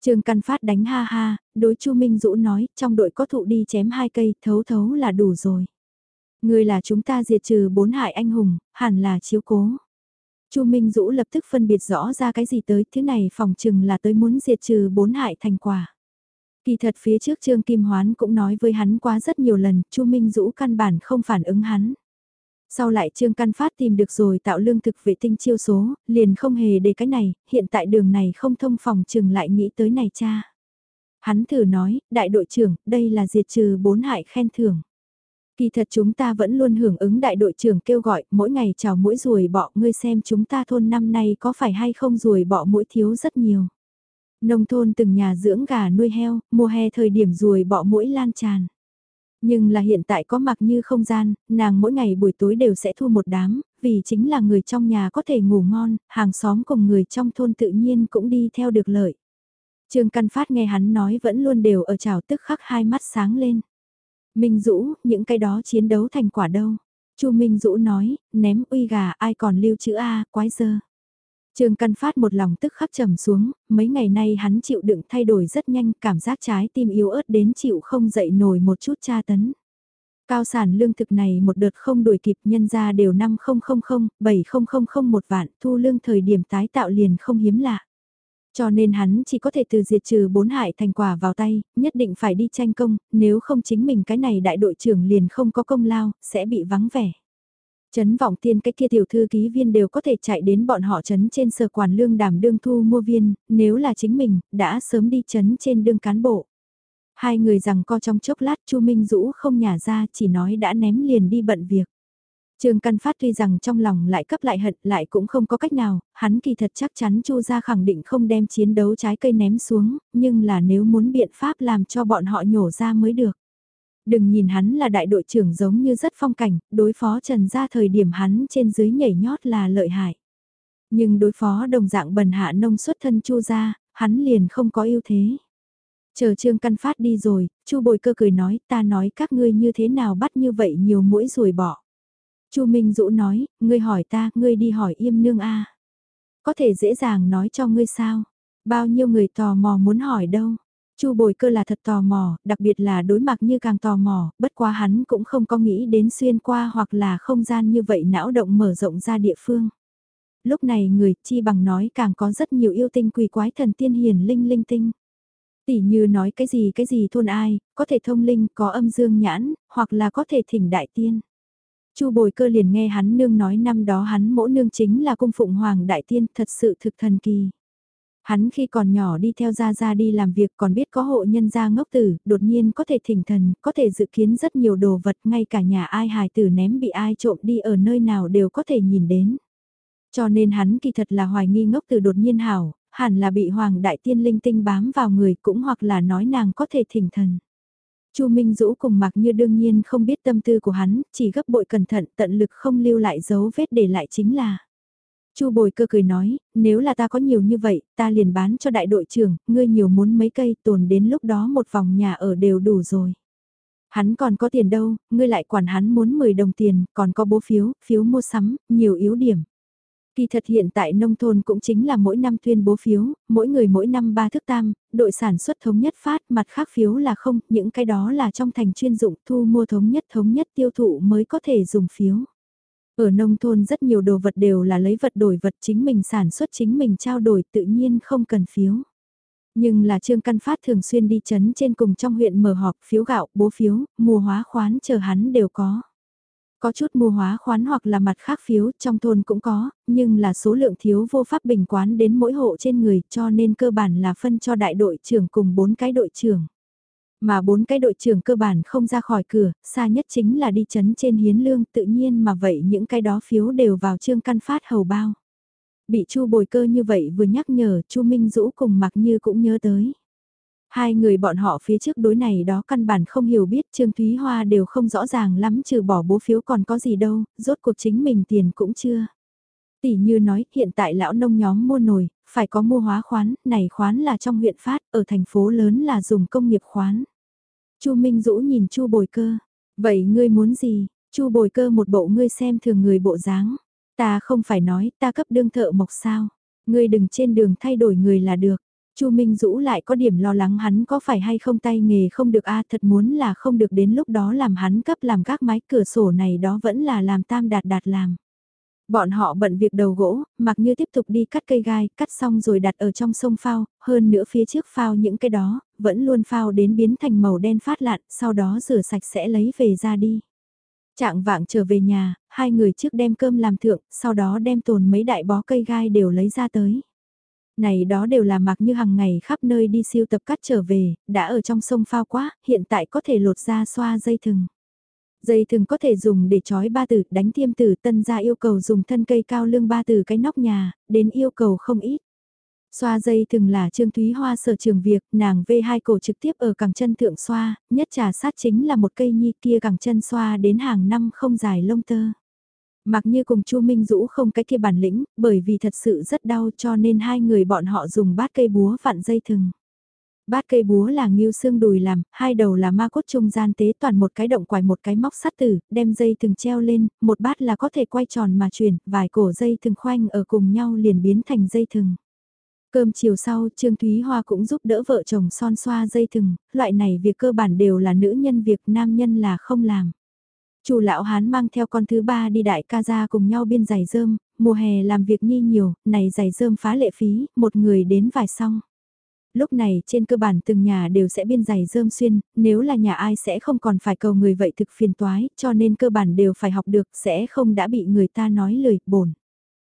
Trương Căn Phát đánh ha ha, đối Chu Minh Dũ nói, trong đội có thụ đi chém hai cây, thấu thấu là đủ rồi. Người là chúng ta diệt trừ bốn hại anh hùng, hẳn là chiếu cố. Chu Minh Dũ lập tức phân biệt rõ ra cái gì tới, thứ này phòng chừng là tới muốn diệt trừ bốn hại thành quả. Kỳ thật phía trước Trương Kim Hoán cũng nói với hắn quá rất nhiều lần, Chu Minh Dũ căn bản không phản ứng hắn. Sau lại Trương Căn Phát tìm được rồi tạo lương thực vệ tinh chiêu số, liền không hề để cái này, hiện tại đường này không thông phòng trừng lại nghĩ tới này cha. Hắn thử nói, đại đội trưởng, đây là diệt trừ bốn hại khen thưởng. Kỳ thật chúng ta vẫn luôn hưởng ứng đại đội trưởng kêu gọi, mỗi ngày chào mỗi ruồi bọ ngươi xem chúng ta thôn năm nay có phải hay không ruồi bọ mỗi thiếu rất nhiều. Nông thôn từng nhà dưỡng gà nuôi heo, mùa hè thời điểm ruồi bọ mũi lan tràn. Nhưng là hiện tại có mặc như không gian, nàng mỗi ngày buổi tối đều sẽ thu một đám, vì chính là người trong nhà có thể ngủ ngon, hàng xóm cùng người trong thôn tự nhiên cũng đi theo được lợi. Trương Căn Phát nghe hắn nói vẫn luôn đều ở trào tức khắc hai mắt sáng lên. Minh Dũ, những cái đó chiến đấu thành quả đâu? Chu Minh Dũ nói, ném uy gà ai còn lưu chữ A, quái dơ. Trương Căn Phát một lòng tức khắc trầm xuống, mấy ngày nay hắn chịu đựng thay đổi rất nhanh, cảm giác trái tim yếu ớt đến chịu không dậy nổi một chút tra tấn. Cao sản lương thực này một đợt không đuổi kịp nhân ra đều 5000, 7000 một vạn, thu lương thời điểm tái tạo liền không hiếm lạ. Cho nên hắn chỉ có thể từ diệt trừ bốn hại thành quả vào tay, nhất định phải đi tranh công, nếu không chính mình cái này đại đội trưởng liền không có công lao, sẽ bị vắng vẻ. Trấn vọng tiên cái kia tiểu thư ký viên đều có thể chạy đến bọn họ trấn trên sở quản lương đảm đương thu mua viên, nếu là chính mình, đã sớm đi trấn trên đương cán bộ. Hai người rằng co trong chốc lát Chu Minh Dũ không nhả ra chỉ nói đã ném liền đi bận việc. Trương Căn Phát tuy rằng trong lòng lại cấp lại hận lại cũng không có cách nào, hắn kỳ thật chắc chắn Chu ra khẳng định không đem chiến đấu trái cây ném xuống, nhưng là nếu muốn biện pháp làm cho bọn họ nhổ ra mới được. Đừng nhìn hắn là đại đội trưởng giống như rất phong cảnh, đối phó Trần ra thời điểm hắn trên dưới nhảy nhót là lợi hại. Nhưng đối phó đồng dạng bần hạ nông xuất thân Chu ra, hắn liền không có ưu thế. Chờ Trương Căn Phát đi rồi, Chu Bồi Cơ cười nói, ta nói các ngươi như thế nào bắt như vậy nhiều mũi rồi bỏ. Chu Minh Dũ nói, ngươi hỏi ta, ngươi đi hỏi Yêm Nương a. Có thể dễ dàng nói cho ngươi sao? Bao nhiêu người tò mò muốn hỏi đâu? Chu Bồi Cơ là thật tò mò, đặc biệt là đối mặt như càng tò mò, bất quá hắn cũng không có nghĩ đến xuyên qua hoặc là không gian như vậy não động mở rộng ra địa phương. Lúc này người chi bằng nói càng có rất nhiều yêu tinh quỷ quái thần tiên hiền linh linh tinh. Tỷ như nói cái gì cái gì thôn ai, có thể thông linh, có âm dương nhãn, hoặc là có thể thỉnh đại tiên. Chu bồi cơ liền nghe hắn nương nói năm đó hắn mỗ nương chính là cung phụng hoàng đại tiên thật sự thực thần kỳ. Hắn khi còn nhỏ đi theo gia gia đi làm việc còn biết có hộ nhân gia ngốc tử, đột nhiên có thể thỉnh thần, có thể dự kiến rất nhiều đồ vật, ngay cả nhà ai hài tử ném bị ai trộm đi ở nơi nào đều có thể nhìn đến. Cho nên hắn kỳ thật là hoài nghi ngốc tử đột nhiên hảo, hẳn là bị hoàng đại tiên linh tinh bám vào người cũng hoặc là nói nàng có thể thỉnh thần. Chu Minh Dũ cùng mặc như đương nhiên không biết tâm tư của hắn, chỉ gấp bội cẩn thận tận lực không lưu lại dấu vết để lại chính là. Chu bồi cơ cười nói, nếu là ta có nhiều như vậy, ta liền bán cho đại đội trưởng, ngươi nhiều muốn mấy cây tồn đến lúc đó một vòng nhà ở đều đủ rồi. Hắn còn có tiền đâu, ngươi lại quản hắn muốn 10 đồng tiền, còn có bố phiếu, phiếu mua sắm, nhiều yếu điểm. Kỳ thật hiện tại nông thôn cũng chính là mỗi năm tuyên bố phiếu, mỗi người mỗi năm ba thức tam, đội sản xuất thống nhất phát, mặt khác phiếu là không, những cái đó là trong thành chuyên dụng thu mua thống nhất thống nhất tiêu thụ mới có thể dùng phiếu. Ở nông thôn rất nhiều đồ vật đều là lấy vật đổi vật chính mình sản xuất chính mình trao đổi tự nhiên không cần phiếu. Nhưng là Trương Căn Phát thường xuyên đi chấn trên cùng trong huyện mở họp phiếu gạo, bố phiếu, mua hóa khoán chờ hắn đều có. Có chút mua hóa khoán hoặc là mặt khác phiếu trong thôn cũng có, nhưng là số lượng thiếu vô pháp bình quán đến mỗi hộ trên người cho nên cơ bản là phân cho đại đội trưởng cùng bốn cái đội trưởng. Mà bốn cái đội trưởng cơ bản không ra khỏi cửa, xa nhất chính là đi chấn trên hiến lương tự nhiên mà vậy những cái đó phiếu đều vào trương căn phát hầu bao. Bị chu bồi cơ như vậy vừa nhắc nhở chu Minh Dũ cùng mặc như cũng nhớ tới. Hai người bọn họ phía trước đối này đó căn bản không hiểu biết Trương Thúy Hoa đều không rõ ràng lắm trừ bỏ bố phiếu còn có gì đâu, rốt cuộc chính mình tiền cũng chưa. Tỷ như nói, hiện tại lão nông nhóm mua nồi, phải có mua hóa khoán, này khoán là trong huyện phát, ở thành phố lớn là dùng công nghiệp khoán. Chu Minh Dũ nhìn Chu Bồi Cơ, vậy ngươi muốn gì? Chu Bồi Cơ một bộ ngươi xem thường người bộ dáng. Ta không phải nói, ta cấp đương thợ mộc sao? Ngươi đừng trên đường thay đổi người là được. Chu Minh Dũ lại có điểm lo lắng hắn có phải hay không tay nghề không được a thật muốn là không được đến lúc đó làm hắn cấp làm các mái cửa sổ này đó vẫn là làm tam đạt đạt làm. Bọn họ bận việc đầu gỗ, mặc như tiếp tục đi cắt cây gai, cắt xong rồi đặt ở trong sông phao, hơn nữa phía trước phao những cái đó, vẫn luôn phao đến biến thành màu đen phát lạn, sau đó rửa sạch sẽ lấy về ra đi. Trạng vạng trở về nhà, hai người trước đem cơm làm thượng, sau đó đem tồn mấy đại bó cây gai đều lấy ra tới. Này đó đều là mặc như hàng ngày khắp nơi đi siêu tập cắt trở về, đã ở trong sông phao quá, hiện tại có thể lột ra xoa dây thừng. Dây thường có thể dùng để trói ba tử, đánh tiêm tử tân ra yêu cầu dùng thân cây cao lương ba tử cái nóc nhà, đến yêu cầu không ít. Xoa dây thường là Trương Thúy Hoa sở trường việc, nàng vê hai cổ trực tiếp ở cẳng chân thượng xoa, nhất trà sát chính là một cây nhi kia cẳng chân xoa đến hàng năm không dài lông tơ. Mặc như cùng Chu Minh Dũ không cái kia bản lĩnh, bởi vì thật sự rất đau cho nên hai người bọn họ dùng bát cây búa vặn dây thừng. Bát cây búa là nghiêu xương đùi làm, hai đầu là ma cốt trung gian tế toàn một cái động quài một cái móc sắt tử, đem dây thừng treo lên, một bát là có thể quay tròn mà chuyển, vài cổ dây thừng khoanh ở cùng nhau liền biến thành dây thừng. Cơm chiều sau, Trương Thúy Hoa cũng giúp đỡ vợ chồng son xoa dây thừng, loại này việc cơ bản đều là nữ nhân việc nam nhân là không làm. chủ lão hán mang theo con thứ ba đi đại ca ra cùng nhau biên giày dơm, mùa hè làm việc nhi nhiều, này giày dơm phá lệ phí, một người đến vài xong. Lúc này trên cơ bản từng nhà đều sẽ biên giày dơm xuyên, nếu là nhà ai sẽ không còn phải cầu người vậy thực phiền toái, cho nên cơ bản đều phải học được, sẽ không đã bị người ta nói lời, bổn.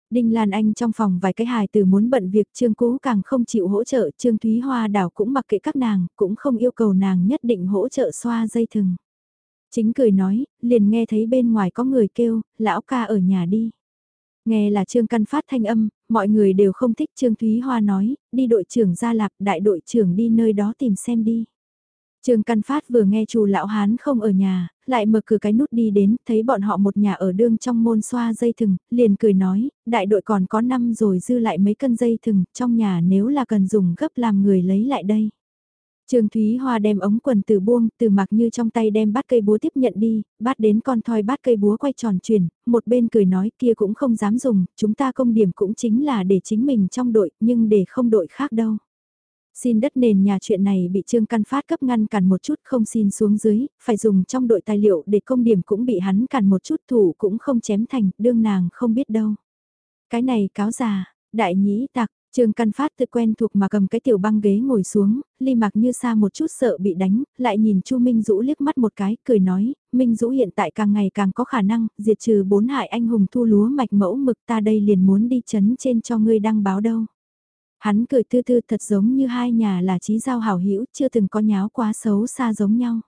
Đinh Lan Anh trong phòng vài cái hài từ muốn bận việc Trương Cú càng không chịu hỗ trợ Trương Thúy Hoa đảo cũng mặc kệ các nàng, cũng không yêu cầu nàng nhất định hỗ trợ xoa dây thừng. Chính cười nói, liền nghe thấy bên ngoài có người kêu, lão ca ở nhà đi. Nghe là Trương Căn phát thanh âm, mọi người đều không thích Trương Thúy Hoa nói, đi đội trưởng ra lạp, đại đội trưởng đi nơi đó tìm xem đi. Trương Căn Phát vừa nghe chủ lão hán không ở nhà, lại mở cửa cái nút đi đến, thấy bọn họ một nhà ở đương trong môn xoa dây thừng, liền cười nói, đại đội còn có năm rồi dư lại mấy cân dây thừng, trong nhà nếu là cần dùng gấp làm người lấy lại đây. Trương Thúy Hoa đem ống quần từ buông, từ mặc như trong tay đem bát cây búa tiếp nhận đi, bát đến con thoi bát cây búa quay tròn chuyển, một bên cười nói kia cũng không dám dùng, chúng ta công điểm cũng chính là để chính mình trong đội, nhưng để không đội khác đâu. Xin đất nền nhà chuyện này bị Trương Căn Phát cấp ngăn cản một chút không xin xuống dưới, phải dùng trong đội tài liệu để công điểm cũng bị hắn cản một chút thủ cũng không chém thành, đương nàng không biết đâu. Cái này cáo già, đại nhĩ tặc, Trương Căn Phát tự quen thuộc mà cầm cái tiểu băng ghế ngồi xuống, ly mặc như xa một chút sợ bị đánh, lại nhìn Chu Minh Dũ liếc mắt một cái, cười nói, Minh Dũ hiện tại càng ngày càng có khả năng, diệt trừ bốn hại anh hùng thu lúa mạch mẫu mực ta đây liền muốn đi chấn trên cho ngươi đăng báo đâu. Hắn cười tư tư thật giống như hai nhà là trí giao hảo hữu chưa từng có nháo quá xấu xa giống nhau.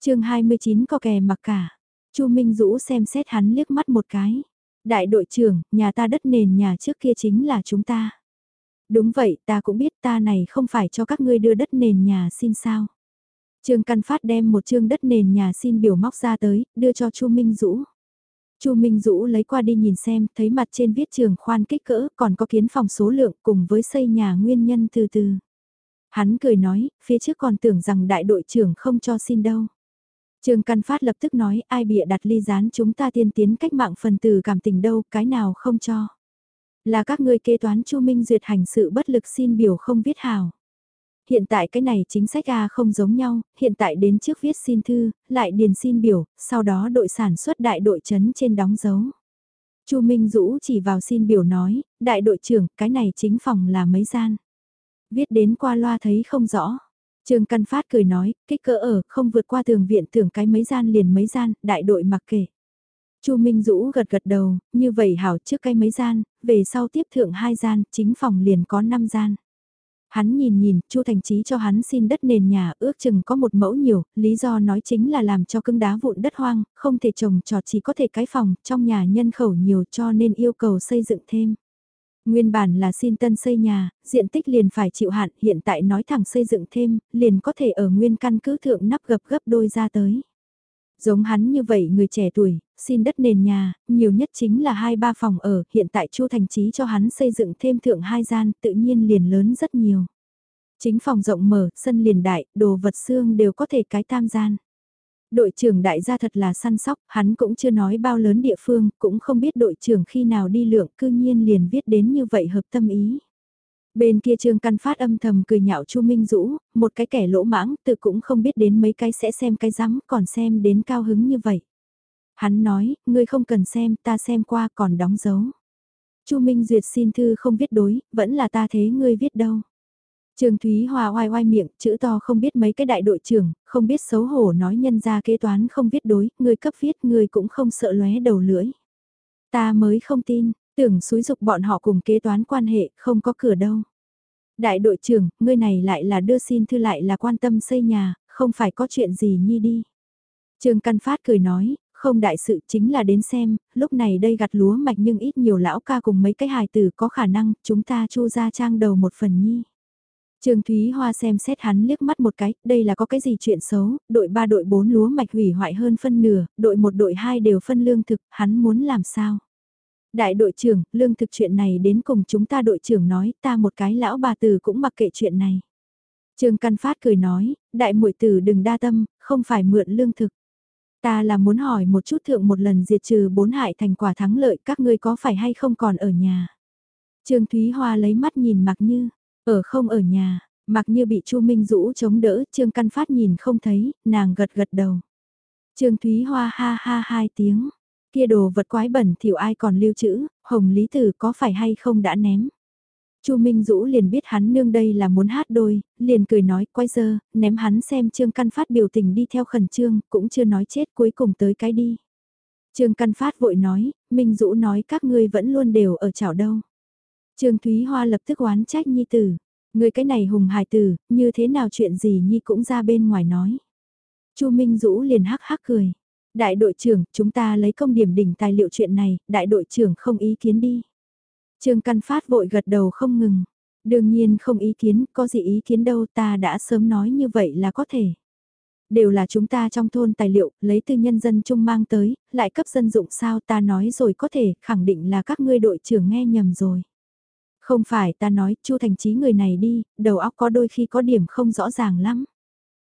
chương 29 có kè mặc cả, Chu Minh Dũ xem xét hắn liếc mắt một cái. Đại đội trưởng, nhà ta đất nền nhà trước kia chính là chúng ta. Đúng vậy, ta cũng biết ta này không phải cho các ngươi đưa đất nền nhà xin sao. Trương Căn Phát đem một chương đất nền nhà xin biểu móc ra tới, đưa cho Chu Minh Dũ. Chu Minh Dũ lấy qua đi nhìn xem, thấy mặt trên viết trường khoan kích cỡ, còn có kiến phòng số lượng cùng với xây nhà nguyên nhân từ từ. Hắn cười nói, phía trước còn tưởng rằng đại đội trưởng không cho xin đâu. Trương Căn Phát lập tức nói, ai bịa đặt ly gián chúng ta tiên tiến cách mạng phần từ cảm tình đâu, cái nào không cho. Là các ngươi kế toán Chu Minh duyệt hành sự bất lực xin biểu không viết hào. Hiện tại cái này chính sách A không giống nhau, hiện tại đến trước viết xin thư, lại điền xin biểu, sau đó đội sản xuất đại đội chấn trên đóng dấu. Chu Minh Dũ chỉ vào xin biểu nói, đại đội trưởng, cái này chính phòng là mấy gian. Viết đến qua loa thấy không rõ. Trương Căn Phát cười nói, kích cỡ ở, không vượt qua tường viện tưởng cái mấy gian liền mấy gian, đại đội mặc kệ. Chu Minh Dũ gật gật đầu, như vậy hảo trước cái mấy gian, về sau tiếp thượng hai gian, chính phòng liền có năm gian. Hắn nhìn nhìn, Chu Thành Chí cho hắn xin đất nền nhà ước chừng có một mẫu nhiều, lý do nói chính là làm cho cưng đá vụn đất hoang, không thể trồng trọt chỉ có thể cái phòng, trong nhà nhân khẩu nhiều cho nên yêu cầu xây dựng thêm. Nguyên bản là xin tân xây nhà, diện tích liền phải chịu hạn, hiện tại nói thẳng xây dựng thêm, liền có thể ở nguyên căn cứ thượng nắp gập gấp đôi ra tới. Giống hắn như vậy người trẻ tuổi, xin đất nền nhà, nhiều nhất chính là hai ba phòng ở, hiện tại Chu Thành Chí cho hắn xây dựng thêm thượng hai gian, tự nhiên liền lớn rất nhiều. Chính phòng rộng mở, sân liền đại, đồ vật xương đều có thể cái tam gian. Đội trưởng đại gia thật là săn sóc, hắn cũng chưa nói bao lớn địa phương, cũng không biết đội trưởng khi nào đi lượng, cư nhiên liền viết đến như vậy hợp tâm ý. Bên kia Trương Căn Phát âm thầm cười nhạo Chu Minh Dũ, một cái kẻ lỗ mãng, tự cũng không biết đến mấy cái sẽ xem cái rắm, còn xem đến cao hứng như vậy. Hắn nói, ngươi không cần xem, ta xem qua còn đóng dấu. Chu Minh Duyệt xin thư không viết đối, vẫn là ta thế ngươi viết đâu. Trường Thúy Hòa oai oai miệng, chữ to không biết mấy cái đại đội trưởng, không biết xấu hổ nói nhân ra kế toán không viết đối, ngươi cấp viết ngươi cũng không sợ lóe đầu lưỡi. Ta mới không tin, tưởng xúi dục bọn họ cùng kế toán quan hệ, không có cửa đâu. Đại đội trưởng, ngươi này lại là đưa xin thư lại là quan tâm xây nhà, không phải có chuyện gì nhi đi. Trương Căn Phát cười nói, không đại sự chính là đến xem, lúc này đây gặt lúa mạch nhưng ít nhiều lão ca cùng mấy cái hài tử có khả năng, chúng ta chu ra trang đầu một phần nhi. Trương Thúy Hoa xem xét hắn liếc mắt một cái, đây là có cái gì chuyện xấu, đội 3 đội 4 lúa mạch hủy hoại hơn phân nửa, đội 1 đội 2 đều phân lương thực, hắn muốn làm sao? Đại đội trưởng, lương thực chuyện này đến cùng chúng ta đội trưởng nói, ta một cái lão bà tử cũng mặc kệ chuyện này. Trương Căn Phát cười nói, đại muội tử đừng đa tâm, không phải mượn lương thực. Ta là muốn hỏi một chút thượng một lần diệt trừ bốn hại thành quả thắng lợi các ngươi có phải hay không còn ở nhà. Trương Thúy Hoa lấy mắt nhìn Mạc Như, ở không ở nhà, Mạc Như bị Chu Minh Dũ chống đỡ, Trương Căn Phát nhìn không thấy, nàng gật gật đầu. Trương Thúy Hoa ha ha hai tiếng, kia đồ vật quái bẩn thiểu ai còn lưu trữ, Hồng Lý Tử có phải hay không đã ném. Chu Minh Dũ liền biết hắn nương đây là muốn hát đôi, liền cười nói quay giờ ném hắn xem Trương Căn Phát biểu tình đi theo khẩn trương, cũng chưa nói chết cuối cùng tới cái đi. Trương Căn Phát vội nói, Minh Dũ nói các ngươi vẫn luôn đều ở chảo đâu. Trương Thúy Hoa lập tức oán trách Nhi Tử, người cái này hùng hài tử, như thế nào chuyện gì Nhi cũng ra bên ngoài nói. Chu Minh Dũ liền hắc hắc cười. Đại đội trưởng, chúng ta lấy công điểm đỉnh tài liệu chuyện này, đại đội trưởng không ý kiến đi. Trương Căn Phát vội gật đầu không ngừng. Đương nhiên không ý kiến, có gì ý kiến đâu ta đã sớm nói như vậy là có thể. Đều là chúng ta trong thôn tài liệu, lấy từ nhân dân chung mang tới, lại cấp dân dụng sao ta nói rồi có thể, khẳng định là các ngươi đội trưởng nghe nhầm rồi. Không phải ta nói, Chu Thành Chí người này đi, đầu óc có đôi khi có điểm không rõ ràng lắm.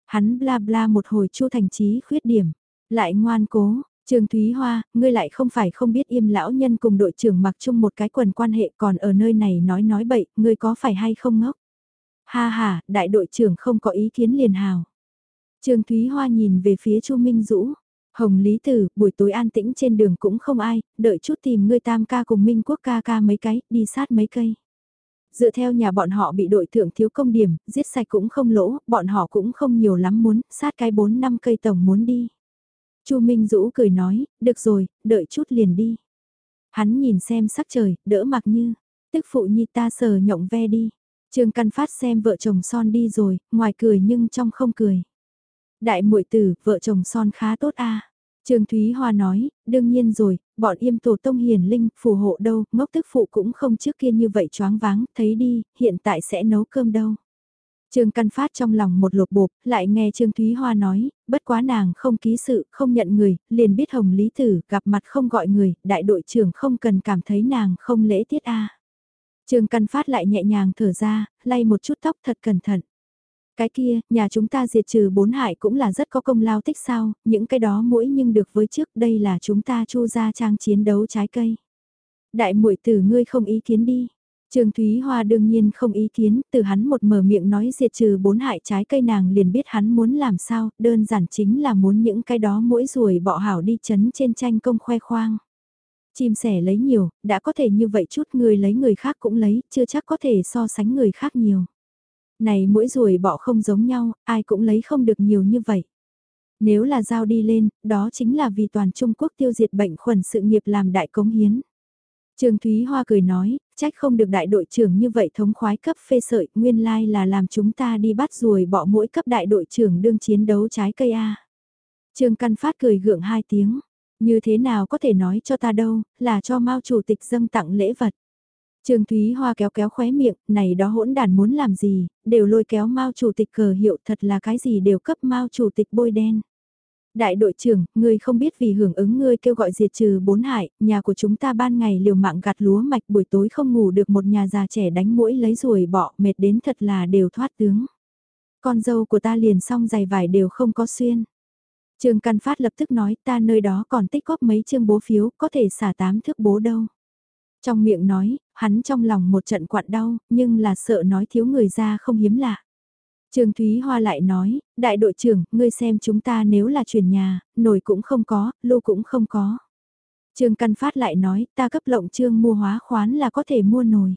Hắn bla bla một hồi Chu Thành Chí khuyết điểm, lại ngoan cố, Trương Thúy Hoa, ngươi lại không phải không biết im lão nhân cùng đội trưởng mặc chung một cái quần quan hệ còn ở nơi này nói nói bậy, ngươi có phải hay không ngốc? Ha ha, đại đội trưởng không có ý kiến liền hào. Trương Thúy Hoa nhìn về phía Chu Minh Dũ. Hồng Lý Tử, buổi tối an tĩnh trên đường cũng không ai, đợi chút tìm ngươi tam ca cùng Minh Quốc ca ca mấy cái, đi sát mấy cây. Dựa theo nhà bọn họ bị đội thượng thiếu công điểm, giết sạch cũng không lỗ, bọn họ cũng không nhiều lắm muốn, sát cái 4 năm cây tổng muốn đi. Chu Minh Dũ cười nói, được rồi, đợi chút liền đi. Hắn nhìn xem sắc trời, đỡ mặc như, tức phụ nhi ta sờ nhộng ve đi. Trương Căn Phát xem vợ chồng son đi rồi, ngoài cười nhưng trong không cười. Đại muội tử, vợ chồng son khá tốt a. Trương Thúy Hoa nói, đương nhiên rồi, bọn yêm tổ tông hiền linh, phù hộ đâu, ngốc tức phụ cũng không trước kia như vậy choáng váng, thấy đi, hiện tại sẽ nấu cơm đâu. Trương Căn Phát trong lòng một lột bột, lại nghe Trương Thúy Hoa nói, bất quá nàng không ký sự, không nhận người, liền biết Hồng Lý Tử, gặp mặt không gọi người, đại đội trưởng không cần cảm thấy nàng không lễ tiết a. Trương Căn Phát lại nhẹ nhàng thở ra, lay một chút tóc thật cẩn thận. Cái kia, nhà chúng ta diệt trừ bốn hại cũng là rất có công lao tích sao, những cái đó mũi nhưng được với trước đây là chúng ta chu ra trang chiến đấu trái cây. Đại muội tử ngươi không ý kiến đi. Trương Thúy Hoa đương nhiên không ý kiến, từ hắn một mở miệng nói diệt trừ bốn hại trái cây nàng liền biết hắn muốn làm sao, đơn giản chính là muốn những cái đó mỗi ruồi bọ hảo đi chấn trên tranh công khoe khoang. Chim sẻ lấy nhiều, đã có thể như vậy chút người lấy người khác cũng lấy, chưa chắc có thể so sánh người khác nhiều. Này mỗi ruồi bọ không giống nhau, ai cũng lấy không được nhiều như vậy. Nếu là giao đi lên, đó chính là vì toàn Trung Quốc tiêu diệt bệnh khuẩn sự nghiệp làm đại cống hiến. Trương Thúy Hoa cười nói, trách không được đại đội trưởng như vậy thống khoái cấp phê sợi, nguyên lai là làm chúng ta đi bắt ruồi bỏ mỗi cấp đại đội trưởng đương chiến đấu trái cây A. Trương Căn Phát cười gượng hai tiếng, như thế nào có thể nói cho ta đâu, là cho Mao chủ tịch dâng tặng lễ vật. Trương Thúy Hoa kéo kéo khóe miệng, này đó hỗn đàn muốn làm gì, đều lôi kéo Mao chủ tịch cờ hiệu thật là cái gì đều cấp Mao chủ tịch bôi đen. Đại đội trưởng, ngươi không biết vì hưởng ứng ngươi kêu gọi diệt trừ bốn hại, nhà của chúng ta ban ngày liều mạng gặt lúa mạch buổi tối không ngủ được một nhà già trẻ đánh mũi lấy ruồi bọ mệt đến thật là đều thoát tướng. Con dâu của ta liền xong giày vải đều không có xuyên. Trương Căn Phát lập tức nói ta nơi đó còn tích góp mấy chương bố phiếu có thể xả tám thước bố đâu. Trong miệng nói, hắn trong lòng một trận quặn đau, nhưng là sợ nói thiếu người ra không hiếm lạ. Trương Thúy Hoa lại nói, đại đội trưởng, ngươi xem chúng ta nếu là chuyển nhà, nồi cũng không có, lô cũng không có. Trương Căn Phát lại nói, ta cấp lộng trương mua hóa khoán là có thể mua nồi.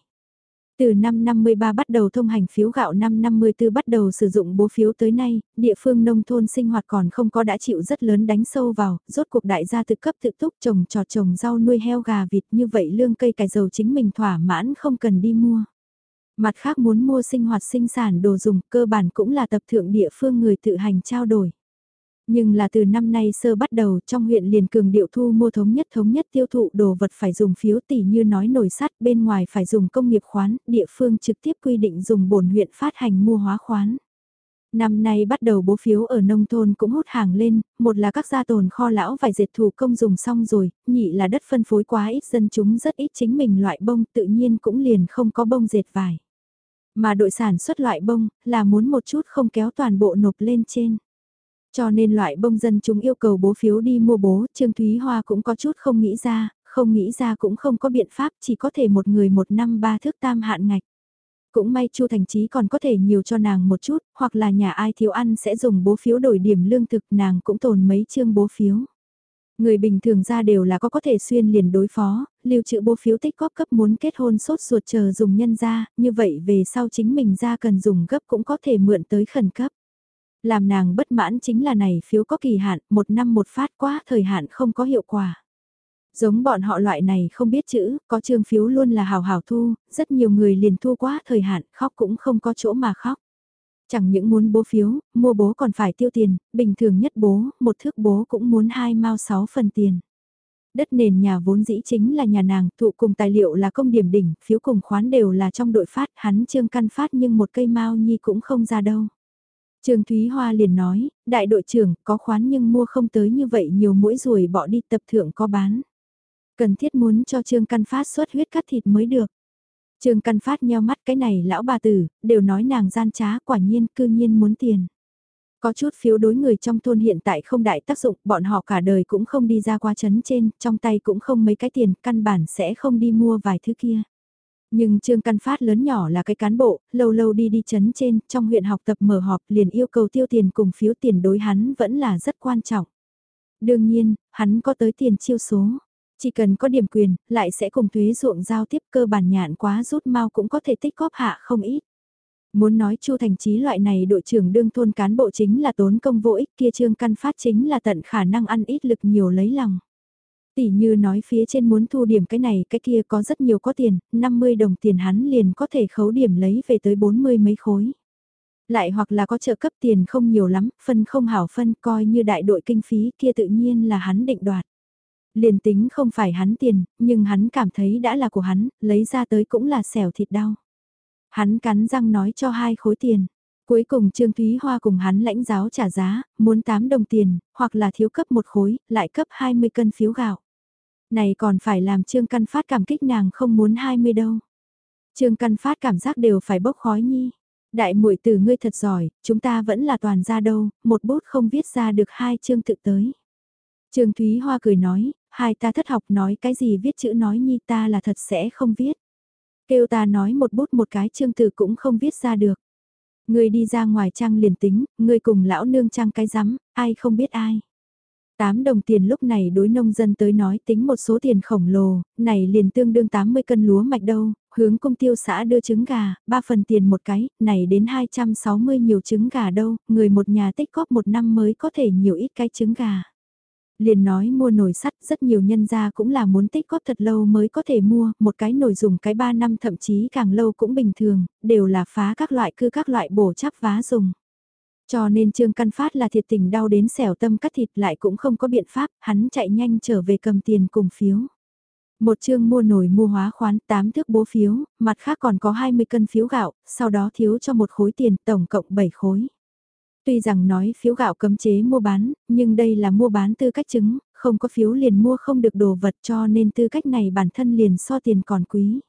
Từ năm 53 bắt đầu thông hành phiếu gạo năm 54 bắt đầu sử dụng bố phiếu tới nay, địa phương nông thôn sinh hoạt còn không có đã chịu rất lớn đánh sâu vào, rốt cuộc đại gia tự cấp tự túc trồng trọt trồng rau nuôi heo gà vịt như vậy lương cây cải dầu chính mình thỏa mãn không cần đi mua. Mặt khác muốn mua sinh hoạt sinh sản đồ dùng cơ bản cũng là tập thượng địa phương người tự hành trao đổi. Nhưng là từ năm nay sơ bắt đầu trong huyện liền cường điệu thu mua thống nhất thống nhất tiêu thụ đồ vật phải dùng phiếu tỷ như nói nổi sắt bên ngoài phải dùng công nghiệp khoán, địa phương trực tiếp quy định dùng bổn huyện phát hành mua hóa khoán. Năm nay bắt đầu bố phiếu ở nông thôn cũng hút hàng lên, một là các gia tồn kho lão vải dệt thủ công dùng xong rồi, nhị là đất phân phối quá ít dân chúng rất ít chính mình loại bông tự nhiên cũng liền không có bông dệt vải. Mà đội sản xuất loại bông là muốn một chút không kéo toàn bộ nộp lên trên. Cho nên loại bông dân chúng yêu cầu bố phiếu đi mua bố, Trương Thúy Hoa cũng có chút không nghĩ ra, không nghĩ ra cũng không có biện pháp, chỉ có thể một người một năm ba thước tam hạn ngạch. Cũng may Chu Thành Chí còn có thể nhiều cho nàng một chút, hoặc là nhà ai thiếu ăn sẽ dùng bố phiếu đổi điểm lương thực nàng cũng tồn mấy chương bố phiếu. Người bình thường ra đều là có có thể xuyên liền đối phó, lưu trữ bố phiếu tích góp cấp muốn kết hôn sốt ruột chờ dùng nhân ra, như vậy về sau chính mình ra cần dùng gấp cũng có thể mượn tới khẩn cấp. Làm nàng bất mãn chính là này phiếu có kỳ hạn, một năm một phát quá, thời hạn không có hiệu quả. Giống bọn họ loại này không biết chữ, có trương phiếu luôn là hào hào thu, rất nhiều người liền thu quá thời hạn, khóc cũng không có chỗ mà khóc. Chẳng những muốn bố phiếu, mua bố còn phải tiêu tiền, bình thường nhất bố, một thước bố cũng muốn hai mao sáu phần tiền. Đất nền nhà vốn dĩ chính là nhà nàng, thụ cùng tài liệu là công điểm đỉnh, phiếu cùng khoán đều là trong đội phát, hắn trương căn phát nhưng một cây mao nhi cũng không ra đâu. Trương Thúy Hoa liền nói, đại đội trưởng có khoán nhưng mua không tới như vậy nhiều mũi ruồi bỏ đi tập thượng có bán. Cần thiết muốn cho Trương Căn Phát xuất huyết cắt thịt mới được. Trương Căn Phát nheo mắt cái này lão bà tử, đều nói nàng gian trá quả nhiên cư nhiên muốn tiền. Có chút phiếu đối người trong thôn hiện tại không đại tác dụng, bọn họ cả đời cũng không đi ra qua chấn trên, trong tay cũng không mấy cái tiền, căn bản sẽ không đi mua vài thứ kia. Nhưng Trương Căn Phát lớn nhỏ là cái cán bộ, lâu lâu đi đi chấn trên, trong huyện học tập mở họp liền yêu cầu tiêu tiền cùng phiếu tiền đối hắn vẫn là rất quan trọng. Đương nhiên, hắn có tới tiền chiêu số. Chỉ cần có điểm quyền, lại sẽ cùng thuế ruộng giao tiếp cơ bản nhạn quá rút mau cũng có thể tích góp hạ không ít. Muốn nói Chu Thành Chí loại này đội trưởng đương thôn cán bộ chính là tốn công vô ích kia Trương Căn Phát chính là tận khả năng ăn ít lực nhiều lấy lòng. Tỷ như nói phía trên muốn thu điểm cái này cái kia có rất nhiều có tiền, 50 đồng tiền hắn liền có thể khấu điểm lấy về tới 40 mấy khối. Lại hoặc là có trợ cấp tiền không nhiều lắm, phân không hảo phân coi như đại đội kinh phí kia tự nhiên là hắn định đoạt. Liền tính không phải hắn tiền, nhưng hắn cảm thấy đã là của hắn, lấy ra tới cũng là xẻo thịt đau. Hắn cắn răng nói cho hai khối tiền. Cuối cùng Trương Thúy Hoa cùng hắn lãnh giáo trả giá, muốn 8 đồng tiền, hoặc là thiếu cấp một khối, lại cấp 20 cân phiếu gạo. Này còn phải làm Trương Căn Phát cảm kích nàng không muốn 20 đâu. Trương Căn Phát cảm giác đều phải bốc khói nhi. Đại muội từ ngươi thật giỏi, chúng ta vẫn là toàn ra đâu, một bút không viết ra được hai chương tự tới. Trương Thúy Hoa cười nói, hai ta thất học nói cái gì viết chữ nói nhi ta là thật sẽ không viết. Kêu ta nói một bút một cái chương từ cũng không viết ra được. người đi ra ngoài trang liền tính, người cùng lão nương trang cái rắm, ai không biết ai. 8 đồng tiền lúc này đối nông dân tới nói tính một số tiền khổng lồ, này liền tương đương 80 cân lúa mạch đâu, hướng công tiêu xã đưa trứng gà, 3 phần tiền một cái, này đến 260 nhiều trứng gà đâu, người một nhà tích góp một năm mới có thể nhiều ít cái trứng gà. Liền nói mua nồi sắt rất nhiều nhân gia cũng là muốn tích góp thật lâu mới có thể mua, một cái nồi dùng cái 3 năm thậm chí càng lâu cũng bình thường, đều là phá các loại cư các loại bổ chắp vá dùng. Cho nên Trương Căn Phát là thiệt tình đau đến xẻo tâm cắt thịt lại cũng không có biện pháp, hắn chạy nhanh trở về cầm tiền cùng phiếu. Một chương mua nồi mua hóa khoán 8 thước bố phiếu, mặt khác còn có 20 cân phiếu gạo, sau đó thiếu cho một khối tiền tổng cộng 7 khối. Tuy rằng nói phiếu gạo cấm chế mua bán, nhưng đây là mua bán tư cách chứng, không có phiếu liền mua không được đồ vật cho nên tư cách này bản thân liền so tiền còn quý.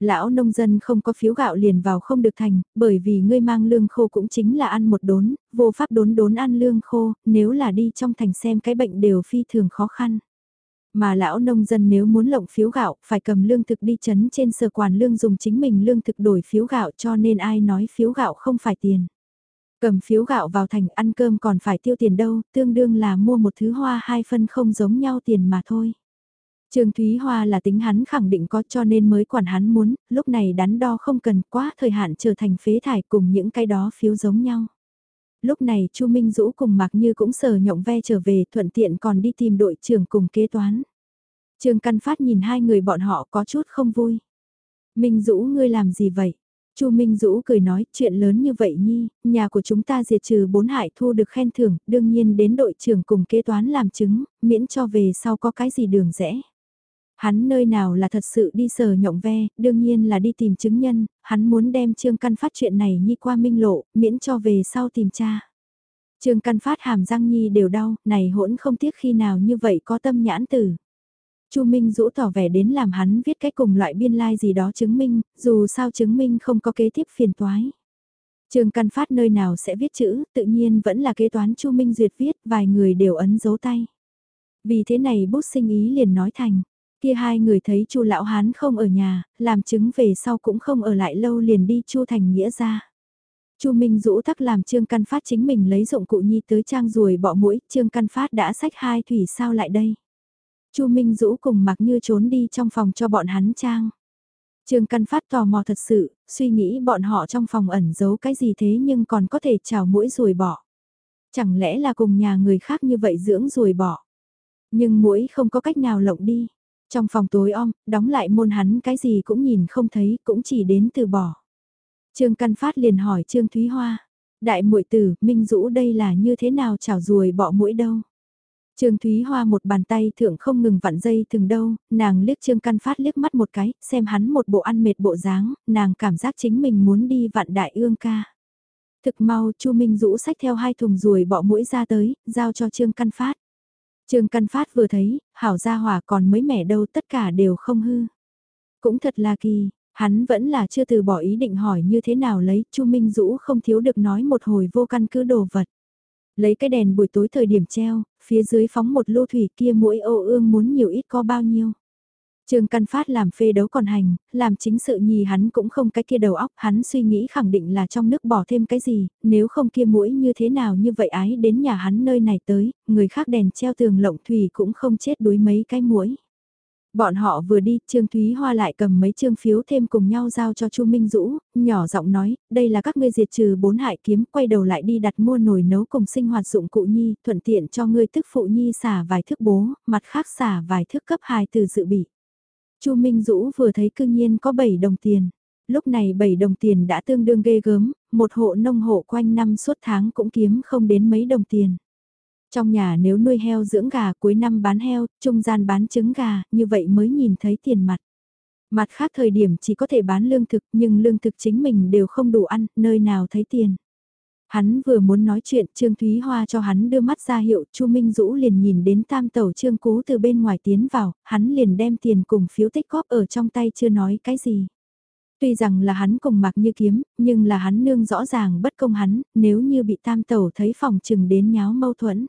Lão nông dân không có phiếu gạo liền vào không được thành, bởi vì ngươi mang lương khô cũng chính là ăn một đốn, vô pháp đốn đốn ăn lương khô, nếu là đi trong thành xem cái bệnh đều phi thường khó khăn. Mà lão nông dân nếu muốn lộng phiếu gạo, phải cầm lương thực đi chấn trên sở quản lương dùng chính mình lương thực đổi phiếu gạo cho nên ai nói phiếu gạo không phải tiền. Cầm phiếu gạo vào thành ăn cơm còn phải tiêu tiền đâu, tương đương là mua một thứ hoa hai phân không giống nhau tiền mà thôi. Trương Thúy Hoa là tính hắn khẳng định có cho nên mới quản hắn muốn, lúc này đắn đo không cần quá thời hạn trở thành phế thải cùng những cái đó phiếu giống nhau. Lúc này Chu Minh Dũ cùng Mạc Như cũng sờ nhộng ve trở về thuận tiện còn đi tìm đội trưởng cùng kế toán. Trương Căn Phát nhìn hai người bọn họ có chút không vui. Minh Dũ ngươi làm gì vậy? Chu Minh Dũ cười nói, chuyện lớn như vậy nhi, nhà của chúng ta diệt trừ bốn hại thu được khen thưởng, đương nhiên đến đội trưởng cùng kế toán làm chứng, miễn cho về sau có cái gì đường rẽ. Hắn nơi nào là thật sự đi sờ nhộng ve, đương nhiên là đi tìm chứng nhân, hắn muốn đem Trương Căn Phát chuyện này nhi qua minh lộ, miễn cho về sau tìm cha. Trương Căn Phát hàm răng nhi đều đau, này hỗn không tiếc khi nào như vậy có tâm nhãn tử. Chu Minh Dũ tỏ vẻ đến làm hắn viết cái cùng loại biên lai like gì đó chứng minh, dù sao chứng minh không có kế tiếp phiền toái. Trương Căn Phát nơi nào sẽ viết chữ, tự nhiên vẫn là kế toán Chu Minh Duyệt viết, vài người đều ấn dấu tay. Vì thế này bút sinh ý liền nói thành, kia hai người thấy Chu lão hán không ở nhà, làm chứng về sau cũng không ở lại lâu liền đi Chu thành nghĩa ra. Chu Minh Dũ tắc làm Trương Căn Phát chính mình lấy dụng cụ nhi tới trang ruồi bỏ mũi, Trương Căn Phát đã sách hai thủy sao lại đây. Chu Minh Dũ cùng mặc như trốn đi trong phòng cho bọn hắn trang. Trương Căn Phát tò mò thật sự, suy nghĩ bọn họ trong phòng ẩn giấu cái gì thế nhưng còn có thể trào mũi ruồi bỏ. Chẳng lẽ là cùng nhà người khác như vậy dưỡng ruồi bỏ. Nhưng mũi không có cách nào lộng đi. Trong phòng tối om, đóng lại môn hắn cái gì cũng nhìn không thấy, cũng chỉ đến từ bỏ. Trương Căn Phát liền hỏi Trương Thúy Hoa, đại muội tử, Minh Dũ đây là như thế nào trào ruồi bỏ mũi đâu? Trương Thúy Hoa một bàn tay thượng không ngừng vặn dây từng đâu, nàng liếc Trương Căn Phát liếc mắt một cái, xem hắn một bộ ăn mệt bộ dáng, nàng cảm giác chính mình muốn đi vặn đại ương ca. Thực mau Chu Minh Dũ sách theo hai thùng ruồi bọ mũi ra tới, giao cho Trương Căn Phát. Trương Căn Phát vừa thấy, hảo gia hỏa còn mới mẻ đâu tất cả đều không hư. Cũng thật là kỳ, Hắn vẫn là chưa từ bỏ ý định hỏi như thế nào lấy, Chu Minh Dũ không thiếu được nói một hồi vô căn cứ đồ vật. Lấy cái đèn buổi tối thời điểm treo, phía dưới phóng một lô thủy kia mỗi ô ương muốn nhiều ít có bao nhiêu. Trương Căn Phát làm phê đấu còn hành, làm chính sự nhì hắn cũng không cái kia đầu óc, hắn suy nghĩ khẳng định là trong nước bỏ thêm cái gì, nếu không kia mũi như thế nào như vậy ái đến nhà hắn nơi này tới, người khác đèn treo tường lộng thủy cũng không chết đuối mấy cái mũi. Bọn họ vừa đi, Trương Thúy Hoa lại cầm mấy trương phiếu thêm cùng nhau giao cho Chu Minh Dũ, nhỏ giọng nói, đây là các ngươi diệt trừ bốn hại kiếm, quay đầu lại đi đặt mua nồi nấu cùng sinh hoạt dụng cụ nhi, thuận tiện cho ngươi thức phụ nhi xả vài thước bố, mặt khác xả vài thước cấp hài từ dự bị. Chu Minh Dũ vừa thấy cương nhiên có 7 đồng tiền. Lúc này 7 đồng tiền đã tương đương ghê gớm, một hộ nông hộ quanh năm suốt tháng cũng kiếm không đến mấy đồng tiền. Trong nhà nếu nuôi heo dưỡng gà cuối năm bán heo, trung gian bán trứng gà, như vậy mới nhìn thấy tiền mặt. Mặt khác thời điểm chỉ có thể bán lương thực nhưng lương thực chính mình đều không đủ ăn, nơi nào thấy tiền. Hắn vừa muốn nói chuyện, Trương Thúy Hoa cho hắn đưa mắt ra hiệu, Chu Minh Dũ liền nhìn đến tam tẩu Trương Cú từ bên ngoài tiến vào, hắn liền đem tiền cùng phiếu tích góp ở trong tay chưa nói cái gì. Tuy rằng là hắn cùng mặc như kiếm, nhưng là hắn nương rõ ràng bất công hắn, nếu như bị tam tẩu thấy phòng chừng đến nháo mâu thuẫn.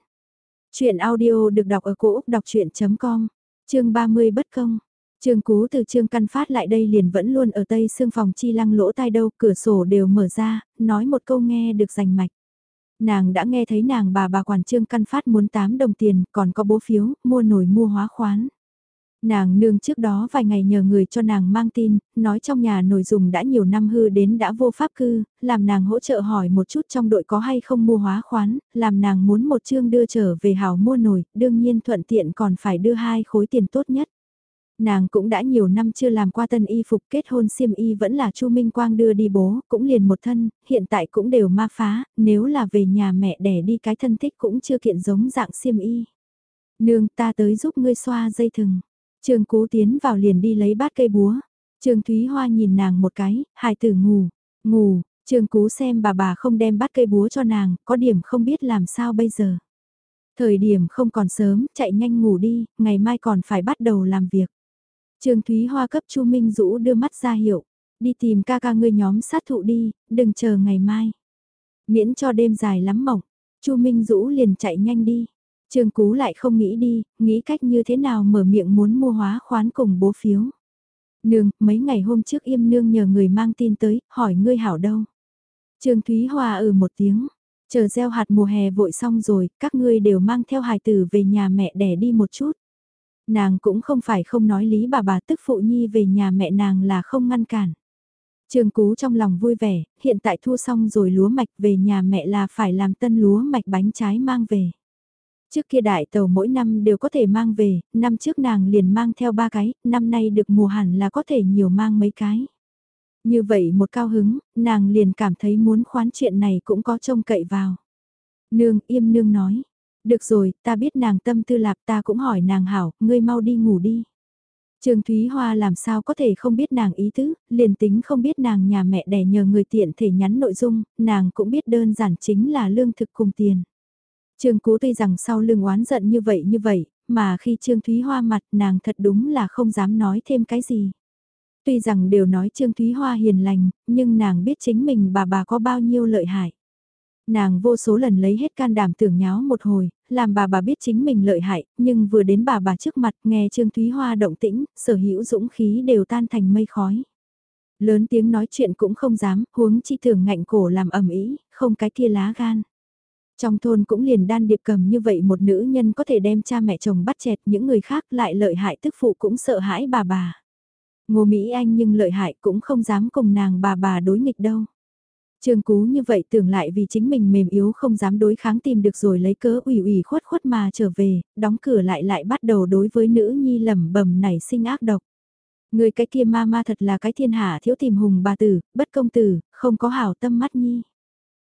Chuyện audio được đọc ở cổ Úc đọc chuyện.com, chương 30 bất công. Trương Cú từ Trương Căn Phát lại đây liền vẫn luôn ở tây xương phòng chi lăng lỗ tai đâu, cửa sổ đều mở ra, nói một câu nghe được rành mạch. Nàng đã nghe thấy nàng bà bà quản Trương Căn Phát muốn 8 đồng tiền, còn có bố phiếu, mua nổi mua hóa khoán. Nàng nương trước đó vài ngày nhờ người cho nàng mang tin, nói trong nhà nồi dùng đã nhiều năm hư đến đã vô pháp cư, làm nàng hỗ trợ hỏi một chút trong đội có hay không mua hóa khoán, làm nàng muốn một chương đưa trở về hào mua nồi, đương nhiên thuận tiện còn phải đưa hai khối tiền tốt nhất. Nàng cũng đã nhiều năm chưa làm qua tân y phục kết hôn xiêm y vẫn là Chu Minh Quang đưa đi bố, cũng liền một thân, hiện tại cũng đều ma phá, nếu là về nhà mẹ đẻ đi cái thân thích cũng chưa kiện giống dạng xiêm y. Nương ta tới giúp ngươi xoa dây thừng. Trương Cú tiến vào liền đi lấy bát cây búa. Trương Thúy Hoa nhìn nàng một cái, hài tử ngủ, ngủ, Trương Cú xem bà bà không đem bát cây búa cho nàng, có điểm không biết làm sao bây giờ. Thời điểm không còn sớm, chạy nhanh ngủ đi, ngày mai còn phải bắt đầu làm việc. Trương Thúy Hoa cấp Chu Minh Dũ đưa mắt ra hiệu, đi tìm ca ca ngươi nhóm sát thụ đi, đừng chờ ngày mai. Miễn cho đêm dài lắm mỏng, Chu Minh Dũ liền chạy nhanh đi. Trương Cú lại không nghĩ đi, nghĩ cách như thế nào mở miệng muốn mua hóa khoán cùng bố phiếu. Nương, mấy ngày hôm trước im nương nhờ người mang tin tới, hỏi ngươi hảo đâu. Trương Thúy hòa ừ một tiếng, chờ gieo hạt mùa hè vội xong rồi, các ngươi đều mang theo hài tử về nhà mẹ đẻ đi một chút. Nàng cũng không phải không nói lý bà bà tức phụ nhi về nhà mẹ nàng là không ngăn cản. Trương Cú trong lòng vui vẻ, hiện tại thu xong rồi lúa mạch về nhà mẹ là phải làm tân lúa mạch bánh trái mang về. Trước kia đại tàu mỗi năm đều có thể mang về, năm trước nàng liền mang theo ba cái, năm nay được mùa hẳn là có thể nhiều mang mấy cái. Như vậy một cao hứng, nàng liền cảm thấy muốn khoán chuyện này cũng có trông cậy vào. Nương, im nương nói. Được rồi, ta biết nàng tâm tư lạc ta cũng hỏi nàng hảo, ngươi mau đi ngủ đi. Trương Thúy Hoa làm sao có thể không biết nàng ý tứ, liền tính không biết nàng nhà mẹ đẻ nhờ người tiện thể nhắn nội dung, nàng cũng biết đơn giản chính là lương thực cùng tiền. Trương Cú tuy rằng sau lưng oán giận như vậy như vậy, mà khi Trương Thúy Hoa mặt nàng thật đúng là không dám nói thêm cái gì. Tuy rằng đều nói Trương Thúy Hoa hiền lành, nhưng nàng biết chính mình bà bà có bao nhiêu lợi hại. Nàng vô số lần lấy hết can đảm tưởng nháo một hồi, làm bà bà biết chính mình lợi hại, nhưng vừa đến bà bà trước mặt nghe Trương Thúy Hoa động tĩnh, sở hữu dũng khí đều tan thành mây khói. Lớn tiếng nói chuyện cũng không dám, huống chi thường ngạnh cổ làm ẩm ý, không cái kia lá gan. Trong thôn cũng liền đan điệp cầm như vậy một nữ nhân có thể đem cha mẹ chồng bắt chẹt những người khác lại lợi hại tức phụ cũng sợ hãi bà bà. Ngô Mỹ Anh nhưng lợi hại cũng không dám cùng nàng bà bà đối nghịch đâu. Trương Cú như vậy tưởng lại vì chính mình mềm yếu không dám đối kháng tìm được rồi lấy cớ ủy ủy khuất khuất mà trở về, đóng cửa lại lại bắt đầu đối với nữ nhi lầm bẩm nảy sinh ác độc. Người cái kia ma ma thật là cái thiên hạ thiếu tìm hùng bà tử, bất công tử, không có hảo tâm mắt nhi.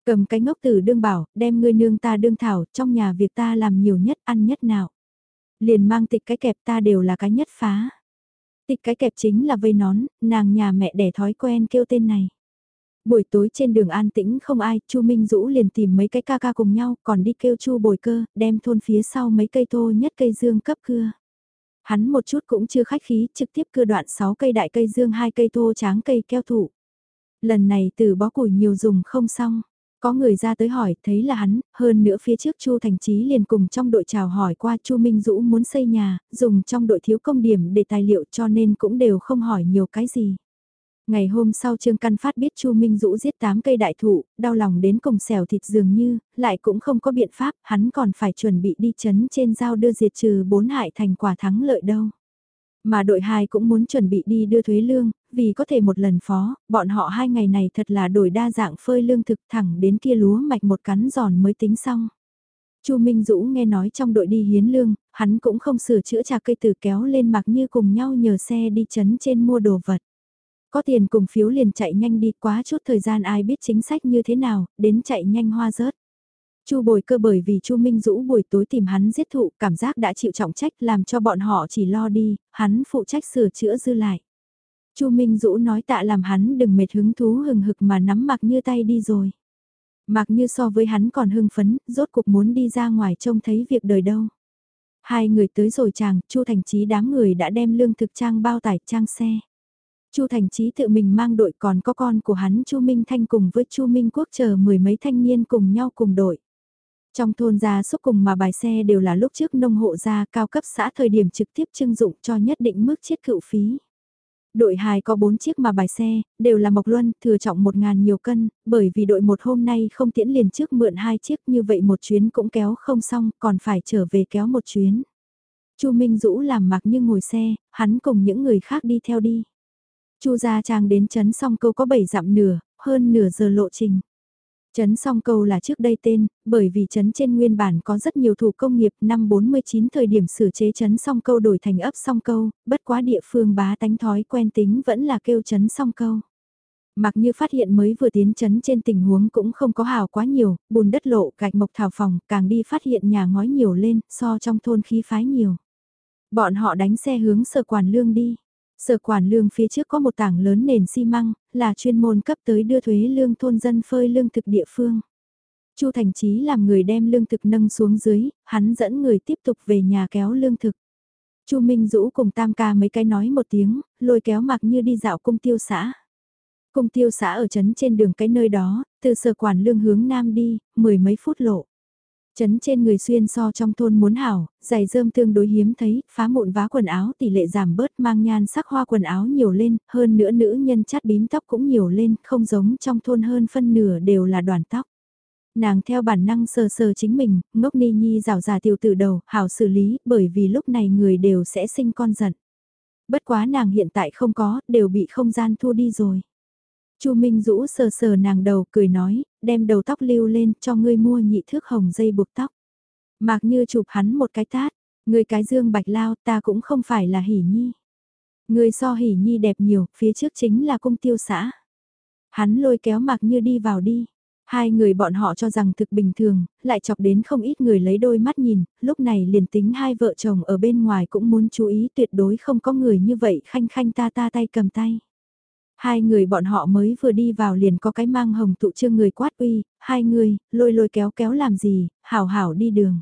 Cầm cái ngốc tử đương bảo, đem ngươi nương ta đương thảo, trong nhà việc ta làm nhiều nhất, ăn nhất nào. Liền mang tịch cái kẹp ta đều là cái nhất phá. Tịch cái kẹp chính là vây nón, nàng nhà mẹ đẻ thói quen kêu tên này. Buổi tối trên đường an tĩnh không ai, Chu Minh Dũ liền tìm mấy cái ca ca cùng nhau, còn đi kêu Chu Bồi Cơ, đem thôn phía sau mấy cây thô nhất cây dương cấp cưa. Hắn một chút cũng chưa khách khí, trực tiếp cưa đoạn 6 cây đại cây dương hai cây thô tráng cây keo thủ. Lần này từ bó củi nhiều dùng không xong. Có người ra tới hỏi, thấy là hắn, hơn nữa phía trước Chu Thành Chí liền cùng trong đội chào hỏi qua Chu Minh Dũ muốn xây nhà, dùng trong đội thiếu công điểm để tài liệu cho nên cũng đều không hỏi nhiều cái gì. Ngày hôm sau Trương Căn Phát biết Chu Minh Dũ giết 8 cây đại thụ, đau lòng đến cùng xẻo thịt dường như, lại cũng không có biện pháp, hắn còn phải chuẩn bị đi chấn trên giao đưa diệt trừ bốn hại thành quả thắng lợi đâu. Mà đội 2 cũng muốn chuẩn bị đi đưa thuế lương, vì có thể một lần phó, bọn họ hai ngày này thật là đổi đa dạng phơi lương thực thẳng đến kia lúa mạch một cắn giòn mới tính xong. Chu Minh Dũ nghe nói trong đội đi hiến lương, hắn cũng không sửa chữa trà cây từ kéo lên mặc như cùng nhau nhờ xe đi chấn trên mua đồ vật. Có tiền cùng phiếu liền chạy nhanh đi quá chút thời gian ai biết chính sách như thế nào, đến chạy nhanh hoa rớt. Chu bồi cơ bởi vì Chu Minh Dũ buổi tối tìm hắn giết thụ cảm giác đã chịu trọng trách làm cho bọn họ chỉ lo đi, hắn phụ trách sửa chữa dư lại. Chu Minh Dũ nói tạ làm hắn đừng mệt hứng thú hừng hực mà nắm mặc như tay đi rồi. Mặc như so với hắn còn hưng phấn, rốt cuộc muốn đi ra ngoài trông thấy việc đời đâu. Hai người tới rồi chàng, Chu Thành Chí đám người đã đem lương thực trang bao tải trang xe. Chu Thành Chí tự mình mang đội còn có con của hắn Chu Minh Thanh cùng với Chu Minh Quốc chờ mười mấy thanh niên cùng nhau cùng đội. Trong thôn gia súc cùng mà bài xe đều là lúc trước nông hộ gia cao cấp xã thời điểm trực tiếp trưng dụng cho nhất định mức chiết cựu phí. Đội 2 có 4 chiếc mà bài xe, đều là Mộc Luân, thừa trọng 1.000 nhiều cân, bởi vì đội một hôm nay không tiễn liền trước mượn hai chiếc như vậy một chuyến cũng kéo không xong, còn phải trở về kéo một chuyến. Chu Minh Dũ làm mặc như ngồi xe, hắn cùng những người khác đi theo đi. Chu Gia Trang đến chấn xong câu có 7 dặm nửa, hơn nửa giờ lộ trình. Trấn song câu là trước đây tên, bởi vì trấn trên nguyên bản có rất nhiều thủ công nghiệp năm 49 thời điểm sửa chế trấn song câu đổi thành ấp song câu, bất quá địa phương bá tánh thói quen tính vẫn là kêu trấn song câu. Mặc như phát hiện mới vừa tiến chấn trên tình huống cũng không có hào quá nhiều, bùn đất lộ gạch mộc thảo phòng, càng đi phát hiện nhà ngói nhiều lên, so trong thôn khí phái nhiều. Bọn họ đánh xe hướng sở quản lương đi. Sở quản lương phía trước có một tảng lớn nền xi măng, là chuyên môn cấp tới đưa thuế lương thôn dân phơi lương thực địa phương. Chu Thành Chí làm người đem lương thực nâng xuống dưới, hắn dẫn người tiếp tục về nhà kéo lương thực. Chu Minh Dũ cùng Tam ca mấy cái nói một tiếng, lôi kéo mặc như đi dạo cung tiêu xã. Cung tiêu xã ở trấn trên đường cái nơi đó, từ sở quản lương hướng nam đi, mười mấy phút lộ. Chấn trên người xuyên so trong thôn muốn hảo, giày rơm tương đối hiếm thấy, phá mụn vá quần áo tỷ lệ giảm bớt mang nhan sắc hoa quần áo nhiều lên, hơn nữa nữ nhân chát bím tóc cũng nhiều lên, không giống trong thôn hơn phân nửa đều là đoàn tóc. Nàng theo bản năng sờ sờ chính mình, ngốc ni nhi rào rà tiểu tử đầu, hảo xử lý, bởi vì lúc này người đều sẽ sinh con giận. Bất quá nàng hiện tại không có, đều bị không gian thua đi rồi. Chu Minh Dũ sờ sờ nàng đầu cười nói, đem đầu tóc lưu lên cho ngươi mua nhị thước hồng dây buộc tóc. Mạc như chụp hắn một cái tát, ngươi cái dương bạch lao ta cũng không phải là hỉ nhi. Ngươi so hỉ nhi đẹp nhiều, phía trước chính là cung tiêu xã. Hắn lôi kéo Mạc như đi vào đi. Hai người bọn họ cho rằng thực bình thường, lại chọc đến không ít người lấy đôi mắt nhìn, lúc này liền tính hai vợ chồng ở bên ngoài cũng muốn chú ý tuyệt đối không có người như vậy khanh khanh ta ta tay cầm tay. Hai người bọn họ mới vừa đi vào liền có cái mang hồng tụ trương người quát uy, hai người, lôi lôi kéo kéo làm gì, hảo hảo đi đường.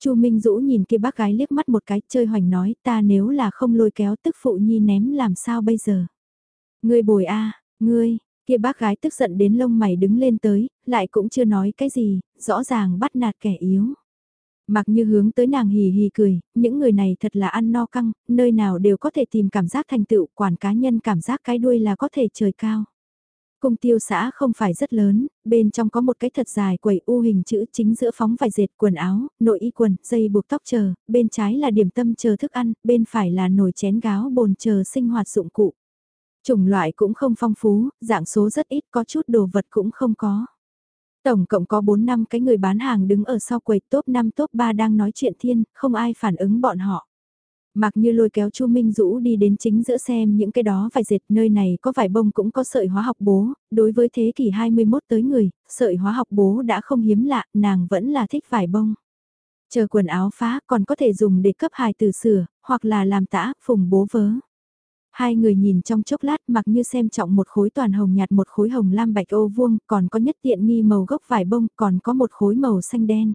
Chu Minh Dũ nhìn kia bác gái liếc mắt một cái chơi hoành nói ta nếu là không lôi kéo tức phụ nhi ném làm sao bây giờ. Ngươi bồi a ngươi, kia bác gái tức giận đến lông mày đứng lên tới, lại cũng chưa nói cái gì, rõ ràng bắt nạt kẻ yếu. Mặc như hướng tới nàng hì hì cười, những người này thật là ăn no căng, nơi nào đều có thể tìm cảm giác thành tựu, quản cá nhân cảm giác cái đuôi là có thể trời cao. Cung tiêu xã không phải rất lớn, bên trong có một cái thật dài quầy u hình chữ chính giữa phóng vải dệt quần áo, nội y quần, dây buộc tóc chờ, bên trái là điểm tâm chờ thức ăn, bên phải là nồi chén gáo bồn chờ sinh hoạt dụng cụ. Chủng loại cũng không phong phú, dạng số rất ít có chút đồ vật cũng không có. Tổng cộng có 4 năm cái người bán hàng đứng ở sau quầy top 5 top 3 đang nói chuyện thiên, không ai phản ứng bọn họ. Mặc như lôi kéo Chu Minh Dũ đi đến chính giữa xem những cái đó vải dệt nơi này có vải bông cũng có sợi hóa học bố, đối với thế kỷ 21 tới người, sợi hóa học bố đã không hiếm lạ, nàng vẫn là thích vải bông. Chờ quần áo phá còn có thể dùng để cấp hài từ sửa, hoặc là làm tã, phùng bố vớ. Hai người nhìn trong chốc lát mặc như xem trọng một khối toàn hồng nhạt một khối hồng lam bạch ô vuông, còn có nhất tiện nghi màu gốc vải bông, còn có một khối màu xanh đen.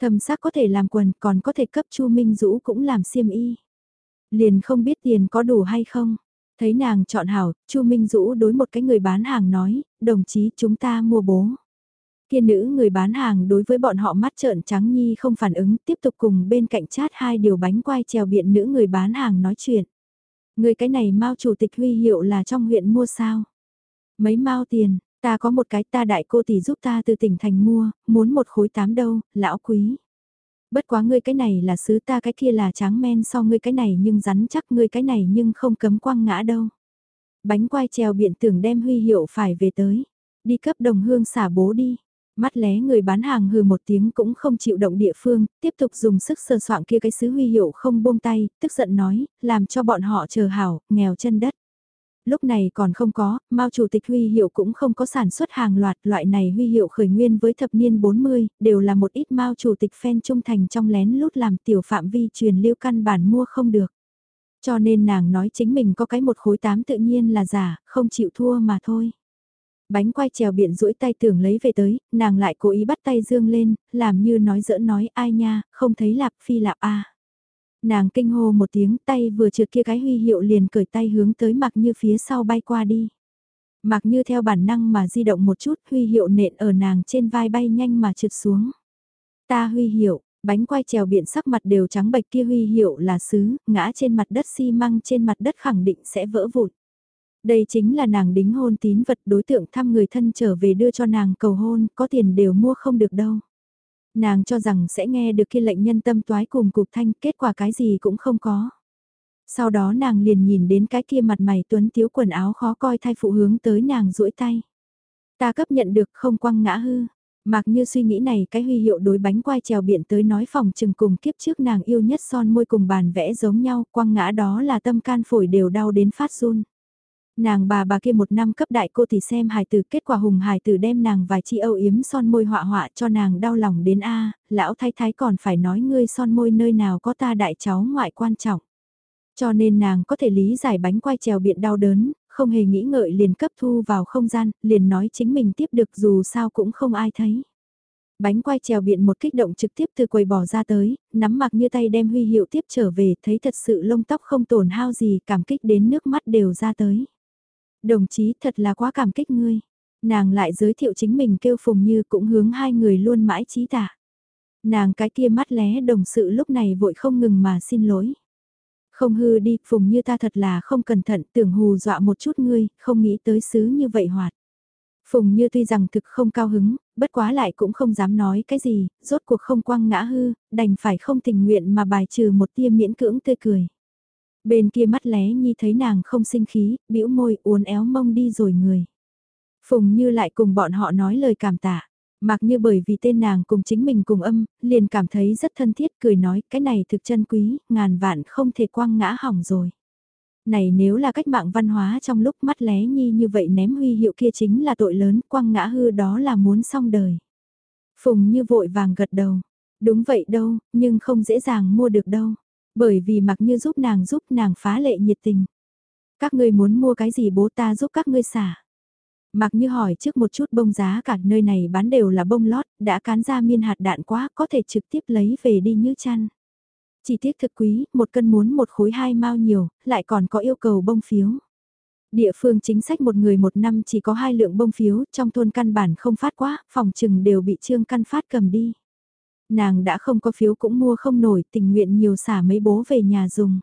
Thầm sắc có thể làm quần, còn có thể cấp Chu Minh Dũ cũng làm xiêm y. Liền không biết tiền có đủ hay không. Thấy nàng chọn hảo, Chu Minh Dũ đối một cái người bán hàng nói, đồng chí chúng ta mua bố. Kia nữ người bán hàng đối với bọn họ mắt trợn trắng nhi không phản ứng, tiếp tục cùng bên cạnh chát hai điều bánh quai trèo biện nữ người bán hàng nói chuyện. Người cái này mau chủ tịch huy hiệu là trong huyện mua sao? Mấy mau tiền, ta có một cái ta đại cô tỷ giúp ta từ tỉnh thành mua, muốn một khối tám đâu, lão quý. Bất quá ngươi cái này là sứ ta cái kia là tráng men so ngươi cái này nhưng rắn chắc ngươi cái này nhưng không cấm quăng ngã đâu. Bánh quai treo biện tưởng đem huy hiệu phải về tới. Đi cấp đồng hương xả bố đi. Mắt lé người bán hàng hừ một tiếng cũng không chịu động địa phương, tiếp tục dùng sức sờ soạn kia cái sứ huy hiệu không buông tay, tức giận nói, làm cho bọn họ chờ hảo, nghèo chân đất. Lúc này còn không có, Mao Chủ tịch huy hiệu cũng không có sản xuất hàng loạt, loại này huy hiệu khởi nguyên với thập niên 40, đều là một ít Mao Chủ tịch fan trung thành trong lén lút làm tiểu phạm vi truyền lưu căn bản mua không được. Cho nên nàng nói chính mình có cái một khối tám tự nhiên là giả, không chịu thua mà thôi. Bánh quay trèo biện duỗi tay tưởng lấy về tới, nàng lại cố ý bắt tay dương lên, làm như nói giỡn nói ai nha, không thấy lạp phi lạp a. Nàng kinh hô một tiếng tay vừa trượt kia cái huy hiệu liền cởi tay hướng tới mặc như phía sau bay qua đi. Mặc như theo bản năng mà di động một chút huy hiệu nện ở nàng trên vai bay nhanh mà trượt xuống. Ta huy hiệu, bánh quay trèo biện sắc mặt đều trắng bạch kia huy hiệu là sứ, ngã trên mặt đất xi măng trên mặt đất khẳng định sẽ vỡ vụn. Đây chính là nàng đính hôn tín vật đối tượng thăm người thân trở về đưa cho nàng cầu hôn, có tiền đều mua không được đâu. Nàng cho rằng sẽ nghe được kia lệnh nhân tâm toái cùng cục thanh, kết quả cái gì cũng không có. Sau đó nàng liền nhìn đến cái kia mặt mày tuấn tiếu quần áo khó coi thay phụ hướng tới nàng duỗi tay. Ta cấp nhận được không quăng ngã hư. Mặc như suy nghĩ này cái huy hiệu đối bánh quai trèo biển tới nói phòng chừng cùng kiếp trước nàng yêu nhất son môi cùng bàn vẽ giống nhau, quăng ngã đó là tâm can phổi đều đau đến phát run. Nàng bà bà kia một năm cấp đại cô thì xem hài tử kết quả hùng hài tử đem nàng vài chi âu yếm son môi họa họa cho nàng đau lòng đến a lão thái thái còn phải nói ngươi son môi nơi nào có ta đại cháu ngoại quan trọng. Cho nên nàng có thể lý giải bánh quai trèo biện đau đớn, không hề nghĩ ngợi liền cấp thu vào không gian, liền nói chính mình tiếp được dù sao cũng không ai thấy. Bánh quai trèo biện một kích động trực tiếp từ quầy bỏ ra tới, nắm mặc như tay đem huy hiệu tiếp trở về, thấy thật sự lông tóc không tổn hao gì, cảm kích đến nước mắt đều ra tới. Đồng chí thật là quá cảm kích ngươi. Nàng lại giới thiệu chính mình kêu Phùng Như cũng hướng hai người luôn mãi trí tả. Nàng cái kia mắt lé đồng sự lúc này vội không ngừng mà xin lỗi. Không hư đi, Phùng Như ta thật là không cẩn thận tưởng hù dọa một chút ngươi, không nghĩ tới xứ như vậy hoạt. Phùng Như tuy rằng thực không cao hứng, bất quá lại cũng không dám nói cái gì, rốt cuộc không quăng ngã hư, đành phải không tình nguyện mà bài trừ một tia miễn cưỡng tươi cười. Bên kia mắt lé nhi thấy nàng không sinh khí, bĩu môi uốn éo mông đi rồi người. Phùng như lại cùng bọn họ nói lời cảm tạ. Mặc như bởi vì tên nàng cùng chính mình cùng âm, liền cảm thấy rất thân thiết cười nói cái này thực chân quý, ngàn vạn không thể quăng ngã hỏng rồi. Này nếu là cách mạng văn hóa trong lúc mắt lé nhi như vậy ném huy hiệu kia chính là tội lớn, quăng ngã hư đó là muốn xong đời. Phùng như vội vàng gật đầu, đúng vậy đâu, nhưng không dễ dàng mua được đâu. Bởi vì mặc như giúp nàng giúp nàng phá lệ nhiệt tình. Các ngươi muốn mua cái gì bố ta giúp các ngươi xả. Mặc như hỏi trước một chút bông giá cả nơi này bán đều là bông lót, đã cán ra miên hạt đạn quá có thể trực tiếp lấy về đi như chăn. chỉ tiết thực quý, một cân muốn một khối hai mao nhiều, lại còn có yêu cầu bông phiếu. Địa phương chính sách một người một năm chỉ có hai lượng bông phiếu, trong thôn căn bản không phát quá, phòng trừng đều bị trương căn phát cầm đi. Nàng đã không có phiếu cũng mua không nổi, tình nguyện nhiều xả mấy bố về nhà dùng.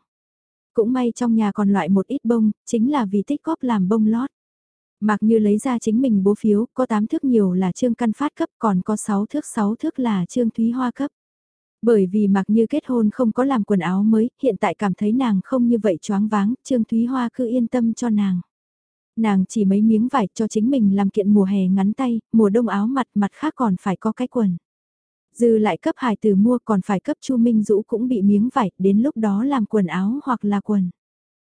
Cũng may trong nhà còn loại một ít bông, chính là vì tích góp làm bông lót. Mặc như lấy ra chính mình bố phiếu, có 8 thước nhiều là trương căn phát cấp, còn có 6 thước 6 thước là trương thúy hoa cấp. Bởi vì mặc như kết hôn không có làm quần áo mới, hiện tại cảm thấy nàng không như vậy choáng váng, trương thúy hoa cứ yên tâm cho nàng. Nàng chỉ mấy miếng vải cho chính mình làm kiện mùa hè ngắn tay, mùa đông áo mặt mặt khác còn phải có cái quần. Dư lại cấp hài từ mua còn phải cấp Chu Minh Dũ cũng bị miếng vải, đến lúc đó làm quần áo hoặc là quần.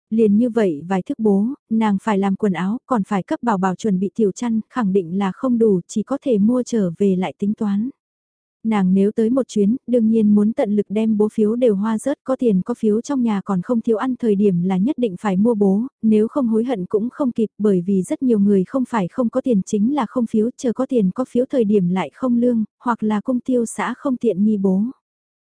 Liền như vậy vài thức bố, nàng phải làm quần áo, còn phải cấp bảo bảo chuẩn bị tiểu chăn, khẳng định là không đủ, chỉ có thể mua trở về lại tính toán. Nàng nếu tới một chuyến, đương nhiên muốn tận lực đem bố phiếu đều hoa rớt, có tiền có phiếu trong nhà còn không thiếu ăn thời điểm là nhất định phải mua bố, nếu không hối hận cũng không kịp bởi vì rất nhiều người không phải không có tiền chính là không phiếu, chờ có tiền có phiếu thời điểm lại không lương, hoặc là công tiêu xã không tiện nghi bố.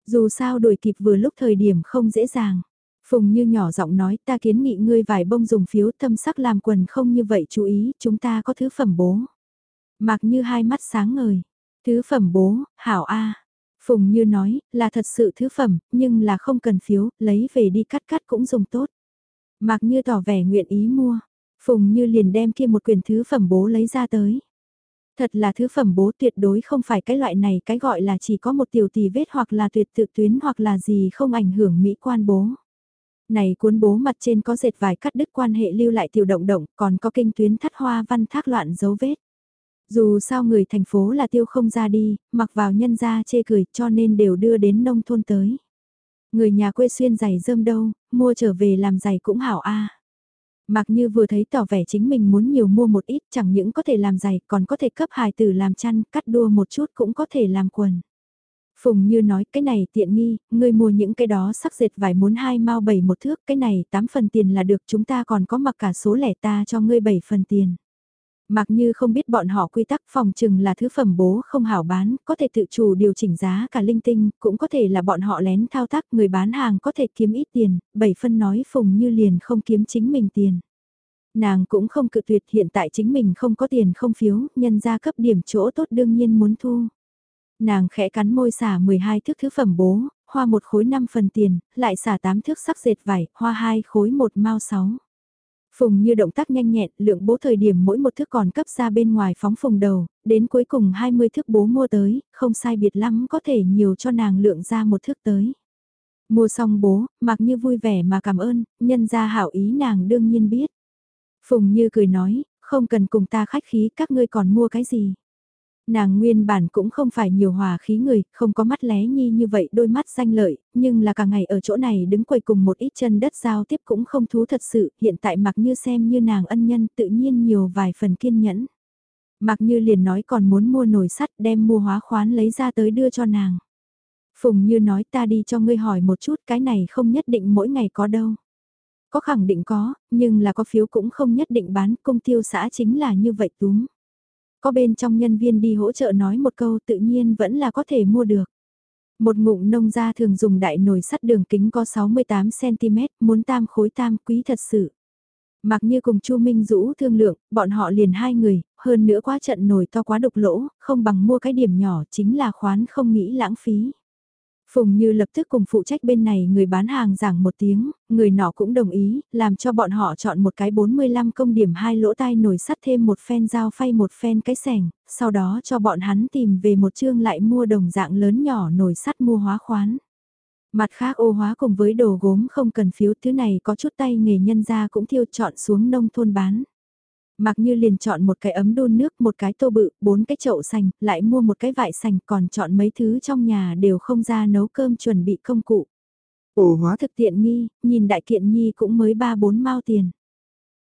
Dù sao đổi kịp vừa lúc thời điểm không dễ dàng. Phùng như nhỏ giọng nói ta kiến nghị ngươi vài bông dùng phiếu thâm sắc làm quần không như vậy chú ý, chúng ta có thứ phẩm bố. Mặc như hai mắt sáng ngời. Thứ phẩm bố, hảo A. Phùng như nói, là thật sự thứ phẩm, nhưng là không cần phiếu, lấy về đi cắt cắt cũng dùng tốt. Mặc như tỏ vẻ nguyện ý mua. Phùng như liền đem kia một quyền thứ phẩm bố lấy ra tới. Thật là thứ phẩm bố tuyệt đối không phải cái loại này cái gọi là chỉ có một tiểu tì vết hoặc là tuyệt tự tuyến hoặc là gì không ảnh hưởng mỹ quan bố. Này cuốn bố mặt trên có dệt vài cắt đứt quan hệ lưu lại tiểu động động còn có kinh tuyến thắt hoa văn thác loạn dấu vết. Dù sao người thành phố là tiêu không ra đi, mặc vào nhân ra chê cười cho nên đều đưa đến nông thôn tới. Người nhà quê xuyên giày dơm đâu, mua trở về làm giày cũng hảo a. Mặc như vừa thấy tỏ vẻ chính mình muốn nhiều mua một ít chẳng những có thể làm giày còn có thể cấp hài tử làm chăn, cắt đua một chút cũng có thể làm quần. Phùng như nói cái này tiện nghi, ngươi mua những cái đó sắc dệt vải muốn hai mao bảy một thước, cái này 8 phần tiền là được chúng ta còn có mặc cả số lẻ ta cho ngươi 7 phần tiền. Mặc như không biết bọn họ quy tắc phòng trừng là thứ phẩm bố không hảo bán, có thể tự chủ điều chỉnh giá cả linh tinh, cũng có thể là bọn họ lén thao tác người bán hàng có thể kiếm ít tiền, bảy phân nói phùng như liền không kiếm chính mình tiền. Nàng cũng không cự tuyệt hiện tại chính mình không có tiền không phiếu, nhân ra cấp điểm chỗ tốt đương nhiên muốn thu. Nàng khẽ cắn môi xả 12 thước thứ phẩm bố, hoa một khối 5 phần tiền, lại xả 8 thước sắc dệt vải, hoa hai khối một mao 6. Phùng như động tác nhanh nhẹn, lượng bố thời điểm mỗi một thước còn cấp ra bên ngoài phóng phùng đầu, đến cuối cùng 20 thước bố mua tới, không sai biệt lắm có thể nhiều cho nàng lượng ra một thước tới. Mua xong bố, mặc như vui vẻ mà cảm ơn, nhân ra hảo ý nàng đương nhiên biết. Phùng như cười nói, không cần cùng ta khách khí các ngươi còn mua cái gì. Nàng nguyên bản cũng không phải nhiều hòa khí người, không có mắt lé nhi như vậy đôi mắt danh lợi, nhưng là cả ngày ở chỗ này đứng quầy cùng một ít chân đất giao tiếp cũng không thú thật sự, hiện tại mặc như xem như nàng ân nhân tự nhiên nhiều vài phần kiên nhẫn. Mặc như liền nói còn muốn mua nồi sắt đem mua hóa khoán lấy ra tới đưa cho nàng. Phùng như nói ta đi cho ngươi hỏi một chút cái này không nhất định mỗi ngày có đâu. Có khẳng định có, nhưng là có phiếu cũng không nhất định bán công tiêu xã chính là như vậy túm. Có bên trong nhân viên đi hỗ trợ nói một câu tự nhiên vẫn là có thể mua được. Một ngụm nông gia thường dùng đại nồi sắt đường kính có 68cm, muốn tam khối tam quý thật sự. Mặc như cùng Chu Minh Dũ thương lượng, bọn họ liền hai người, hơn nữa quá trận nồi to quá đục lỗ, không bằng mua cái điểm nhỏ chính là khoán không nghĩ lãng phí. Phùng Như lập tức cùng phụ trách bên này người bán hàng giảng một tiếng, người nọ cũng đồng ý, làm cho bọn họ chọn một cái 45 công điểm hai lỗ tai nổi sắt thêm một phen dao phay một phen cái sẻng, sau đó cho bọn hắn tìm về một chương lại mua đồng dạng lớn nhỏ nổi sắt mua hóa khoán. Mặt khác ô hóa cùng với đồ gốm không cần phiếu thứ này có chút tay nghề nhân ra cũng thiêu chọn xuống nông thôn bán. Mặc như liền chọn một cái ấm đun nước, một cái tô bự, bốn cái chậu sành, lại mua một cái vải sành, còn chọn mấy thứ trong nhà đều không ra nấu cơm chuẩn bị công cụ. Ồ hóa thực tiện nghi, nhìn đại kiện nhi cũng mới ba bốn mao tiền.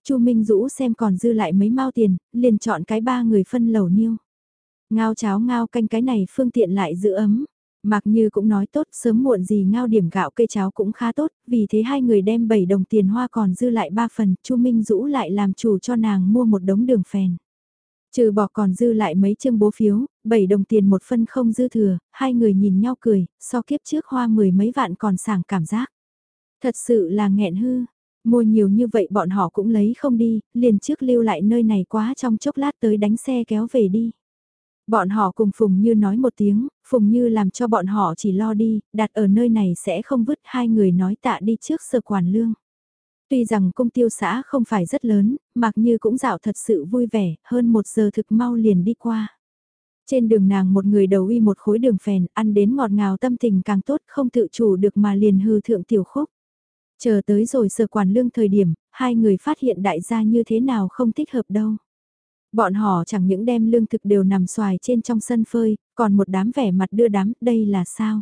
Chu Minh Dũ xem còn dư lại mấy mao tiền, liền chọn cái ba người phân lẩu niêu. Ngao cháo ngao canh cái này phương tiện lại giữ ấm. Mạc Như cũng nói tốt, sớm muộn gì ngao điểm gạo cây cháo cũng khá tốt, vì thế hai người đem 7 đồng tiền hoa còn dư lại 3 phần, Chu Minh Dũ lại làm chủ cho nàng mua một đống đường phèn. Trừ bỏ còn dư lại mấy chương bố phiếu, 7 đồng tiền một phân không dư thừa, hai người nhìn nhau cười, so kiếp trước hoa mười mấy vạn còn sảng cảm giác. Thật sự là nghẹn hư, mua nhiều như vậy bọn họ cũng lấy không đi, liền trước lưu lại nơi này quá trong chốc lát tới đánh xe kéo về đi. Bọn họ cùng Phùng Như nói một tiếng, Phùng Như làm cho bọn họ chỉ lo đi, đặt ở nơi này sẽ không vứt hai người nói tạ đi trước sở quản lương. Tuy rằng công tiêu xã không phải rất lớn, mặc như cũng dạo thật sự vui vẻ, hơn một giờ thực mau liền đi qua. Trên đường nàng một người đầu uy một khối đường phèn, ăn đến ngọt ngào tâm tình càng tốt, không tự chủ được mà liền hư thượng tiểu khúc. Chờ tới rồi sở quản lương thời điểm, hai người phát hiện đại gia như thế nào không thích hợp đâu. Bọn họ chẳng những đem lương thực đều nằm xoài trên trong sân phơi, còn một đám vẻ mặt đưa đám, đây là sao?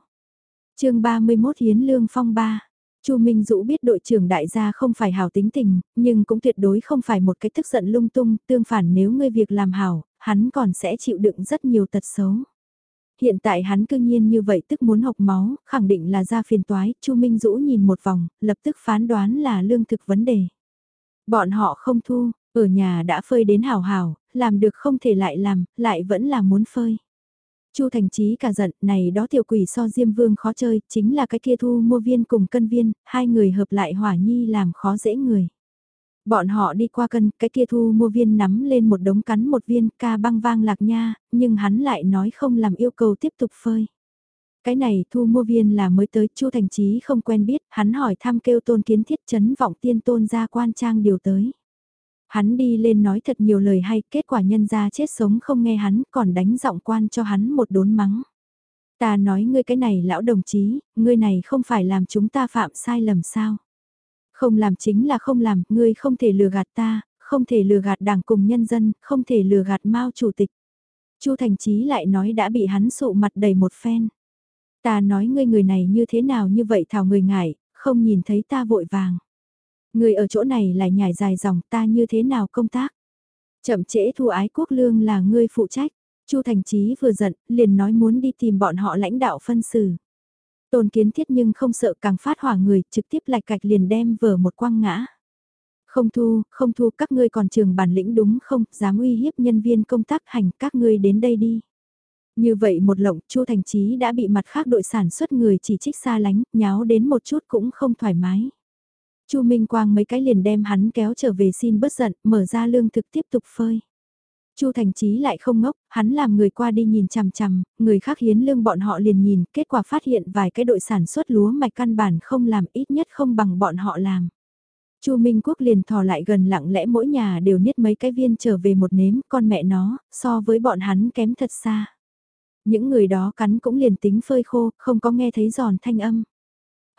chương 31 Hiến Lương Phong 3 Chu Minh Dũ biết đội trưởng đại gia không phải hảo tính tình, nhưng cũng tuyệt đối không phải một cái tức giận lung tung, tương phản nếu ngươi việc làm hảo, hắn còn sẽ chịu đựng rất nhiều tật xấu. Hiện tại hắn cương nhiên như vậy tức muốn học máu, khẳng định là ra phiền toái, Chu Minh Dũ nhìn một vòng, lập tức phán đoán là lương thực vấn đề. Bọn họ không thu, ở nhà đã phơi đến hào hào, làm được không thể lại làm, lại vẫn là muốn phơi. Chu Thành Chí cả giận, này đó tiểu quỷ so Diêm Vương khó chơi, chính là cái kia thu mua viên cùng cân viên, hai người hợp lại hỏa nhi làm khó dễ người. Bọn họ đi qua cân, cái kia thu mua viên nắm lên một đống cắn một viên ca băng vang lạc nha, nhưng hắn lại nói không làm yêu cầu tiếp tục phơi. Cái này thu mua viên là mới tới, Chu Thành Chí không quen biết, hắn hỏi thăm kêu tôn kiến thiết chấn vọng tiên tôn ra quan trang điều tới. Hắn đi lên nói thật nhiều lời hay, kết quả nhân ra chết sống không nghe hắn, còn đánh giọng quan cho hắn một đốn mắng. Ta nói ngươi cái này lão đồng chí, ngươi này không phải làm chúng ta phạm sai lầm sao. Không làm chính là không làm, ngươi không thể lừa gạt ta, không thể lừa gạt đảng cùng nhân dân, không thể lừa gạt Mao chủ tịch. Chu Thành Chí lại nói đã bị hắn sụ mặt đầy một phen. Ta nói ngươi người này như thế nào như vậy thảo người ngại, không nhìn thấy ta vội vàng. Người ở chỗ này lại nhảy dài dòng ta như thế nào công tác. Chậm trễ thu ái quốc lương là ngươi phụ trách. Chu Thành Chí vừa giận, liền nói muốn đi tìm bọn họ lãnh đạo phân xử. Tôn kiến thiết nhưng không sợ càng phát hỏa người, trực tiếp lạch cạch liền đem vở một quăng ngã. Không thu, không thu các ngươi còn trường bản lĩnh đúng không, dám uy hiếp nhân viên công tác hành các ngươi đến đây đi. Như vậy một lộng, Chu Thành Chí đã bị mặt khác đội sản xuất người chỉ trích xa lánh, nháo đến một chút cũng không thoải mái. Chu Minh Quang mấy cái liền đem hắn kéo trở về xin bớt giận, mở ra lương thực tiếp tục phơi. Chu Thành Chí lại không ngốc, hắn làm người qua đi nhìn chằm chằm, người khác hiến lương bọn họ liền nhìn, kết quả phát hiện vài cái đội sản xuất lúa mạch căn bản không làm ít nhất không bằng bọn họ làm. Chu Minh Quốc liền thò lại gần lặng lẽ mỗi nhà đều niết mấy cái viên trở về một nếm, con mẹ nó, so với bọn hắn kém thật xa. Những người đó cắn cũng liền tính phơi khô, không có nghe thấy giòn thanh âm.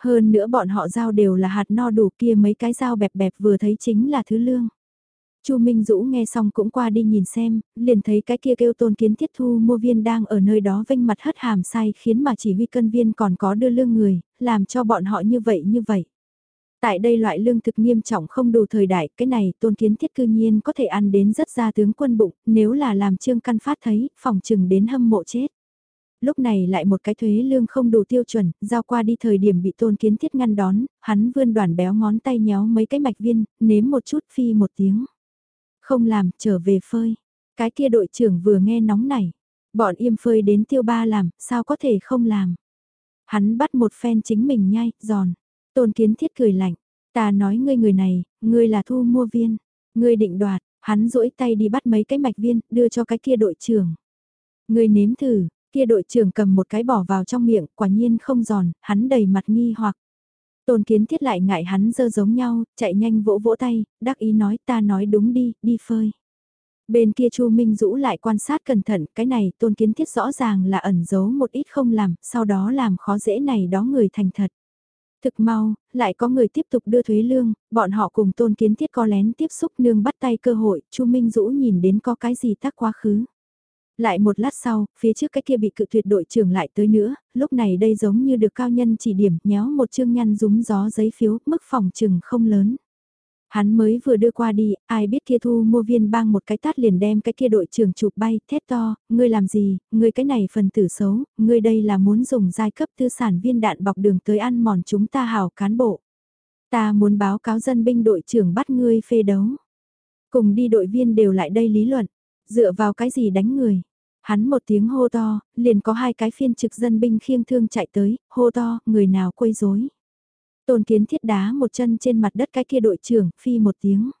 Hơn nữa bọn họ giao đều là hạt no đủ kia mấy cái dao bẹp bẹp vừa thấy chính là thứ lương. Chu Minh Dũ nghe xong cũng qua đi nhìn xem, liền thấy cái kia kêu tôn kiến thiết thu mua viên đang ở nơi đó vênh mặt hất hàm sai khiến mà chỉ huy cân viên còn có đưa lương người, làm cho bọn họ như vậy như vậy. Tại đây loại lương thực nghiêm trọng không đủ thời đại, cái này tôn kiến thiết cư nhiên có thể ăn đến rất ra tướng quân bụng, nếu là làm trương căn phát thấy, phòng trừng đến hâm mộ chết lúc này lại một cái thuế lương không đủ tiêu chuẩn, giao qua đi thời điểm bị tôn kiến thiết ngăn đón, hắn vươn đoàn béo ngón tay nhéo mấy cái mạch viên, nếm một chút phi một tiếng. Không làm, trở về phơi. Cái kia đội trưởng vừa nghe nóng này, bọn im phơi đến tiêu ba làm, sao có thể không làm. Hắn bắt một phen chính mình nhai, giòn. Tôn kiến thiết cười lạnh, ta nói ngươi người này, ngươi là thu mua viên, ngươi định đoạt, hắn duỗi tay đi bắt mấy cái mạch viên, đưa cho cái kia đội trưởng. Ngươi nếm thử, Kia đội trưởng cầm một cái bỏ vào trong miệng, quả nhiên không giòn, hắn đầy mặt nghi hoặc. Tôn kiến thiết lại ngại hắn dơ giống nhau, chạy nhanh vỗ vỗ tay, đắc ý nói ta nói đúng đi, đi phơi. Bên kia Chu Minh Dũ lại quan sát cẩn thận, cái này tôn kiến thiết rõ ràng là ẩn giấu một ít không làm, sau đó làm khó dễ này đó người thành thật. Thực mau, lại có người tiếp tục đưa thuế lương, bọn họ cùng tôn kiến thiết co lén tiếp xúc nương bắt tay cơ hội, Chu Minh Dũ nhìn đến có cái gì tác quá khứ. Lại một lát sau, phía trước cái kia bị cự tuyệt đội trưởng lại tới nữa, lúc này đây giống như được cao nhân chỉ điểm nhéo một chương nhăn rúng gió giấy phiếu, mức phòng trừng không lớn. Hắn mới vừa đưa qua đi, ai biết kia thu mua viên bang một cái tát liền đem cái kia đội trưởng chụp bay, thét to, ngươi làm gì, ngươi cái này phần tử xấu, ngươi đây là muốn dùng giai cấp tư sản viên đạn bọc đường tới ăn mòn chúng ta hào cán bộ. Ta muốn báo cáo dân binh đội trưởng bắt ngươi phê đấu. Cùng đi đội viên đều lại đây lý luận. Dựa vào cái gì đánh người? Hắn một tiếng hô to, liền có hai cái phiên trực dân binh khiêng thương chạy tới, hô to, người nào quấy rối. Tôn kiến thiết đá một chân trên mặt đất cái kia đội trưởng, phi một tiếng.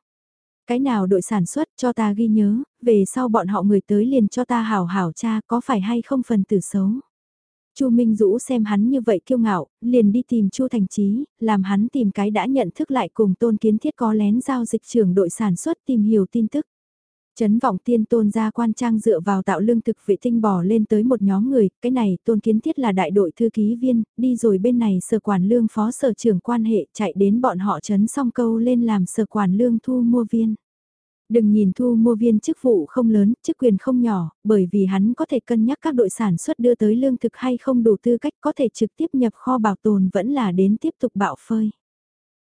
Cái nào đội sản xuất cho ta ghi nhớ, về sau bọn họ người tới liền cho ta hảo hảo cha có phải hay không phần tử xấu. Chu Minh Dũ xem hắn như vậy kiêu ngạo, liền đi tìm Chu Thành Chí, làm hắn tìm cái đã nhận thức lại cùng Tôn Kiến Thiết có lén giao dịch trưởng đội sản xuất tìm hiểu tin tức. Chấn vọng tiên tôn ra quan trang dựa vào tạo lương thực vệ tinh bò lên tới một nhóm người, cái này tôn kiến thiết là đại đội thư ký viên, đi rồi bên này sở quản lương phó sở trưởng quan hệ chạy đến bọn họ chấn xong câu lên làm sở quản lương thu mua viên. Đừng nhìn thu mua viên chức vụ không lớn, chức quyền không nhỏ, bởi vì hắn có thể cân nhắc các đội sản xuất đưa tới lương thực hay không đủ tư cách có thể trực tiếp nhập kho bảo tồn vẫn là đến tiếp tục bạo phơi.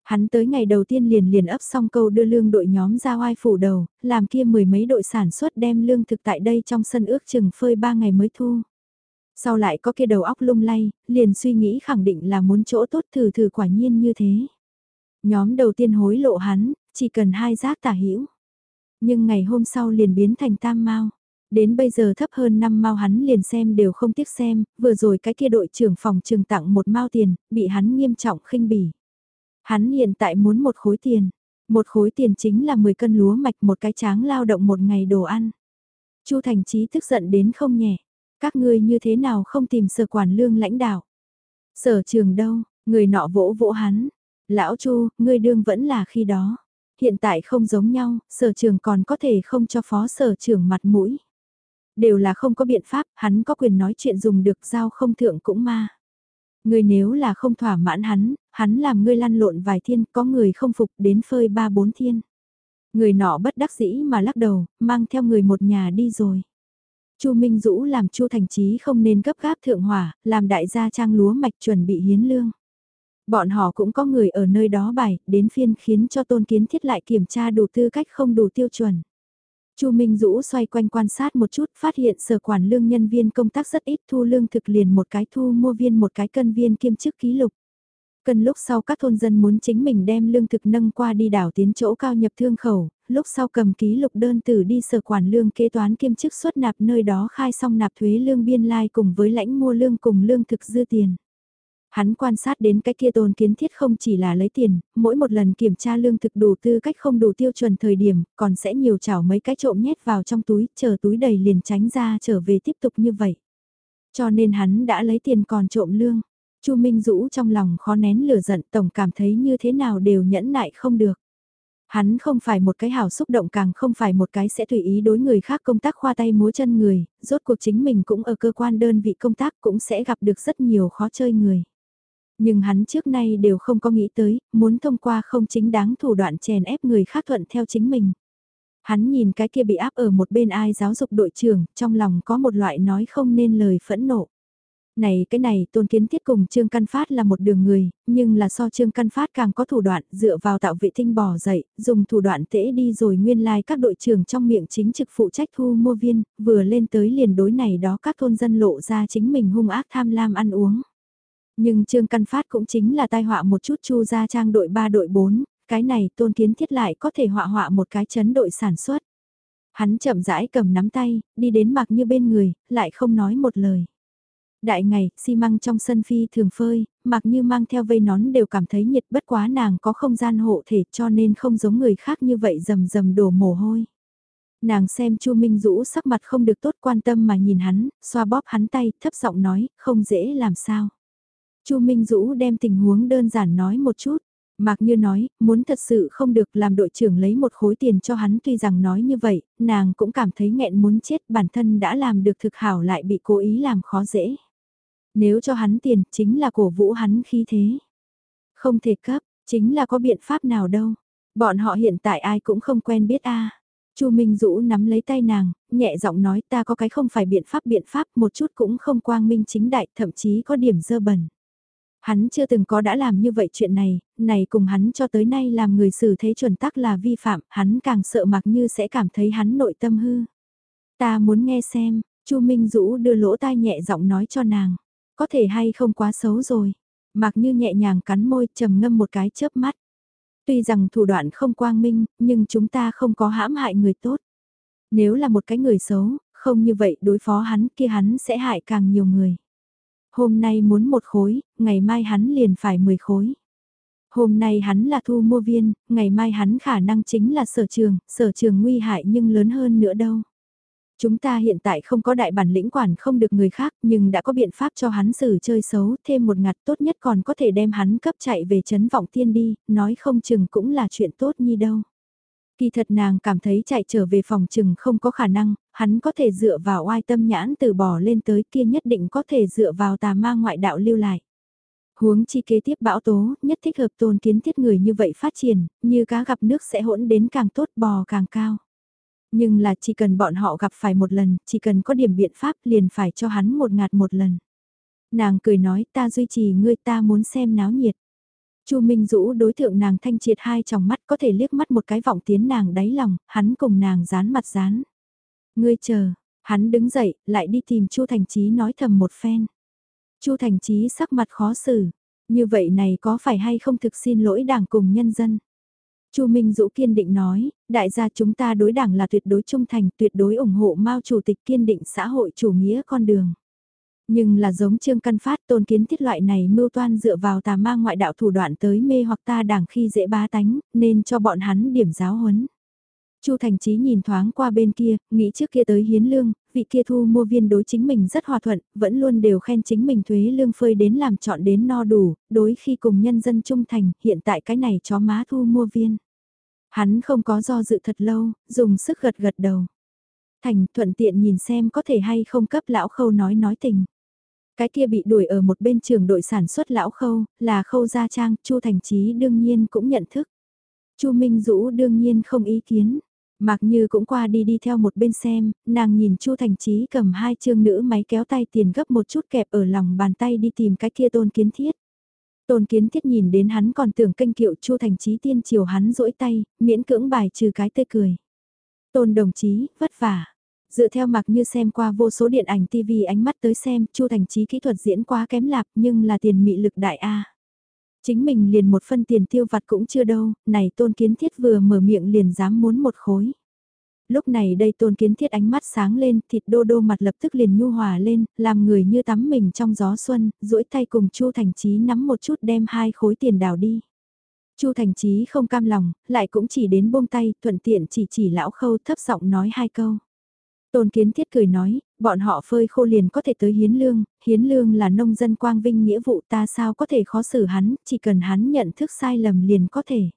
Hắn tới ngày đầu tiên liền liền ấp xong câu đưa lương đội nhóm ra oai phủ đầu, làm kia mười mấy đội sản xuất đem lương thực tại đây trong sân ước chừng phơi ba ngày mới thu. Sau lại có kia đầu óc lung lay, liền suy nghĩ khẳng định là muốn chỗ tốt thử thử quả nhiên như thế. Nhóm đầu tiên hối lộ hắn, chỉ cần hai giác tả hữu Nhưng ngày hôm sau liền biến thành tam mau. Đến bây giờ thấp hơn 5 mao hắn liền xem đều không tiếc xem, vừa rồi cái kia đội trưởng phòng trường tặng một mao tiền, bị hắn nghiêm trọng khinh bỉ. Hắn hiện tại muốn một khối tiền, một khối tiền chính là 10 cân lúa mạch một cái tráng lao động một ngày đồ ăn. Chu Thành Chí tức giận đến không nhẹ, các ngươi như thế nào không tìm sở quản lương lãnh đạo. Sở trường đâu, người nọ vỗ vỗ hắn, lão Chu, ngươi đương vẫn là khi đó. Hiện tại không giống nhau, sở trường còn có thể không cho phó sở trưởng mặt mũi. Đều là không có biện pháp, hắn có quyền nói chuyện dùng được giao không thượng cũng ma. Người nếu là không thỏa mãn hắn, hắn làm ngươi lăn lộn vài thiên, có người không phục đến phơi ba bốn thiên. Người nọ bất đắc dĩ mà lắc đầu, mang theo người một nhà đi rồi. Chu Minh Dũ làm Chu Thành Chí không nên gấp gáp thượng hỏa, làm đại gia trang lúa mạch chuẩn bị hiến lương. Bọn họ cũng có người ở nơi đó bài, đến phiên khiến cho tôn kiến thiết lại kiểm tra đủ tư cách không đủ tiêu chuẩn. Chu Minh Dũ xoay quanh quan sát một chút, phát hiện sở quản lương nhân viên công tác rất ít thu lương thực liền một cái thu mua viên một cái cân viên kiêm chức ký lục. Cần lúc sau các thôn dân muốn chính mình đem lương thực nâng qua đi đảo tiến chỗ cao nhập thương khẩu, lúc sau cầm ký lục đơn tử đi sở quản lương kế toán kiêm chức xuất nạp nơi đó khai xong nạp thuế lương biên lai cùng với lãnh mua lương cùng lương thực dư tiền. Hắn quan sát đến cái kia tôn kiến thiết không chỉ là lấy tiền, mỗi một lần kiểm tra lương thực đủ tư cách không đủ tiêu chuẩn thời điểm, còn sẽ nhiều chảo mấy cái trộm nhét vào trong túi, chờ túi đầy liền tránh ra trở về tiếp tục như vậy. Cho nên hắn đã lấy tiền còn trộm lương. Chu Minh Dũ trong lòng khó nén lửa giận tổng cảm thấy như thế nào đều nhẫn nại không được. Hắn không phải một cái hảo xúc động càng không phải một cái sẽ tùy ý đối người khác công tác khoa tay múa chân người, rốt cuộc chính mình cũng ở cơ quan đơn vị công tác cũng sẽ gặp được rất nhiều khó chơi người. Nhưng hắn trước nay đều không có nghĩ tới, muốn thông qua không chính đáng thủ đoạn chèn ép người khác thuận theo chính mình. Hắn nhìn cái kia bị áp ở một bên ai giáo dục đội trưởng, trong lòng có một loại nói không nên lời phẫn nộ. Này cái này tôn kiến thiết cùng Trương Căn Phát là một đường người, nhưng là so Trương Căn Phát càng có thủ đoạn dựa vào tạo vệ tinh bỏ dậy, dùng thủ đoạn tễ đi rồi nguyên lai like các đội trưởng trong miệng chính trực phụ trách thu mua viên, vừa lên tới liền đối này đó các thôn dân lộ ra chính mình hung ác tham lam ăn uống. Nhưng Trương Căn Phát cũng chính là tai họa một chút chu ra trang đội 3 đội 4, cái này tôn kiến thiết lại có thể họa họa một cái chấn đội sản xuất. Hắn chậm rãi cầm nắm tay, đi đến mặc như bên người, lại không nói một lời. Đại ngày, xi măng trong sân phi thường phơi, mặc như mang theo vây nón đều cảm thấy nhiệt bất quá nàng có không gian hộ thể cho nên không giống người khác như vậy rầm rầm đổ mồ hôi. Nàng xem Chu Minh Dũ sắc mặt không được tốt quan tâm mà nhìn hắn, xoa bóp hắn tay, thấp giọng nói, không dễ làm sao. Chu Minh Dũ đem tình huống đơn giản nói một chút. Mạc Như nói, muốn thật sự không được làm đội trưởng lấy một khối tiền cho hắn tuy rằng nói như vậy, nàng cũng cảm thấy nghẹn muốn chết bản thân đã làm được thực hảo lại bị cố ý làm khó dễ. Nếu cho hắn tiền, chính là cổ vũ hắn khi thế. Không thể cấp, chính là có biện pháp nào đâu. Bọn họ hiện tại ai cũng không quen biết a. Chu Minh Dũ nắm lấy tay nàng, nhẹ giọng nói ta có cái không phải biện pháp biện pháp một chút cũng không quang minh chính đại, thậm chí có điểm dơ bẩn. Hắn chưa từng có đã làm như vậy chuyện này, này cùng hắn cho tới nay làm người xử thế chuẩn tắc là vi phạm, hắn càng sợ mặc như sẽ cảm thấy hắn nội tâm hư. Ta muốn nghe xem, Chu Minh Dũ đưa lỗ tai nhẹ giọng nói cho nàng, có thể hay không quá xấu rồi. Mặc như nhẹ nhàng cắn môi trầm ngâm một cái chớp mắt. Tuy rằng thủ đoạn không quang minh, nhưng chúng ta không có hãm hại người tốt. Nếu là một cái người xấu, không như vậy đối phó hắn kia hắn sẽ hại càng nhiều người. Hôm nay muốn một khối, ngày mai hắn liền phải 10 khối. Hôm nay hắn là thu mua viên, ngày mai hắn khả năng chính là sở trường, sở trường nguy hại nhưng lớn hơn nữa đâu. Chúng ta hiện tại không có đại bản lĩnh quản không được người khác nhưng đã có biện pháp cho hắn xử chơi xấu thêm một ngặt tốt nhất còn có thể đem hắn cấp chạy về chấn vọng tiên đi, nói không chừng cũng là chuyện tốt như đâu. Kỳ thật nàng cảm thấy chạy trở về phòng chừng không có khả năng, hắn có thể dựa vào oai tâm nhãn từ bỏ lên tới kia nhất định có thể dựa vào tà ma ngoại đạo lưu lại. Huống chi kế tiếp bão tố, nhất thích hợp tôn kiến thiết người như vậy phát triển, như cá gặp nước sẽ hỗn đến càng tốt bò càng cao. Nhưng là chỉ cần bọn họ gặp phải một lần, chỉ cần có điểm biện pháp liền phải cho hắn một ngạt một lần. Nàng cười nói ta duy trì ngươi ta muốn xem náo nhiệt. Chu Minh Dũ đối tượng nàng thanh triệt hai tròng mắt có thể liếc mắt một cái vọng tiến nàng đáy lòng, hắn cùng nàng dán mặt dán. Ngươi chờ, hắn đứng dậy, lại đi tìm Chu Thành Chí nói thầm một phen. Chu Thành Chí sắc mặt khó xử, như vậy này có phải hay không thực xin lỗi đảng cùng nhân dân? Chu Minh Dũ kiên định nói, đại gia chúng ta đối đảng là tuyệt đối trung thành, tuyệt đối ủng hộ Mao chủ tịch kiên định xã hội chủ nghĩa con đường. Nhưng là giống Trương Căn Phát tôn kiến thiết loại này mưu toan dựa vào tà ma ngoại đạo thủ đoạn tới mê hoặc ta đảng khi dễ bá tánh, nên cho bọn hắn điểm giáo huấn. Chu Thành Chí nhìn thoáng qua bên kia, nghĩ trước kia tới hiến lương, vị kia thu mua viên đối chính mình rất hòa thuận, vẫn luôn đều khen chính mình thuế lương phơi đến làm chọn đến no đủ, đối khi cùng nhân dân trung thành, hiện tại cái này chó má thu mua viên. Hắn không có do dự thật lâu, dùng sức gật gật đầu. Thành thuận tiện nhìn xem có thể hay không cấp lão khâu nói nói tình. Cái kia bị đuổi ở một bên trường đội sản xuất lão khâu, là khâu gia trang, Chu Thành trí đương nhiên cũng nhận thức. Chu Minh Dũ đương nhiên không ý kiến. Mạc Như cũng qua đi đi theo một bên xem, nàng nhìn Chu Thành Chí cầm hai chương nữ máy kéo tay tiền gấp một chút kẹp ở lòng bàn tay đi tìm cái kia tôn kiến thiết. Tôn kiến thiết nhìn đến hắn còn tưởng kênh kiệu Chu Thành Chí tiên chiều hắn rỗi tay, miễn cưỡng bài trừ cái tê cười. Tôn đồng chí, vất vả. Dựa theo mặc như xem qua vô số điện ảnh TV ánh mắt tới xem, Chu Thành Chí kỹ thuật diễn quá kém lạc nhưng là tiền mị lực đại A. Chính mình liền một phân tiền tiêu vặt cũng chưa đâu, này tôn kiến thiết vừa mở miệng liền dám muốn một khối. Lúc này đây tôn kiến thiết ánh mắt sáng lên, thịt đô đô mặt lập tức liền nhu hòa lên, làm người như tắm mình trong gió xuân, duỗi tay cùng Chu Thành Chí nắm một chút đem hai khối tiền đào đi. Chu Thành Chí không cam lòng, lại cũng chỉ đến buông tay, thuận tiện chỉ chỉ lão khâu thấp giọng nói hai câu. Tôn Kiến Thiết cười nói, bọn họ phơi khô liền có thể tới hiến lương, hiến lương là nông dân quang vinh nghĩa vụ ta sao có thể khó xử hắn, chỉ cần hắn nhận thức sai lầm liền có thể.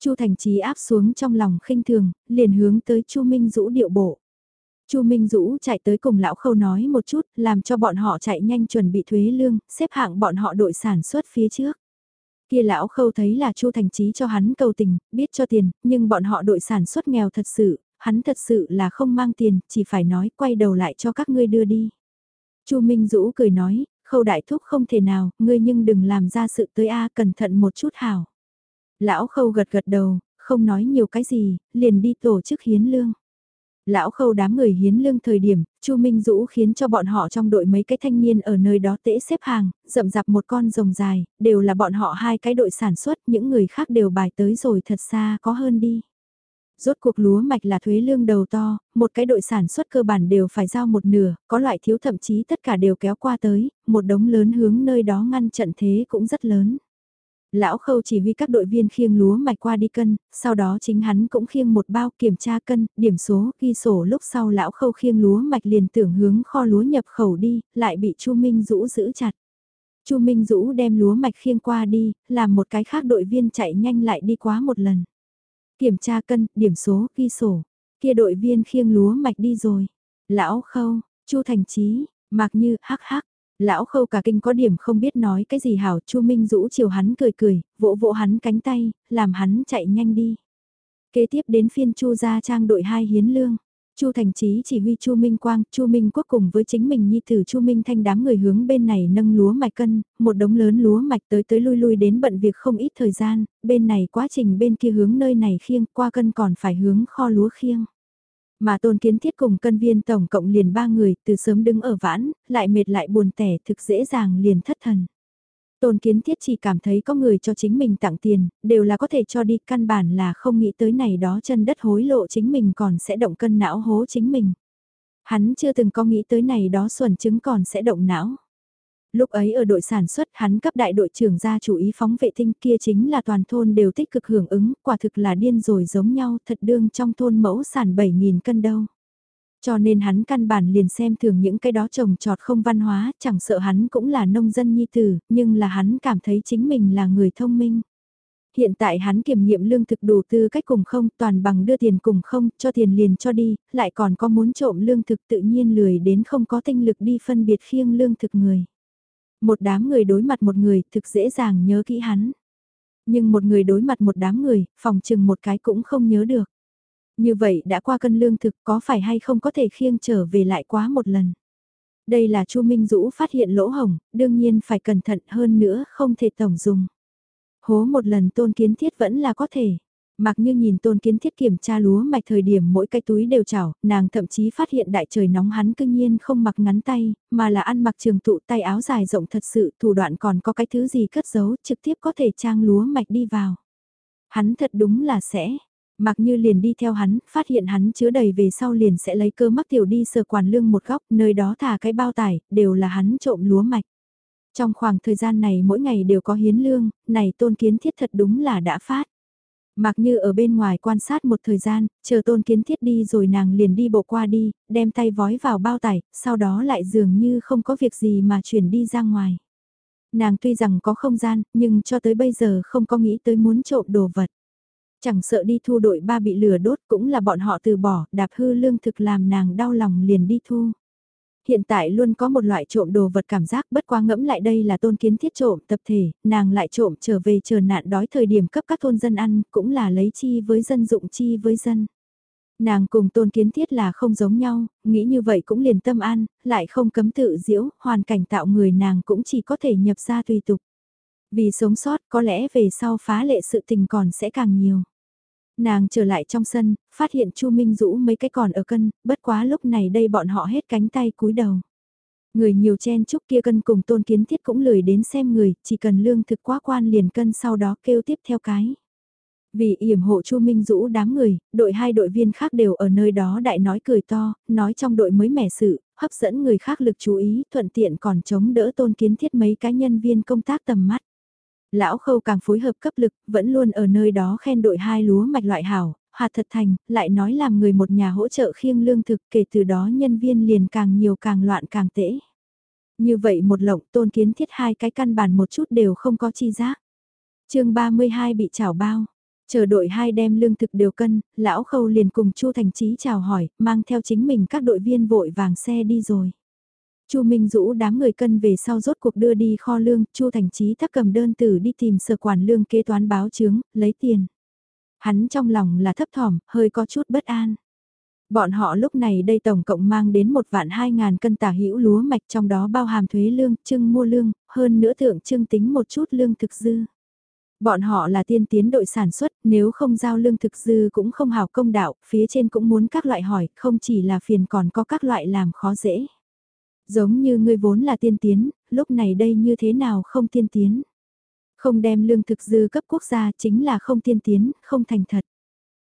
Chu Thành Chí áp xuống trong lòng khinh thường, liền hướng tới Chu Minh Dũ điệu bộ. Chu Minh Dũ chạy tới cùng lão khâu nói một chút, làm cho bọn họ chạy nhanh chuẩn bị thuế lương, xếp hạng bọn họ đội sản xuất phía trước. Kia lão khâu thấy là Chu Thành Chí cho hắn cầu tình, biết cho tiền, nhưng bọn họ đội sản xuất nghèo thật sự, hắn thật sự là không mang tiền, chỉ phải nói quay đầu lại cho các ngươi đưa đi. Chu Minh Dũ cười nói, khâu đại thúc không thể nào, ngươi nhưng đừng làm ra sự tới a cẩn thận một chút hảo. Lão khâu gật gật đầu, không nói nhiều cái gì, liền đi tổ chức hiến lương. Lão khâu đám người hiến lương thời điểm, Chu Minh Dũ khiến cho bọn họ trong đội mấy cái thanh niên ở nơi đó tễ xếp hàng, rậm rạp một con rồng dài, đều là bọn họ hai cái đội sản xuất, những người khác đều bài tới rồi thật xa có hơn đi. Rốt cuộc lúa mạch là thuế lương đầu to, một cái đội sản xuất cơ bản đều phải giao một nửa, có loại thiếu thậm chí tất cả đều kéo qua tới, một đống lớn hướng nơi đó ngăn trận thế cũng rất lớn. Lão khâu chỉ huy các đội viên khiêng lúa mạch qua đi cân, sau đó chính hắn cũng khiêng một bao kiểm tra cân, điểm số, ghi sổ lúc sau lão khâu khiêng lúa mạch liền tưởng hướng kho lúa nhập khẩu đi, lại bị Chu Minh Dũ giữ chặt. Chu Minh Dũ đem lúa mạch khiêng qua đi, làm một cái khác đội viên chạy nhanh lại đi quá một lần. Kiểm tra cân, điểm số, ghi sổ. Kia đội viên khiêng lúa mạch đi rồi. Lão khâu, Chu Thành Chí, Mạc Như, hắc hắc. Lão khâu cả kinh có điểm không biết nói cái gì hảo, Chu Minh rũ chiều hắn cười cười, vỗ vỗ hắn cánh tay, làm hắn chạy nhanh đi. Kế tiếp đến phiên Chu gia trang đội hai hiến lương. Chu Thành Chí chỉ huy Chu Minh Quang, Chu Minh Quốc cùng với chính mình nhi tử Chu Minh Thanh đám người hướng bên này nâng lúa mạch cân, một đống lớn lúa mạch tới tới lui lui đến bận việc không ít thời gian, bên này quá trình bên kia hướng nơi này khiêng, qua cân còn phải hướng kho lúa khiêng. Mà tôn kiến thiết cùng cân viên tổng cộng liền ba người, từ sớm đứng ở vãn, lại mệt lại buồn tẻ thực dễ dàng liền thất thần. Tôn kiến thiết chỉ cảm thấy có người cho chính mình tặng tiền, đều là có thể cho đi, căn bản là không nghĩ tới này đó chân đất hối lộ chính mình còn sẽ động cân não hố chính mình. Hắn chưa từng có nghĩ tới này đó xuẩn chứng còn sẽ động não. Lúc ấy ở đội sản xuất hắn cấp đại đội trưởng ra chủ ý phóng vệ tinh kia chính là toàn thôn đều tích cực hưởng ứng, quả thực là điên rồi giống nhau thật đương trong thôn mẫu sản 7.000 cân đâu. Cho nên hắn căn bản liền xem thường những cái đó trồng trọt không văn hóa, chẳng sợ hắn cũng là nông dân nhi tử, nhưng là hắn cảm thấy chính mình là người thông minh. Hiện tại hắn kiểm nghiệm lương thực đủ tư cách cùng không, toàn bằng đưa tiền cùng không, cho tiền liền cho đi, lại còn có muốn trộm lương thực tự nhiên lười đến không có tinh lực đi phân biệt khiêng lương thực người. Một đám người đối mặt một người thực dễ dàng nhớ kỹ hắn. Nhưng một người đối mặt một đám người, phòng chừng một cái cũng không nhớ được. Như vậy đã qua cân lương thực có phải hay không có thể khiêng trở về lại quá một lần. Đây là Chu Minh Dũ phát hiện lỗ hồng, đương nhiên phải cẩn thận hơn nữa không thể tổng dùng. Hố một lần tôn kiến thiết vẫn là có thể. Mặc như nhìn tôn kiến thiết kiểm tra lúa mạch thời điểm mỗi cái túi đều chảo, nàng thậm chí phát hiện đại trời nóng hắn cương nhiên không mặc ngắn tay, mà là ăn mặc trường tụ tay áo dài rộng thật sự, thủ đoạn còn có cái thứ gì cất giấu trực tiếp có thể trang lúa mạch đi vào. Hắn thật đúng là sẽ. Mặc như liền đi theo hắn, phát hiện hắn chứa đầy về sau liền sẽ lấy cơ mắc tiểu đi sờ quản lương một góc, nơi đó thả cái bao tải, đều là hắn trộm lúa mạch. Trong khoảng thời gian này mỗi ngày đều có hiến lương, này tôn kiến thiết thật đúng là đã phát. Mặc như ở bên ngoài quan sát một thời gian, chờ tôn kiến thiết đi rồi nàng liền đi bộ qua đi, đem tay vói vào bao tải, sau đó lại dường như không có việc gì mà chuyển đi ra ngoài. Nàng tuy rằng có không gian, nhưng cho tới bây giờ không có nghĩ tới muốn trộm đồ vật. Chẳng sợ đi thu đội ba bị lửa đốt cũng là bọn họ từ bỏ, đạp hư lương thực làm nàng đau lòng liền đi thu hiện tại luôn có một loại trộm đồ vật cảm giác bất quá ngẫm lại đây là tôn kiến thiết trộm tập thể, nàng lại trộm trở về chờ nạn đói thời điểm cấp các thôn dân ăn, cũng là lấy chi với dân dụng chi với dân. Nàng cùng tôn kiến thiết là không giống nhau, nghĩ như vậy cũng liền tâm an, lại không cấm tự diễu, hoàn cảnh tạo người nàng cũng chỉ có thể nhập ra tùy tục. Vì sống sót có lẽ về sau phá lệ sự tình còn sẽ càng nhiều. Nàng trở lại trong sân, phát hiện Chu Minh Dũ mấy cái còn ở cân, bất quá lúc này đây bọn họ hết cánh tay cúi đầu. Người nhiều chen chúc kia cân cùng tôn kiến thiết cũng lười đến xem người, chỉ cần lương thực quá quan liền cân sau đó kêu tiếp theo cái. Vì yểm hộ Chu Minh Dũ đám người, đội hai đội viên khác đều ở nơi đó đại nói cười to, nói trong đội mới mẻ sự, hấp dẫn người khác lực chú ý, thuận tiện còn chống đỡ tôn kiến thiết mấy cá nhân viên công tác tầm mắt. Lão khâu càng phối hợp cấp lực, vẫn luôn ở nơi đó khen đội hai lúa mạch loại hảo, hạt thật thành, lại nói làm người một nhà hỗ trợ khiêng lương thực kể từ đó nhân viên liền càng nhiều càng loạn càng tễ. Như vậy một lộng tôn kiến thiết hai cái căn bản một chút đều không có chi giác. chương 32 bị chảo bao. Chờ đội hai đem lương thực đều cân, lão khâu liền cùng Chu Thành trí chào hỏi, mang theo chính mình các đội viên vội vàng xe đi rồi. Chu Minh Dũ đám người cân về sau rốt cuộc đưa đi kho lương, Chu Thành Chí thắc cầm đơn tử đi tìm sở quản lương kế toán báo chứng lấy tiền. Hắn trong lòng là thấp thỏm, hơi có chút bất an. Bọn họ lúc này đây tổng cộng mang đến một vạn hai ngàn cân tả hữu lúa mạch trong đó bao hàm thuế lương, trưng mua lương, hơn nữa thượng trưng tính một chút lương thực dư. Bọn họ là tiên tiến đội sản xuất, nếu không giao lương thực dư cũng không hào công đạo, phía trên cũng muốn các loại hỏi, không chỉ là phiền còn có các loại làm khó dễ. Giống như ngươi vốn là tiên tiến, lúc này đây như thế nào không tiên tiến. Không đem lương thực dư cấp quốc gia chính là không tiên tiến, không thành thật.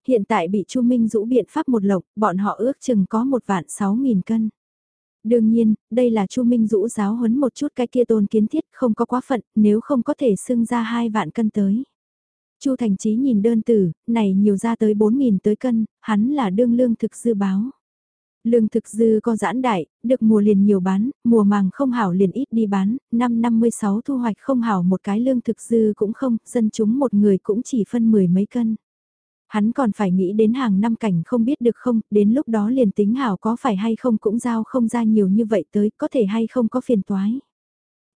Hiện tại bị Chu Minh rũ biện pháp một lộc, bọn họ ước chừng có một vạn sáu nghìn cân. Đương nhiên, đây là Chu Minh rũ giáo huấn một chút cái kia tôn kiến thiết không có quá phận, nếu không có thể xưng ra hai vạn cân tới. Chu Thành Chí nhìn đơn tử, này nhiều ra tới 4.000 tới cân, hắn là đương lương thực dư báo. Lương thực dư có giãn đại, được mùa liền nhiều bán, mùa màng không hảo liền ít đi bán, năm 56 thu hoạch không hảo một cái lương thực dư cũng không, dân chúng một người cũng chỉ phân mười mấy cân. Hắn còn phải nghĩ đến hàng năm cảnh không biết được không, đến lúc đó liền tính hảo có phải hay không cũng giao không ra nhiều như vậy tới, có thể hay không có phiền toái.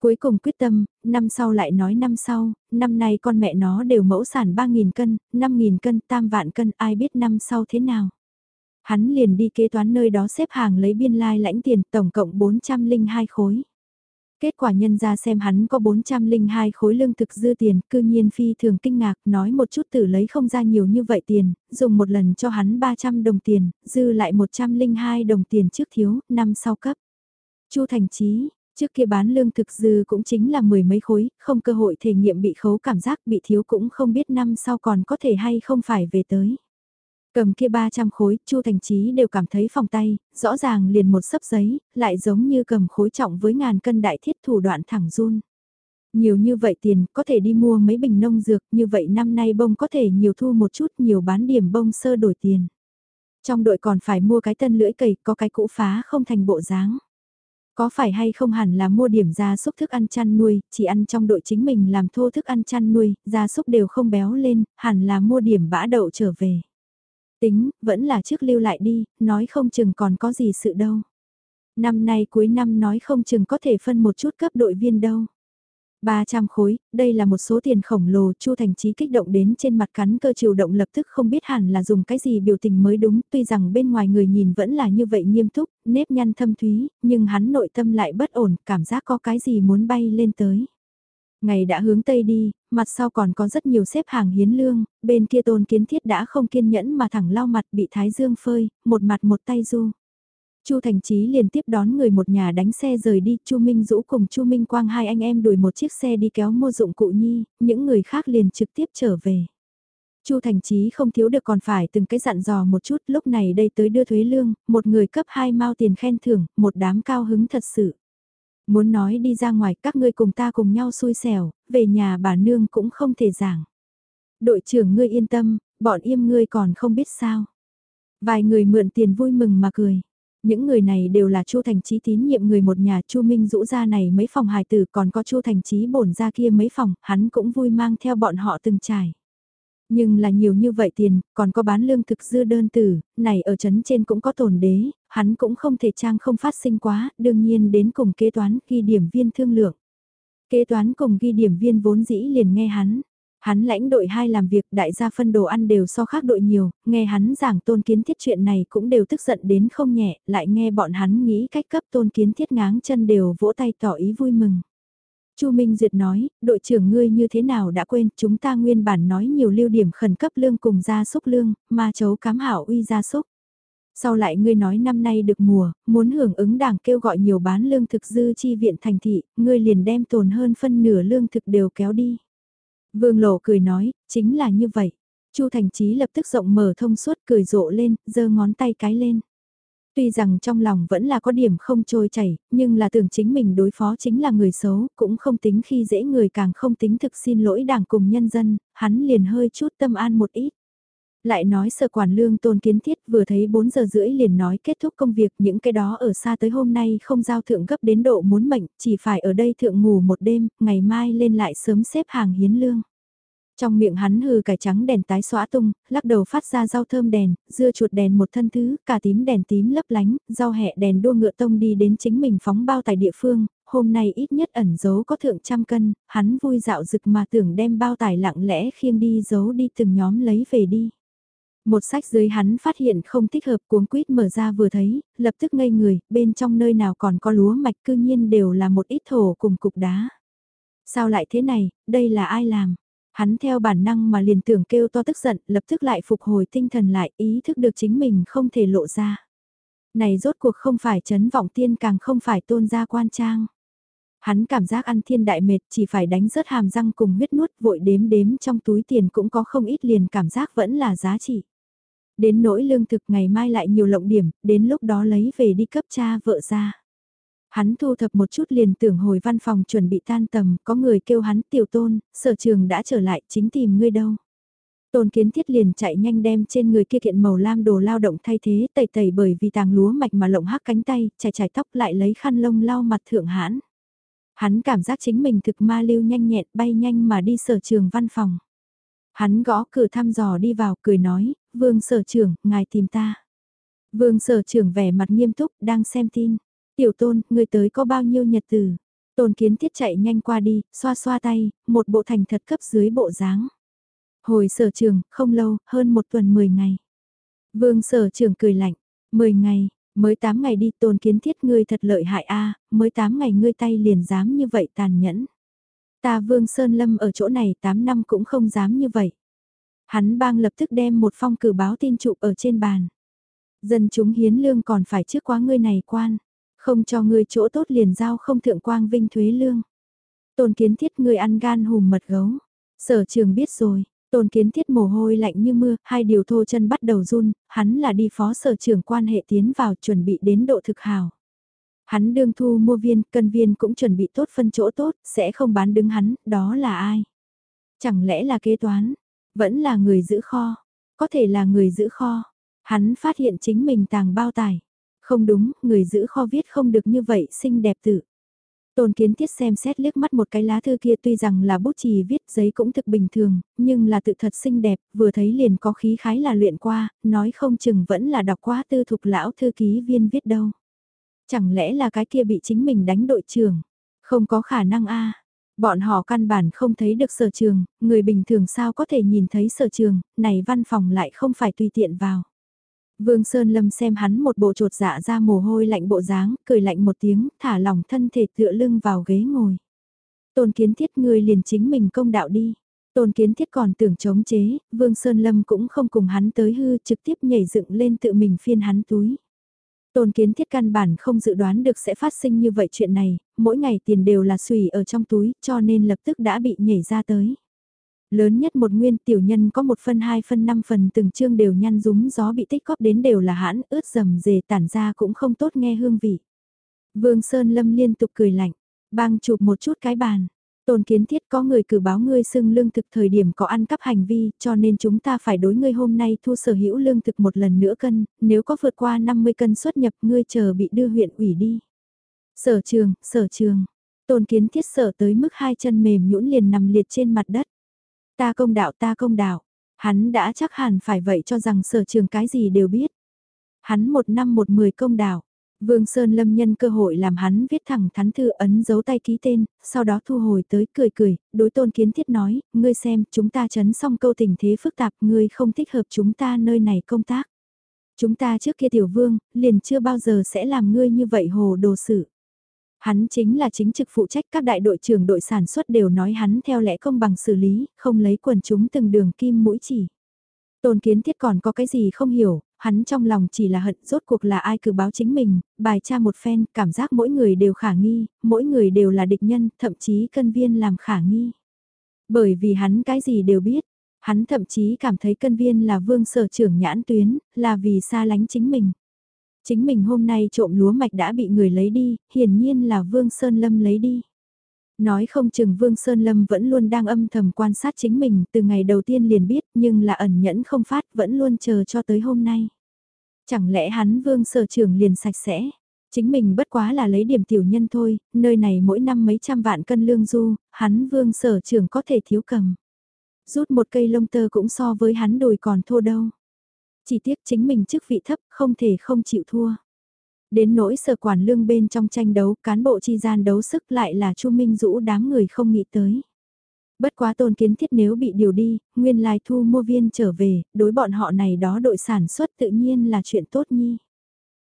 Cuối cùng quyết tâm, năm sau lại nói năm sau, năm nay con mẹ nó đều mẫu sản 3.000 cân, 5.000 cân, tam vạn cân, ai biết năm sau thế nào. Hắn liền đi kế toán nơi đó xếp hàng lấy biên lai lãnh tiền tổng cộng 402 khối. Kết quả nhân ra xem hắn có 402 khối lương thực dư tiền, cư nhiên phi thường kinh ngạc, nói một chút tử lấy không ra nhiều như vậy tiền, dùng một lần cho hắn 300 đồng tiền, dư lại 102 đồng tiền trước thiếu, năm sau cấp. Chu Thành Chí, trước kia bán lương thực dư cũng chính là mười mấy khối, không cơ hội thể nghiệm bị khấu cảm giác bị thiếu cũng không biết năm sau còn có thể hay không phải về tới. Cầm kia 300 khối, Chu Thành Chí đều cảm thấy phòng tay, rõ ràng liền một sấp giấy, lại giống như cầm khối trọng với ngàn cân đại thiết thủ đoạn thẳng run. Nhiều như vậy tiền, có thể đi mua mấy bình nông dược, như vậy năm nay bông có thể nhiều thu một chút, nhiều bán điểm bông sơ đổi tiền. Trong đội còn phải mua cái tân lưỡi cầy, có cái cũ phá không thành bộ dáng. Có phải hay không hẳn là mua điểm gia súc thức ăn chăn nuôi, chỉ ăn trong đội chính mình làm thô thức ăn chăn nuôi, gia súc đều không béo lên, hẳn là mua điểm bã đậu trở về. Tính, vẫn là trước lưu lại đi, nói không chừng còn có gì sự đâu. Năm nay cuối năm nói không chừng có thể phân một chút cấp đội viên đâu. 300 khối, đây là một số tiền khổng lồ, Chu Thành Chí kích động đến trên mặt cắn cơ chiều động lập tức không biết hẳn là dùng cái gì biểu tình mới đúng, tuy rằng bên ngoài người nhìn vẫn là như vậy nghiêm túc, nếp nhăn thâm thúy, nhưng hắn nội tâm lại bất ổn, cảm giác có cái gì muốn bay lên tới. Ngày đã hướng Tây đi, mặt sau còn có rất nhiều xếp hàng hiến lương, bên kia tôn kiến thiết đã không kiên nhẫn mà thẳng lau mặt bị Thái Dương phơi, một mặt một tay du. Chu Thành Chí liền tiếp đón người một nhà đánh xe rời đi, Chu Minh Dũ cùng Chu Minh Quang hai anh em đuổi một chiếc xe đi kéo mua dụng cụ nhi, những người khác liền trực tiếp trở về. Chu Thành Chí không thiếu được còn phải từng cái dặn dò một chút, lúc này đây tới đưa thuế lương, một người cấp hai mao tiền khen thưởng, một đám cao hứng thật sự. Muốn nói đi ra ngoài các ngươi cùng ta cùng nhau xui xẻo, về nhà bà nương cũng không thể giảng. Đội trưởng ngươi yên tâm, bọn im ngươi còn không biết sao. Vài người mượn tiền vui mừng mà cười. Những người này đều là Chu Thành Chí tín nhiệm người một nhà, Chu Minh rũ ra này mấy phòng hài tử, còn có Chu Thành Chí bổn ra kia mấy phòng, hắn cũng vui mang theo bọn họ từng trải. Nhưng là nhiều như vậy tiền, còn có bán lương thực dư đơn tử, này ở trấn trên cũng có tổn đế, hắn cũng không thể trang không phát sinh quá, đương nhiên đến cùng kế toán ghi điểm viên thương lượng. Kế toán cùng ghi điểm viên vốn dĩ liền nghe hắn. Hắn lãnh đội hai làm việc đại gia phân đồ ăn đều so khác đội nhiều, nghe hắn giảng tôn kiến thiết chuyện này cũng đều tức giận đến không nhẹ, lại nghe bọn hắn nghĩ cách cấp tôn kiến thiết ngáng chân đều vỗ tay tỏ ý vui mừng. Chu Minh Duyệt nói, đội trưởng ngươi như thế nào đã quên, chúng ta nguyên bản nói nhiều lưu điểm khẩn cấp lương cùng gia súc lương, mà chấu cám hảo uy gia súc. Sau lại ngươi nói năm nay được mùa, muốn hưởng ứng đảng kêu gọi nhiều bán lương thực dư chi viện thành thị, ngươi liền đem tồn hơn phân nửa lương thực đều kéo đi. Vương Lộ cười nói, chính là như vậy. Chu Thành Chí lập tức rộng mở thông suốt cười rộ lên, giơ ngón tay cái lên. Tuy rằng trong lòng vẫn là có điểm không trôi chảy, nhưng là tưởng chính mình đối phó chính là người xấu, cũng không tính khi dễ người càng không tính thực xin lỗi đảng cùng nhân dân, hắn liền hơi chút tâm an một ít. Lại nói sở quản lương tôn kiến thiết vừa thấy 4 giờ rưỡi liền nói kết thúc công việc những cái đó ở xa tới hôm nay không giao thượng gấp đến độ muốn mệnh, chỉ phải ở đây thượng ngủ một đêm, ngày mai lên lại sớm xếp hàng hiến lương. Trong miệng hắn hừ cải trắng đèn tái xóa tung, lắc đầu phát ra rau thơm đèn, dưa chuột đèn một thân thứ, cả tím đèn tím lấp lánh, rau hẹ đèn đua ngựa tông đi đến chính mình phóng bao tài địa phương, hôm nay ít nhất ẩn giấu có thượng trăm cân, hắn vui dạo rực mà tưởng đem bao tải lặng lẽ khiêng đi giấu đi từng nhóm lấy về đi. Một sách dưới hắn phát hiện không thích hợp cuống quýt mở ra vừa thấy, lập tức ngây người, bên trong nơi nào còn có lúa mạch cư nhiên đều là một ít thổ cùng cục đá. Sao lại thế này, đây là ai làm? Hắn theo bản năng mà liền tưởng kêu to tức giận, lập tức lại phục hồi tinh thần lại, ý thức được chính mình không thể lộ ra. Này rốt cuộc không phải chấn vọng tiên càng không phải tôn gia quan trang. Hắn cảm giác ăn thiên đại mệt chỉ phải đánh rớt hàm răng cùng huyết nuốt vội đếm đếm trong túi tiền cũng có không ít liền cảm giác vẫn là giá trị. Đến nỗi lương thực ngày mai lại nhiều lộng điểm, đến lúc đó lấy về đi cấp cha vợ ra. Hắn thu thập một chút liền tưởng hồi văn phòng chuẩn bị tan tầm, có người kêu hắn tiểu tôn, sở trường đã trở lại chính tìm ngươi đâu. Tôn kiến thiết liền chạy nhanh đem trên người kia kiện màu lam đồ lao động thay thế tẩy tẩy bởi vì tàng lúa mạch mà lộng hắc cánh tay, chải chải tóc lại lấy khăn lông lau mặt thượng hãn. Hắn cảm giác chính mình thực ma lưu nhanh nhẹn bay nhanh mà đi sở trường văn phòng. Hắn gõ cửa thăm dò đi vào cười nói, vương sở trưởng, ngài tìm ta. Vương sở trưởng vẻ mặt nghiêm túc, đang xem tin. Tiểu tôn, người tới có bao nhiêu nhật từ? Tôn kiến thiết chạy nhanh qua đi, xoa xoa tay, một bộ thành thật cấp dưới bộ dáng. Hồi sở trường, không lâu, hơn một tuần 10 ngày. Vương sở trưởng cười lạnh, 10 ngày, mới 8 ngày đi tôn kiến thiết ngươi thật lợi hại a mới 8 ngày ngươi tay liền dám như vậy tàn nhẫn. Ta Vương Sơn Lâm ở chỗ này 8 năm cũng không dám như vậy. Hắn bang lập tức đem một phong cử báo tin trụ ở trên bàn. Dân chúng hiến lương còn phải trước quá ngươi này quan. Không cho ngươi chỗ tốt liền giao không thượng quang vinh thuế lương. Tôn kiến thiết ngươi ăn gan hùm mật gấu. Sở trường biết rồi, tôn kiến thiết mồ hôi lạnh như mưa, hai điều thô chân bắt đầu run, hắn là đi phó sở trưởng quan hệ tiến vào chuẩn bị đến độ thực hào. Hắn đương thu mua viên, cân viên cũng chuẩn bị tốt phân chỗ tốt, sẽ không bán đứng hắn, đó là ai? Chẳng lẽ là kế toán? Vẫn là người giữ kho? Có thể là người giữ kho. Hắn phát hiện chính mình tàng bao tải. Không đúng, người giữ kho viết không được như vậy xinh đẹp tự. Tôn kiến thiết xem xét liếc mắt một cái lá thư kia tuy rằng là bút chì viết giấy cũng thực bình thường, nhưng là tự thật xinh đẹp, vừa thấy liền có khí khái là luyện qua, nói không chừng vẫn là đọc quá tư thục lão thư ký viên viết đâu. Chẳng lẽ là cái kia bị chính mình đánh đội trưởng? Không có khả năng a Bọn họ căn bản không thấy được sở trường, người bình thường sao có thể nhìn thấy sở trường, này văn phòng lại không phải tùy tiện vào. Vương Sơn Lâm xem hắn một bộ trột dạ ra mồ hôi lạnh bộ dáng, cười lạnh một tiếng, thả lỏng thân thể tựa lưng vào ghế ngồi. Tôn kiến thiết người liền chính mình công đạo đi. Tôn kiến thiết còn tưởng chống chế, Vương Sơn Lâm cũng không cùng hắn tới hư trực tiếp nhảy dựng lên tự mình phiên hắn túi. Tôn kiến thiết căn bản không dự đoán được sẽ phát sinh như vậy chuyện này, mỗi ngày tiền đều là xùy ở trong túi cho nên lập tức đã bị nhảy ra tới. Lớn nhất một nguyên tiểu nhân có một phân hai phân năm phần từng chương đều nhăn rúm gió bị tích góp đến đều là hãn ướt dầm dề tản ra cũng không tốt nghe hương vị. Vương Sơn Lâm liên tục cười lạnh, bang chụp một chút cái bàn. Tôn kiến thiết có người cử báo ngươi xưng lương thực thời điểm có ăn cắp hành vi, cho nên chúng ta phải đối ngươi hôm nay thu sở hữu lương thực một lần nữa cân, nếu có vượt qua 50 cân xuất nhập ngươi chờ bị đưa huyện ủy đi. Sở trường, sở trường. Tôn kiến thiết sở tới mức hai chân mềm nhũn liền nằm liệt trên mặt đất. Ta công đạo ta công đạo. Hắn đã chắc hẳn phải vậy cho rằng sở trường cái gì đều biết. Hắn một năm một mười công đạo. Vương Sơn Lâm nhân cơ hội làm hắn viết thẳng thắn thư ấn dấu tay ký tên, sau đó thu hồi tới cười cười, đối tôn kiến thiết nói, ngươi xem, chúng ta chấn xong câu tình thế phức tạp, ngươi không thích hợp chúng ta nơi này công tác. Chúng ta trước kia tiểu vương, liền chưa bao giờ sẽ làm ngươi như vậy hồ đồ sự. Hắn chính là chính trực phụ trách các đại đội trưởng đội sản xuất đều nói hắn theo lẽ công bằng xử lý, không lấy quần chúng từng đường kim mũi chỉ. Tôn kiến thiết còn có cái gì không hiểu, hắn trong lòng chỉ là hận rốt cuộc là ai cử báo chính mình, bài tra một phen, cảm giác mỗi người đều khả nghi, mỗi người đều là địch nhân, thậm chí cân viên làm khả nghi. Bởi vì hắn cái gì đều biết, hắn thậm chí cảm thấy cân viên là vương sở trưởng nhãn tuyến, là vì xa lánh chính mình. Chính mình hôm nay trộm lúa mạch đã bị người lấy đi, hiển nhiên là Vương Sơn Lâm lấy đi. Nói không chừng Vương Sơn Lâm vẫn luôn đang âm thầm quan sát chính mình từ ngày đầu tiên liền biết nhưng là ẩn nhẫn không phát vẫn luôn chờ cho tới hôm nay. Chẳng lẽ hắn Vương Sở trưởng liền sạch sẽ? Chính mình bất quá là lấy điểm tiểu nhân thôi, nơi này mỗi năm mấy trăm vạn cân lương du, hắn Vương Sở trưởng có thể thiếu cầm. Rút một cây lông tơ cũng so với hắn đùi còn thô đâu. Chỉ tiếc chính mình chức vị thấp không thể không chịu thua. Đến nỗi sở quản lương bên trong tranh đấu cán bộ chi gian đấu sức lại là Chu Minh Dũ đám người không nghĩ tới. Bất quá tôn kiến thiết nếu bị điều đi, nguyên lai thu mua viên trở về, đối bọn họ này đó đội sản xuất tự nhiên là chuyện tốt nhi.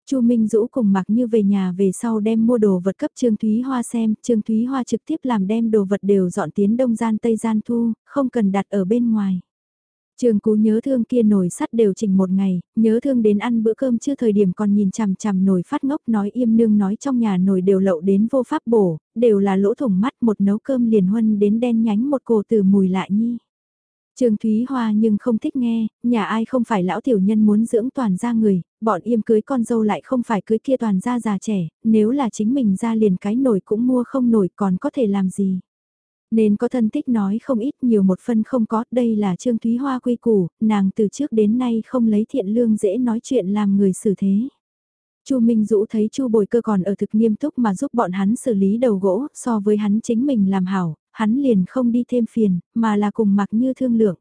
Chu Minh Dũ cùng mặc như về nhà về sau đem mua đồ vật cấp Trương Thúy Hoa xem, Trương Thúy Hoa trực tiếp làm đem đồ vật đều dọn tiến đông gian tây gian thu, không cần đặt ở bên ngoài. Trường cú nhớ thương kia nồi sắt đều chỉnh một ngày, nhớ thương đến ăn bữa cơm chưa thời điểm còn nhìn chằm chằm nồi phát ngốc nói im nương nói trong nhà nồi đều lậu đến vô pháp bổ, đều là lỗ thủng mắt một nấu cơm liền huân đến đen nhánh một cổ từ mùi lại nhi. Trường Thúy Hoa nhưng không thích nghe, nhà ai không phải lão tiểu nhân muốn dưỡng toàn gia người, bọn im cưới con dâu lại không phải cưới kia toàn gia già trẻ, nếu là chính mình ra liền cái nổi cũng mua không nổi còn có thể làm gì. Nên có thân tích nói không ít nhiều một phân không có, đây là Trương Thúy Hoa quy củ, nàng từ trước đến nay không lấy thiện lương dễ nói chuyện làm người xử thế. Chu Minh Dũ thấy Chu Bồi Cơ còn ở thực nghiêm túc mà giúp bọn hắn xử lý đầu gỗ, so với hắn chính mình làm hảo, hắn liền không đi thêm phiền, mà là cùng mặc như thương lượng.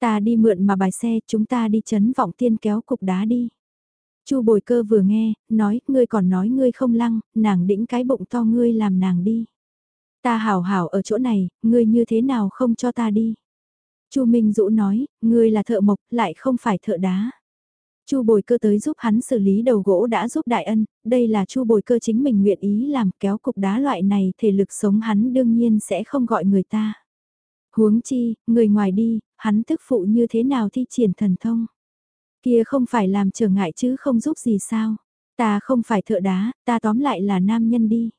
Ta đi mượn mà bài xe, chúng ta đi chấn vọng tiên kéo cục đá đi. Chu Bồi Cơ vừa nghe, nói, ngươi còn nói ngươi không lăng, nàng đĩnh cái bụng to ngươi làm nàng đi. Ta hảo hảo ở chỗ này, ngươi như thế nào không cho ta đi? Chu Minh Dũ nói, ngươi là thợ mộc, lại không phải thợ đá. Chu Bồi Cơ tới giúp hắn xử lý đầu gỗ đã giúp đại ân, đây là Chu Bồi Cơ chính mình nguyện ý làm kéo cục đá loại này, thể lực sống hắn đương nhiên sẽ không gọi người ta. Huống chi, người ngoài đi, hắn tức phụ như thế nào thi triển thần thông. Kia không phải làm trở ngại chứ không giúp gì sao. Ta không phải thợ đá, ta tóm lại là nam nhân đi.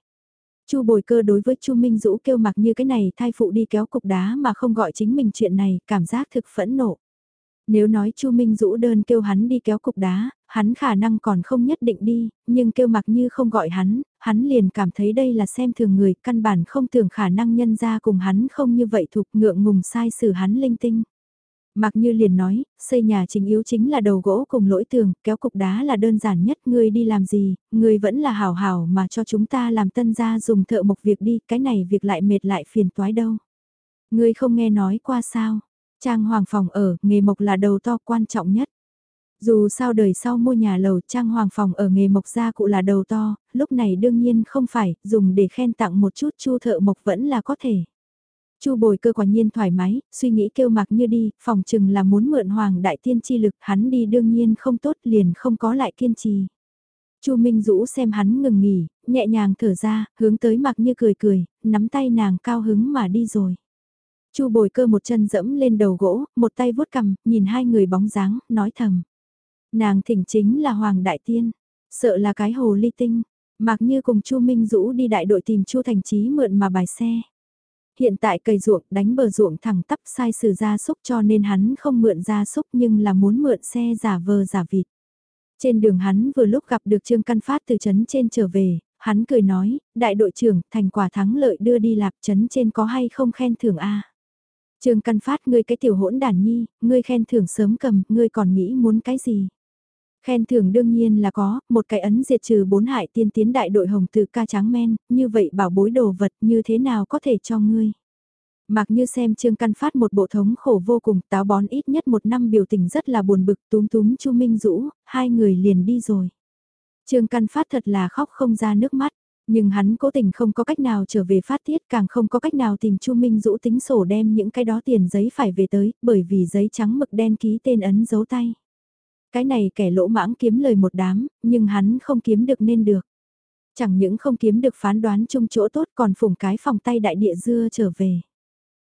Chu bồi cơ đối với Chu Minh Dũ kêu mặc như cái này thai phụ đi kéo cục đá mà không gọi chính mình chuyện này, cảm giác thực phẫn nộ. Nếu nói Chu Minh Dũ đơn kêu hắn đi kéo cục đá, hắn khả năng còn không nhất định đi, nhưng kêu mặc như không gọi hắn, hắn liền cảm thấy đây là xem thường người, căn bản không tưởng khả năng nhân ra cùng hắn không như vậy thuộc ngượng ngùng sai xử hắn linh tinh. Mặc như liền nói, xây nhà chính yếu chính là đầu gỗ cùng lỗi tường, kéo cục đá là đơn giản nhất, ngươi đi làm gì, ngươi vẫn là hảo hảo mà cho chúng ta làm tân gia dùng thợ mộc việc đi, cái này việc lại mệt lại phiền toái đâu. Ngươi không nghe nói qua sao, trang hoàng phòng ở, nghề mộc là đầu to quan trọng nhất. Dù sao đời sau mua nhà lầu trang hoàng phòng ở nghề mộc gia cụ là đầu to, lúc này đương nhiên không phải, dùng để khen tặng một chút chu thợ mộc vẫn là có thể. Chu bồi cơ quả nhiên thoải mái, suy nghĩ kêu mặc như đi, phòng chừng là muốn mượn hoàng đại tiên chi lực, hắn đi đương nhiên không tốt liền không có lại kiên trì. Chu Minh Dũ xem hắn ngừng nghỉ, nhẹ nhàng thở ra, hướng tới mặc như cười cười, nắm tay nàng cao hứng mà đi rồi. Chu bồi cơ một chân dẫm lên đầu gỗ, một tay vuốt cầm, nhìn hai người bóng dáng, nói thầm. Nàng thỉnh chính là Hoàng Đại Tiên, sợ là cái hồ ly tinh, mặc như cùng Chu Minh Dũ đi đại đội tìm Chu Thành Chí mượn mà bài xe. Hiện tại cày ruộng đánh bờ ruộng thẳng tắp sai sử gia súc cho nên hắn không mượn gia súc nhưng là muốn mượn xe giả vờ giả vịt. Trên đường hắn vừa lúc gặp được Trương Căn Phát từ trấn trên trở về, hắn cười nói, đại đội trưởng, thành quả thắng lợi đưa đi lạp trấn trên có hay không khen thưởng a Trương Căn Phát ngươi cái tiểu hỗn đàn nhi, ngươi khen thưởng sớm cầm, ngươi còn nghĩ muốn cái gì? Khen thưởng đương nhiên là có, một cái ấn diệt trừ bốn hại tiên tiến đại đội hồng từ ca trắng men, như vậy bảo bối đồ vật như thế nào có thể cho ngươi. Mặc như xem Trương Căn Phát một bộ thống khổ vô cùng, táo bón ít nhất một năm biểu tình rất là buồn bực túm túm Chu Minh Dũ, hai người liền đi rồi. Trương Căn Phát thật là khóc không ra nước mắt, nhưng hắn cố tình không có cách nào trở về phát tiết càng không có cách nào tìm Chu Minh Dũ tính sổ đem những cái đó tiền giấy phải về tới, bởi vì giấy trắng mực đen ký tên ấn dấu tay. Cái này kẻ lỗ mãng kiếm lời một đám, nhưng hắn không kiếm được nên được. Chẳng những không kiếm được phán đoán chung chỗ tốt còn phủng cái phòng tay đại địa dưa trở về.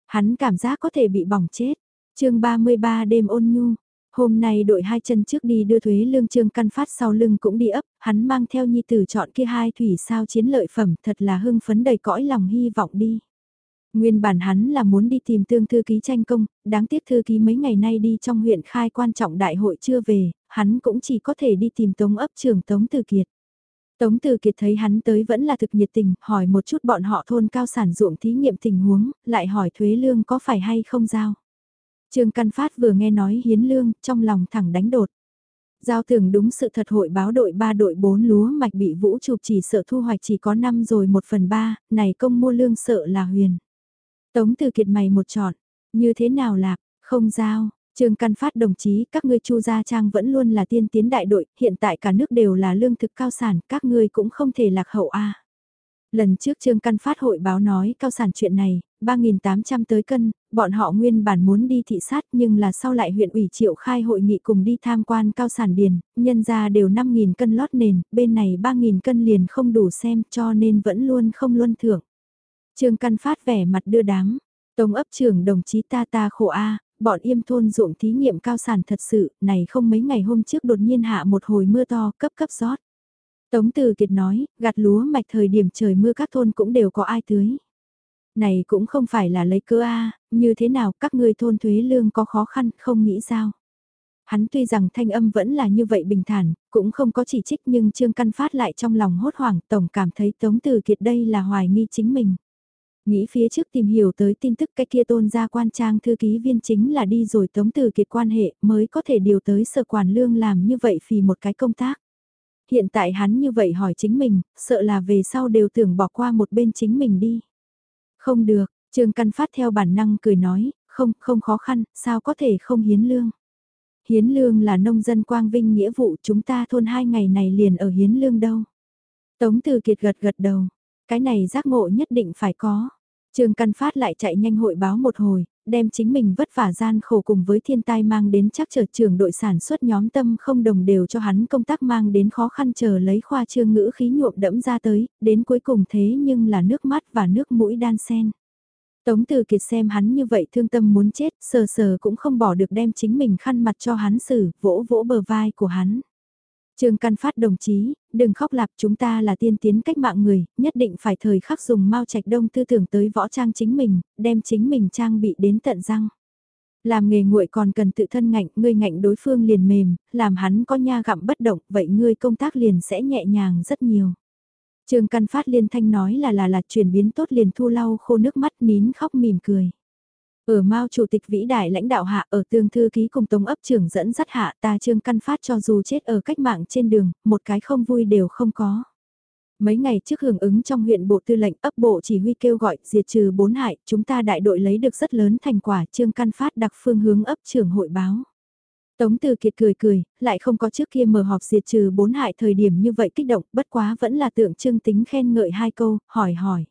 Hắn cảm giác có thể bị bỏng chết. chương 33 đêm ôn nhu. Hôm nay đội hai chân trước đi đưa thuế lương trương căn phát sau lưng cũng đi ấp, hắn mang theo nhi tử chọn kia hai thủy sao chiến lợi phẩm thật là hưng phấn đầy cõi lòng hy vọng đi. Nguyên bản hắn là muốn đi tìm tương thư ký tranh công, đáng tiếc thư ký mấy ngày nay đi trong huyện khai quan trọng đại hội chưa về, hắn cũng chỉ có thể đi tìm tống ấp trưởng tống từ kiệt. Tống Từ Kiệt thấy hắn tới vẫn là thực nhiệt tình, hỏi một chút bọn họ thôn cao sản ruộng thí nghiệm tình huống, lại hỏi thuế lương có phải hay không giao. Trương Căn Phát vừa nghe nói hiến lương, trong lòng thẳng đánh đột. Giao thường đúng sự thật hội báo đội 3 đội 4 lúa mạch bị vũ chụp chỉ sợ thu hoạch chỉ có 5 rồi 1 phần 3, này công mua lương sợ là huyền. Tống Từ Kiệt mày một trọn, như thế nào lạc, không giao, Trương Căn Phát đồng chí, các ngươi Chu Gia Trang vẫn luôn là tiên tiến đại đội, hiện tại cả nước đều là lương thực cao sản, các ngươi cũng không thể lạc hậu a. Lần trước Trương Căn Phát hội báo nói cao sản chuyện này, 3.800 tới cân, bọn họ nguyên bản muốn đi thị sát nhưng là sau lại huyện ủy triệu khai hội nghị cùng đi tham quan cao sản điền, nhân ra đều 5.000 cân lót nền, bên này 3.000 cân liền không đủ xem cho nên vẫn luôn không luân thưởng. Trương Căn Phát vẻ mặt đưa đám, Tông ấp trưởng đồng chí ta ta khổ a bọn yêm thôn ruộng thí nghiệm cao sản thật sự, này không mấy ngày hôm trước đột nhiên hạ một hồi mưa to cấp cấp rót. Tống Từ Kiệt nói, gặt lúa mạch thời điểm trời mưa các thôn cũng đều có ai tưới. Này cũng không phải là lấy cơ a như thế nào các ngươi thôn thuế lương có khó khăn không nghĩ sao. Hắn tuy rằng thanh âm vẫn là như vậy bình thản, cũng không có chỉ trích nhưng Trương Căn Phát lại trong lòng hốt hoảng tổng cảm thấy Tống Từ Kiệt đây là hoài nghi chính mình. Nghĩ phía trước tìm hiểu tới tin tức cái kia tôn gia quan trang thư ký viên chính là đi rồi tống từ kiệt quan hệ mới có thể điều tới sở quản lương làm như vậy vì một cái công tác. Hiện tại hắn như vậy hỏi chính mình, sợ là về sau đều tưởng bỏ qua một bên chính mình đi. Không được, Trương Căn Phát theo bản năng cười nói, không, không khó khăn, sao có thể không hiến lương. Hiến lương là nông dân quang vinh nghĩa vụ chúng ta thôn hai ngày này liền ở hiến lương đâu. Tống Từ Kiệt gật gật đầu, cái này giác ngộ nhất định phải có. Trương Căn Phát lại chạy nhanh hội báo một hồi, đem chính mình vất vả gian khổ cùng với thiên tai mang đến chắc trở trường đội sản xuất nhóm tâm không đồng đều cho hắn công tác mang đến khó khăn chờ lấy khoa trương ngữ khí nhuộm đẫm ra tới, đến cuối cùng thế nhưng là nước mắt và nước mũi đan sen. Tống Từ Kiệt xem hắn như vậy thương tâm muốn chết, sờ sờ cũng không bỏ được đem chính mình khăn mặt cho hắn xử, vỗ vỗ bờ vai của hắn. Trương Căn Phát đồng chí, đừng khóc lạp chúng ta là tiên tiến cách mạng người, nhất định phải thời khắc dùng mao trạch đông tư tưởng tới võ trang chính mình, đem chính mình trang bị đến tận răng. Làm nghề nguội còn cần tự thân ngạnh, ngươi ngạnh đối phương liền mềm, làm hắn có nha gặm bất động, vậy ngươi công tác liền sẽ nhẹ nhàng rất nhiều. Trương Căn Phát liên thanh nói là là là chuyển biến tốt liền thu lau khô nước mắt nín khóc mỉm cười. Ở Mao chủ tịch vĩ đại lãnh đạo hạ ở tương thư ký cùng tống ấp trưởng dẫn dắt hạ ta trương căn phát cho dù chết ở cách mạng trên đường, một cái không vui đều không có. Mấy ngày trước hưởng ứng trong huyện bộ tư lệnh ấp bộ chỉ huy kêu gọi diệt trừ bốn hại, chúng ta đại đội lấy được rất lớn thành quả trương căn phát đặc phương hướng ấp trưởng hội báo. Tống Từ Kiệt cười cười, lại không có trước kia mở họp diệt trừ bốn hại thời điểm như vậy kích động, bất quá vẫn là tượng trưng tính khen ngợi hai câu, hỏi hỏi.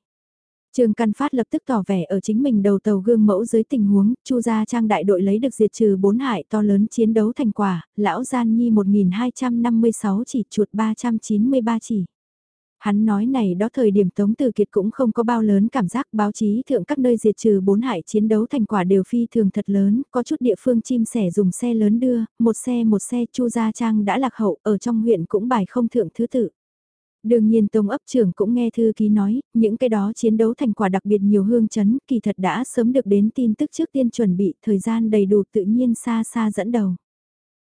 Trương Căn Phát lập tức tỏ vẻ ở chính mình đầu tàu gương mẫu dưới tình huống, Chu gia trang đại đội lấy được diệt trừ bốn hại to lớn chiến đấu thành quả, lão gian nhi 1256 chỉ chuột 393 chỉ. Hắn nói này đó thời điểm Tống Từ Kiệt cũng không có bao lớn cảm giác báo chí thượng các nơi diệt trừ bốn hại chiến đấu thành quả đều phi thường thật lớn, có chút địa phương chim sẻ dùng xe lớn đưa, một xe một xe Chu gia trang đã lạc hậu ở trong huyện cũng bài không thượng thứ tự. Đương nhiên Tông ấp trưởng cũng nghe thư ký nói, những cái đó chiến đấu thành quả đặc biệt nhiều hương chấn, kỳ thật đã sớm được đến tin tức trước tiên chuẩn bị, thời gian đầy đủ tự nhiên xa xa dẫn đầu.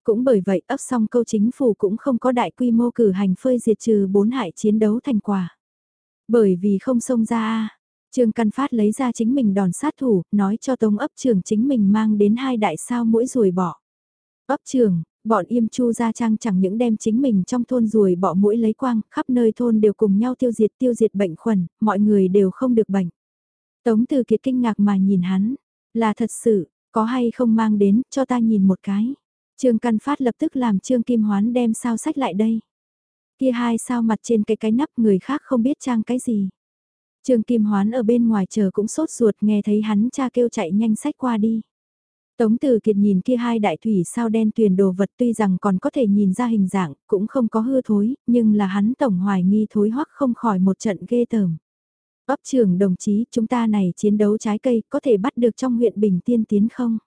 Cũng bởi vậy ấp xong câu chính phủ cũng không có đại quy mô cử hành phơi diệt trừ bốn hại chiến đấu thành quả. Bởi vì không xông ra a Trương Căn Phát lấy ra chính mình đòn sát thủ, nói cho Tông ấp trưởng chính mình mang đến hai đại sao mũi ruồi bỏ. Ấp trưởng, bọn im chu gia trang chẳng những đem chính mình trong thôn ruồi bỏ mũi lấy quang, khắp nơi thôn đều cùng nhau tiêu diệt tiêu diệt bệnh khuẩn, mọi người đều không được bệnh. Tống Từ Kiệt kinh ngạc mà nhìn hắn, là thật sự, có hay không mang đến, cho ta nhìn một cái. Trương Căn Phát lập tức làm Trương Kim Hoán đem sao sách lại đây. Kia hai sao mặt trên cái cái nắp người khác không biết trang cái gì. Trương Kim Hoán ở bên ngoài chờ cũng sốt ruột nghe thấy hắn cha kêu chạy nhanh sách qua đi. Tống Từ Kiệt nhìn kia hai đại thủy sao đen tuyền đồ vật tuy rằng còn có thể nhìn ra hình dạng, cũng không có hư thối, nhưng là hắn tổng hoài nghi thối hoắc không khỏi một trận ghê tởm. Ấp trưởng đồng chí, chúng ta này chiến đấu trái cây có thể bắt được trong huyện Bình Tiên tiến không?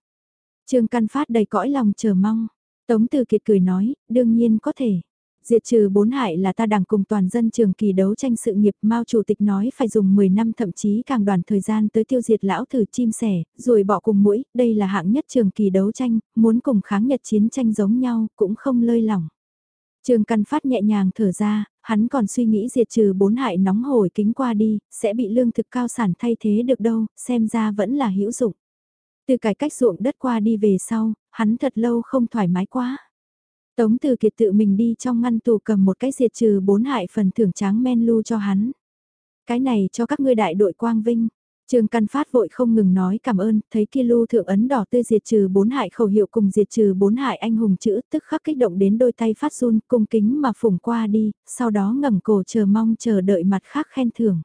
Trương Căn Phát đầy cõi lòng chờ mong. Tống Từ Kiệt cười nói, đương nhiên có thể. Diệt trừ bốn hại là ta đảng cùng toàn dân trường kỳ đấu tranh sự nghiệp Mao Chủ tịch nói phải dùng 10 năm thậm chí càng đoàn thời gian tới tiêu diệt lão thử chim sẻ, rồi bỏ cùng mũi, đây là hạng nhất trường kỳ đấu tranh, muốn cùng kháng nhật chiến tranh giống nhau, cũng không lơi lỏng. Trường Căn Phát nhẹ nhàng thở ra, hắn còn suy nghĩ diệt trừ bốn hại nóng hổi kính qua đi, sẽ bị lương thực cao sản thay thế được đâu, xem ra vẫn là hữu dụng. Từ cải cách ruộng đất qua đi về sau, hắn thật lâu không thoải mái quá. Tống Từ Kiệt tự mình đi trong ngăn tù cầm một cái diệt trừ bốn hại phần thưởng tráng men lu cho hắn. Cái này cho các ngươi đại đội quang vinh. Trương Căn Phát vội không ngừng nói cảm ơn, thấy kia lưu thượng ấn đỏ tươi diệt trừ bốn hại khẩu hiệu cùng diệt trừ bốn hại anh hùng chữ tức khắc kích động đến đôi tay phát run cung kính mà phủng qua đi, sau đó ngẩng cổ chờ mong chờ đợi mặt khác khen thưởng.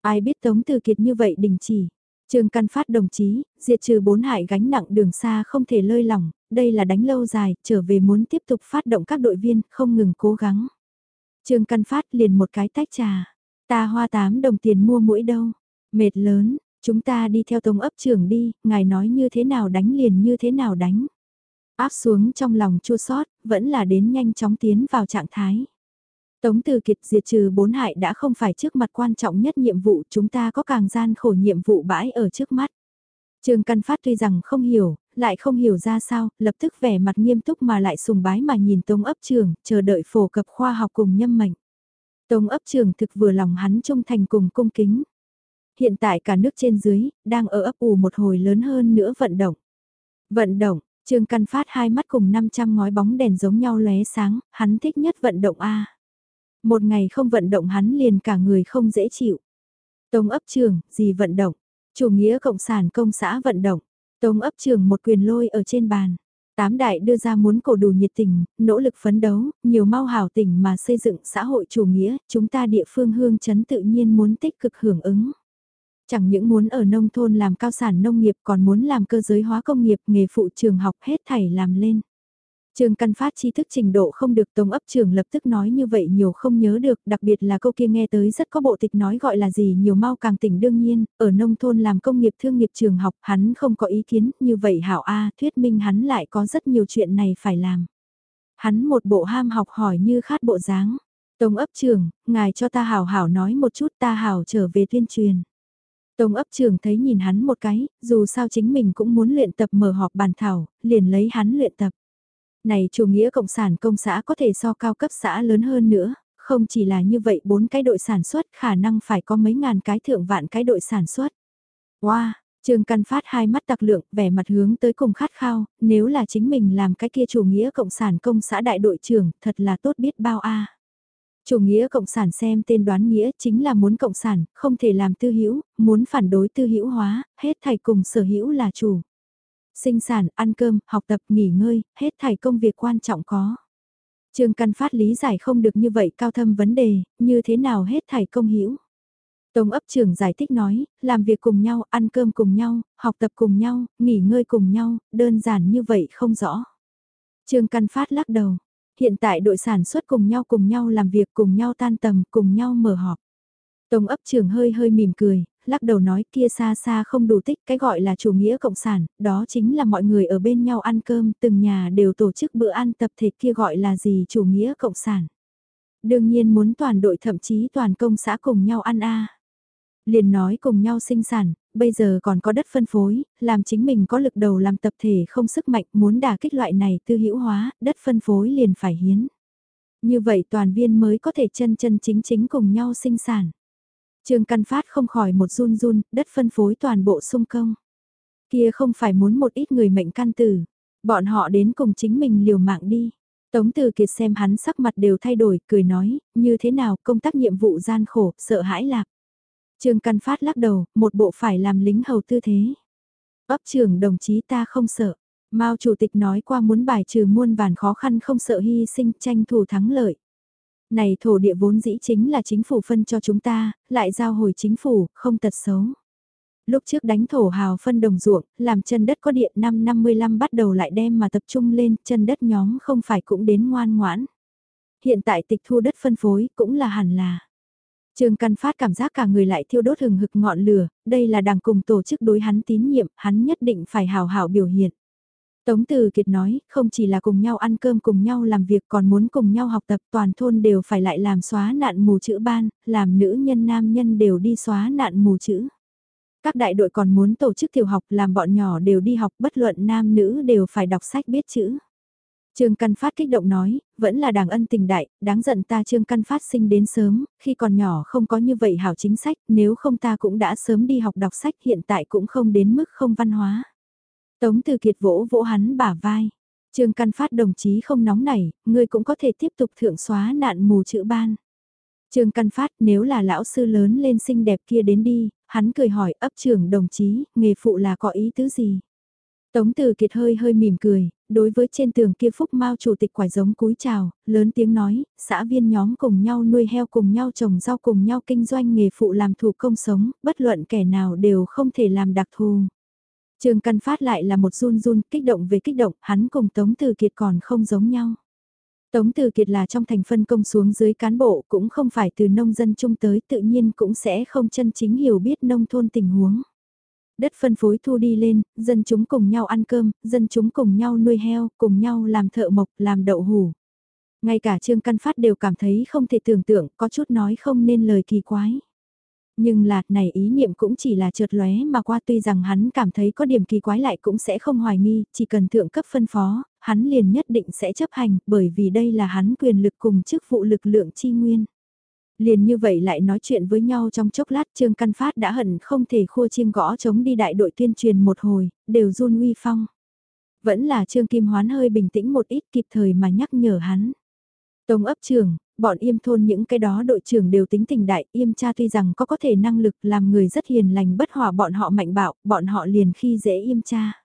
Ai biết Tống Từ Kiệt như vậy đình chỉ. Trương Căn Phát đồng chí, diệt trừ bốn hại gánh nặng đường xa không thể lơi lỏng, đây là đánh lâu dài, trở về muốn tiếp tục phát động các đội viên, không ngừng cố gắng. Trương Căn Phát liền một cái tách trà, ta hoa tám đồng tiền mua mũi đâu, mệt lớn, chúng ta đi theo tông ấp trưởng đi, ngài nói như thế nào đánh liền như thế nào đánh. Áp xuống trong lòng chua sót, vẫn là đến nhanh chóng tiến vào trạng thái. Tống Từ Kiệt diệt trừ bốn hại đã không phải trước mặt quan trọng nhất nhiệm vụ chúng ta có càng gian khổ nhiệm vụ bãi ở trước mắt. Trương Căn Phát tuy rằng không hiểu, lại không hiểu ra sao, lập tức vẻ mặt nghiêm túc mà lại sùng bái mà nhìn Tống ấp trường, chờ đợi phổ cập khoa học cùng nhâm mệnh. Tống ấp trường thực vừa lòng hắn trung thành cùng cung kính. Hiện tại cả nước trên dưới, đang ở ấp ủ một hồi lớn hơn nữa vận động. Vận động, Trương Căn Phát hai mắt cùng 500 ngói bóng đèn giống nhau lóe sáng, hắn thích nhất vận động A. Một ngày không vận động hắn liền cả người không dễ chịu. Tống ấp trường, gì vận động? Chủ nghĩa cộng sản công xã vận động. Tống ấp trường một quyền lôi ở trên bàn. Tám đại đưa ra muốn cổ đủ nhiệt tình, nỗ lực phấn đấu, nhiều mau hảo tỉnh mà xây dựng xã hội chủ nghĩa, chúng ta địa phương hương chấn tự nhiên muốn tích cực hưởng ứng. Chẳng những muốn ở nông thôn làm cao sản nông nghiệp còn muốn làm cơ giới hóa công nghiệp, nghề phụ trường học hết thảy làm lên. Trương Căn Phát tri thức trình độ không được Tống ấp trưởng lập tức nói như vậy nhiều không nhớ được, đặc biệt là câu kia nghe tới rất có bộ tịch nói gọi là gì nhiều mau càng tỉnh đương nhiên, ở nông thôn làm công nghiệp thương nghiệp trường học hắn không có ý kiến, như vậy hảo A thuyết minh hắn lại có rất nhiều chuyện này phải làm. Hắn một bộ ham học hỏi như khát bộ dáng. Tống ấp trưởng, ngài cho ta hảo hảo nói một chút ta hảo trở về tuyên truyền. Tống ấp trưởng thấy nhìn hắn một cái, dù sao chính mình cũng muốn luyện tập mở họp bàn thảo, liền lấy hắn luyện tập. Này chủ nghĩa cộng sản công xã có thể so cao cấp xã lớn hơn nữa, không chỉ là như vậy bốn cái đội sản xuất khả năng phải có mấy ngàn cái thượng vạn cái đội sản xuất. Wow, Trương Căn Phát hai mắt tặc lượng, vẻ mặt hướng tới cùng khát khao, nếu là chính mình làm cái kia chủ nghĩa cộng sản công xã đại đội trưởng, thật là tốt biết bao a. Chủ nghĩa cộng sản xem tên đoán nghĩa chính là muốn cộng sản, không thể làm tư hữu, muốn phản đối tư hữu hóa, hết thảy cùng sở hữu là chủ. Sinh sản, ăn cơm, học tập, nghỉ ngơi, hết thảy công việc quan trọng có. Trương Căn Phát lý giải không được như vậy cao thâm vấn đề, như thế nào hết thảy công hữu. Tổng ấp trưởng giải thích nói, làm việc cùng nhau, ăn cơm cùng nhau, học tập cùng nhau, nghỉ ngơi cùng nhau, đơn giản như vậy không rõ. Trương Căn Phát lắc đầu, hiện tại đội sản xuất cùng nhau cùng nhau làm việc cùng nhau tan tầm, cùng nhau mở họp. Tổng ấp trưởng hơi hơi mỉm cười, lắc đầu nói kia xa xa không đủ tích, cái gọi là chủ nghĩa cộng sản, đó chính là mọi người ở bên nhau ăn cơm, từng nhà đều tổ chức bữa ăn tập thể kia gọi là gì chủ nghĩa cộng sản. Đương nhiên muốn toàn đội thậm chí toàn công xã cùng nhau ăn a. Liền nói cùng nhau sinh sản, bây giờ còn có đất phân phối, làm chính mình có lực đầu làm tập thể không sức mạnh muốn đả kích loại này tư hữu hóa, đất phân phối liền phải hiến. Như vậy toàn viên mới có thể chân chân chính chính cùng nhau sinh sản. Trương Căn Phát không khỏi một run run, đất phân phối toàn bộ sung công. Kia không phải muốn một ít người mệnh căn tử, bọn họ đến cùng chính mình liều mạng đi. Tống Từ Kiệt xem hắn sắc mặt đều thay đổi, cười nói, như thế nào công tác nhiệm vụ gian khổ, sợ hãi lạc. Trương Căn Phát lắc đầu, một bộ phải làm lính hầu tư thế. Ấp trưởng đồng chí ta không sợ. Mao Chủ tịch nói qua muốn bài trừ muôn vàn khó khăn không sợ hy sinh tranh thủ thắng lợi. Này thổ địa vốn dĩ chính là chính phủ phân cho chúng ta, lại giao hồi chính phủ, không tật xấu. Lúc trước đánh thổ hào phân đồng ruộng, làm chân đất có điện năm 55 bắt đầu lại đem mà tập trung lên, chân đất nhóm không phải cũng đến ngoan ngoãn. Hiện tại tịch thu đất phân phối cũng là hẳn là. Trương Căn Phát cảm giác cả người lại thiêu đốt hừng hực ngọn lửa, đây là đảng cùng tổ chức đối hắn tín nhiệm, hắn nhất định phải hào hảo biểu hiện. Tống Từ Kiệt nói, không chỉ là cùng nhau ăn cơm cùng nhau làm việc còn muốn cùng nhau học tập toàn thôn đều phải lại làm xóa nạn mù chữ ban, làm nữ nhân nam nhân đều đi xóa nạn mù chữ. Các đại đội còn muốn tổ chức tiểu học làm bọn nhỏ đều đi học bất luận nam nữ đều phải đọc sách biết chữ. Trương Căn Phát kích động nói, vẫn là đảng ân tình đại, đáng giận ta Trương Căn Phát sinh đến sớm, khi còn nhỏ không có như vậy hảo chính sách, nếu không ta cũng đã sớm đi học đọc sách hiện tại cũng không đến mức không văn hóa. Tống Từ Kiệt vỗ vỗ hắn bả vai. Trương Căn Phát đồng chí không nóng nảy, ngươi cũng có thể tiếp tục thượng xóa nạn mù chữ ban. Trương Căn Phát nếu là lão sư lớn lên xinh đẹp kia đến đi, hắn cười hỏi ấp trưởng đồng chí, nghề phụ là có ý tứ gì? Tống Từ Kiệt hơi hơi mỉm cười, đối với trên tường kia Phúc Mao chủ tịch quải giống cúi chào, lớn tiếng nói, xã viên nhóm cùng nhau nuôi heo cùng nhau trồng rau cùng nhau kinh doanh nghề phụ làm thủ công sống, bất luận kẻ nào đều không thể làm đặc thù. Trương Căn Phát lại là một run run, kích động về kích động, hắn cùng Tống Từ Kiệt còn không giống nhau. Tống Từ Kiệt là trong thành phân công xuống dưới cán bộ, cũng không phải từ nông dân chung tới, tự nhiên cũng sẽ không chân chính hiểu biết nông thôn tình huống. Đất phân phối thu đi lên, dân chúng cùng nhau ăn cơm, dân chúng cùng nhau nuôi heo, cùng nhau làm thợ mộc, làm đậu hủ. Ngay cả Trương Căn Phát đều cảm thấy không thể tưởng tượng, có chút nói không nên lời kỳ quái. Nhưng là, này ý niệm cũng chỉ là chợt lóe mà qua tuy rằng hắn cảm thấy có điểm kỳ quái lại cũng sẽ không hoài nghi, chỉ cần thượng cấp phân phó, hắn liền nhất định sẽ chấp hành, bởi vì đây là hắn quyền lực cùng chức vụ lực lượng chi nguyên. Liền như vậy lại nói chuyện với nhau trong chốc lát Trương Căn Phát đã hận không thể khua chiêng gõ chống đi đại đội tuyên truyền một hồi, đều run uy phong. Vẫn là Trương Kim Hoán hơi bình tĩnh một ít kịp thời mà nhắc nhở hắn. Tống ấp trưởng, bọn yêm thôn những cái đó đội trưởng đều tính tình đại, yêm cha tuy rằng có có thể năng lực làm người rất hiền lành bất hòa bọn họ mạnh bạo, bọn họ liền khi dễ yêm cha.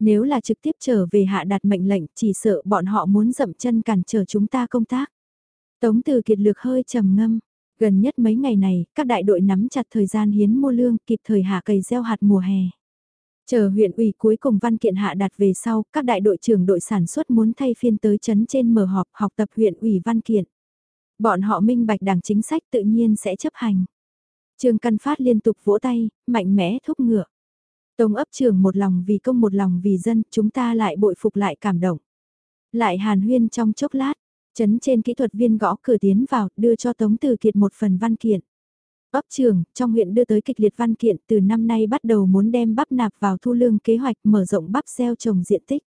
Nếu là trực tiếp trở về hạ đặt mệnh lệnh chỉ sợ bọn họ muốn dậm chân cản trở chúng ta công tác. Tống từ kiệt lược hơi trầm ngâm. Gần nhất mấy ngày này, các đại đội nắm chặt thời gian hiến mua lương kịp thời hạ cày gieo hạt mùa hè. Chờ huyện ủy cuối cùng văn kiện hạ đặt về sau, các đại đội trưởng đội sản xuất muốn thay phiên tới chấn trên mở họp học tập huyện ủy văn kiện. Bọn họ minh bạch đảng chính sách tự nhiên sẽ chấp hành. Trương Căn Phát liên tục vỗ tay, mạnh mẽ thúc ngựa. Tống ấp trường một lòng vì công một lòng vì dân, chúng ta lại bội phục lại cảm động. Lại hàn huyên trong chốc lát, chấn trên kỹ thuật viên gõ cửa tiến vào, đưa cho Tống Từ Kiệt một phần văn kiện. Ấp trường trong huyện đưa tới kịch liệt văn kiện từ năm nay bắt đầu muốn đem bắp nạp vào thu lương kế hoạch mở rộng bắp gieo trồng diện tích.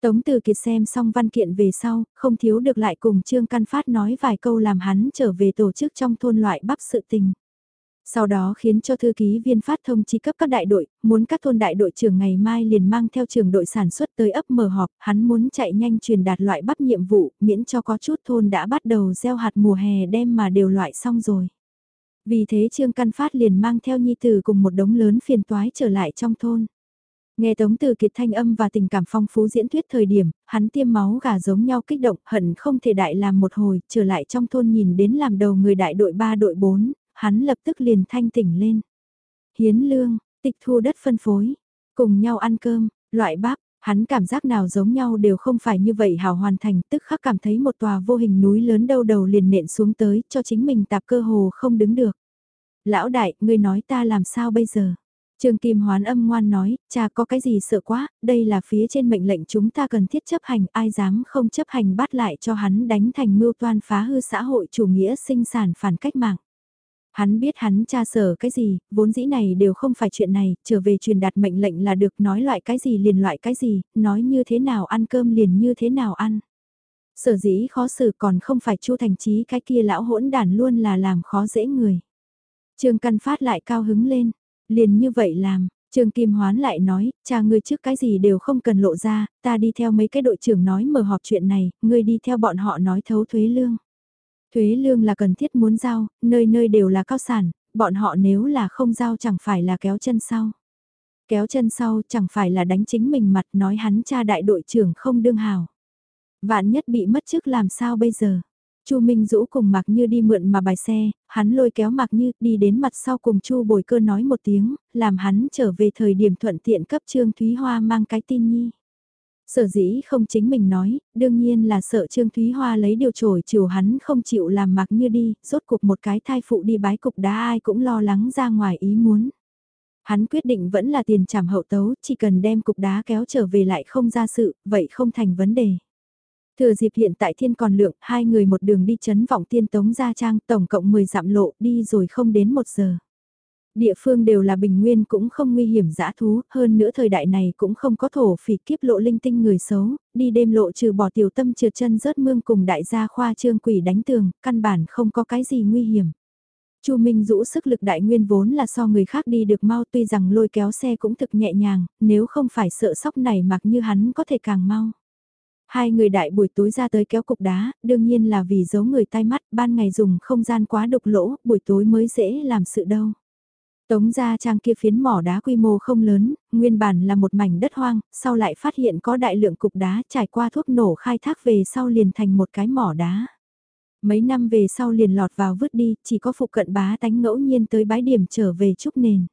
Tống Từ Kiệt xem xong văn kiện về sau, không thiếu được lại cùng Trương Căn Phát nói vài câu làm hắn trở về tổ chức trong thôn loại bắp sự tình. Sau đó khiến cho thư ký viên phát thông chi cấp các đại đội, muốn các thôn đại đội trưởng ngày mai liền mang theo trường đội sản xuất tới ấp mở họp, hắn muốn chạy nhanh truyền đạt loại bắp nhiệm vụ, miễn cho có chút thôn đã bắt đầu gieo hạt mùa hè đem mà đều loại xong rồi. Vì thế Trương Căn Phát liền mang theo nhi tử cùng một đống lớn phiền toái trở lại trong thôn. Nghe Tống Từ Kiệt thanh âm và tình cảm phong phú diễn thuyết thời điểm, hắn tiêm máu gà giống nhau kích động, hận không thể đại làm một hồi, trở lại trong thôn nhìn đến làm đầu người đại đội 3 đội 4, hắn lập tức liền thanh tỉnh lên. Hiến lương, tịch thu đất phân phối, cùng nhau ăn cơm, loại bắp, hắn cảm giác nào giống nhau đều không phải như vậy hào hoàn thành, tức khắc cảm thấy một tòa vô hình núi lớn đâu đầu liền nện xuống tới, cho chính mình tạp cơ hồ không đứng được. Lão đại, ngươi nói ta làm sao bây giờ? Trương Kim Hoán âm ngoan nói, cha có cái gì sợ quá, đây là phía trên mệnh lệnh chúng ta cần thiết chấp hành, ai dám không chấp hành bắt lại cho hắn đánh thành mưu toan phá hư xã hội chủ nghĩa sinh sản phản cách mạng. Hắn biết hắn cha sở cái gì, vốn dĩ này đều không phải chuyện này, trở về truyền đạt mệnh lệnh là được nói loại cái gì liền loại cái gì, nói như thế nào ăn cơm liền như thế nào ăn. Sở dĩ khó xử còn không phải chu thành trí cái kia lão hỗn đàn luôn là làm khó dễ người. Trương Căn Phát lại cao hứng lên, liền như vậy làm, Trương Kim Hoán lại nói, cha ngươi trước cái gì đều không cần lộ ra, ta đi theo mấy cái đội trưởng nói mở họp chuyện này, ngươi đi theo bọn họ nói thấu thuế lương. Thuế lương là cần thiết muốn giao, nơi nơi đều là cao sản, bọn họ nếu là không giao chẳng phải là kéo chân sau. Kéo chân sau chẳng phải là đánh chính mình mặt nói hắn cha đại đội trưởng không đương hào. Vạn nhất bị mất chức làm sao bây giờ? Chu Minh Dũ cùng Mạc Như đi mượn mà bài xe, hắn lôi kéo Mạc Như đi đến mặt sau cùng Chu Bồi Cơ nói một tiếng, làm hắn trở về thời điểm thuận tiện cấp Trương Thúy Hoa mang cái tin nhi. Sở dĩ không chính mình nói, đương nhiên là sợ Trương Thúy Hoa lấy điều trổi chiều hắn không chịu làm mặc Như đi, rốt cuộc một cái thai phụ đi bái cục đá ai cũng lo lắng ra ngoài ý muốn. Hắn quyết định vẫn là tiền trảm hậu tấu, chỉ cần đem cục đá kéo trở về lại không ra sự, vậy không thành vấn đề. Thừa dịp hiện tại thiên còn lượng, hai người một đường đi chấn vọng tiên tống gia trang, tổng cộng 10 dặm lộ, đi rồi không đến một giờ. Địa phương đều là bình nguyên cũng không nguy hiểm dã thú, hơn nữa thời đại này cũng không có thổ phỉ kiếp lộ linh tinh người xấu, đi đêm lộ trừ bỏ tiểu tâm trượt chân rớt mương cùng đại gia khoa trương quỷ đánh tường, căn bản không có cái gì nguy hiểm. Chu Minh rũ sức lực đại nguyên vốn là so người khác đi được mau tuy rằng lôi kéo xe cũng thực nhẹ nhàng, nếu không phải sợ sóc này mặc như hắn có thể càng mau. Hai người đại buổi tối ra tới kéo cục đá, đương nhiên là vì giấu người tai mắt, ban ngày dùng không gian quá độc lỗ, buổi tối mới dễ làm sự đâu. Tống gia trang kia phiến mỏ đá quy mô không lớn, nguyên bản là một mảnh đất hoang, sau lại phát hiện có đại lượng cục đá trải qua thuốc nổ khai thác về sau liền thành một cái mỏ đá. Mấy năm về sau liền lọt vào vứt đi, chỉ có phụ cận bá tánh ngẫu nhiên tới bái điểm trở về trúc nền.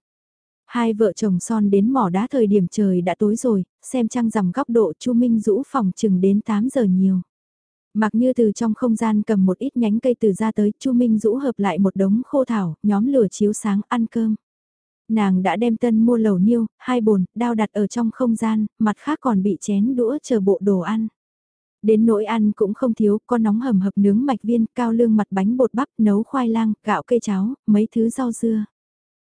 Hai vợ chồng son đến mỏ đá thời điểm trời đã tối rồi, xem trăng rằm góc độ Chu Minh rũ phòng chừng đến 8 giờ nhiều. Mặc như từ trong không gian cầm một ít nhánh cây từ ra tới, Chu Minh rũ hợp lại một đống khô thảo, nhóm lửa chiếu sáng ăn cơm. Nàng đã đem tân mua lầu niêu, hai bồn, đao đặt ở trong không gian, mặt khác còn bị chén đũa chờ bộ đồ ăn. Đến nỗi ăn cũng không thiếu, có nóng hầm hập nướng mạch viên, cao lương mặt bánh bột bắp, nấu khoai lang, gạo cây cháo, mấy thứ rau dưa.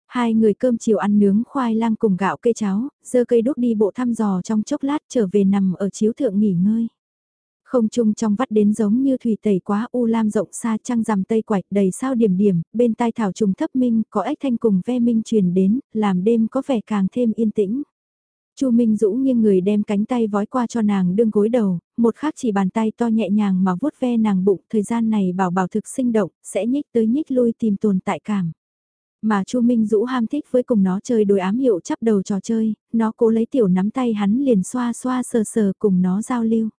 Hai người cơm chiều ăn nướng khoai lang cùng gạo cây cháo, dơ cây đốt đi bộ thăm dò trong chốc lát trở về nằm ở chiếu thượng nghỉ ngơi. Không trung trong vắt đến giống như thủy tẩy quá u lam rộng xa trăng rằm tây quạch đầy sao điểm điểm, bên tai thảo trùng thấp minh có ếch thanh cùng ve minh truyền đến, làm đêm có vẻ càng thêm yên tĩnh. Chu Minh Dũ nghiêng người đem cánh tay vói qua cho nàng đương gối đầu, một khác chỉ bàn tay to nhẹ nhàng mà vuốt ve nàng bụng, thời gian này bảo bảo thực sinh động, sẽ nhích tới nhích lui tìm tồn tại cảm. Mà Chu Minh Dũ ham thích với cùng nó chơi đôi ám hiệu chắp đầu trò chơi, nó cố lấy tiểu nắm tay hắn liền xoa xoa sờ sờ cùng nó giao lưu.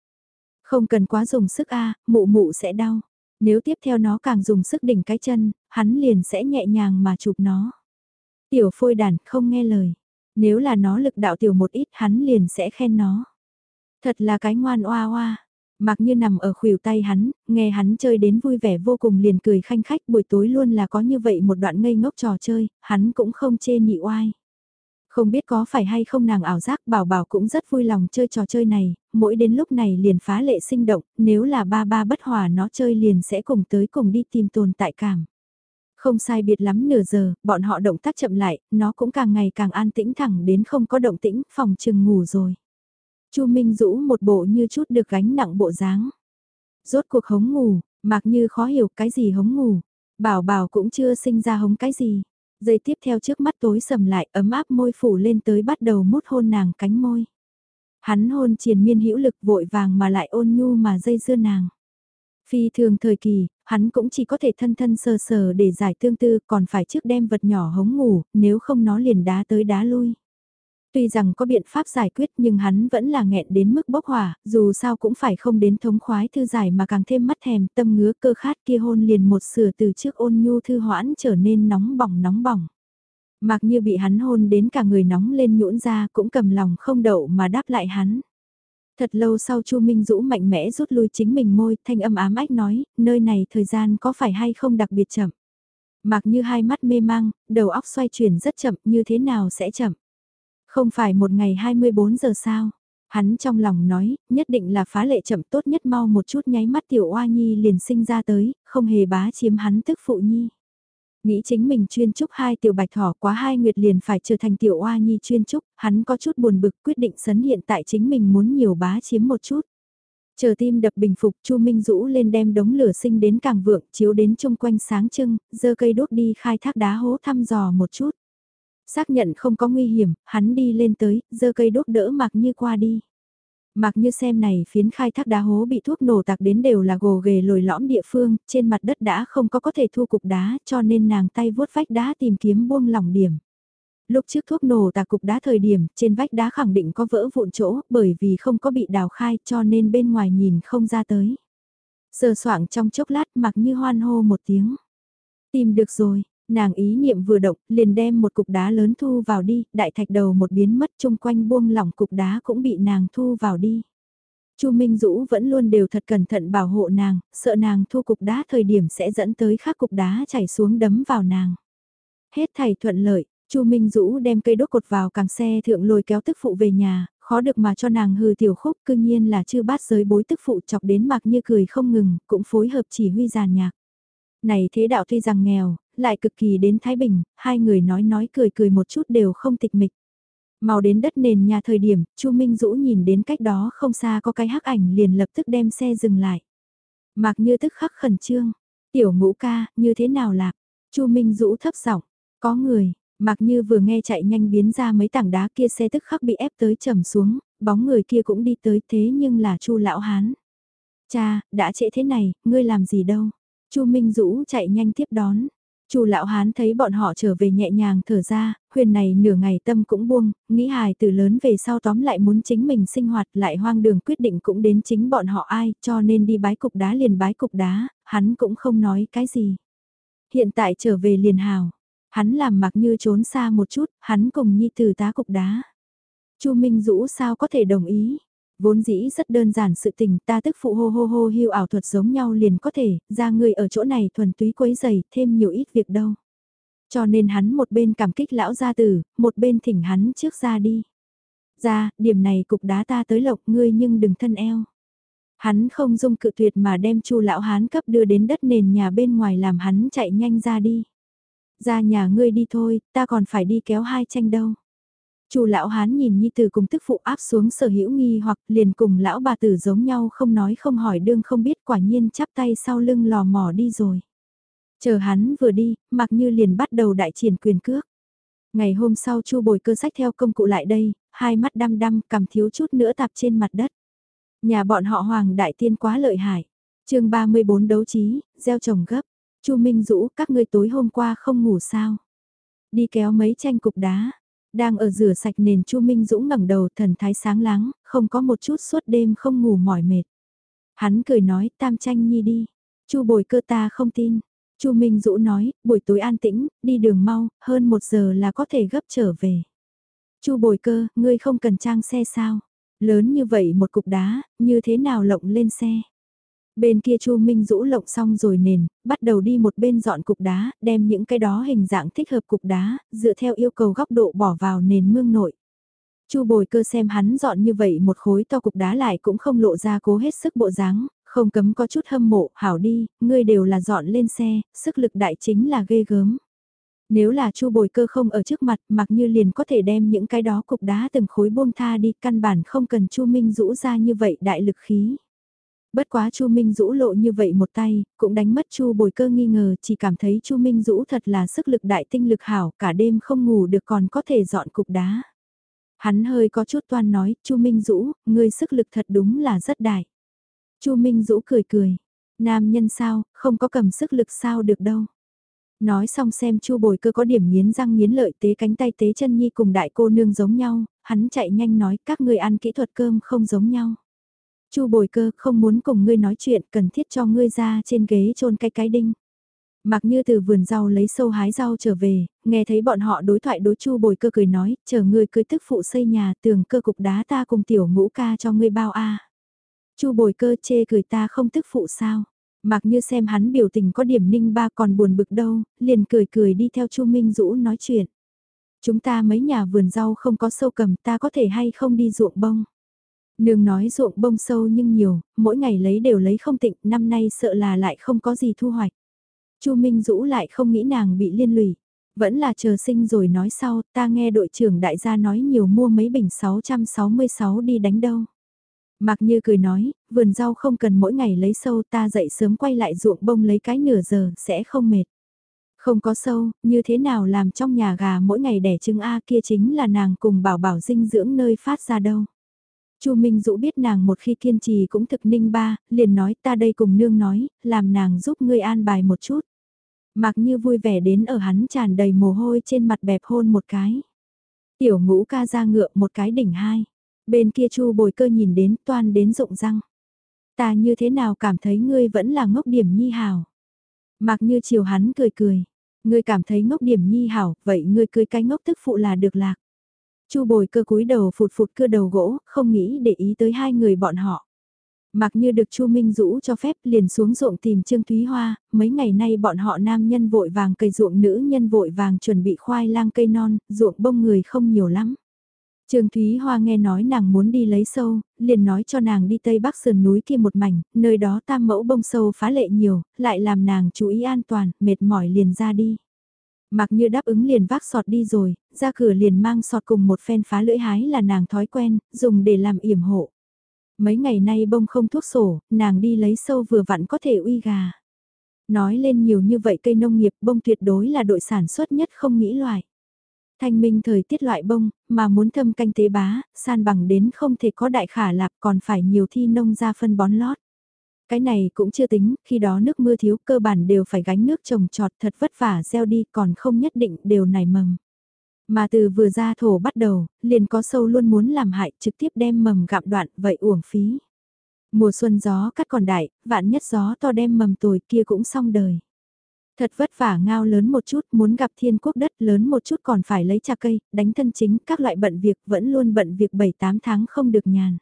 Không cần quá dùng sức a, mụ mụ sẽ đau. Nếu tiếp theo nó càng dùng sức đỉnh cái chân, hắn liền sẽ nhẹ nhàng mà chụp nó. Tiểu phôi đàn không nghe lời. Nếu là nó lực đạo tiểu một ít hắn liền sẽ khen nó. Thật là cái ngoan oa oa. Mặc như nằm ở khuỷu tay hắn, nghe hắn chơi đến vui vẻ vô cùng liền cười khanh khách buổi tối luôn là có như vậy một đoạn ngây ngốc trò chơi, hắn cũng không chê nhị oai. Không biết có phải hay không nàng ảo giác bảo bảo cũng rất vui lòng chơi trò chơi này, mỗi đến lúc này liền phá lệ sinh động, nếu là ba ba bất hòa nó chơi liền sẽ cùng tới cùng đi tìm tồn tại cảm. Không sai biệt lắm nửa giờ, bọn họ động tác chậm lại, nó cũng càng ngày càng an tĩnh thẳng đến không có động tĩnh, phòng chừng ngủ rồi. Chu Minh Dũ một bộ như chút được gánh nặng bộ dáng. Rốt cuộc hống ngủ, mặc như khó hiểu cái gì hống ngủ. Bảo bảo cũng chưa sinh ra hống cái gì. Giây tiếp theo trước mắt tối sầm lại ấm áp môi phủ lên tới bắt đầu mút hôn nàng cánh môi. Hắn hôn triền miên hữu lực vội vàng mà lại ôn nhu mà dây dưa nàng. Phi thường thời kỳ, hắn cũng chỉ có thể thân thân sờ sờ để giải tương tư còn phải trước đem vật nhỏ hống ngủ, nếu không nó liền đá tới đá lui. Tuy rằng có biện pháp giải quyết nhưng hắn vẫn là nghẹn đến mức bốc hỏa, dù sao cũng phải không đến thống khoái thư giải mà càng thêm mắt thèm tâm ngứa cơ khát kia hôn liền một sửa từ trước ôn nhu thư hoãn trở nên nóng bỏng nóng bỏng. Mặc như bị hắn hôn đến cả người nóng lên nhũn ra cũng cầm lòng không đậu mà đáp lại hắn. Thật lâu sau Chu Minh Dũ mạnh mẽ rút lui chính mình môi, thanh âm ám ách nói, nơi này thời gian có phải hay không đặc biệt chậm. Mặc như hai mắt mê mang, đầu óc xoay chuyển rất chậm như thế nào sẽ chậm. Không phải một ngày 24 giờ sao? Hắn trong lòng nói, nhất định là phá lệ chậm tốt nhất mau một chút nháy mắt tiểu oa nhi liền sinh ra tới, không hề bá chiếm hắn tức phụ nhi. Nghĩ chính mình chuyên trúc hai tiểu bạch thỏ quá hai nguyệt liền phải trở thành tiểu oa nhi chuyên trúc, hắn có chút buồn bực quyết định sấn hiện tại chính mình muốn nhiều bá chiếm một chút. Chờ tim đập bình phục Chu Minh rũ lên đem đống lửa sinh đến càng vượng chiếu đến chung quanh sáng trưng, dơ cây đốt đi khai thác đá hố thăm dò một chút. Xác nhận không có nguy hiểm, hắn đi lên tới, giơ cây đốt đỡ mặc như qua đi. Mặc như xem này phiến khai thác đá hố bị thuốc nổ tạc đến đều là gồ ghề lồi lõm địa phương, trên mặt đất đã không có có thể thu cục đá cho nên nàng tay vuốt vách đá tìm kiếm buông lỏng điểm. Lúc trước thuốc nổ tạc cục đá thời điểm, trên vách đá khẳng định có vỡ vụn chỗ, bởi vì không có bị đào khai cho nên bên ngoài nhìn không ra tới. Sờ soạng trong chốc lát mặc như hoan hô một tiếng. Tìm được rồi, nàng ý niệm vừa động, liền đem một cục đá lớn thu vào đi, đại thạch đầu một biến mất chung quanh buông lỏng cục đá cũng bị nàng thu vào đi. Chu Minh Dũ vẫn luôn đều thật cẩn thận bảo hộ nàng, sợ nàng thu cục đá thời điểm sẽ dẫn tới khác cục đá chảy xuống đấm vào nàng. Hết thầy thuận lợi, Chu Minh Dũ đem cây đốt cột vào càng xe thượng lôi kéo tức phụ về nhà, khó được mà cho nàng hừ tiểu khúc cư nhiên là chưa bát giới bối tức phụ chọc đến mặc như cười không ngừng, cũng phối hợp chỉ huy giàn nhạc. Này thế đạo tuy rằng nghèo, lại cực kỳ đến Thái Bình, hai người nói nói cười cười một chút đều không tịch mịch. Mau đến đất nền nhà thời điểm, Chu Minh Dũ nhìn đến cách đó không xa có cái hắc ảnh liền lập tức đem xe dừng lại. Mặc như tức khắc khẩn trương, tiểu ngũ ca, như thế nào lạc? Chu Minh Dũ thấp giọng, có người, Mặc như vừa nghe chạy nhanh biến ra mấy tảng đá kia xe tức khắc bị ép tới trầm xuống, bóng người kia cũng đi tới thế nhưng là chu lão hán. Cha, đã trễ thế này, ngươi làm gì đâu? Chu Minh Dũ chạy nhanh tiếp đón. Chu lão hán thấy bọn họ trở về nhẹ nhàng thở ra, huyền này nửa ngày tâm cũng buông, nghĩ hài từ lớn về sau tóm lại muốn chính mình sinh hoạt lại hoang đường quyết định cũng đến chính bọn họ ai, cho nên đi bái cục đá liền bái cục đá, hắn cũng không nói cái gì. Hiện tại trở về liền hào, Hắn làm mặc như trốn xa một chút, hắn cùng nhi từ tá cục đá. Chu Minh Dũ sao có thể đồng ý? Vốn dĩ rất đơn giản sự tình ta tức phụ hô hô hô hưu ảo thuật giống nhau liền có thể, ra người ở chỗ này thuần túy quấy giày, thêm nhiều ít việc đâu. Cho nên hắn một bên cảm kích lão gia tử, một bên thỉnh hắn trước ra đi. Ra, điểm này cục đá ta tới lộc ngươi nhưng đừng thân eo. Hắn không dung cự tuyệt mà đem chu lão hán cấp đưa đến đất nền nhà bên ngoài làm hắn chạy nhanh ra đi ra nhà ngươi đi thôi, ta còn phải đi kéo hai tranh đâu. Chu lão hán nhìn nhi tử cùng tức phụ áp xuống sở hữu nghi hoặc liền cùng lão bà tử giống nhau không nói không hỏi đương không biết quả nhiên chắp tay sau lưng lò mò đi rồi. Chờ hắn vừa đi, mặc như liền bắt đầu đại triển quyền cước. Ngày hôm sau chu bồi cơ sách theo công cụ lại đây, hai mắt đăm đăm cầm thiếu chút nữa tạp trên mặt đất. Nhà bọn họ hoàng đại tiên quá lợi hại. chương 34 đấu trí, gieo trồng gấp. Chu Minh Dũ, các ngươi tối hôm qua không ngủ sao? Đi kéo mấy tranh cục đá, đang ở rửa sạch nền Chu Minh Dũ ngẩng đầu thần thái sáng láng, không có một chút suốt đêm không ngủ mỏi mệt. Hắn cười nói, tam tranh nhi đi. Chu bồi cơ ta không tin. Chu Minh Dũ nói, buổi tối an tĩnh, đi đường mau, hơn một giờ là có thể gấp trở về. Chu bồi cơ, ngươi không cần trang xe sao? Lớn như vậy một cục đá, như thế nào lộng lên xe? Bên kia Chu Minh rũ lộng xong rồi nền, bắt đầu đi một bên dọn cục đá, đem những cái đó hình dạng thích hợp cục đá, dựa theo yêu cầu góc độ bỏ vào nền mương nội. Chu bồi cơ xem hắn dọn như vậy một khối to cục đá lại cũng không lộ ra cố hết sức bộ dáng, không cấm có chút hâm mộ, hảo đi, ngươi đều là dọn lên xe, sức lực đại chính là ghê gớm. Nếu là chu bồi cơ không ở trước mặt mặc như liền có thể đem những cái đó cục đá từng khối buông tha đi căn bản không cần chu Minh rũ ra như vậy đại lực khí. Bất quá Chu Minh Dũ lộ như vậy một tay, cũng đánh mất Chu Bồi Cơ nghi ngờ, chỉ cảm thấy Chu Minh Dũ thật là sức lực đại tinh lực hảo, cả đêm không ngủ được còn có thể dọn cục đá. Hắn hơi có chút toan nói, Chu Minh Dũ, ngươi sức lực thật đúng là rất đại. Chu Minh Dũ cười cười, nam nhân sao, không có cầm sức lực sao được đâu. Nói xong xem Chu Bồi Cơ có điểm nghiến răng nghiến lợi tế cánh tay tế chân nhi cùng đại cô nương giống nhau, hắn chạy nhanh nói các ngươi ăn kỹ thuật cơm không giống nhau. Chu bồi cơ không muốn cùng ngươi nói chuyện cần thiết cho ngươi ra trên ghế trôn cái cái đinh. Mặc như từ vườn rau lấy sâu hái rau trở về, nghe thấy bọn họ đối thoại đối chu bồi cơ cười nói, chờ ngươi cưới tức phụ xây nhà tường cơ cục đá ta cùng tiểu ngũ ca cho ngươi bao a chu bồi cơ chê cười ta không tức phụ sao. Mặc như xem hắn biểu tình có điểm ninh ba còn buồn bực đâu, liền cười cười đi theo Chu Minh Dũ nói chuyện. Chúng ta mấy nhà vườn rau không có sâu cầm ta có thể hay không đi ruộng bông. Nương nói ruộng bông sâu nhưng nhiều, mỗi ngày lấy đều lấy không tịnh, năm nay sợ là lại không có gì thu hoạch. Chu Minh Dũ lại không nghĩ nàng bị liên lụy, vẫn là chờ sinh rồi nói sau, ta nghe đội trưởng đại gia nói nhiều mua mấy bình 666 đi đánh đâu. Mạc Như cười nói, vườn rau không cần mỗi ngày lấy sâu ta dậy sớm quay lại ruộng bông lấy cái nửa giờ sẽ không mệt. Không có sâu, như thế nào làm trong nhà gà mỗi ngày đẻ trứng A kia chính là nàng cùng bảo bảo dinh dưỡng nơi phát ra đâu. Chu Minh Dũ biết nàng một khi kiên trì cũng thực ninh ba, liền nói ta đây cùng nương nói, làm nàng giúp ngươi an bài một chút. Mặc như vui vẻ đến ở hắn tràn đầy mồ hôi trên mặt bẹp hôn một cái. Tiểu ngũ ca ra ngựa một cái đỉnh hai. Bên kia chu bồi cơ nhìn đến toan đến rụng răng. Ta như thế nào cảm thấy ngươi vẫn là ngốc điểm nhi hào. Mặc như chiều hắn cười cười. Ngươi cảm thấy ngốc điểm nhi hảo, vậy ngươi cười cái ngốc tức phụ là được lạc. Chu bồi cơ cúi đầu phụt phụt cưa đầu gỗ, không nghĩ để ý tới hai người bọn họ. Mặc như được Chu Minh Dũ cho phép liền xuống ruộng tìm Trương Thúy Hoa, mấy ngày nay bọn họ nam nhân vội vàng cây ruộng nữ nhân vội vàng chuẩn bị khoai lang cây non, ruộng bông người không nhiều lắm. Trương Thúy Hoa nghe nói nàng muốn đi lấy sâu, liền nói cho nàng đi Tây Bắc sườn núi kia một mảnh, nơi đó tam mẫu bông sâu phá lệ nhiều, lại làm nàng chú ý an toàn, mệt mỏi liền ra đi. Mặc như đáp ứng liền vác sọt đi rồi, ra cửa liền mang sọt cùng một phen phá lưỡi hái là nàng thói quen, dùng để làm yểm hộ. Mấy ngày nay bông không thuốc sổ, nàng đi lấy sâu vừa vặn có thể uy gà. Nói lên nhiều như vậy cây nông nghiệp bông tuyệt đối là đội sản xuất nhất không nghĩ loại. Thanh minh thời tiết loại bông, mà muốn thâm canh tế bá, san bằng đến không thể có đại khả lạp còn phải nhiều thi nông ra phân bón lót. Cái này cũng chưa tính, khi đó nước mưa thiếu cơ bản đều phải gánh nước trồng trọt thật vất vả gieo đi còn không nhất định đều nảy mầm. Mà từ vừa ra thổ bắt đầu, liền có sâu luôn muốn làm hại trực tiếp đem mầm gặm đoạn vậy uổng phí. Mùa xuân gió cắt còn đại, vạn nhất gió to đem mầm tồi kia cũng xong đời. Thật vất vả ngao lớn một chút, muốn gặp thiên quốc đất lớn một chút còn phải lấy trà cây, đánh thân chính, các loại bận việc vẫn luôn bận việc 7-8 tháng không được nhàn.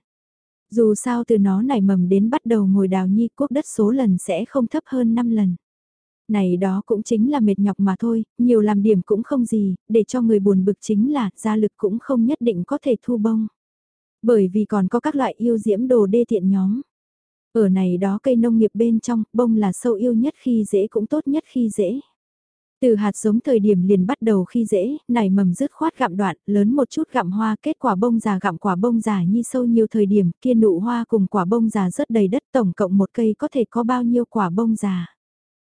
Dù sao từ nó nảy mầm đến bắt đầu ngồi đào nhi quốc đất số lần sẽ không thấp hơn 5 lần. Này đó cũng chính là mệt nhọc mà thôi, nhiều làm điểm cũng không gì, để cho người buồn bực chính là gia lực cũng không nhất định có thể thu bông. Bởi vì còn có các loại yêu diễm đồ đê tiện nhóm. Ở này đó cây nông nghiệp bên trong, bông là sâu yêu nhất khi dễ cũng tốt nhất khi dễ. Từ hạt giống thời điểm liền bắt đầu khi dễ, nảy mầm rứt khoát gặm đoạn, lớn một chút gặm hoa, kết quả bông già gặm quả bông già nhi sâu nhiều thời điểm, kia nụ hoa cùng quả bông già rất đầy đất tổng cộng một cây có thể có bao nhiêu quả bông già.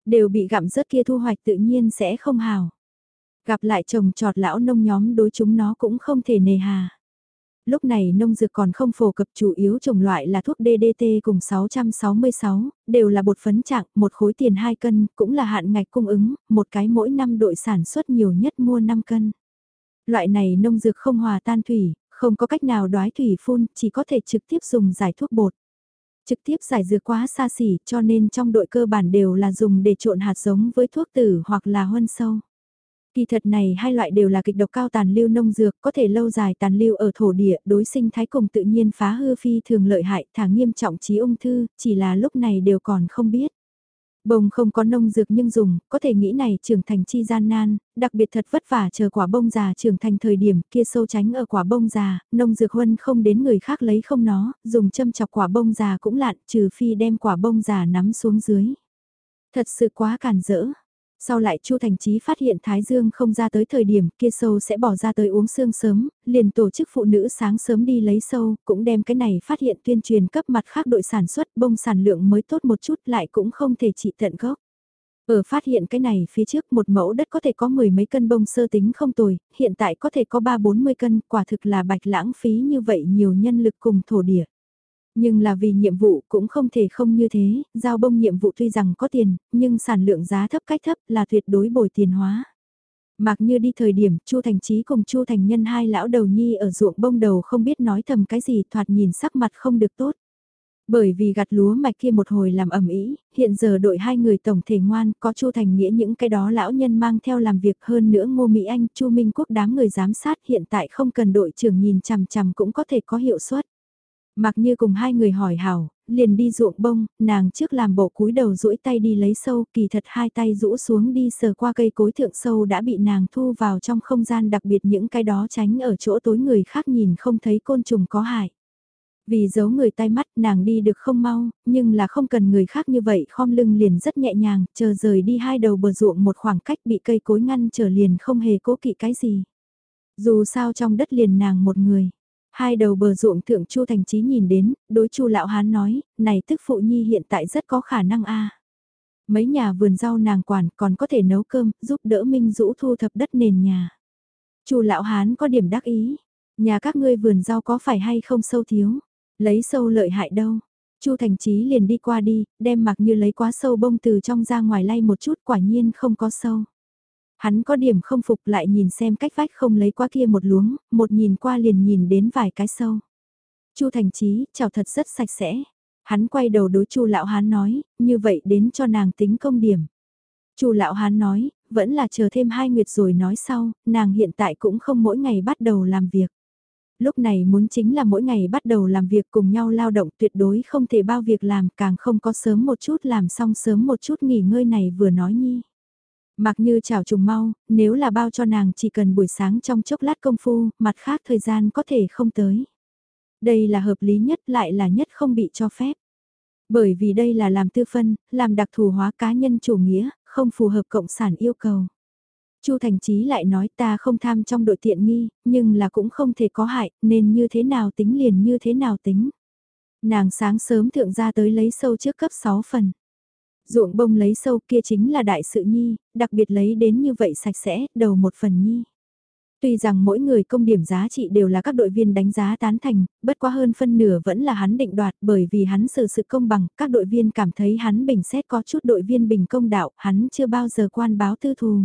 Đều bị gặm rớt kia thu hoạch tự nhiên sẽ không hào. Gặp lại chồng trọt lão nông nhóm đối chúng nó cũng không thể nề hà. Lúc này nông dược còn không phổ cập chủ yếu trồng loại là thuốc DDT cùng 666, đều là bột phấn trạng, một khối tiền 2 cân, cũng là hạn ngạch cung ứng, một cái mỗi năm đội sản xuất nhiều nhất mua 5 cân. Loại này nông dược không hòa tan thủy, không có cách nào đoái thủy phun, chỉ có thể trực tiếp dùng giải thuốc bột. Trực tiếp giải dược quá xa xỉ cho nên trong đội cơ bản đều là dùng để trộn hạt giống với thuốc tử hoặc là huân sâu. Kỳ thật này hai loại đều là kịch độc cao tàn lưu nông dược, có thể lâu dài tàn lưu ở thổ địa, đối sinh thái cùng tự nhiên phá hư phi thường lợi hại, thả nghiêm trọng trí ung thư, chỉ là lúc này đều còn không biết. Bông không có nông dược nhưng dùng, có thể nghĩ này trưởng thành chi gian nan, đặc biệt thật vất vả chờ quả bông già trưởng thành thời điểm kia sâu tránh ở quả bông già, nông dược huân không đến người khác lấy không nó, dùng châm chọc quả bông già cũng lạn trừ phi đem quả bông già nắm xuống dưới. Thật sự quá cản rỡ, sau lại Chu Thành Chí phát hiện Thái Dương không ra tới thời điểm kia sâu sẽ bỏ ra tới uống sương sớm, liền tổ chức phụ nữ sáng sớm đi lấy sâu, cũng đem cái này phát hiện tuyên truyền cấp mặt khác đội sản xuất bông sản lượng mới tốt một chút lại cũng không thể trị tận gốc. Ở phát hiện cái này phía trước một mẫu đất có thể có mười mấy cân bông sơ tính không tồi, hiện tại có thể có ba bốn mươi cân, quả thực là bạch lãng phí như vậy nhiều nhân lực cùng thổ địa. Nhưng là vì nhiệm vụ cũng không thể không như thế, giao bông nhiệm vụ tuy rằng có tiền, nhưng sản lượng giá thấp cách thấp là tuyệt đối bồi tiền hóa. Mặc như đi thời điểm, Chu Thành trí cùng Chu Thành Nhân hai lão đầu nhi ở ruộng bông đầu không biết nói thầm cái gì thoạt nhìn sắc mặt không được tốt. Bởi vì gặt lúa mạch kia một hồi làm ẩm ý, hiện giờ đội hai người tổng thể ngoan, có Chu Thành Nghĩa những cái đó lão nhân mang theo làm việc hơn nữa Ngô Mỹ Anh, Chu Minh Quốc đám người giám sát hiện tại không cần đội trưởng nhìn chằm chằm cũng có thể có hiệu suất. Mặc như cùng hai người hỏi hảo, Liền đi ruộng bông, nàng trước làm bộ cúi đầu duỗi tay đi lấy sâu, kỳ thật hai tay rũ xuống đi sờ qua cây cối thượng sâu đã bị nàng thu vào trong không gian đặc biệt những cái đó tránh ở chỗ tối người khác nhìn không thấy côn trùng có hại. Vì giấu người tay mắt nàng đi được không mau, nhưng là không cần người khác như vậy khom lưng liền rất nhẹ nhàng, chờ rời đi hai đầu bờ ruộng một khoảng cách bị cây cối ngăn trở liền không hề cố kỵ cái gì. Dù sao trong đất liền nàng một người. Hai đầu bờ ruộng thượng Chu Thành Chí nhìn đến, đối Chu lão hán nói, này tức phụ nhi hiện tại rất có khả năng a. Mấy nhà vườn rau nàng quản còn có thể nấu cơm, giúp đỡ Minh Dũ thu thập đất nền nhà. Chu lão hán có điểm đắc ý, nhà các ngươi vườn rau có phải hay không sâu thiếu, lấy sâu lợi hại đâu. Chu Thành Chí liền đi qua đi, đem mặc như lấy quá sâu bông từ trong ra ngoài lay một chút quả nhiên không có sâu. Hắn có điểm không phục lại nhìn xem cách vách không lấy qua kia một luống, một nhìn qua liền nhìn đến vài cái sâu. Chu Thành Chí, chào thật rất sạch sẽ. Hắn quay đầu đối Chu lão hán nói, như vậy đến cho nàng tính công điểm. Chu lão hán nói, vẫn là chờ thêm hai nguyệt rồi nói sau, nàng hiện tại cũng không mỗi ngày bắt đầu làm việc. Lúc này muốn chính là mỗi ngày bắt đầu làm việc cùng nhau lao động tuyệt đối không thể bao việc làm càng không có sớm một chút làm xong sớm một chút nghỉ ngơi này vừa nói nhi. Mặc như chảo trùng mau, nếu là bao cho nàng chỉ cần buổi sáng trong chốc lát công phu, mặt khác thời gian có thể không tới. Đây là hợp lý nhất lại là nhất không bị cho phép. Bởi vì đây là làm tư phân, làm đặc thù hóa cá nhân chủ nghĩa, không phù hợp cộng sản yêu cầu. Chu Thành Chí lại nói ta không tham trong đội tiện nghi, nhưng là cũng không thể có hại, nên như thế nào tính liền như thế nào tính. Nàng sáng sớm thượng ra tới lấy sâu trước cấp 6 phần. Ruộng bông lấy sâu kia chính là đại sự nhi, đặc biệt lấy đến như vậy sạch sẽ, đầu một phần nhi. Tuy rằng mỗi người công điểm giá trị đều là các đội viên đánh giá tán thành, bất quá hơn phân nửa vẫn là hắn định đoạt bởi vì hắn xử sự công bằng, các đội viên cảm thấy hắn bình xét có chút đội viên bình công đạo, hắn chưa bao giờ quan báo tư thù.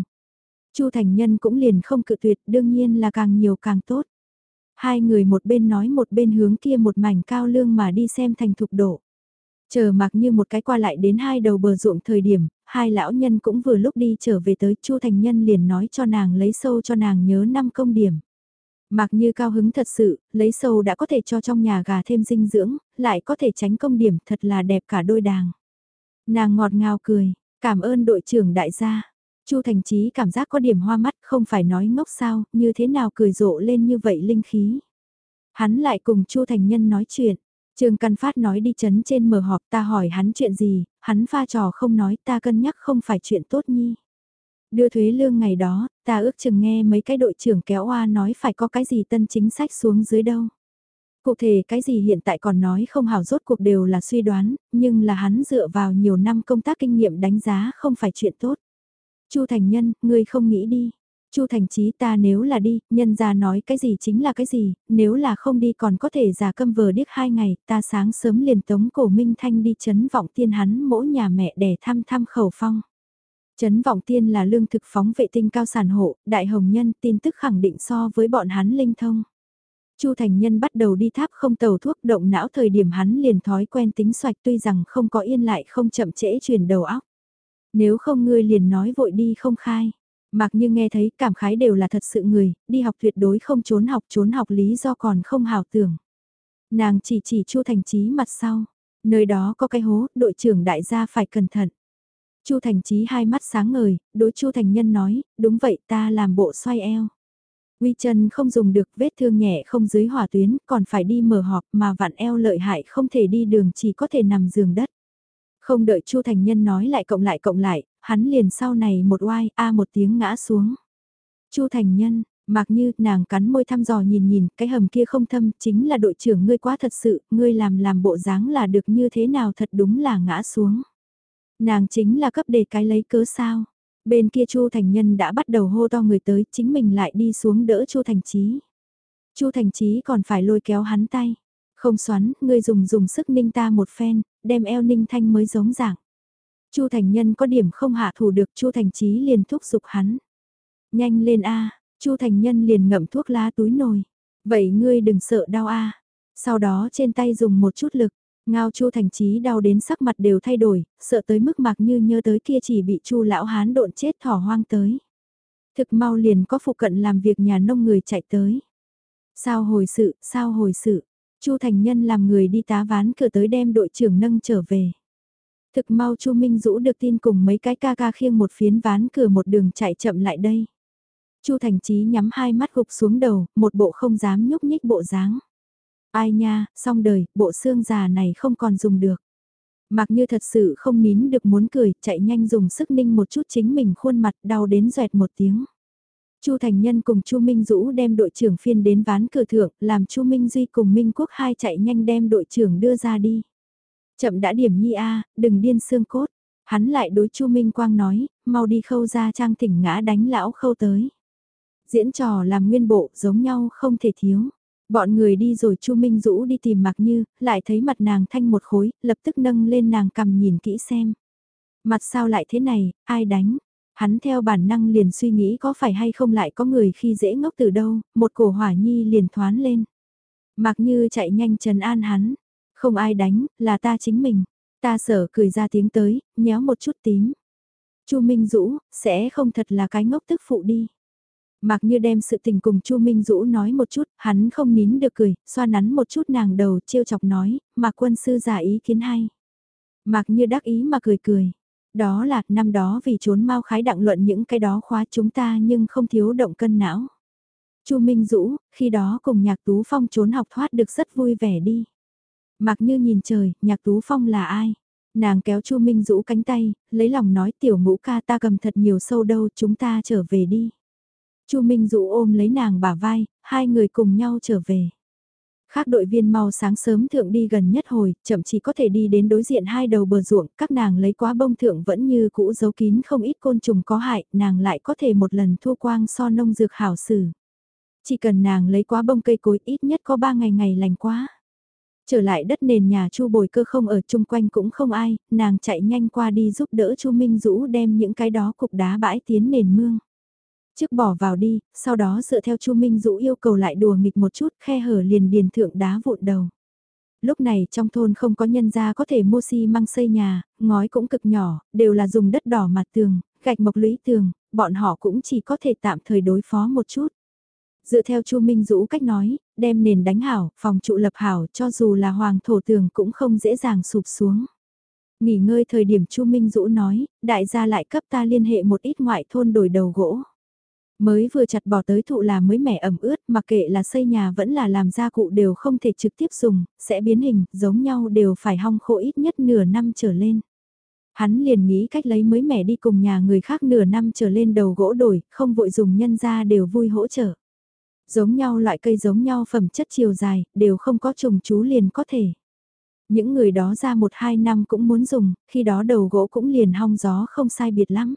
Chu Thành Nhân cũng liền không cự tuyệt, đương nhiên là càng nhiều càng tốt. Hai người một bên nói một bên hướng kia một mảnh cao lương mà đi xem thành thục độ. Chờ mặc như một cái qua lại đến hai đầu bờ ruộng thời điểm, hai lão nhân cũng vừa lúc đi trở về tới Chu Thành Nhân liền nói cho nàng lấy sâu cho nàng nhớ năm công điểm. Mặc như cao hứng thật sự, lấy sâu đã có thể cho trong nhà gà thêm dinh dưỡng, lại có thể tránh công điểm thật là đẹp cả đôi đàng. Nàng ngọt ngào cười, cảm ơn đội trưởng đại gia. Chu Thành Chí cảm giác có điểm hoa mắt không phải nói ngốc sao, như thế nào cười rộ lên như vậy linh khí. Hắn lại cùng Chu Thành Nhân nói chuyện, Trương Căn Phát nói đi chấn trên mở họp ta hỏi hắn chuyện gì, hắn pha trò không nói ta cân nhắc không phải chuyện tốt nhi. Đưa thuế lương ngày đó, ta ước chừng nghe mấy cái đội trưởng kéo oa nói phải có cái gì tân chính sách xuống dưới đâu. Cụ thể cái gì hiện tại còn nói không hảo rốt cuộc đều là suy đoán, nhưng là hắn dựa vào nhiều năm công tác kinh nghiệm đánh giá không phải chuyện tốt. Chu Thành Nhân, ngươi không nghĩ đi. Chu Thành Chí ta nếu là đi, nhân ra nói cái gì chính là cái gì, nếu là không đi còn có thể giả câm vờ điếc hai ngày, ta sáng sớm liền tống cổ Minh Thanh đi chấn vọng tiên hắn mỗi nhà mẹ để thăm thăm khẩu phong. Chấn vọng tiên là lương thực phóng vệ tinh cao sản hộ, đại hồng nhân tin tức khẳng định so với bọn hắn linh thông. Chu Thành Nhân bắt đầu đi tháp không tàu thuốc động não thời điểm hắn liền thói quen tính xoạch tuy rằng không có yên lại không chậm trễ chuyển đầu óc. Nếu không ngươi liền nói vội đi không khai. Mặc như nghe thấy cảm khái đều là thật sự người, đi học tuyệt đối không trốn học trốn học lý do còn không hào tưởng. Nàng chỉ chỉ Chu Thành Chí mặt sau, nơi đó có cái hố, đội trưởng đại gia phải cẩn thận. Chu Thành Chí hai mắt sáng ngời, đối Chu Thành Nhân nói, đúng vậy ta làm bộ xoay eo. Uy chân không dùng được vết thương nhẹ không dưới hỏa tuyến, còn phải đi mở họp mà vặn eo lợi hại không thể đi đường chỉ có thể nằm giường đất. Không đợi Chu Thành Nhân nói lại cộng lại cộng lại, hắn liền sau này một oai, a một tiếng ngã xuống. Chu Thành Nhân, mặc như nàng cắn môi thăm dò nhìn nhìn, cái hầm kia không thâm, chính là đội trưởng ngươi quá thật sự, ngươi làm làm bộ dáng là được như thế nào thật đúng là ngã xuống. Nàng chính là cấp đề cái lấy cớ sao. Bên kia Chu Thành Nhân đã bắt đầu hô to người tới, chính mình lại đi xuống đỡ Chu Thành Chí. Chu Thành Chí còn phải lôi kéo hắn tay. Không xoắn, ngươi dùng dùng sức ninh ta một phen, đem eo ninh thanh mới giống dạng. Chu Thành Nhân có điểm không hạ thủ được Chu Thành Chí liền thúc giục hắn. Nhanh lên a Chu Thành Nhân liền ngậm thuốc lá túi nồi. Vậy ngươi đừng sợ đau a Sau đó trên tay dùng một chút lực, ngao Chu Thành Chí đau đến sắc mặt đều thay đổi, sợ tới mức mạc như nhớ tới kia chỉ bị Chu lão hán độn chết thỏ hoang tới. Thực mau liền có phụ cận làm việc nhà nông người chạy tới. Sao hồi sự, sao hồi sự, Chu Thành Nhân làm người đi tá ván cửa tới đem đội trưởng nâng trở về. Thực mau Chu Minh Dũ được tin cùng mấy cái ca ca khiêng một phiến ván cửa một đường chạy chậm lại đây. Chu Thành Chí nhắm hai mắt gục xuống đầu, một bộ không dám nhúc nhích bộ dáng. Ai nha, xong đời, bộ xương già này không còn dùng được. Mặc như thật sự không nín được muốn cười, chạy nhanh dùng sức ninh một chút chính mình khuôn mặt đau đến dẹt một tiếng. Chu Thành Nhân cùng Chu Minh Dũ đem đội trưởng phiên đến ván cửa thượng, làm Chu Minh Duy cùng Minh Quốc hai chạy nhanh đem đội trưởng đưa ra đi. Chậm đã điểm nhi a, đừng điên xương cốt. Hắn lại đối Chu Minh Quang nói, mau đi khâu ra trang thỉnh ngã đánh lão khâu tới. Diễn trò làm nguyên bộ giống nhau không thể thiếu. Bọn người đi rồi Chu Minh Dũ đi tìm Mạc Như, lại thấy mặt nàng thanh một khối, lập tức nâng lên nàng cầm nhìn kỹ xem. Mặt sao lại thế này, ai đánh? Hắn theo bản năng liền suy nghĩ có phải hay không lại có người khi dễ ngốc từ đâu, một cổ hỏa nhi liền thoán lên. Mạc Như chạy nhanh trần an hắn, không ai đánh, là ta chính mình. Ta sở cười ra tiếng tới, nhéo một chút tím. Chu Minh Dũ, sẽ không thật là cái ngốc tức phụ đi. mặc Như đem sự tình cùng Chu Minh Dũ nói một chút, hắn không nín được cười, xoa nắn một chút nàng đầu, trêu chọc nói, mà quân sư giả ý kiến hay. mặc Như đắc ý mà cười cười. Đó là, năm đó vì trốn mau khái đặng luận những cái đó khóa chúng ta nhưng không thiếu động cân não. Chu Minh Dũ, khi đó cùng nhạc Tú Phong trốn học thoát được rất vui vẻ đi mặc Như nhìn trời, nhạc Tú Phong là ai? Nàng kéo Chu Minh Dũ cánh tay, lấy lòng nói tiểu ngũ ca ta cầm thật nhiều sâu đâu chúng ta trở về đi. Chu Minh Dũ ôm lấy nàng bả vai, hai người cùng nhau trở về. Khác đội viên mau sáng sớm thượng đi gần nhất hồi, chậm chỉ có thể đi đến đối diện hai đầu bờ ruộng, các nàng lấy quá bông thượng vẫn như cũ giấu kín không ít côn trùng có hại, nàng lại có thể một lần thua quang so nông dược hảo sử. Chỉ cần nàng lấy quá bông cây cối ít nhất có ba ngày ngày lành quá. Trở lại đất nền nhà Chu Bồi Cơ không ở chung quanh cũng không ai, nàng chạy nhanh qua đi giúp đỡ Chu Minh Dũ đem những cái đó cục đá bãi tiến nền mương. Trước bỏ vào đi, sau đó dựa theo Chu Minh Dũ yêu cầu lại đùa nghịch một chút, khe hở liền điền thượng đá vụn đầu. Lúc này trong thôn không có nhân gia có thể mua xi măng xây nhà, ngói cũng cực nhỏ, đều là dùng đất đỏ mặt tường, gạch mộc lũy tường, bọn họ cũng chỉ có thể tạm thời đối phó một chút. Dựa theo Chu Minh Dũ cách nói, đem nền đánh hảo, phòng trụ lập hảo cho dù là hoàng thổ tường cũng không dễ dàng sụp xuống. Nghỉ ngơi thời điểm Chu Minh Dũ nói, đại gia lại cấp ta liên hệ một ít ngoại thôn đổi đầu gỗ. Mới vừa chặt bỏ tới thụ là mới mẻ ẩm ướt, mà kệ là xây nhà vẫn là làm gia cụ đều không thể trực tiếp dùng, sẽ biến hình, giống nhau đều phải hong khô ít nhất nửa năm trở lên. Hắn liền nghĩ cách lấy mới mẻ đi cùng nhà người khác nửa năm trở lên đầu gỗ đổi, không vội dùng nhân ra đều vui hỗ trợ. Giống nhau loại cây giống nhau phẩm chất chiều dài, đều không có trùng chú liền có thể. Những người đó ra một hai năm cũng muốn dùng, khi đó đầu gỗ cũng liền hong gió không sai biệt lắm.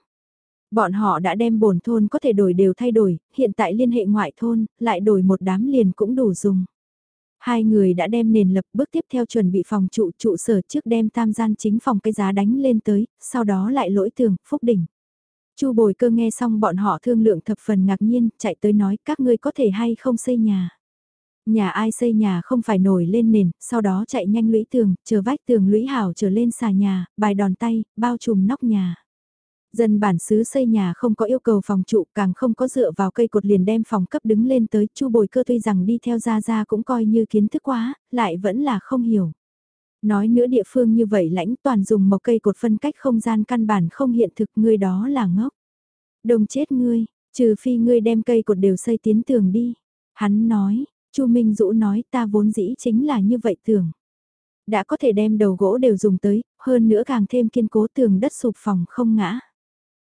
Bọn họ đã đem bổn thôn có thể đổi đều thay đổi, hiện tại liên hệ ngoại thôn, lại đổi một đám liền cũng đủ dùng. Hai người đã đem nền lập bước tiếp theo chuẩn bị phòng trụ trụ sở trước đem tam gian chính phòng cái giá đánh lên tới, sau đó lại lỗi tường, phúc đỉnh. Chu bồi cơ nghe xong bọn họ thương lượng thập phần ngạc nhiên, chạy tới nói các ngươi có thể hay không xây nhà. Nhà ai xây nhà không phải nổi lên nền, sau đó chạy nhanh lũy tường, chờ vách tường lũy hảo trở lên xà nhà, bài đòn tay, bao trùm nóc nhà. Dân bản xứ xây nhà không có yêu cầu phòng trụ càng không có dựa vào cây cột liền đem phòng cấp đứng lên tới chu bồi cơ tuy rằng đi theo ra ra cũng coi như kiến thức quá, lại vẫn là không hiểu. Nói nữa địa phương như vậy lãnh toàn dùng một cây cột phân cách không gian căn bản không hiện thực ngươi đó là ngốc. Đồng chết ngươi, trừ phi ngươi đem cây cột đều xây tiến tường đi. Hắn nói, chu Minh Dũ nói ta vốn dĩ chính là như vậy tưởng. Đã có thể đem đầu gỗ đều dùng tới, hơn nữa càng thêm kiên cố tường đất sụp phòng không ngã.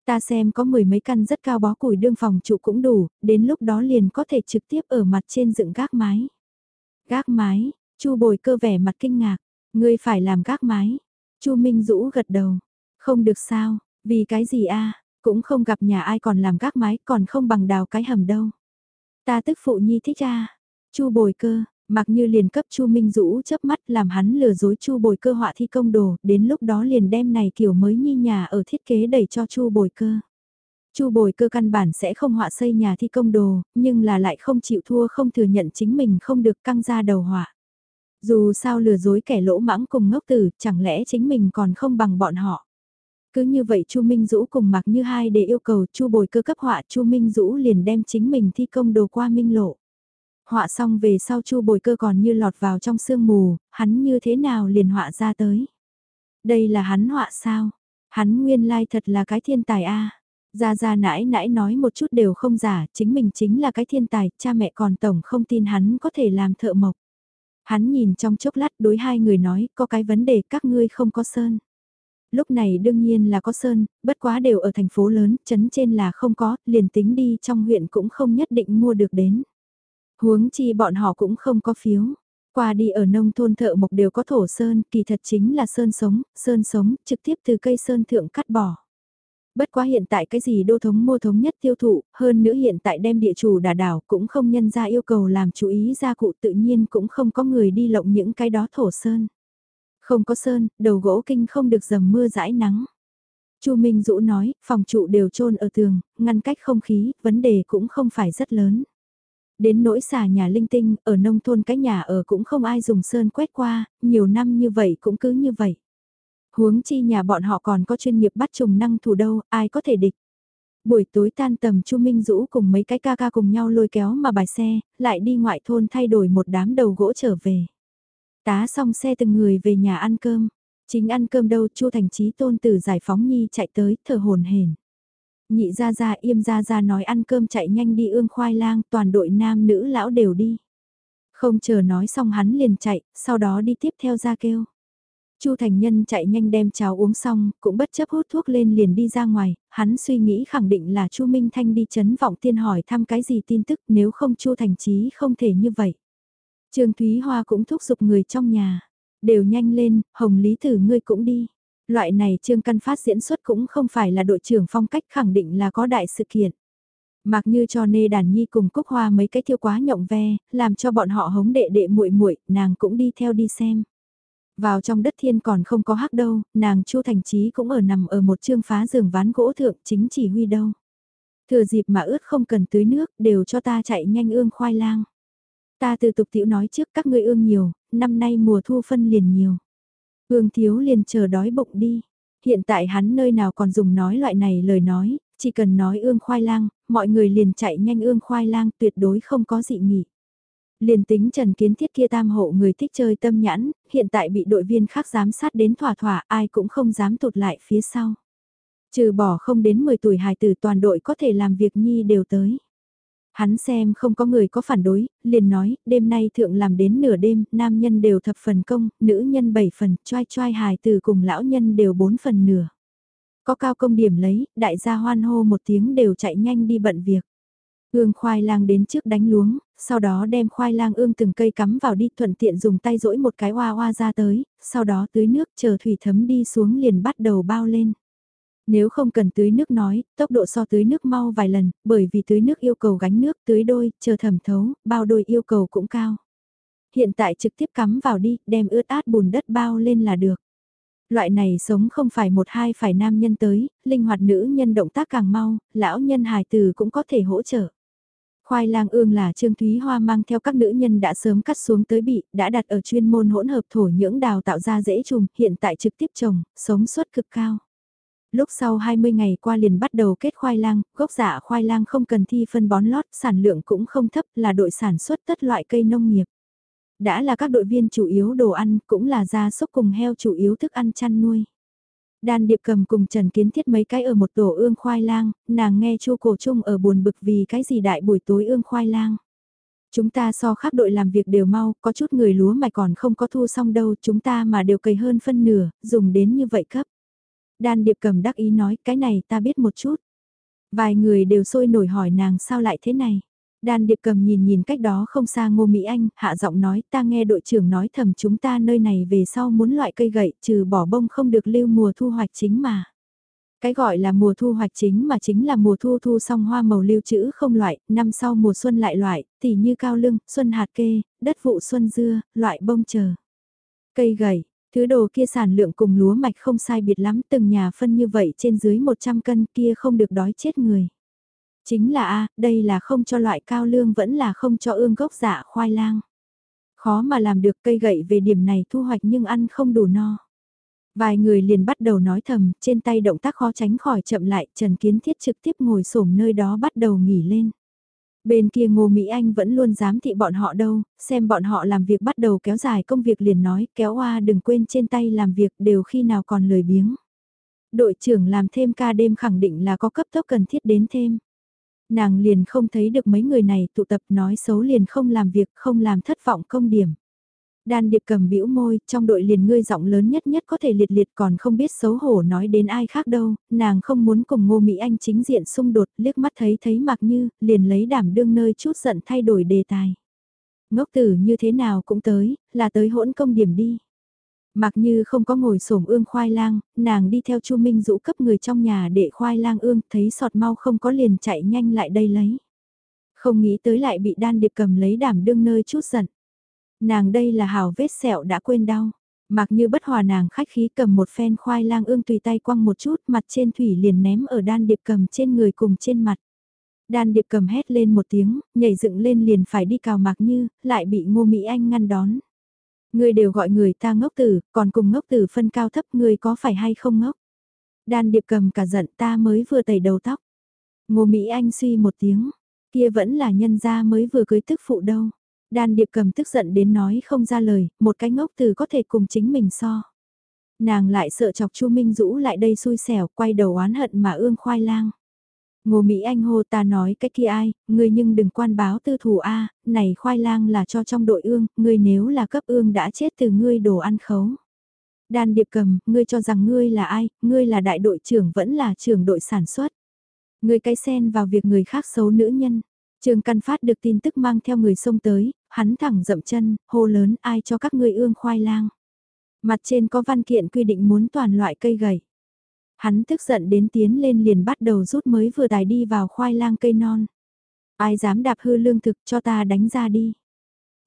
Ta xem có mười mấy căn rất cao bó củi đương phòng trụ cũng đủ, đến lúc đó liền có thể trực tiếp ở mặt trên dựng gác mái. Gác mái, Chu bồi cơ vẻ mặt kinh ngạc, ngươi phải làm gác mái. Chu Minh Dũ gật đầu, không được sao, vì cái gì a cũng không gặp nhà ai còn làm gác mái còn không bằng đào cái hầm đâu. Ta tức phụ nhi thích a Chu bồi cơ, Mặc như liền cấp Chu Minh Dũ chớp mắt làm hắn lừa dối Chu Bồi Cơ họa thi công đồ, đến lúc đó liền đem này kiểu mới nhi nhà ở thiết kế đẩy cho Chu Bồi Cơ. Chu Bồi Cơ căn bản sẽ không họa xây nhà thi công đồ, nhưng là lại không chịu thua không thừa nhận chính mình không được căng ra đầu họa. Dù sao lừa dối kẻ lỗ mãng cùng ngốc tử, chẳng lẽ chính mình còn không bằng bọn họ. Cứ như vậy Chu Minh Dũ cùng Mạc Như Hai để yêu cầu Chu Bồi Cơ cấp họa Chu Minh Dũ liền đem chính mình thi công đồ qua minh lộ. Họa xong về sau chu bồi cơ còn như lọt vào trong sương mù, hắn như thế nào liền họa ra tới. Đây là hắn họa sao? Hắn nguyên lai thật là cái thiên tài a. Gia Gia nãi nãi nói một chút đều không giả, chính mình chính là cái thiên tài, cha mẹ còn tổng không tin hắn có thể làm thợ mộc. Hắn nhìn trong chốc lát đối hai người nói, có cái vấn đề các ngươi không có sơn. Lúc này đương nhiên là có sơn, bất quá đều ở thành phố lớn, chấn trên là không có, liền tính đi trong huyện cũng không nhất định mua được đến. Huống chi bọn họ cũng không có phiếu. Qua đi ở nông thôn thợ mộc đều có thổ sơn, kỳ thật chính là sơn sống, sơn sống, trực tiếp từ cây sơn thượng cắt bỏ. Bất quá hiện tại cái gì đô thống mô thống nhất tiêu thụ, hơn nữa hiện tại đem địa chủ đà đảo cũng không nhân ra yêu cầu làm chú ý gia cụ tự nhiên cũng không có người đi lộng những cái đó thổ sơn. Không có sơn, đầu gỗ kinh không được dầm mưa rãi nắng. Chu Minh Dũ nói, phòng trụ đều trôn ở tường, ngăn cách không khí, vấn đề cũng không phải rất lớn. Đến nỗi xà nhà linh tinh, ở nông thôn cái nhà ở cũng không ai dùng sơn quét qua, nhiều năm như vậy cũng cứ như vậy. Huống chi nhà bọn họ còn có chuyên nghiệp bắt trùng năng thủ đâu, ai có thể địch. Buổi tối tan tầm Chu Minh Dũ cùng mấy cái ca ca cùng nhau lôi kéo mà bài xe, lại đi ngoại thôn thay đổi một đám đầu gỗ trở về. Tá xong xe từng người về nhà ăn cơm. Chính ăn cơm đâu Chu Thành Chí tôn từ giải phóng nhi chạy tới, thở hồn hển. Nhị ra ra im ra ra nói ăn cơm chạy nhanh đi ương khoai lang, toàn đội nam nữ lão đều đi. Không chờ nói xong hắn liền chạy, sau đó đi tiếp theo ra kêu. Chu Thành Nhân chạy nhanh đem cháo uống xong, cũng bất chấp hút thuốc lên liền đi ra ngoài, hắn suy nghĩ khẳng định là Chu Minh Thanh đi chấn vọng tiên hỏi thăm cái gì tin tức nếu không Chu Thành Chí không thể như vậy. Trương Thúy Hoa cũng thúc giục người trong nhà, đều nhanh lên, Hồng Lý Tử ngươi cũng đi. Loại này Trương Căn Phát diễn xuất cũng không phải là đội trưởng phong cách khẳng định là có đại sự kiện. Mặc như cho nê đàn nhi cùng cúc hoa mấy cái thiêu quá nhộng ve, làm cho bọn họ hống đệ đệ muội muội nàng cũng đi theo đi xem. Vào trong đất thiên còn không có hắc đâu, nàng Chu Thành Chí cũng ở nằm ở một trương phá giường ván gỗ thượng chính chỉ huy đâu. Thừa dịp mà ướt không cần tưới nước, đều cho ta chạy nhanh ương khoai lang. Ta từ tục tiểu nói trước các ngươi ương nhiều, năm nay mùa thu phân liền nhiều. Ương thiếu liền chờ đói bụng đi. Hiện tại hắn nơi nào còn dùng nói loại này lời nói, chỉ cần nói ương khoai lang, mọi người liền chạy nhanh ương khoai lang tuyệt đối không có dị nghị. Liền tính Trần Kiến Thiết kia tam hộ người thích chơi tâm nhãn, hiện tại bị đội viên khác giám sát đến thỏa thỏa ai cũng không dám tụt lại phía sau. Trừ bỏ không đến 10 tuổi hài tử toàn đội có thể làm việc nhi đều tới. Hắn xem không có người có phản đối, liền nói, đêm nay thượng làm đến nửa đêm, nam nhân đều thập phần công, nữ nhân 7 phần, choai choai hài từ cùng lão nhân đều 4 phần nửa. Có cao công điểm lấy, đại gia hoan hô một tiếng đều chạy nhanh đi bận việc. Ương khoai lang đến trước đánh luống, sau đó đem khoai lang ương từng cây cắm vào đi thuận tiện dùng tay rỗi một cái hoa hoa ra tới, sau đó tưới nước chờ thủy thấm đi xuống liền bắt đầu bao lên. Nếu không cần tưới nước nói, tốc độ so tưới nước mau vài lần, bởi vì tưới nước yêu cầu gánh nước tưới đôi, chờ thẩm thấu, bao đôi yêu cầu cũng cao. Hiện tại trực tiếp cắm vào đi, đem ướt át bùn đất bao lên là được. Loại này sống không phải một hai phải nam nhân tới, linh hoạt nữ nhân động tác càng mau, lão nhân hài từ cũng có thể hỗ trợ. Khoai lang ương là Trương Thúy Hoa mang theo các nữ nhân đã sớm cắt xuống tới bị, đã đặt ở chuyên môn hỗn hợp thổ nhưỡng đào tạo ra dễ trùng, hiện tại trực tiếp trồng, sống suất cực cao. Lúc sau 20 ngày qua liền bắt đầu kết khoai lang, gốc dạ khoai lang không cần thi phân bón lót, sản lượng cũng không thấp là đội sản xuất tất loại cây nông nghiệp. Đã là các đội viên chủ yếu đồ ăn, cũng là gia súc cùng heo chủ yếu thức ăn chăn nuôi. Đan Điệp cầm cùng Trần Kiến Thiết mấy cái ở một tổ ương khoai lang, nàng nghe Chu Cổ Trung ở buồn bực vì cái gì đại buổi tối ương khoai lang. Chúng ta so khác đội làm việc đều mau, có chút người lúa mạch còn không có thu xong đâu, chúng ta mà đều cày hơn phân nửa, dùng đến như vậy cấp. Đan Điệp cầm đắc ý nói, cái này ta biết một chút. Vài người đều sôi nổi hỏi nàng sao lại thế này. Đan Điệp cầm nhìn nhìn cách đó không xa Ngô Mỹ Anh, hạ giọng nói ta nghe đội trưởng nói thầm chúng ta nơi này về sau muốn loại cây gậy trừ bỏ bông không được lưu mùa thu hoạch chính mà. Cái gọi là mùa thu hoạch chính mà chính là mùa thu thu xong hoa màu lưu trữ không loại, năm sau mùa xuân lại loại, tỉ như cao lương, xuân hạt kê, đất vụ xuân dưa, loại bông chờ. Cây gậy, thứ đồ kia sản lượng cùng lúa mạch không sai biệt lắm từng nhà phân như vậy trên dưới 100 cân kia không được đói chết người. Chính là a đây là không cho loại cao lương vẫn là không cho ương gốc giả khoai lang. Khó mà làm được cây gậy về điểm này thu hoạch nhưng ăn không đủ no. Vài người liền bắt đầu nói thầm, trên tay động tác khó tránh khỏi chậm lại, Trần Kiến Thiết trực tiếp ngồi xổm nơi đó bắt đầu nghỉ lên. Bên kia Ngô Mỹ Anh vẫn luôn dám thị bọn họ đâu, xem bọn họ làm việc bắt đầu kéo dài công việc liền nói, kéo hoa đừng quên trên tay làm việc đều khi nào còn lười biếng. Đội trưởng làm thêm ca đêm khẳng định là có cấp tốc cần thiết đến thêm. Nàng liền không thấy được mấy người này tụ tập nói xấu liền không làm việc, không làm thất vọng công điểm. Đan điệp cầm bĩu môi, trong đội liền ngươi giọng lớn nhất nhất có thể liệt liệt còn không biết xấu hổ nói đến ai khác đâu, nàng không muốn cùng ngô Mỹ Anh chính diện xung đột, liếc mắt thấy thấy mặc như, liền lấy đảm đương nơi chút giận thay đổi đề tài. Ngốc tử như thế nào cũng tới, là tới hỗn công điểm đi. Mặc như không có ngồi xổm ương khoai lang, nàng đi theo Chu Minh Dũ cấp người trong nhà để khoai lang ương, thấy sọt mau không có liền chạy nhanh lại đây lấy. Không nghĩ tới lại bị đan điệp cầm lấy đảm đương nơi chút giận. Nàng đây là hào vết sẹo đã quên đau. Mặc như bất hòa nàng khách khí cầm một phen khoai lang ương tùy tay quăng một chút mặt trên thủy liền ném ở đan điệp cầm trên người cùng trên mặt. Đan điệp cầm hét lên một tiếng, nhảy dựng lên liền phải đi cào mặc như, lại bị ngô Mỹ Anh ngăn đón. Người đều gọi người ta ngốc tử, còn cùng ngốc tử phân cao thấp người có phải hay không ngốc. Đan điệp cầm cả giận ta mới vừa tẩy đầu tóc. Ngô Mỹ Anh suy một tiếng, kia vẫn là nhân gia mới vừa cưới tức phụ đâu. Đan điệp cầm tức giận đến nói không ra lời, một cái ngốc từ có thể cùng chính mình so. Nàng lại sợ chọc Chu Minh Dũ lại đây xui xẻo, quay đầu oán hận mà ương khoai lang. Ngô Mỹ Anh hô ta nói cái kia ai, ngươi nhưng đừng quan báo tư thủ A, này khoai lang là cho trong đội ương, ngươi nếu là cấp ương đã chết từ ngươi đồ ăn khấu. Đan điệp cầm, ngươi cho rằng ngươi là ai, ngươi là đại đội trưởng vẫn là trưởng đội sản xuất. Ngươi cái sen vào việc người khác xấu nữ nhân. Trương Căn Phát được tin tức mang theo người xông tới, hắn thẳng dậm chân, hô lớn ai cho các ngươi ương khoai lang. Mặt trên có văn kiện quy định muốn toàn loại cây gầy. Hắn tức giận đến tiến lên liền bắt đầu rút mới vừa tài đi vào khoai lang cây non. Ai dám đạp hư lương thực cho ta đánh ra đi.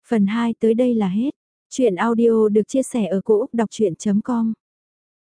Phần 2 tới đây là hết. Chuyện audio được chia sẻ ở cỗ đọc chuyện.com